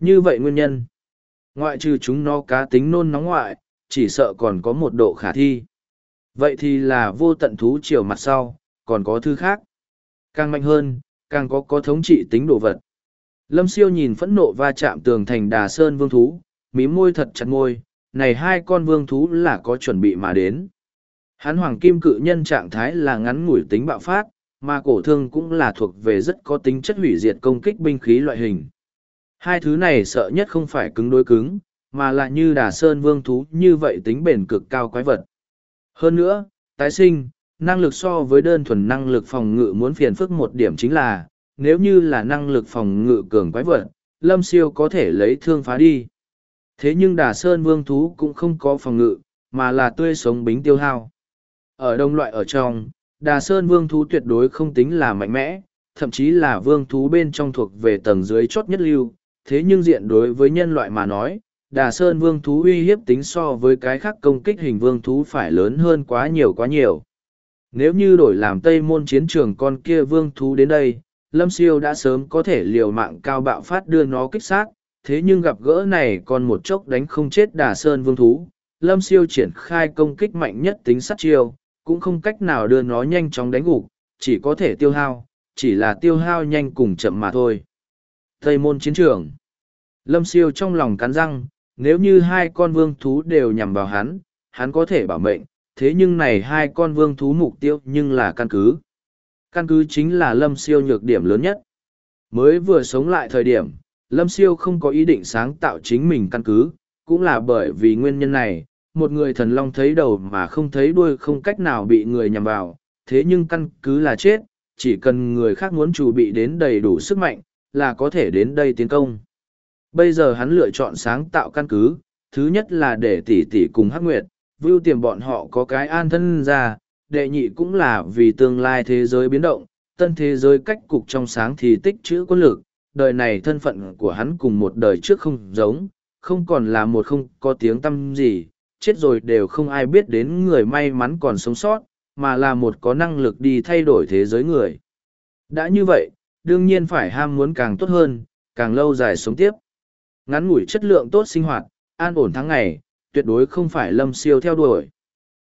Như vậy nguyên nhân, ngoại trừ chúng nó cá tính nôn nóng ngoại, chỉ sợ còn có một độ khả thi. Vậy thì là vô tận thú chiều mặt sau, còn có thứ khác. Càng mạnh hơn, càng có có thống trị tính đồ vật. Lâm siêu nhìn phẫn nộ va chạm tường thành đà sơn vương thú, mí môi thật chặt môi, này hai con vương thú là có chuẩn bị mà đến. Hắn hoàng kim cự nhân trạng thái là ngắn ngủi tính bạo phát, mà cổ thương cũng là thuộc về rất có tính chất hủy diệt công kích binh khí loại hình. Hai thứ này sợ nhất không phải cứng đối cứng, mà là như đà sơn vương thú như vậy tính bền cực cao quái vật. Hơn nữa, tái sinh, năng lực so với đơn thuần năng lực phòng ngự muốn phiền phức một điểm chính là, nếu như là năng lực phòng ngự cường quái vật, lâm siêu có thể lấy thương phá đi. Thế nhưng đà sơn vương thú cũng không có phòng ngự, mà là tươi sống bính tiêu hao. Ở đông loại ở trong, đà sơn vương thú tuyệt đối không tính là mạnh mẽ, thậm chí là vương thú bên trong thuộc về tầng dưới chót nhất lưu. Thế nhưng diện đối với nhân loại mà nói, đà sơn vương thú uy hiếp tính so với cái khác công kích hình vương thú phải lớn hơn quá nhiều quá nhiều. Nếu như đổi làm tây môn chiến trường con kia vương thú đến đây, lâm siêu đã sớm có thể liều mạng cao bạo phát đưa nó kích sát, thế nhưng gặp gỡ này còn một chốc đánh không chết đà sơn vương thú. Lâm siêu triển khai công kích mạnh nhất tính sát chiêu, cũng không cách nào đưa nó nhanh chóng đánh gục, chỉ có thể tiêu hao, chỉ là tiêu hao nhanh cùng chậm mà thôi. Tây môn chiến trường Lâm siêu trong lòng cắn răng, nếu như hai con vương thú đều nhằm vào hắn, hắn có thể bảo mệnh, thế nhưng này hai con vương thú mục tiêu nhưng là căn cứ. Căn cứ chính là lâm siêu nhược điểm lớn nhất. Mới vừa sống lại thời điểm, lâm siêu không có ý định sáng tạo chính mình căn cứ, cũng là bởi vì nguyên nhân này, một người thần long thấy đầu mà không thấy đuôi không cách nào bị người nhằm vào, thế nhưng căn cứ là chết, chỉ cần người khác muốn chủ bị đến đầy đủ sức mạnh, là có thể đến đây tiến công. Bây giờ hắn lựa chọn sáng tạo căn cứ, thứ nhất là để tỷ tỷ cùng Hắc Nguyệt, vưu tiềm bọn họ có cái an thân ra, đệ nhị cũng là vì tương lai thế giới biến động, tân thế giới cách cục trong sáng thì tích trữ quân lực, đời này thân phận của hắn cùng một đời trước không giống, không còn là một không có tiếng tâm gì, chết rồi đều không ai biết đến người may mắn còn sống sót, mà là một có năng lực đi thay đổi thế giới người. Đã như vậy, đương nhiên phải ham muốn càng tốt hơn, càng lâu dài sống tiếp. Ngắn ngủi chất lượng tốt sinh hoạt, an ổn tháng ngày, tuyệt đối không phải lâm siêu theo đuổi.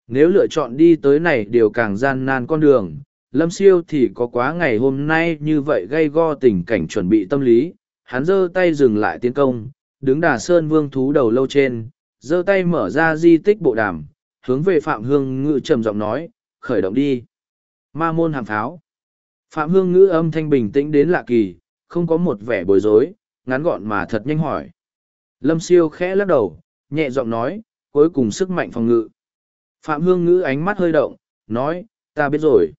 Nếu lựa chọn đi tới này đều càng gian nan con đường, lâm siêu thì có quá ngày hôm nay như vậy gây go tình cảnh chuẩn bị tâm lý, hắn giơ tay dừng lại tiến công, đứng đà sơn vương thú đầu lâu trên, giơ tay mở ra di tích bộ đàm, hướng về Phạm Hương Ngữ trầm giọng nói, khởi động đi. Ma môn hàng pháo. Phạm Hương Ngữ âm thanh bình tĩnh đến lạ kỳ, không có một vẻ bối rối, ngắn gọn mà thật nhanh hỏi. Lâm siêu khẽ lắc đầu, nhẹ giọng nói, cuối cùng sức mạnh phòng ngự. Phạm Hương Ngữ ánh mắt hơi động, nói, ta biết rồi.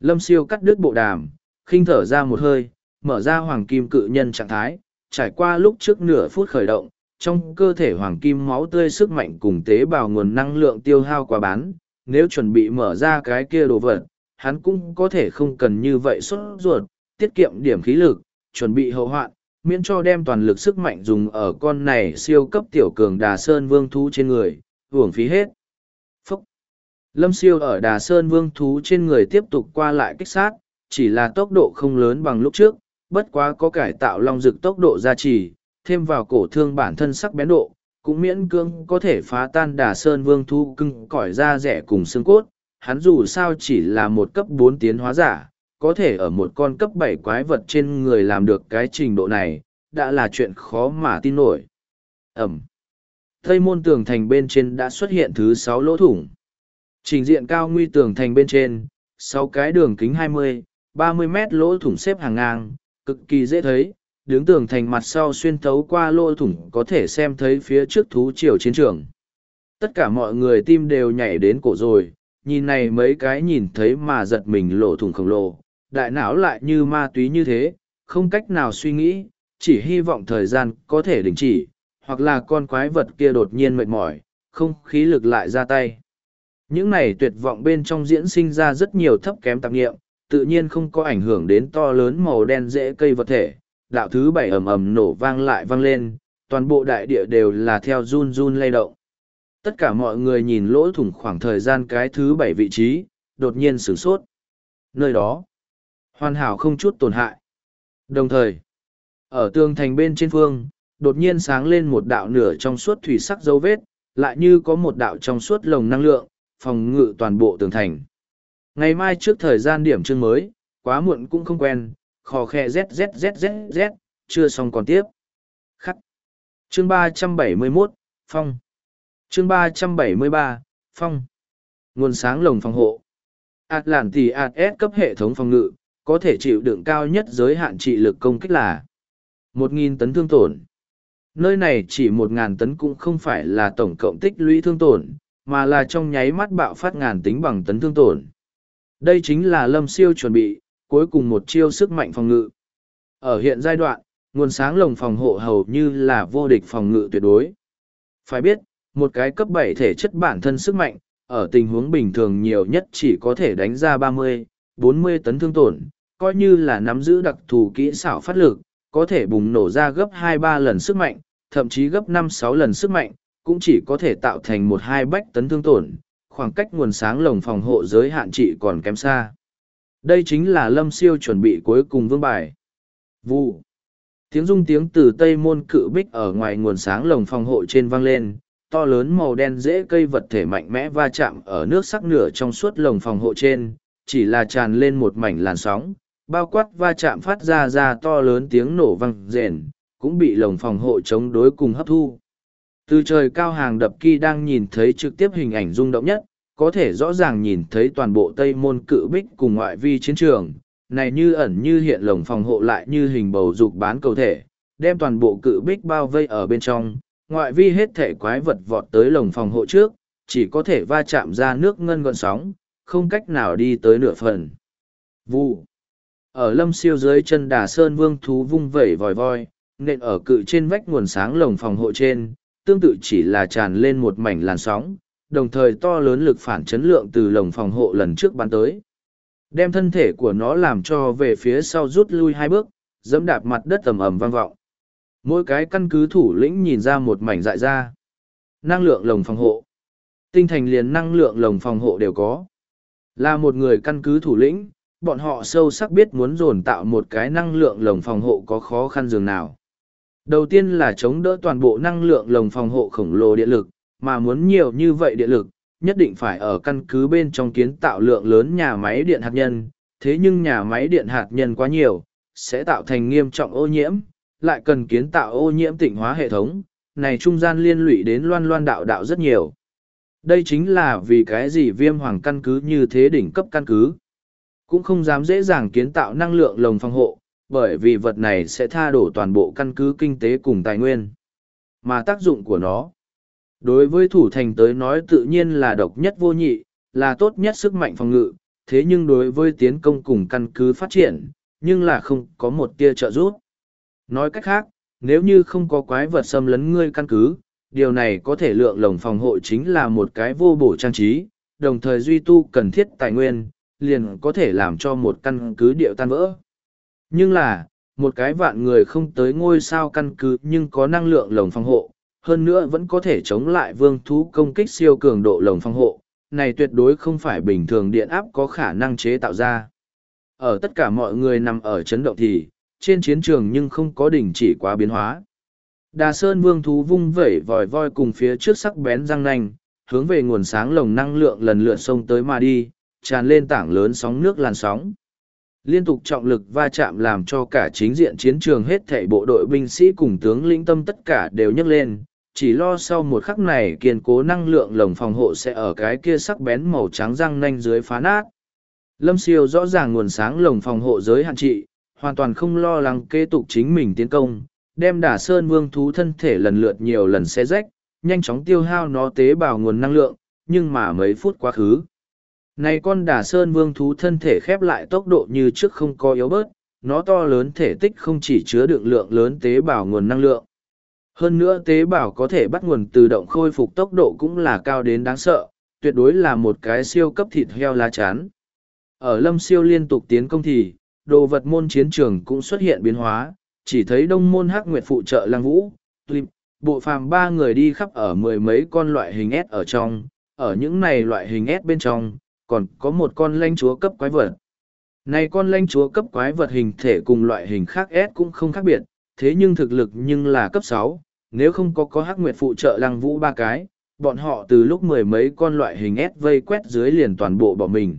Lâm siêu cắt đứt bộ đàm, khinh thở ra một hơi, mở ra hoàng kim cự nhân trạng thái, trải qua lúc trước nửa phút khởi động, trong cơ thể hoàng kim máu tươi sức mạnh cùng tế bào nguồn năng lượng tiêu hao quá bán, nếu chuẩn bị mở ra cái kia đồ vật, hắn cũng có thể không cần như vậy xuất ruột, tiết kiệm điểm khí lực, chuẩn bị hậu hoạn, miễn cho đem toàn lực sức mạnh dùng ở con này siêu cấp tiểu cường đà sơn vương thú trên người, hưởng phí hết. phốc Lâm siêu ở đà sơn vương thú trên người tiếp tục qua lại kích sát, chỉ là tốc độ không lớn bằng lúc trước, bất quá có cải tạo long rực tốc độ gia trì, thêm vào cổ thương bản thân sắc bén độ, cũng miễn cưỡng có thể phá tan đà sơn vương thú cưng cỏi da rẻ cùng xương cốt. Hắn dù sao chỉ là một cấp bốn tiến hóa giả, có thể ở một con cấp bảy quái vật trên người làm được cái trình độ này, đã là chuyện khó mà tin nổi. Ẩm. Tây môn tường thành bên trên đã xuất hiện thứ sáu lỗ thủng. Trình diện cao nguy tường thành bên trên, sáu cái đường kính hai mươi, ba mươi mét lỗ thủng xếp hàng ngang, cực kỳ dễ thấy, đứng tường thành mặt sau xuyên thấu qua lỗ thủng có thể xem thấy phía trước thú triều chiến trường. Tất cả mọi người tim đều nhảy đến cổ rồi, nhìn này mấy cái nhìn thấy mà giật mình lỗ thủng khổng lồ, đại não lại như ma túy như thế, không cách nào suy nghĩ, chỉ hy vọng thời gian có thể đình chỉ, hoặc là con quái vật kia đột nhiên mệt mỏi, không khí lực lại ra tay. Những này tuyệt vọng bên trong diễn sinh ra rất nhiều thấp kém tạp nghiệm, tự nhiên không có ảnh hưởng đến to lớn màu đen dễ cây vật thể. Đạo thứ bảy ầm ầm nổ vang lại vang lên, toàn bộ đại địa đều là theo run run lay động. Tất cả mọi người nhìn lỗ thủng khoảng thời gian cái thứ bảy vị trí, đột nhiên sửng sốt. Nơi đó, hoàn hảo không chút tổn hại. Đồng thời, ở tường thành bên trên phương, đột nhiên sáng lên một đạo nửa trong suốt thủy sắc dấu vết, lại như có một đạo trong suốt lồng năng lượng, phòng ngự toàn bộ tường thành. Ngày mai trước thời gian điểm chương mới, quá muộn cũng không quen, khò khe zzzzz, chưa xong còn tiếp. Khắc. Chương ba trăm bảy mươi 371, Phong. Chương ba trăm bảy mươi ba, Phong. Nguồn sáng lồng phòng hộ. Atlanti AS cấp hệ thống phòng ngự, có thể chịu đựng cao nhất giới hạn trị lực công kích là 1.000 tấn thương tổn. Nơi này chỉ 1.000 tấn cũng không phải là tổng cộng tích lũy thương tổn, mà là trong nháy mắt bạo phát ngàn tính bằng tấn thương tổn. Đây chính là lâm siêu chuẩn bị, cuối cùng một chiêu sức mạnh phòng ngự. Ở hiện giai đoạn, nguồn sáng lồng phòng hộ hầu như là vô địch phòng ngự tuyệt đối. Phải biết, một cái cấp bảy thể chất bản thân sức mạnh, ở tình huống bình thường nhiều nhất chỉ có thể đánh ra 30, 40 tấn thương tổn, coi như là nắm giữ đặc thù kỹ xảo phát lực, có thể bùng nổ ra gấp hai ba lần sức mạnh, thậm chí gấp năm sáu lần sức mạnh, cũng chỉ có thể tạo thành một hai bách tấn thương tổn, khoảng cách nguồn sáng lồng phòng hộ giới hạn trị còn kém xa. Đây chính là lâm siêu chuẩn bị cuối cùng vương bài. Vụ. Tiếng rung tiếng từ tây môn cự bích ở ngoài nguồn sáng lồng phòng hộ trên vang lên, to lớn màu đen dễ cây vật thể mạnh mẽ va chạm ở nước sắc nửa trong suốt lồng phòng hộ trên, chỉ là tràn lên một mảnh làn sóng, bao quát va chạm phát ra ra to lớn tiếng nổ vang rền, cũng bị lồng phòng hộ chống đối cùng hấp thu. Từ trời cao hàng đập kỳ đang nhìn thấy trực tiếp hình ảnh rung động nhất, có thể rõ ràng nhìn thấy toàn bộ tây môn cự bích cùng ngoại vi chiến trường, này như ẩn như hiện lồng phòng hộ lại như hình bầu dục bán cầu thể, đem toàn bộ cự bích bao vây ở bên trong, ngoại vi hết thể quái vật vọt tới lồng phòng hộ trước, chỉ có thể va chạm ra nước ngân gọn sóng, không cách nào đi tới nửa phần. Vụ. Ở lâm siêu dưới chân đà sơn vương thú vung vẩy vòi voi, nện ở cự trên vách nguồn sáng lồng phòng hộ trên, tương tự chỉ là tràn lên một mảnh làn sóng, đồng thời to lớn lực phản chấn lượng từ lồng phòng hộ lần trước bắn tới. Đem thân thể của nó làm cho về phía sau rút lui hai bước, dẫm đạp mặt đất ầm ầm vang vọng. Mỗi cái căn cứ thủ lĩnh nhìn ra một mảnh dại ra. Năng lượng lồng phòng hộ. Tinh thành liền năng lượng lồng phòng hộ đều có. Là một người căn cứ thủ lĩnh, bọn họ sâu sắc biết muốn dồn tạo một cái năng lượng lồng phòng hộ có khó khăn dường nào. Đầu tiên là chống đỡ toàn bộ năng lượng lồng phòng hộ khổng lồ điện lực, mà muốn nhiều như vậy điện lực, nhất định phải ở căn cứ bên trong kiến tạo lượng lớn nhà máy điện hạt nhân, thế nhưng nhà máy điện hạt nhân quá nhiều, sẽ tạo thành nghiêm trọng ô nhiễm, lại cần kiến tạo ô nhiễm tịnh hóa hệ thống, này trung gian liên lụy đến loan loan đạo đạo rất nhiều. Đây chính là vì cái gì viêm hoàng căn cứ như thế đỉnh cấp căn cứ. Cũng không dám dễ dàng kiến tạo năng lượng lồng phòng hộ, bởi vì vật này sẽ tha đổ toàn bộ căn cứ kinh tế cùng tài nguyên. Mà tác dụng của nó, đối với thủ thành tới nói tự nhiên là độc nhất vô nhị, là tốt nhất sức mạnh phòng ngự, thế nhưng đối với tiến công cùng căn cứ phát triển, nhưng là không có một tia trợ giúp. Nói cách khác, nếu như không có quái vật xâm lấn ngươi căn cứ, điều này có thể lượng lồng phòng hộ chính là một cái vô bổ trang trí, đồng thời duy tu cần thiết tài nguyên, liền có thể làm cho một căn cứ điệu tan vỡ. Nhưng là, một cái vạn người không tới ngôi sao căn cứ nhưng có năng lượng lồng phòng hộ, hơn nữa vẫn có thể chống lại vương thú công kích siêu cường độ lồng phòng hộ, này tuyệt đối không phải bình thường điện áp có khả năng chế tạo ra. Ở tất cả mọi người nằm ở chấn động thì, trên chiến trường nhưng không có đỉnh chỉ quá biến hóa. Đà Sơn Vương thú vung vẩy vòi voi cùng phía trước sắc bén răng nanh, hướng về nguồn sáng lồng năng lượng lần lượt xông tới mà đi, tràn lên tảng lớn sóng nước làn sóng. Liên tục trọng lực va chạm làm cho cả chính diện chiến trường hết thảy bộ đội binh sĩ cùng tướng lĩnh tâm tất cả đều nhấc lên, chỉ lo sau một khắc này kiên cố năng lượng lồng phòng hộ sẽ ở cái kia sắc bén màu trắng răng nanh dưới phá nát. Lâm siêu rõ ràng nguồn sáng lồng phòng hộ giới hạn trị, hoàn toàn không lo lắng kế tục chính mình tiến công, đem đả sơn vương thú thân thể lần lượt nhiều lần xe rách, nhanh chóng tiêu hao nó tế bào nguồn năng lượng, nhưng mà mấy phút quá khứ. Này con Đà sơn vương thú thân thể khép lại tốc độ như trước không có yếu bớt, nó to lớn thể tích không chỉ chứa đựng lượng lớn tế bào nguồn năng lượng. Hơn nữa tế bào có thể bắt nguồn tự động khôi phục tốc độ cũng là cao đến đáng sợ, tuyệt đối là một cái siêu cấp thịt heo lá chán. Ở lâm siêu liên tục tiến công thì, đồ vật môn chiến trường cũng xuất hiện biến hóa, chỉ thấy đông môn hắc nguyệt phụ trợ Lang vũ, tuyệt, bộ phàm ba người đi khắp ở mười mấy con loại hình S ở trong, ở những này loại hình S bên trong, còn có một con lanh chúa cấp quái vật. Này con lanh chúa cấp quái vật hình thể cùng loại hình khác S cũng không khác biệt, thế nhưng thực lực nhưng là cấp sáu. nếu không có có hắc nguyệt phụ trợ lăng vũ ba cái, bọn họ từ lúc mười mấy con loại hình S vây quét dưới liền toàn bộ bỏ mình.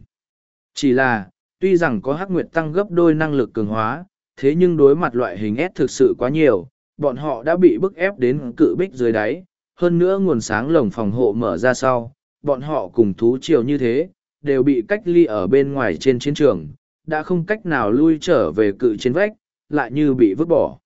Chỉ là, tuy rằng có hắc nguyệt tăng gấp đôi năng lực cường hóa, thế nhưng đối mặt loại hình S thực sự quá nhiều, bọn họ đã bị bức ép đến cự bích dưới đáy, hơn nữa nguồn sáng lồng phòng hộ mở ra sau, bọn họ cùng thú triều như thế, đều bị cách ly ở bên ngoài trên chiến trường, đã không cách nào lui trở về cự trên vách, lại như bị vứt bỏ.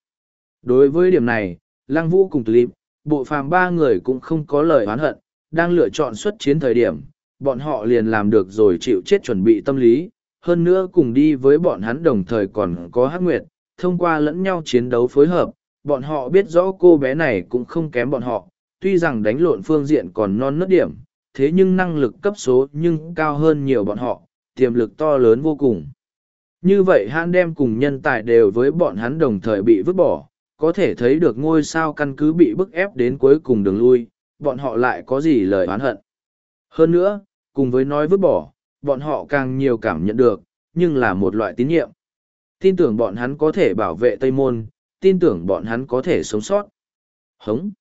Đối với điểm này, Lăng Vũ cùng Tulip, bộ phàm ba người cũng không có lời oán hận, đang lựa chọn xuất chiến thời điểm, bọn họ liền làm được rồi chịu chết chuẩn bị tâm lý, hơn nữa cùng đi với bọn hắn đồng thời còn có Hắc Nguyệt, thông qua lẫn nhau chiến đấu phối hợp, bọn họ biết rõ cô bé này cũng không kém bọn họ, tuy rằng đánh lộn phương diện còn non nớt điểm, thế nhưng năng lực cấp số nhưng cao hơn nhiều bọn họ, tiềm lực to lớn vô cùng. Như vậy hắn đem cùng nhân tài đều với bọn hắn đồng thời bị vứt bỏ, có thể thấy được ngôi sao căn cứ bị bức ép đến cuối cùng đường lui, bọn họ lại có gì lời oán hận. Hơn nữa, cùng với nói vứt bỏ, bọn họ càng nhiều cảm nhận được, nhưng là một loại tín nhiệm. Tin tưởng bọn hắn có thể bảo vệ Tây Môn, tin tưởng bọn hắn có thể sống sót. Hống!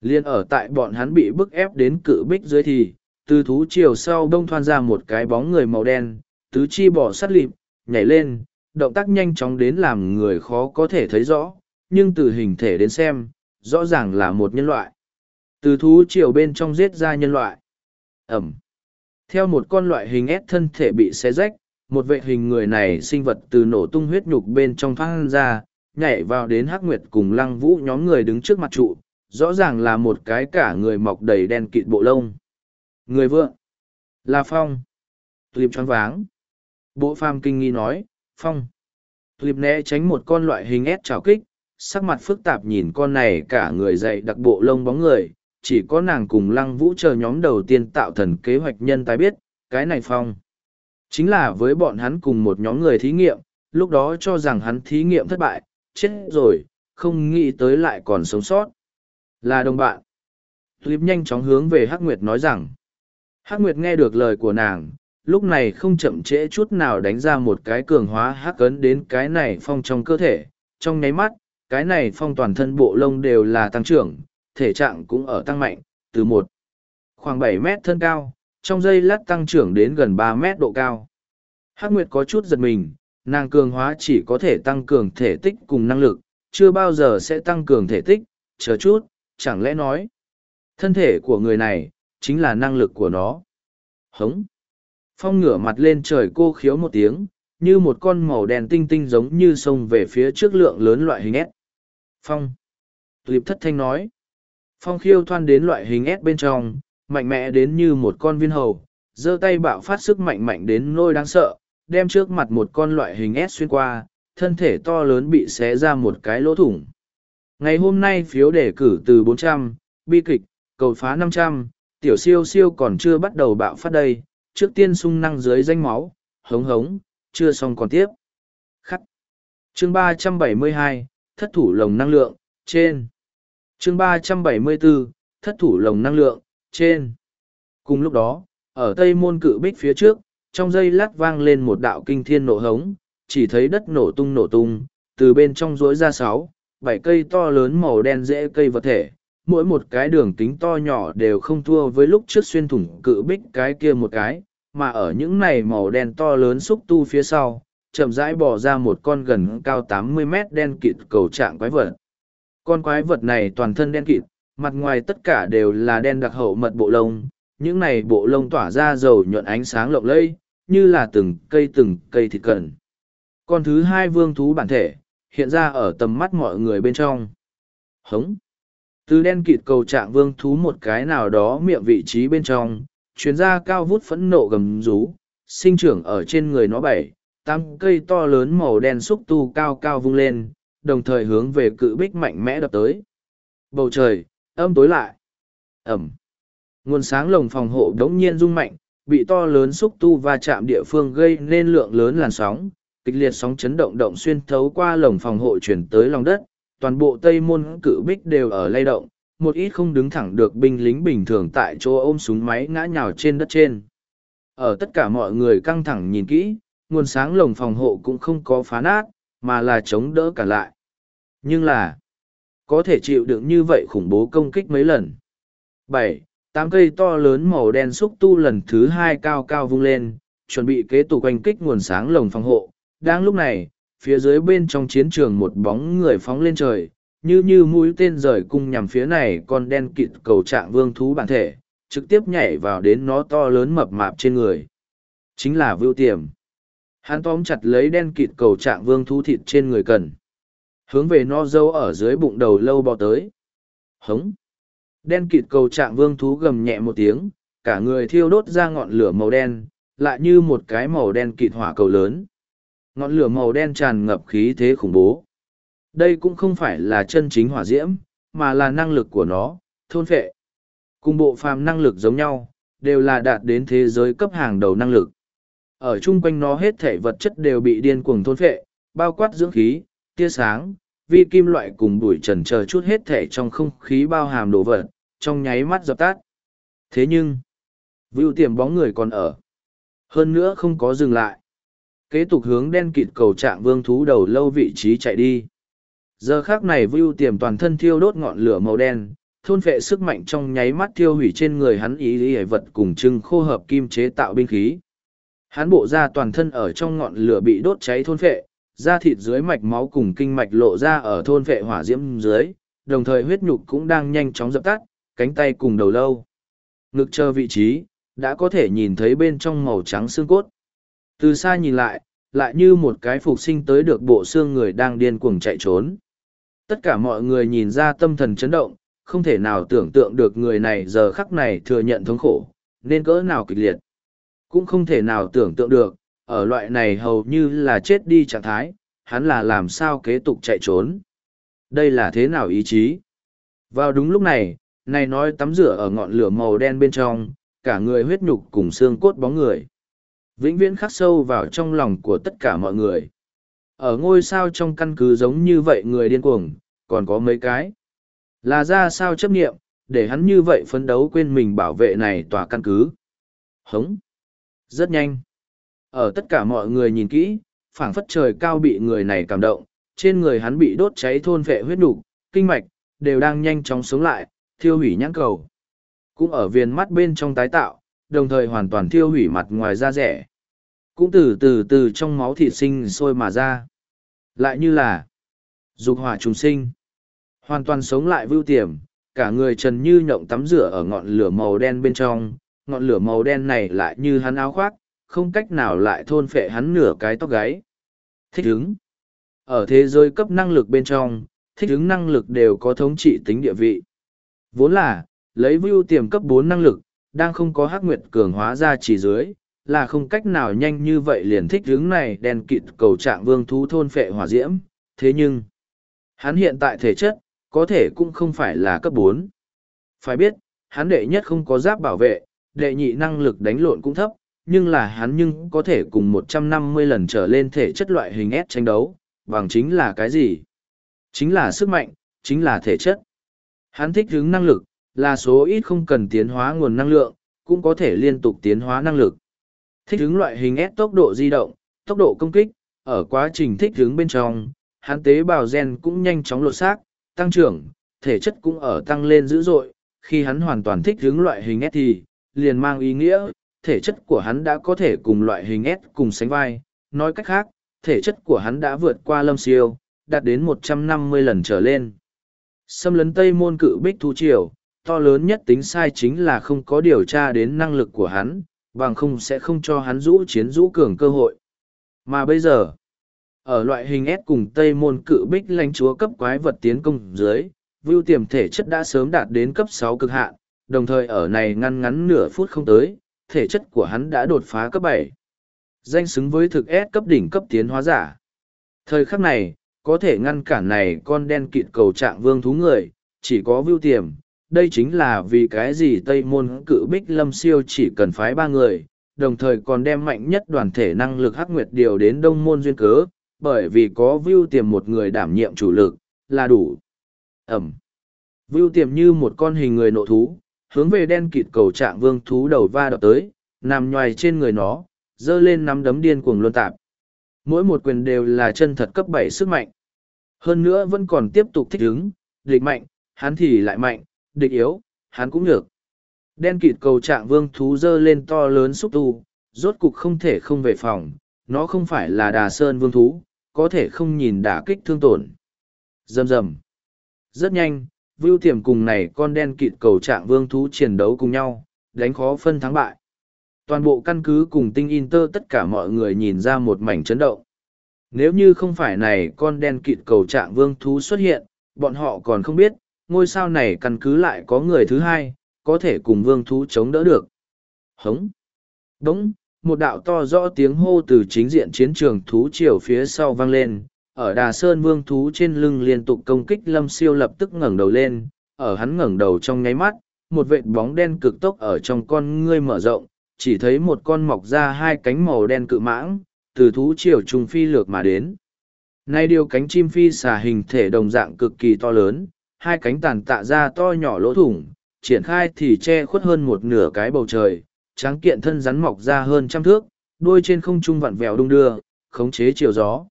Liên ở tại bọn hắn bị bức ép đến cự bích dưới thì, từ thú chiều sau đông thoan ra một cái bóng người màu đen, tứ chi bỏ sắt lịp, nhảy lên, động tác nhanh chóng đến làm người khó có thể thấy rõ, nhưng từ hình thể đến xem, rõ ràng là một nhân loại. Từ thú chiều bên trong giết ra nhân loại. Ẩm. Theo một con loại hình ép thân thể bị xé rách, một vệ hình người này sinh vật từ nổ tung huyết nhục bên trong thoát ra, nhảy vào đến hắc nguyệt cùng lăng vũ nhóm người đứng trước mặt trụ, rõ ràng là một cái cả người mọc đầy đen kịt bộ lông. Người vượng. Là Phong. Tulip choáng váng. Bộ phàm kinh nghi nói, Phong. Tulip né tránh một con loại hình ép trào kích, sắc mặt phức tạp nhìn con này cả người dậy đặc bộ lông bóng người, chỉ có nàng cùng lăng vũ chờ nhóm đầu tiên tạo thần kế hoạch nhân tài biết, cái này Phong. Chính là với bọn hắn cùng một nhóm người thí nghiệm, lúc đó cho rằng hắn thí nghiệm thất bại, chết rồi, không nghĩ tới lại còn sống sót. Là đồng bạn. Tulip nhanh chóng hướng về Hắc Nguyệt nói rằng. Hắc Nguyệt nghe được lời của nàng, lúc này không chậm trễ chút nào đánh ra một cái cường hóa hắc cấn đến cái này phong trong cơ thể. Trong nháy mắt, cái này phong toàn thân bộ lông đều là tăng trưởng, thể trạng cũng ở tăng mạnh, từ một khoảng bảy mét thân cao, trong giây lát tăng trưởng đến gần ba mét độ cao. Hắc Nguyệt có chút giật mình, nàng cường hóa chỉ có thể tăng cường thể tích cùng năng lực, chưa bao giờ sẽ tăng cường thể tích, chờ chút, chẳng lẽ nói, thân thể của người này, chính là năng lực của nó. Hống! Phong ngửa mặt lên trời cô khiếu một tiếng, như một con màu đèn tinh tinh giống như sông về phía trước lượng lớn loại hình S. Phong! Liệp thất thanh nói. Phong khiêu thoan đến loại hình S bên trong, mạnh mẽ đến như một con viên hầu, giơ tay bạo phát sức mạnh mạnh đến nôi đáng sợ, đem trước mặt một con loại hình S xuyên qua, thân thể to lớn bị xé ra một cái lỗ thủng. Ngày hôm nay phiếu đề cử từ 400, bi kịch, cầu phá 500, tiểu siêu siêu còn chưa bắt đầu bạo phát đây, trước tiên sung năng dưới danh máu, hống hống, chưa xong còn tiếp. Khắc. Chương 372, thất thủ lồng năng lượng, trên. Chương 374, thất thủ lồng năng lượng, trên. Cùng lúc đó, ở tây môn cự bích phía trước, trong dây lát vang lên một đạo kinh thiên nổ hống, chỉ thấy đất nổ tung nổ tung, từ bên trong rối ra sáu, bảy cây to lớn màu đen dễ cây vật thể, mỗi một cái đường kính to nhỏ đều không thua với lúc trước xuyên thủng cự bích cái kia một cái, mà ở những này màu đen to lớn xúc tu phía sau, chậm rãi bỏ ra một con gần cao 80 mét đen kịt cầu trạng quái vật. Con quái vật này toàn thân đen kịt, mặt ngoài tất cả đều là đen đặc hậu mật bộ lông, những này bộ lông tỏa ra dầu nhuận ánh sáng lộng lẫy, như là từng cây từng cây thịt cần. Con thứ hai vương thú bản thể, hiện ra ở tầm mắt mọi người bên trong. Hống! Từ đen kịt cầu trạng vương thú một cái nào đó miệng vị trí bên trong, chuyến ra cao vút phẫn nộ gầm rú, sinh trưởng ở trên người nó bảy, tám cây to lớn màu đen xúc tu cao cao vung lên, đồng thời hướng về cự bích mạnh mẽ đập tới. Bầu trời, âm tối lại. Ẩm. Nguồn sáng lồng phòng hộ đống nhiên rung mạnh, bị to lớn xúc tu va chạm địa phương gây nên lượng lớn làn sóng, kịch liệt sóng chấn động động xuyên thấu qua lồng phòng hộ chuyển tới lòng đất, toàn bộ tây môn cự bích đều ở lay động, một ít không đứng thẳng được binh lính bình thường tại chỗ ôm súng máy ngã nhào trên đất trên. Ở tất cả mọi người căng thẳng nhìn kỹ, nguồn sáng lồng phòng hộ cũng không có phá nát, mà là chống đỡ cả lại. Nhưng là, có thể chịu đựng như vậy khủng bố công kích mấy lần. bảy tám cây to lớn màu đen xúc tu lần thứ hai cao cao vung lên, chuẩn bị kế tục oanh kích nguồn sáng lồng phòng hộ. Đang lúc này, phía dưới bên trong chiến trường một bóng người phóng lên trời, như như mũi tên rời cung nhằm phía này con đen kịt cầu trạng vương thú bản thể, trực tiếp nhảy vào đến nó to lớn mập mạp trên người. Chính là vưu tiềm. Hắn tóm chặt lấy đen kịt cầu trạng vương thú thịt trên người cần. Hướng về no dâu ở dưới bụng đầu lâu bò tới. Hống. Đen kịt cầu trạng vương thú gầm nhẹ một tiếng, cả người thiêu đốt ra ngọn lửa màu đen, lại như một cái màu đen kịt hỏa cầu lớn. Ngọn lửa màu đen tràn ngập khí thế khủng bố. Đây cũng không phải là chân chính hỏa diễm, mà là năng lực của nó, thôn phệ. Cùng bộ phàm năng lực giống nhau, đều là đạt đến thế giới cấp hàng đầu năng lực. Ở chung quanh nó hết thể vật chất đều bị điên cuồng thôn phệ, bao quát dưỡng khí, tia sáng, vi kim loại cùng đuổi trần chờ chút hết thể trong không khí bao hàm đồ vật, trong nháy mắt dập tắt. Thế nhưng, vưu tiềm bóng người còn ở. Hơn nữa không có dừng lại. Kế tục hướng đen kịt cầu trạng vương thú đầu lâu vị trí chạy đi. Giờ khác này vưu tiềm toàn thân thiêu đốt ngọn lửa màu đen, thôn phệ sức mạnh trong nháy mắt thiêu hủy trên người hắn ý lý vật cùng trưng khô hợp kim chế tạo binh khí. Hắn bộ ra toàn thân ở trong ngọn lửa bị đốt cháy thôn phệ, da thịt dưới mạch máu cùng kinh mạch lộ ra ở thôn phệ hỏa diễm dưới, đồng thời huyết nhục cũng đang nhanh chóng dập tắt, cánh tay cùng đầu lâu. Ngực chờ vị trí, đã có thể nhìn thấy bên trong màu trắng xương cốt. Từ xa nhìn lại, lại như một cái phục sinh tới được bộ xương người đang điên cuồng chạy trốn. Tất cả mọi người nhìn ra tâm thần chấn động, không thể nào tưởng tượng được người này giờ khắc này thừa nhận thống khổ, nên cỡ nào kịch liệt. Cũng không thể nào tưởng tượng được, ở loại này hầu như là chết đi trạng thái, hắn là làm sao kế tục chạy trốn. Đây là thế nào ý chí? Vào đúng lúc này, này nói tắm rửa ở ngọn lửa màu đen bên trong, cả người huyết nhục cùng xương cốt bóng người. Vĩnh viễn khắc sâu vào trong lòng của tất cả mọi người. Ở ngôi sao trong căn cứ giống như vậy người điên cuồng, còn có mấy cái. Là ra sao chấp nghiệm, để hắn như vậy phấn đấu quên mình bảo vệ này tòa căn cứ. Hống. Rất nhanh. Ở tất cả mọi người nhìn kỹ, phảng phất trời cao bị người này cảm động, trên người hắn bị đốt cháy thôn vệ huyết nục, kinh mạch, đều đang nhanh chóng sống lại, thiêu hủy nhãn cầu. Cũng ở viền mắt bên trong tái tạo, đồng thời hoàn toàn thiêu hủy mặt ngoài da rẻ. Cũng từ từ từ trong máu thịt sinh sôi mà ra. Lại như là dục hỏa trùng sinh. Hoàn toàn sống lại vưu tiềm, cả người trần như nhộng tắm rửa ở ngọn lửa màu đen bên trong, ngọn lửa màu đen này lại như hắn áo khoác, không cách nào lại thôn phệ hắn nửa cái tóc gáy. Thích ứng. Ở thế giới cấp năng lực bên trong, thích ứng năng lực đều có thống trị tính địa vị. Vốn là, lấy view tiềm cấp bốn năng lực, đang không có hắc nguyệt cường hóa ra chỉ dưới, là không cách nào nhanh như vậy liền thích hướng này đèn kịt cầu trạng vương thú thôn phệ hỏa diễm. Thế nhưng, hắn hiện tại thể chất, có thể cũng không phải là cấp bốn. Phải biết, hắn đệ nhất không có giáp bảo vệ, đệ nhị năng lực đánh lộn cũng thấp, nhưng là hắn nhưng có thể cùng 150 lần trở lên thể chất loại hình S tranh đấu, bằng chính là cái gì? Chính là sức mạnh, chính là thể chất. Hắn thích hướng năng lực, là số ít không cần tiến hóa nguồn năng lượng, cũng có thể liên tục tiến hóa năng lực. Thích ứng loại hình S tốc độ di động, tốc độ công kích, ở quá trình thích ứng bên trong, hắn tế bào gen cũng nhanh chóng lột xác, tăng trưởng, thể chất cũng ở tăng lên dữ dội, khi hắn hoàn toàn thích ứng loại hình S thì, liền mang ý nghĩa, thể chất của hắn đã có thể cùng loại hình S cùng sánh vai, nói cách khác, thể chất của hắn đã vượt qua lâm siêu, đạt đến 150 lần trở lên. Xâm lấn Tây môn cự bích thu triều, to lớn nhất tính sai chính là không có điều tra đến năng lực của hắn, bằng không sẽ không cho hắn rũ chiến rũ cường cơ hội. Mà bây giờ, ở loại hình S cùng Tây môn cự bích lãnh chúa cấp quái vật tiến công dưới, Vưu tiềm thể chất đã sớm đạt đến cấp sáu cực hạn, đồng thời ở này ngăn ngắn nửa phút không tới, thể chất của hắn đã đột phá cấp bảy Danh xứng với thực S cấp đỉnh cấp tiến hóa giả. Thời khắc này, có thể ngăn cản này con đen kịt cầu trạng vương thú người, chỉ có Vưu tiềm. Đây chính là vì cái gì Tây Môn cự bích lâm siêu chỉ cần phái ba người, đồng thời còn đem mạnh nhất đoàn thể năng lực hắc nguyệt điều đến đông môn duyên cớ, bởi vì có view tiềm một người đảm nhiệm chủ lực, là đủ. Ẩm. View tiềm như một con hình người nộ thú, hướng về đen kịt cầu trạng vương thú đầu va đập tới, nằm nhoài trên người nó, dơ lên nắm đấm điên cuồng luân tạp. Mỗi một quyền đều là chân thật cấp bảy sức mạnh. Hơn nữa vẫn còn tiếp tục thích ứng, địch mạnh, hắn thì lại mạnh, địch yếu, hắn cũng được. Đen kịt cầu trạng vương thú dơ lên to lớn xúc tu, rốt cục không thể không về phòng, nó không phải là đà sơn vương thú, có thể không nhìn đả kích thương tổn. Dầm dầm. Rất nhanh, Vưu Tiềm cùng này con đen kịt cầu trạng vương thú chiến đấu cùng nhau, đánh khó phân thắng bại. Toàn bộ căn cứ cùng tinh Inter tất cả mọi người nhìn ra một mảnh chấn động. Nếu như không phải này con đen kịt cầu trạng vương thú xuất hiện, bọn họ còn không biết, ngôi sao này căn cứ lại có người thứ hai, có thể cùng vương thú chống đỡ được. Hống! Đống! Một đạo to rõ tiếng hô từ chính diện chiến trường thú triều phía sau vang lên, ở đà sơn vương thú trên lưng liên tục công kích lâm siêu lập tức ngẩng đầu lên ở hắn ngẩng đầu trong nháy mắt một vệt bóng đen cực tốc ở trong con ngươi mở rộng chỉ thấy một con mọc ra hai cánh màu đen cự mãng từ thú triều trùng phi lược mà đến nay điều cánh chim phi xà hình thể đồng dạng cực kỳ to lớn hai cánh tàn tạ ra to nhỏ lỗ thủng, triển khai thì che khuất hơn một nửa cái bầu trời, tráng kiện thân rắn mọc ra hơn trăm thước, đuôi trên không trung vặn vẹo đung đưa, khống chế chiều gió.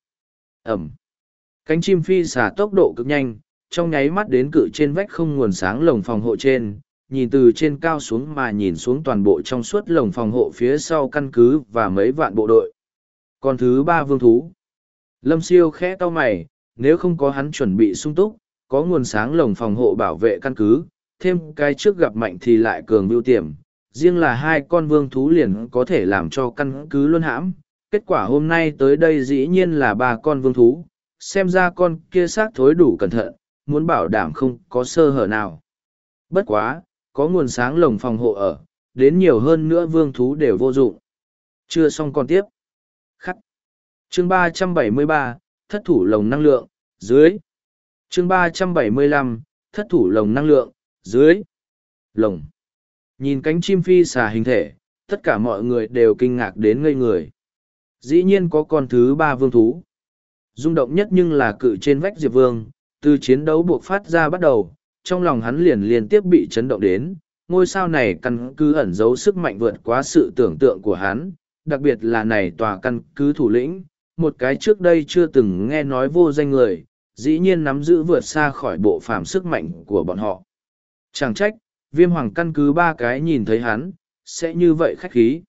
Ẩm. Cánh chim phi xả tốc độ cực nhanh, trong nháy mắt đến cự trên vách không nguồn sáng lồng phòng hộ trên, nhìn từ trên cao xuống mà nhìn xuống toàn bộ trong suốt lồng phòng hộ phía sau căn cứ và mấy vạn bộ đội. Còn thứ ba vương thú. Lâm siêu khẽ to mày, nếu không có hắn chuẩn bị sung túc có nguồn sáng lồng phòng hộ bảo vệ căn cứ thêm cái trước gặp mạnh thì lại cường mưu tiềm riêng là hai con vương thú liền có thể làm cho căn cứ luôn hãm. Kết quả hôm nay tới đây dĩ nhiên là ba con vương thú, xem ra con kia xác thối đủ cẩn thận, muốn bảo đảm không có sơ hở nào. Bất quá, có nguồn sáng lồng phòng hộ ở, đến nhiều hơn nữa vương thú đều vô dụng. Chưa xong còn tiếp. Khắc. Chương ba trăm bảy mươi ba thất thủ lồng năng lượng, dưới. Chương ba trăm bảy mươi lăm thất thủ lồng năng lượng, dưới. Lồng. Nhìn cánh chim phi xà hình thể, tất cả mọi người đều kinh ngạc đến ngây người. Dĩ nhiên có con thứ ba vương thú. rung động nhất nhưng là cự trên vách Diệp Vương, từ chiến đấu buộc phát ra bắt đầu, trong lòng hắn liền liên tiếp bị chấn động đến. Ngôi sao này căn cứ ẩn giấu sức mạnh vượt quá sự tưởng tượng của hắn, đặc biệt là này tòa căn cứ thủ lĩnh, một cái trước đây chưa từng nghe nói vô danh người, dĩ nhiên nắm giữ vượt xa khỏi bộ phàm sức mạnh của bọn họ. Chẳng trách, viêm hoàng căn cứ ba cái nhìn thấy hắn, sẽ như vậy khách khí.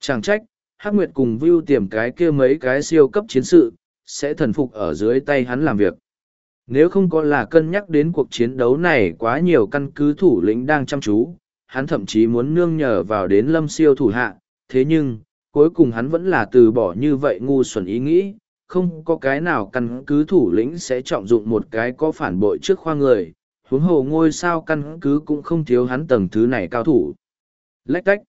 Chẳng trách, Hắc Nguyệt cùng Vưu tiềm cái kia mấy cái siêu cấp chiến sự, sẽ thần phục ở dưới tay hắn làm việc. Nếu không có là cân nhắc đến cuộc chiến đấu này quá nhiều căn cứ thủ lĩnh đang chăm chú, hắn thậm chí muốn nương nhờ vào đến lâm siêu thủ hạ, thế nhưng, cuối cùng hắn vẫn là từ bỏ như vậy ngu xuẩn ý nghĩ, không có cái nào căn cứ thủ lĩnh sẽ trọng dụng một cái có phản bội trước khoa người, huống hồ ngôi sao căn cứ cũng không thiếu hắn tầng thứ này cao thủ. Lách tách.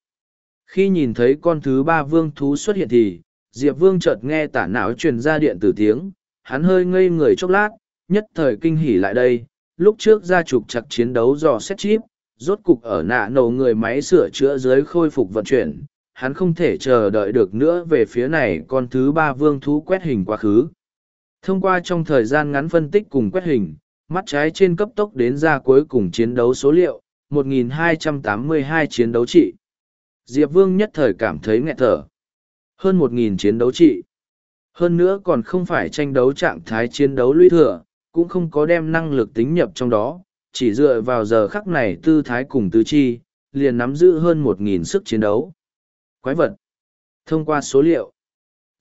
Khi nhìn thấy con thứ ba vương thú xuất hiện thì, Diệp Vương chợt nghe tả não truyền ra điện tử tiếng, hắn hơi ngây người chốc lát, nhất thời kinh hỉ lại đây, lúc trước ra trục chặt chiến đấu dò xét chip, rốt cục ở nạ nổ người máy sửa chữa dưới khôi phục vận chuyển, hắn không thể chờ đợi được nữa về phía này con thứ ba vương thú quét hình quá khứ. Thông qua trong thời gian ngắn phân tích cùng quét hình, mắt trái trên cấp tốc đến ra cuối cùng chiến đấu số liệu, 1282 chiến đấu trị. Diệp Vương nhất thời cảm thấy nghẹt thở. Hơn 1.000 chiến đấu trị. Hơn nữa còn không phải tranh đấu trạng thái chiến đấu lũy thừa, cũng không có đem năng lực tính nhập trong đó, chỉ dựa vào giờ khắc này tư thái cùng tứ chi, liền nắm giữ hơn 1.000 sức chiến đấu. Quái vật. Thông qua số liệu,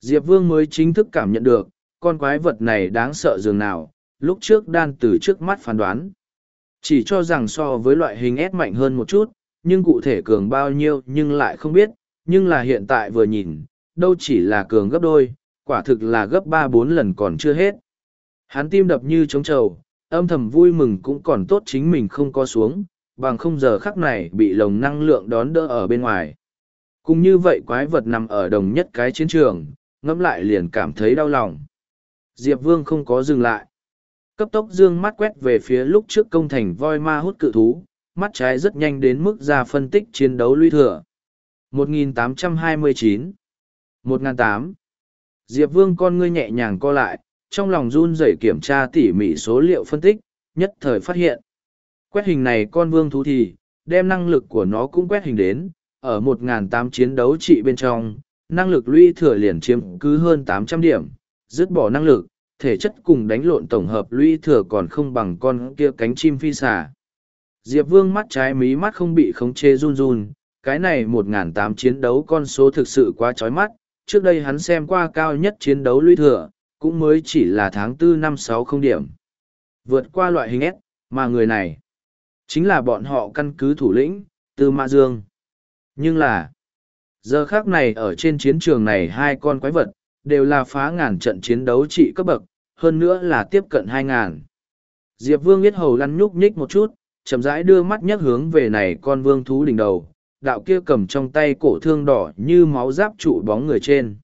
Diệp Vương mới chính thức cảm nhận được, con quái vật này đáng sợ dường nào, lúc trước đan từ trước mắt phán đoán. Chỉ cho rằng so với loại hình S mạnh hơn một chút, nhưng cụ thể cường bao nhiêu nhưng lại không biết, nhưng là hiện tại vừa nhìn, đâu chỉ là cường gấp đôi, quả thực là gấp ba bốn lần còn chưa hết. Hắn tim đập như trống trầu, âm thầm vui mừng cũng còn tốt chính mình không có xuống, bằng không giờ khắc này bị lồng năng lượng đón đỡ ở bên ngoài. Cùng như vậy quái vật nằm ở đồng nhất cái chiến trường, ngẫm lại liền cảm thấy đau lòng. Diệp Vương không có dừng lại. Cấp tốc dương mắt quét về phía lúc trước công thành voi ma hút cự thú, mắt trái rất nhanh đến mức ra phân tích chiến đấu lũy thừa. 1829 1008 Diệp Vương con ngươi nhẹ nhàng co lại, trong lòng run rẩy kiểm tra tỉ mỉ số liệu phân tích, nhất thời phát hiện. Quét hình này con vương thú thì, đem năng lực của nó cũng quét hình đến, ở 1.800 chiến đấu trị bên trong, năng lực lũy thừa liền chiếm cứ hơn 800 điểm, dứt bỏ năng lực, thể chất cùng đánh lộn tổng hợp lũy thừa còn không bằng con kia cánh chim phi xà. Diệp Vương mắt trái mí mắt không bị khống chế run run, cái này 1.800 chiến đấu con số thực sự quá chói mắt, trước đây hắn xem qua cao nhất chiến đấu lũy thừa, cũng mới chỉ là tháng tư năm sáu không điểm. Vượt qua loại hình S, mà người này, chính là bọn họ căn cứ thủ lĩnh, Tư Mã Dương. Nhưng là, giờ khác này ở trên chiến trường này hai con quái vật, đều là phá ngàn trận chiến đấu trị cấp bậc, hơn nữa là tiếp cận hai ngàn. Diệp Vương biết hầu lăn nhúc nhích một chút, chậm rãi đưa mắt nhắc hướng về này con vương thú đỉnh đầu, đạo kia cầm trong tay cổ thương đỏ như máu giáp trụ bóng người trên.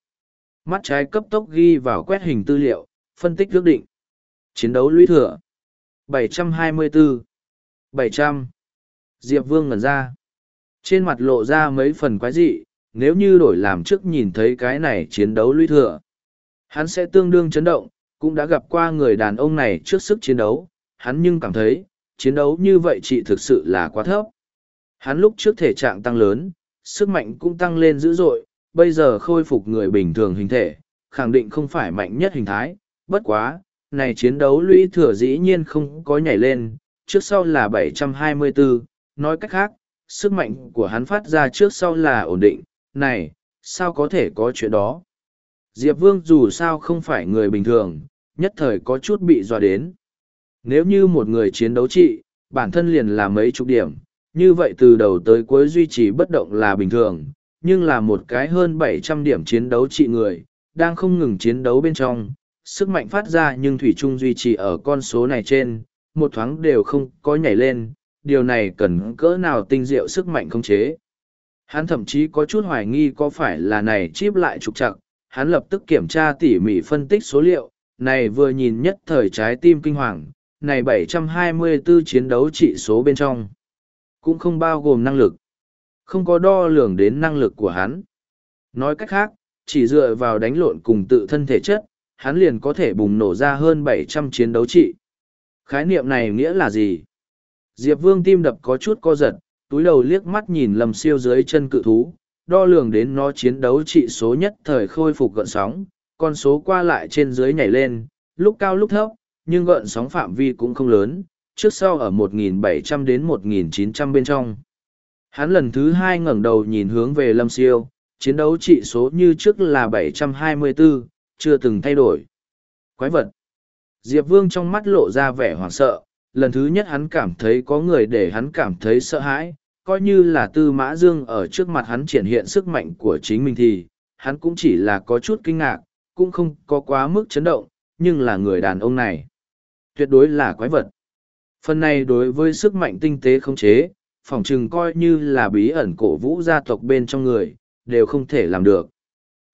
Mắt trái cấp tốc ghi vào quét hình tư liệu, phân tích ước định. Chiến đấu lũy thừa. 724. 700. Diệp Vương ngẩn ra. Trên mặt lộ ra mấy phần quái dị, nếu như đổi làm trước nhìn thấy cái này chiến đấu lũy thừa. Hắn sẽ tương đương chấn động, cũng đã gặp qua người đàn ông này trước sức chiến đấu, hắn nhưng cảm thấy, chiến đấu như vậy chị thực sự là quá thấp. Hắn lúc trước thể trạng tăng lớn, sức mạnh cũng tăng lên dữ dội, bây giờ khôi phục người bình thường hình thể, khẳng định không phải mạnh nhất hình thái, bất quá, này chiến đấu lũy thừa dĩ nhiên không có nhảy lên, trước sau là 724, nói cách khác, sức mạnh của hắn phát ra trước sau là ổn định, này, sao có thể có chuyện đó? Diệp Vương dù sao không phải người bình thường, nhất thời có chút bị dọa đến. Nếu như một người chiến đấu trị, bản thân liền là mấy chục điểm, như vậy từ đầu tới cuối duy trì bất động là bình thường, nhưng là một cái hơn bảy trăm điểm chiến đấu trị người, đang không ngừng chiến đấu bên trong, sức mạnh phát ra nhưng Thủy Trung duy trì ở con số này trên, một thoáng đều không có nhảy lên, điều này cần cỡ nào tinh diệu sức mạnh khống chế. Hắn thậm chí có chút hoài nghi có phải là này chip lại trục chặt, hắn lập tức kiểm tra tỉ mỉ phân tích số liệu, này vừa nhìn nhất thời trái tim kinh hoàng, này 724 chiến đấu trị số bên trong. Cũng không bao gồm năng lực. Không có đo lường đến năng lực của hắn. Nói cách khác, chỉ dựa vào đánh lộn cùng tự thân thể chất, hắn liền có thể bùng nổ ra hơn 700 chiến đấu trị. Khái niệm này nghĩa là gì? Diệp Vương tim đập có chút co giật, túi đầu liếc mắt nhìn Lâm siêu dưới chân cự thú, đo lường đến nó chiến đấu trị số nhất thời khôi phục gợn sóng, con số qua lại trên dưới nhảy lên, lúc cao lúc thấp, nhưng gợn sóng phạm vi cũng không lớn, trước sau ở 1.700 đến 1.900 bên trong. Hắn lần thứ hai ngẩng đầu nhìn hướng về lâm siêu, chiến đấu trị số như trước là 724, chưa từng thay đổi. Quái vật. Diệp Vương trong mắt lộ ra vẻ hoảng sợ, lần thứ nhất hắn cảm thấy có người để hắn cảm thấy sợ hãi, coi như là Tư Mã Dương ở trước mặt hắn triển hiện sức mạnh của chính mình thì, hắn cũng chỉ là có chút kinh ngạc, cũng không có quá mức chấn động, nhưng là người đàn ông này. Tuyệt đối là quái vật. Phần này đối với sức mạnh tinh tế không chế, phỏng chừng coi như là bí ẩn cổ vũ gia tộc bên trong người, đều không thể làm được.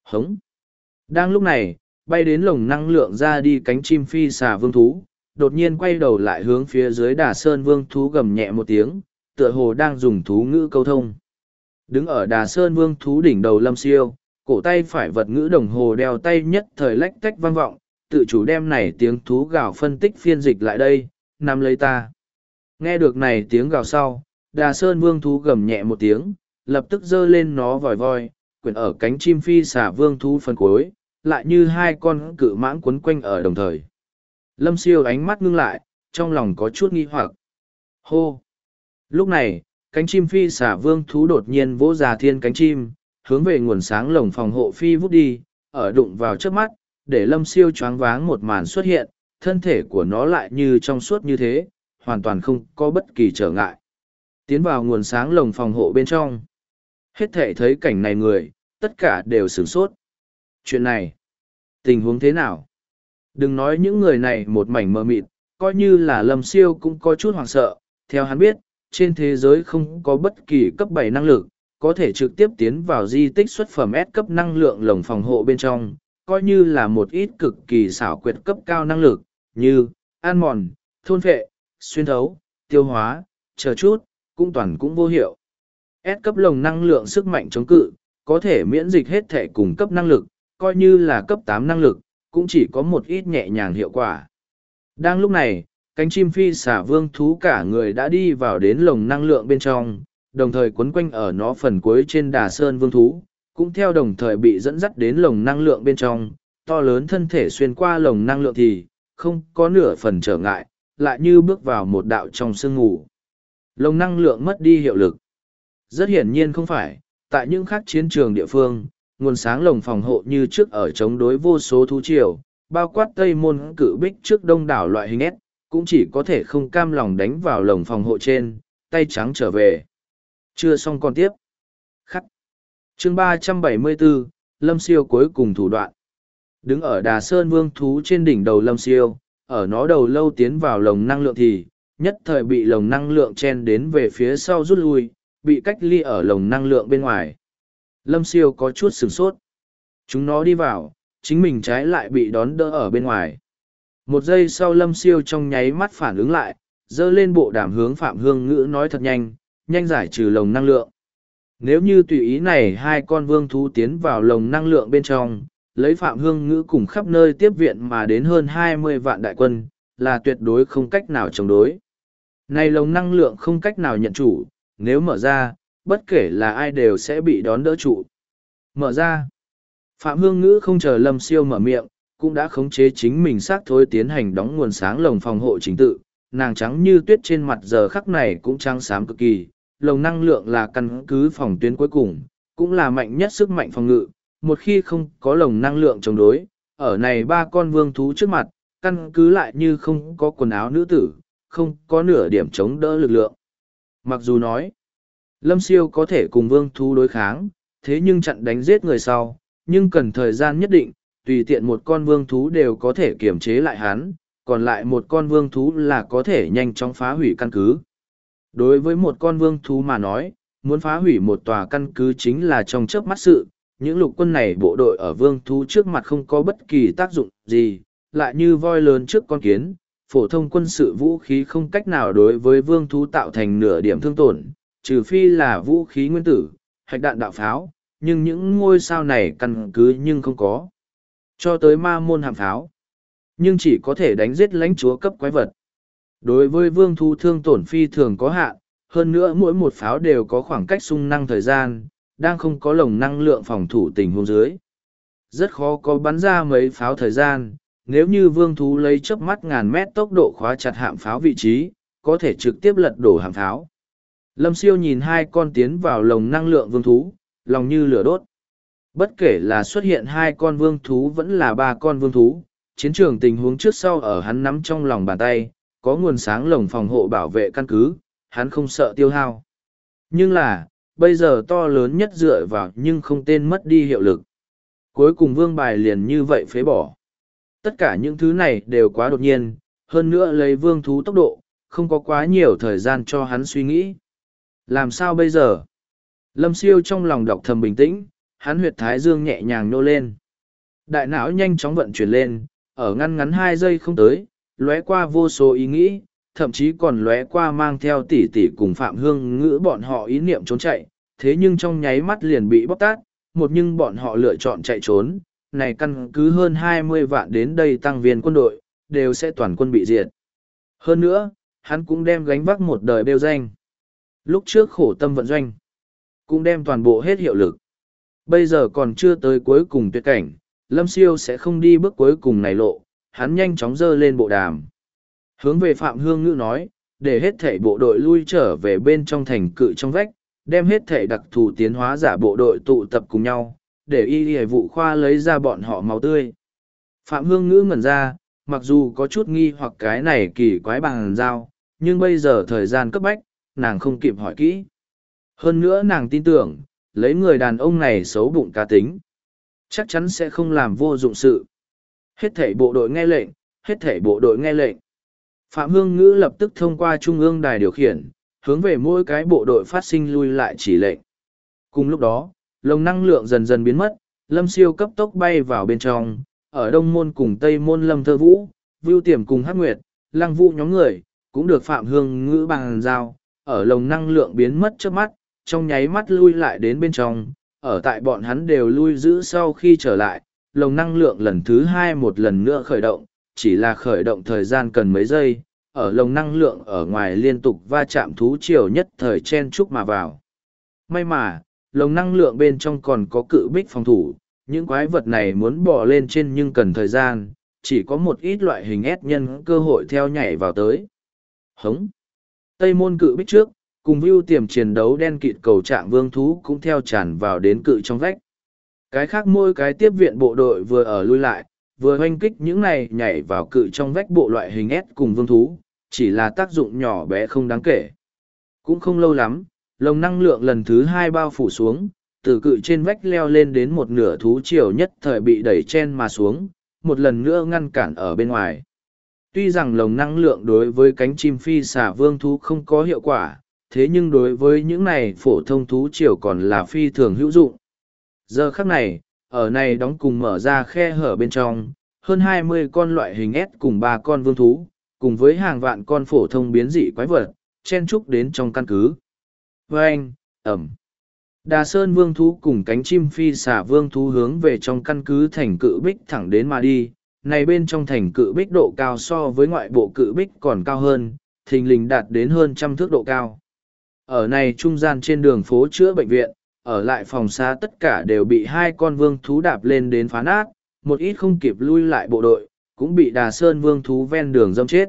Hống! Đang lúc này, bay đến lồng năng lượng ra đi cánh chim phi xà vương thú, đột nhiên quay đầu lại hướng phía dưới đà sơn vương thú gầm nhẹ một tiếng, tựa hồ đang dùng thú ngữ câu thông. Đứng ở đà sơn vương thú đỉnh đầu lâm siêu, cổ tay phải vật ngữ đồng hồ đeo tay nhất thời lách tách vang vọng, tự chủ đem này tiếng thú gào phân tích phiên dịch lại đây, nắm lấy ta. Nghe được này tiếng gào sau, đà sơn vương thú gầm nhẹ một tiếng, lập tức giơ lên nó vòi voi, quyển ở cánh chim phi xả vương thú phần cuối, lại như hai con cự mãng quấn quanh ở đồng thời. Lâm siêu ánh mắt ngưng lại, trong lòng có chút nghi hoặc. Hô! Lúc này, cánh chim phi xả vương thú đột nhiên vỗ già thiên cánh chim, hướng về nguồn sáng lồng phòng hộ phi vút đi, ở đụng vào trước mắt, để lâm siêu choáng váng một màn xuất hiện, thân thể của nó lại như trong suốt như thế, hoàn toàn không có bất kỳ trở ngại. Tiến vào nguồn sáng lồng phòng hộ bên trong. Hết thể thấy cảnh này người, tất cả đều sửng sốt. Chuyện này, tình huống thế nào? Đừng nói những người này một mảnh mờ mịt, coi như là lâm siêu cũng có chút hoảng sợ. Theo hắn biết, trên thế giới không có bất kỳ cấp bảy năng lực, có thể trực tiếp tiến vào di tích xuất phẩm S cấp năng lượng lồng phòng hộ bên trong, coi như là một ít cực kỳ xảo quyệt cấp cao năng lực, như an mòn, thôn vệ, xuyên thấu, tiêu hóa, chờ chút, cũng toàn cũng vô hiệu. S cấp lồng năng lượng sức mạnh chống cự, có thể miễn dịch hết thể cùng cấp năng lực, coi như là cấp tám năng lực, cũng chỉ có một ít nhẹ nhàng hiệu quả. Đang lúc này, cánh chim phi xả vương thú cả người đã đi vào đến lồng năng lượng bên trong, đồng thời quấn quanh ở nó phần cuối trên đà sơn vương thú, cũng theo đồng thời bị dẫn dắt đến lồng năng lượng bên trong, to lớn thân thể xuyên qua lồng năng lượng thì, không có nửa phần trở ngại, lại như bước vào một đạo trong sương ngủ. Lồng năng lượng mất đi hiệu lực. Rất hiển nhiên không phải, tại những khác chiến trường địa phương, nguồn sáng lồng phòng hộ như trước ở chống đối vô số thú triều, bao quát tây môn cự bích trước đông đảo loại hình S, cũng chỉ có thể không cam lòng đánh vào lồng phòng hộ trên, tay trắng trở về. Chưa xong còn tiếp. Khắc. chương ba trăm bảy mươi bốn Lâm Siêu cuối cùng thủ đoạn. Đứng ở đà sơn vương thú trên đỉnh đầu Lâm Siêu, ở nó đầu lâu tiến vào lồng năng lượng thì, nhất thời bị lồng năng lượng chen đến về phía sau rút lui, bị cách ly ở lồng năng lượng bên ngoài. Lâm siêu có chút sửng sốt. Chúng nó đi vào, chính mình trái lại bị đón đỡ ở bên ngoài. Một giây sau lâm siêu trong nháy mắt phản ứng lại, dơ lên bộ đàm hướng Phạm Hương Ngữ nói thật nhanh, nhanh giải trừ lồng năng lượng. Nếu như tùy ý này hai con vương thú tiến vào lồng năng lượng bên trong, lấy Phạm Hương Ngữ cùng khắp nơi tiếp viện mà đến hơn hai mươi vạn đại quân, là tuyệt đối không cách nào chống đối. Này lồng năng lượng không cách nào nhận chủ, nếu mở ra, bất kể là ai đều sẽ bị đón đỡ trụ. Mở ra. Phạm Hương Ngữ không chờ Lâm Siêu mở miệng, cũng đã khống chế chính mình xác thối tiến hành đóng nguồn sáng lồng phòng hộ chính tự. Nàng trắng như tuyết trên mặt giờ khắc này cũng trắng xám cực kỳ. Lồng năng lượng là căn cứ phòng tuyến cuối cùng, cũng là mạnh nhất sức mạnh phòng ngự. Một khi không có lồng năng lượng chống đối, ở này ba con vương thú trước mặt, căn cứ lại như không có quần áo nữ tử, không có nửa điểm chống đỡ lực lượng. Mặc dù nói, Lâm Siêu có thể cùng vương thú đối kháng, thế nhưng chặn đánh giết người sau, nhưng cần thời gian nhất định, tùy tiện một con vương thú đều có thể kiểm chế lại hắn, còn lại một con vương thú là có thể nhanh chóng phá hủy căn cứ. Đối với một con vương thú mà nói, muốn phá hủy một tòa căn cứ chính là trong chớp mắt sự, những lục quân này bộ đội ở vương thú trước mặt không có bất kỳ tác dụng gì, lại như voi lớn trước con kiến, phổ thông quân sự vũ khí không cách nào đối với vương thú tạo thành nửa điểm thương tổn, trừ phi là vũ khí nguyên tử, hạch đạn đạo pháo, nhưng những ngôi sao này căn cứ nhưng không có. Cho tới ma môn hàm pháo, nhưng chỉ có thể đánh giết lãnh chúa cấp quái vật. Đối với vương thú thương tổn phi thường có hạn, hơn nữa mỗi một pháo đều có khoảng cách sung năng thời gian, đang không có lồng năng lượng phòng thủ tình huống dưới. Rất khó có bắn ra mấy pháo thời gian, nếu như vương thú lấy chớp mắt ngàn mét tốc độ khóa chặt hạm pháo vị trí, có thể trực tiếp lật đổ hạm pháo. Lâm siêu nhìn hai con tiến vào lồng năng lượng vương thú, lòng như lửa đốt. Bất kể là xuất hiện hai con vương thú vẫn là ba con vương thú, chiến trường tình huống trước sau ở hắn nắm trong lòng bàn tay, có nguồn sáng lồng phòng hộ bảo vệ căn cứ, hắn không sợ tiêu hao. Nhưng là, bây giờ to lớn nhất dựa vào nhưng không tên mất đi hiệu lực. Cuối cùng vương bài liền như vậy phế bỏ. Tất cả những thứ này đều quá đột nhiên, hơn nữa lấy vương thú tốc độ, không có quá nhiều thời gian cho hắn suy nghĩ. Làm sao bây giờ? Lâm siêu trong lòng đọc thầm bình tĩnh, hắn huyệt thái dương nhẹ nhàng nô lên. Đại não nhanh chóng vận chuyển lên, ở ngăn ngắn hai giây không tới, lóe qua vô số ý nghĩ, thậm chí còn lóe qua mang theo tỷ tỷ cùng Phạm Hương ngữ bọn họ ý niệm trốn chạy, thế nhưng trong nháy mắt liền bị bóc tát, một nhưng bọn họ lựa chọn chạy trốn, này căn cứ hơn hai mươi vạn đến đây tăng viên quân đội, đều sẽ toàn quân bị diệt. Hơn nữa, hắn cũng đem gánh vác một đời bêu danh. Lúc trước khổ tâm vận doanh, cũng đem toàn bộ hết hiệu lực. Bây giờ còn chưa tới cuối cùng tuyệt cảnh, Lâm Siêu sẽ không đi bước cuối cùng này lộ, hắn nhanh chóng dơ lên bộ đàm. Hướng về Phạm Hương Ngữ nói, để hết thể bộ đội lui trở về bên trong thành cự trong vách, đem hết thể đặc thù tiến hóa giả bộ đội tụ tập cùng nhau, để y y vụ khoa lấy ra bọn họ máu tươi. Phạm Hương Ngữ ngẩn ra, mặc dù có chút nghi hoặc cái này kỳ quái bằng dao, nhưng bây giờ thời gian cấp bách, nàng không kịp hỏi kỹ. Hơn nữa nàng tin tưởng, lấy người đàn ông này xấu bụng cá tính. Chắc chắn sẽ không làm vô dụng sự. Hết thể bộ đội nghe lệnh, hết thể bộ đội nghe lệnh. Phạm Hương Ngữ lập tức thông qua Trung ương đài điều khiển, hướng về mỗi cái bộ đội phát sinh lui lại chỉ lệnh. Cùng lúc đó, lồng năng lượng dần dần biến mất, lâm siêu cấp tốc bay vào bên trong, ở đông môn cùng tây môn lâm thơ vũ, vưu tiềm cùng Hát nguyệt, lăng vũ nhóm người, cũng được Phạm Hương Ngữ bằng giao, ở lồng năng lượng biến mất trước mắt, trong nháy mắt lui lại đến bên trong, ở tại bọn hắn đều lui giữ sau khi trở lại, lồng năng lượng lần thứ hai một lần nữa khởi động, chỉ là khởi động thời gian cần mấy giây, ở lồng năng lượng ở ngoài liên tục va chạm thú chiều nhất thời chen chúc mà vào. May mà, lồng năng lượng bên trong còn có cự bích phòng thủ, những quái vật này muốn bỏ lên trên nhưng cần thời gian, chỉ có một ít loại hình ép nhân cơ hội theo nhảy vào tới. Hống! Tây môn cự bích trước, cùng view tiềm chiến đấu đen kịt cầu trạng vương thú cũng theo tràn vào đến cự trong vách. Cái khác mỗi cái tiếp viện bộ đội vừa ở lui lại, vừa oanh kích những này nhảy vào cự trong vách bộ loại hình S cùng vương thú, chỉ là tác dụng nhỏ bé không đáng kể. Cũng không lâu lắm, lồng năng lượng lần thứ hai bao phủ xuống, từ cự trên vách leo lên đến một nửa thú chiều nhất thời bị đẩy chen mà xuống, một lần nữa ngăn cản ở bên ngoài. Tuy rằng lồng năng lượng đối với cánh chim phi xả vương thú không có hiệu quả, thế nhưng đối với những này phổ thông thú chiều còn là phi thường hữu dụng. Giờ khắc này, ở này đóng cùng mở ra khe hở bên trong, hơn hai mươi con loại hình S cùng ba con vương thú, cùng với hàng vạn con phổ thông biến dị quái vật, chen trúc đến trong căn cứ. Vâng, ẩm. Đà Sơn vương thú cùng cánh chim phi xả vương thú hướng về trong căn cứ thành cự bích thẳng đến mà đi. Này bên trong thành cự bích độ cao so với ngoại bộ cự bích còn cao hơn, thình lình đạt đến hơn trăm thước độ cao. Ở này trung gian trên đường phố chữa bệnh viện, ở lại phòng xa tất cả đều bị hai con vương thú đạp lên đến phá nát, một ít không kịp lui lại bộ đội, cũng bị đà sơn vương thú ven đường dâm chết.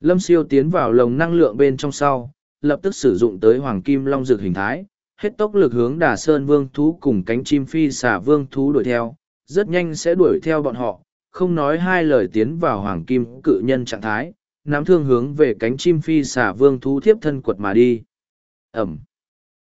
Lâm siêu tiến vào lồng năng lượng bên trong sau, lập tức sử dụng tới hoàng kim long dược hình thái, hết tốc lực hướng đà sơn vương thú cùng cánh chim phi xả vương thú đuổi theo, rất nhanh sẽ đuổi theo bọn họ, không nói hai lời tiến vào hoàng kim cự nhân trạng thái, nắm thương hướng về cánh chim phi xả vương thú thiếp thân quật mà đi. ẩm.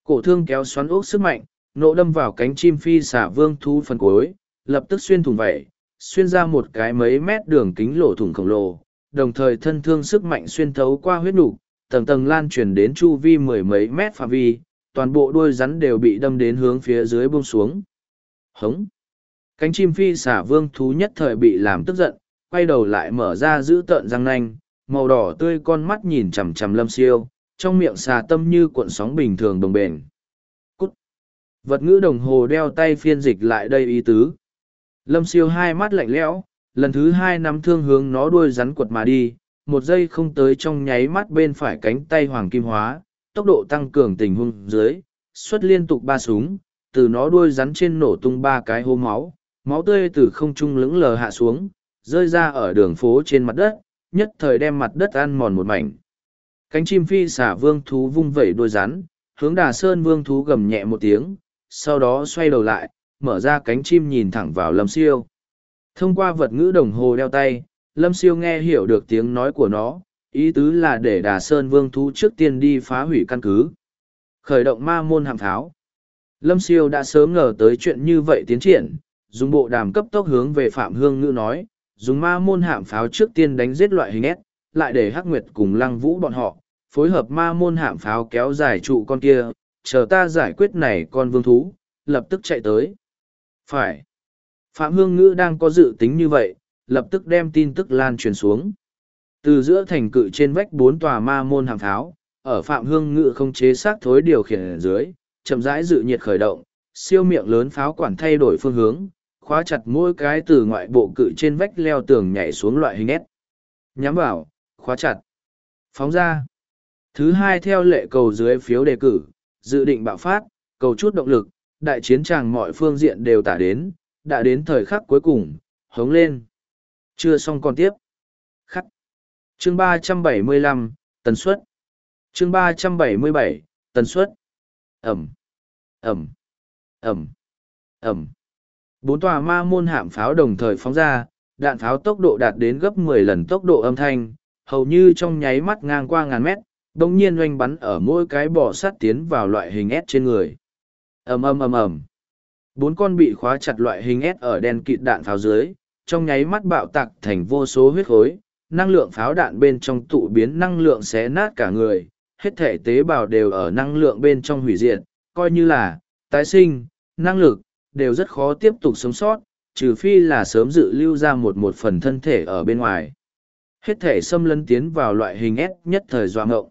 Cổ thương kéo xoắn ốc sức mạnh nộ đâm vào cánh chim phi xả vương thú phần cuối lập tức xuyên thủng vẩy xuyên ra một cái mấy mét đường kính lỗ thủng khổng lồ đồng thời thân thương sức mạnh xuyên thấu qua huyết nục tầng tầng lan truyền đến chu vi mười mấy mét phạm vi toàn bộ đuôi rắn đều bị đâm đến hướng phía dưới bông xuống. Hống cánh chim phi xả vương thú nhất thời bị làm tức giận, quay đầu lại mở ra giữ tợn răng nanh, màu đỏ tươi con mắt nhìn chằm chằm lâm siêu, trong miệng xà tâm như cuộn sóng bình thường đồng bền. Cút. vật ngữ đồng hồ đeo tay phiên dịch lại đây ý tứ. Lâm siêu hai mắt lạnh lẽo, lần thứ hai nắm thương hướng nó đuôi rắn quật mà đi, một giây không tới trong nháy mắt bên phải cánh tay hoàng kim hóa, tốc độ tăng cường tình huống dưới, xuất liên tục ba súng, từ nó đuôi rắn trên nổ tung ba cái hố máu máu tươi từ không trung lững lờ hạ xuống, rơi ra ở đường phố trên mặt đất, nhất thời đem mặt đất ăn mòn một mảnh. Cánh chim phi xả vương thú vung vẩy đuôi rắn, hướng đà sơn vương thú gầm nhẹ một tiếng, sau đó xoay đầu lại, mở ra cánh chim nhìn thẳng vào lâm siêu. Thông qua vật ngữ đồng hồ đeo tay, lâm siêu nghe hiểu được tiếng nói của nó, ý tứ là để đà sơn vương thú trước tiên đi phá hủy căn cứ. Khởi động ma môn hạm tháo. lâm siêu đã sớm ngờ tới chuyện như vậy tiến triển dùng bộ đàm cấp tốc hướng về phạm hương ngữ nói, dùng ma môn hạm pháo trước tiên đánh giết loại hình s, lại để hắc nguyệt cùng lăng vũ bọn họ, phối hợp ma môn hạm pháo kéo dài trụ con kia, chờ ta giải quyết này con vương thú, lập tức chạy tới. Phải. Phạm hương ngữ đang có dự tính như vậy, lập tức đem tin tức lan truyền xuống. Từ giữa thành cự trên vách bốn tòa ma môn hạm pháo, ở phạm hương ngữ không chế xác thối điều khiển ở dưới, chậm rãi dự nhiệt khởi động, siêu miệng lớn pháo quản thay đổi phương hướng khóa chặt mỗi cái từ ngoại bộ cự trên vách leo tường nhảy xuống loại hình ép nhắm vào, khóa chặt. Phóng ra. Thứ hai theo lệ cầu dưới phiếu đề cử, dự định bạo phát, cầu chút động lực, đại chiến tràng mọi phương diện đều tả đến, đã đến thời khắc cuối cùng, hống lên. Chưa xong còn tiếp. Khắc. Chương ba trăm bảy mươi lăm, tần suất. Chương ba trăm bảy mươi bảy, tần suất. Ẩm. Ẩm. Ẩm. Ẩm bốn tòa ma môn hạm pháo đồng thời phóng ra, đạn pháo tốc độ đạt đến gấp mười lần tốc độ âm thanh, hầu như trong nháy mắt ngang qua ngàn mét đồng nhiên oanh bắn ở mỗi cái bò sắt tiến vào loại hình s trên người. Ầm ầm ầm ầm. Bốn con bị khóa chặt loại hình s ở đen kịt đạn pháo dưới, trong nháy mắt bạo tạc thành vô số huyết khối, năng lượng pháo đạn bên trong tụ biến năng lượng xé nát cả người, hết thể tế bào đều ở năng lượng bên trong hủy diệt, coi như là tái sinh, năng lực đều rất khó tiếp tục sống sót, trừ phi là sớm dự lưu ra một một phần thân thể ở bên ngoài. Hết thể xâm lấn tiến vào loại hình S nhất thời doa ngộng.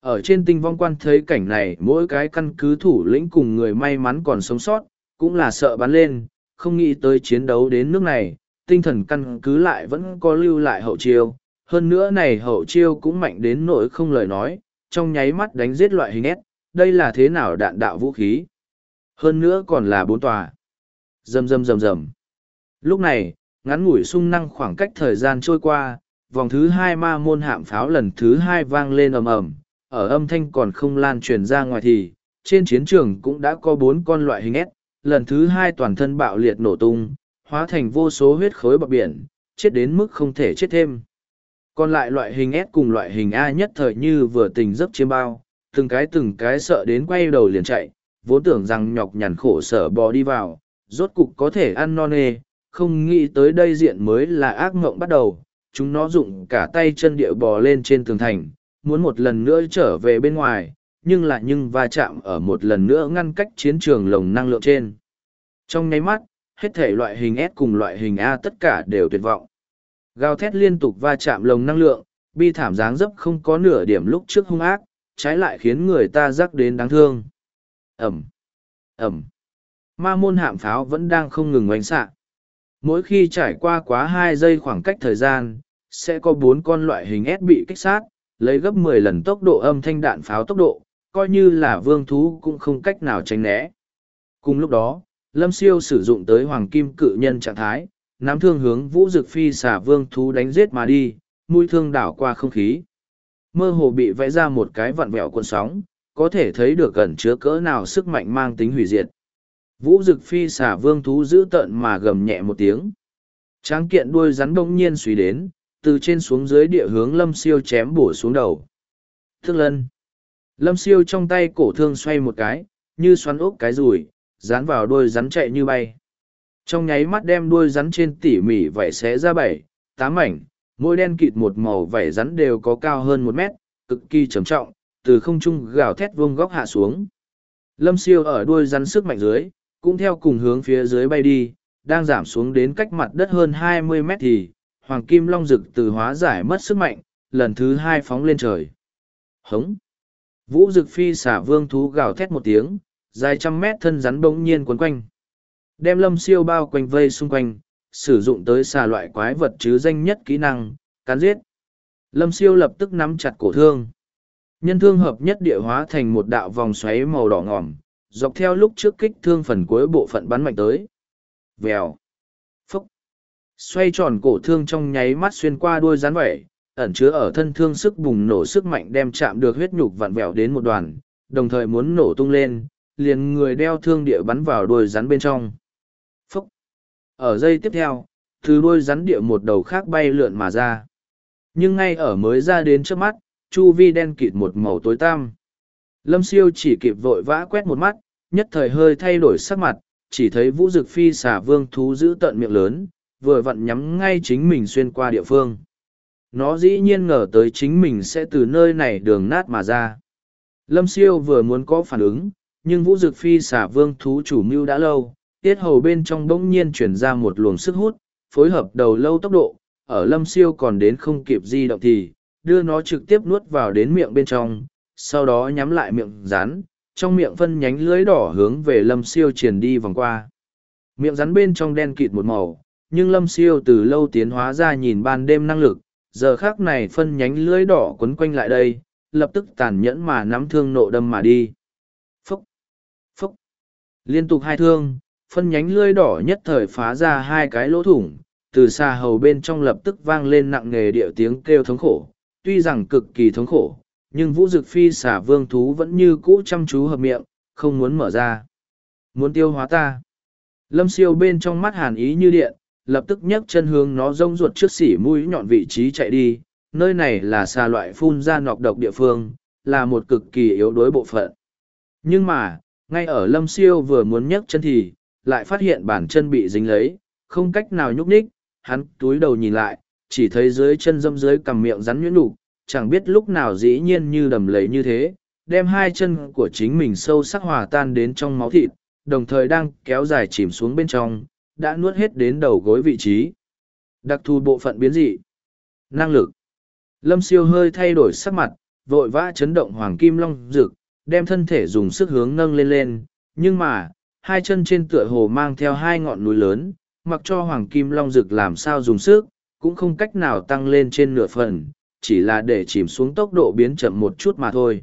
Ở trên tinh vong quan thấy cảnh này mỗi cái căn cứ thủ lĩnh cùng người may mắn còn sống sót, cũng là sợ bắn lên, không nghĩ tới chiến đấu đến nước này, tinh thần căn cứ lại vẫn có lưu lại hậu chiêu. Hơn nữa này hậu chiêu cũng mạnh đến nỗi không lời nói, trong nháy mắt đánh giết loại hình S, đây là thế nào đạn đạo vũ khí. Hơn nữa còn là bốn tòa. Rầm rầm rầm rầm. Lúc này, ngắn ngủi sung năng khoảng cách thời gian trôi qua, vòng thứ hai ma môn hạm pháo lần thứ hai vang lên ầm ầm, ở âm thanh còn không lan truyền ra ngoài thì, trên chiến trường cũng đã có bốn con loại hình S, lần thứ hai toàn thân bạo liệt nổ tung, hóa thành vô số huyết khối bọc biển, chết đến mức không thể chết thêm. Còn lại loại hình S cùng loại hình A nhất thời như vừa tình giấc chiêm bao, từng cái từng cái sợ đến quay đầu liền chạy, vốn tưởng rằng nhọc nhằn khổ sở bò đi vào, rốt cục có thể ăn non nê, không nghĩ tới đây diện mới là ác mộng bắt đầu, chúng nó dụng cả tay chân địa bò lên trên tường thành, muốn một lần nữa trở về bên ngoài, nhưng lại nhưng va chạm ở một lần nữa ngăn cách chiến trường lồng năng lượng trên. Trong nháy mắt, hết thể loại hình S cùng loại hình A tất cả đều tuyệt vọng. Gào thét liên tục va chạm lồng năng lượng, bi thảm dáng dấp không có nửa điểm lúc trước hung ác, trái lại khiến người ta rắc đến đáng thương ẩm ẩm. Ma môn hạm pháo vẫn đang không ngừng oanh xạ. Mỗi khi trải qua quá hai giây khoảng cách thời gian, sẽ có bốn con loại hình s bị kích sát, lấy gấp mười lần tốc độ âm thanh đạn pháo tốc độ, coi như là vương thú cũng không cách nào tránh né. Cùng lúc đó, lâm siêu sử dụng tới hoàng kim cự nhân trạng thái, nắm thương hướng vũ dực phi xả vương thú đánh giết mà đi, mũi thương đảo qua không khí. Mơ hồ bị vẽ ra một cái vặn vẹo cuộn sóng có thể thấy được gần chứa cỡ nào sức mạnh mang tính hủy diệt. Vũ Dực Phi xả vương thú giữ tợn mà gầm nhẹ một tiếng. Tráng kiện đuôi rắn bỗng nhiên suy đến, từ trên xuống dưới địa hướng lâm siêu chém bổ xuống đầu. Thức lân. Lâm siêu trong tay cổ thương xoay một cái, như xoắn ốc cái rùi, dán vào đuôi rắn chạy như bay. Trong nháy mắt đem đuôi rắn trên tỉ mỉ vảy xé ra bảy, tám mảnh, mỗi đen kịt một màu vảy rắn đều có cao hơn một mét, cực kỳ trầm trọng, từ không trung gào thét vuông góc hạ xuống. Lâm siêu ở đuôi rắn sức mạnh dưới, cũng theo cùng hướng phía dưới bay đi, đang giảm xuống đến cách mặt đất hơn hai mươi mét thì, hoàng kim long rực từ hóa giải mất sức mạnh, lần thứ hai phóng lên trời. Hống! Vũ rực phi xả vương thú gào thét một tiếng, dài trăm mét thân rắn bỗng nhiên quấn quanh. Đem lâm siêu bao quanh vây xung quanh, sử dụng tới xà loại quái vật chứ danh nhất kỹ năng, cắn giết. Lâm siêu lập tức nắm chặt cổ thương. Nhân thương hợp nhất địa hóa thành một đạo vòng xoáy màu đỏ ngòm, dọc theo lúc trước kích thương phần cuối bộ phận bắn mạnh tới. Vèo. Phúc. Xoay tròn cổ thương trong nháy mắt xuyên qua đuôi rắn vẩy, ẩn chứa ở thân thương sức bùng nổ sức mạnh đem chạm được huyết nhục vặn vẹo đến một đoàn, đồng thời muốn nổ tung lên, liền người đeo thương địa bắn vào đuôi rắn bên trong. Phúc. Ở giây tiếp theo, từ đuôi rắn địa một đầu khác bay lượn mà ra. Nhưng ngay ở mới ra đến trước mắt, chu vi đen kịt một màu tối tăm. Lâm siêu chỉ kịp vội vã quét một mắt, nhất thời hơi thay đổi sắc mặt, chỉ thấy vũ dực phi xà vương thú giữ tận miệng lớn, vừa vặn nhắm ngay chính mình xuyên qua địa phương. Nó dĩ nhiên ngờ tới chính mình sẽ từ nơi này đường nát mà ra. Lâm siêu vừa muốn có phản ứng, nhưng vũ dực phi xà vương thú chủ mưu đã lâu, tiết hầu bên trong bỗng nhiên chuyển ra một luồng sức hút, phối hợp đầu lâu tốc độ, ở lâm siêu còn đến không kịp di động thì, đưa nó trực tiếp nuốt vào đến miệng bên trong, sau đó nhắm lại miệng rắn, trong miệng phân nhánh lưới đỏ hướng về lâm siêu triển đi vòng qua. Miệng rắn bên trong đen kịt một màu, nhưng lâm siêu từ lâu tiến hóa ra nhìn ban đêm năng lực, giờ khác này phân nhánh lưới đỏ quấn quanh lại đây, lập tức tàn nhẫn mà nắm thương nộ đâm mà đi. Phúc! Phúc! Liên tục hai thương, phân nhánh lưới đỏ nhất thời phá ra hai cái lỗ thủng, từ xa hầu bên trong lập tức vang lên nặng nề điệu tiếng kêu thống khổ, tuy rằng cực kỳ thống khổ, nhưng vũ dực phi xả vương thú vẫn như cũ chăm chú hợp miệng, không muốn mở ra. Muốn tiêu hóa ta. Lâm siêu bên trong mắt hàn ý như điện, lập tức nhấc chân hướng nó rông ruột trước xỉ mũi nhọn vị trí chạy đi. Nơi này là xà loại phun ra nọc độc địa phương, là một cực kỳ yếu đuối bộ phận. Nhưng mà, ngay ở lâm siêu vừa muốn nhấc chân thì, lại phát hiện bản chân bị dính lấy, không cách nào nhúc nhích, hắn túi đầu nhìn lại, chỉ thấy dưới chân dâm dưới cằm miệng rắn nhuyễn đủ, chẳng biết lúc nào dĩ nhiên như đầm lầy như thế, đem hai chân của chính mình sâu sắc hòa tan đến trong máu thịt, đồng thời đang kéo dài chìm xuống bên trong, đã nuốt hết đến đầu gối vị trí. Đặc thù bộ phận biến dị. Năng lực. Lâm siêu hơi thay đổi sắc mặt, vội vã chấn động hoàng kim long rực, đem thân thể dùng sức hướng nâng lên lên, nhưng mà, hai chân trên tựa hồ mang theo hai ngọn núi lớn, mặc cho hoàng kim long rực làm sao dùng sức, cũng không cách nào tăng lên trên nửa phần, chỉ là để chìm xuống tốc độ biến chậm một chút mà thôi.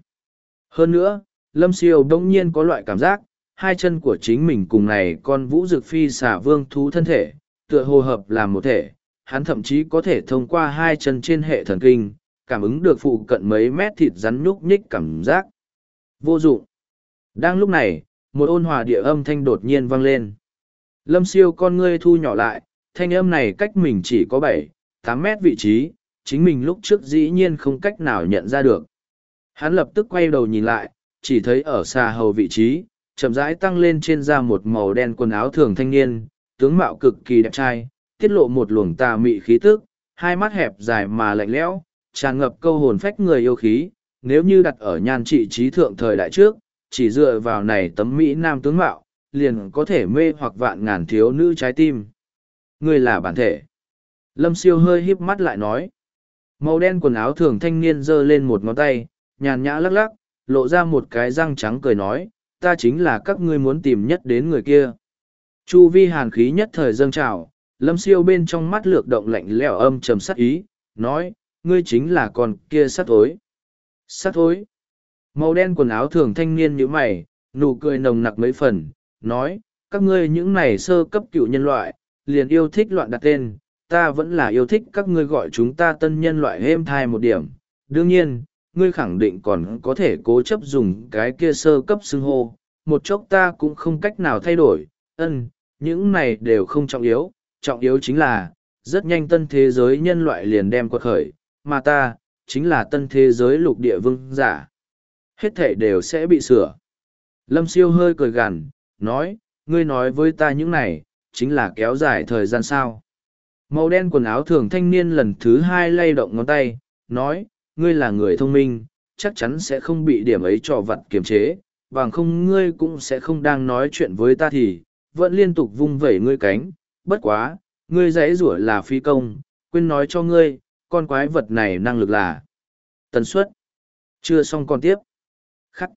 Hơn nữa, Lâm Siêu đông nhiên có loại cảm giác, hai chân của chính mình cùng này con vũ dực phi xả vương thú thân thể, tựa hồ hợp làm một thể, hắn thậm chí có thể thông qua hai chân trên hệ thần kinh, cảm ứng được phụ cận mấy mét thịt rắn nhúc nhích cảm giác. Vô dụng. Đang lúc này, một ôn hòa địa âm thanh đột nhiên vang lên. Lâm siêu con ngươi thu nhỏ lại, thanh âm này cách mình chỉ có bảy, tám mét vị trí, chính mình lúc trước dĩ nhiên không cách nào nhận ra được. Hắn lập tức quay đầu nhìn lại, chỉ thấy ở xa hầu vị trí, chậm rãi tăng lên trên da một màu đen quần áo thường thanh niên, tướng mạo cực kỳ đẹp trai, tiết lộ một luồng tà mị khí tức, hai mắt hẹp dài mà lạnh lẽo, tràn ngập câu hồn phách người yêu khí, nếu như đặt ở nhan trị trí thượng thời đại trước, chỉ dựa vào này tấm mỹ nam tướng mạo, liền có thể mê hoặc vạn ngàn thiếu nữ trái tim. Người là bản thể. Lâm siêu hơi híp mắt lại nói. Màu đen quần áo thường thanh niên giơ lên một ngón tay, nhàn nhã lắc lắc, lộ ra một cái răng trắng cười nói, ta chính là các ngươi muốn tìm nhất đến người kia. Chu vi hàn khí nhất thời dâng trào, lâm siêu bên trong mắt lược động lạnh lẽo âm trầm sắc ý, nói, ngươi chính là con kia sát thối. Sát thối. Màu đen quần áo thường thanh niên như mày, nụ cười nồng nặc mấy phần, nói, các ngươi những này sơ cấp cựu nhân loại, liền yêu thích loạn đặt tên, ta vẫn là yêu thích các ngươi gọi chúng ta tân nhân loại êm thai một điểm. Đương nhiên, ngươi khẳng định còn có thể cố chấp dùng cái kia sơ cấp xưng hô, một chốc ta cũng không cách nào thay đổi, ân, những này đều không trọng yếu, trọng yếu chính là, rất nhanh tân thế giới nhân loại liền đem quật khởi, mà ta, chính là tân thế giới lục địa vương giả. Hết thể đều sẽ bị sửa. Lâm siêu hơi cười gằn, nói, ngươi nói với ta những này, chính là kéo dài thời gian sao. Màu đen quần áo thường thanh niên lần thứ hai lay động ngón tay, nói, ngươi là người thông minh, chắc chắn sẽ không bị điểm ấy trò vặt kiềm chế, bằng không ngươi cũng sẽ không đang nói chuyện với ta thì, vẫn liên tục vung vẩy ngươi cánh, bất quá, ngươi dãy rủa là phi công, quên nói cho ngươi, con quái vật này năng lực là tần suất. Chưa xong còn tiếp. Khắc.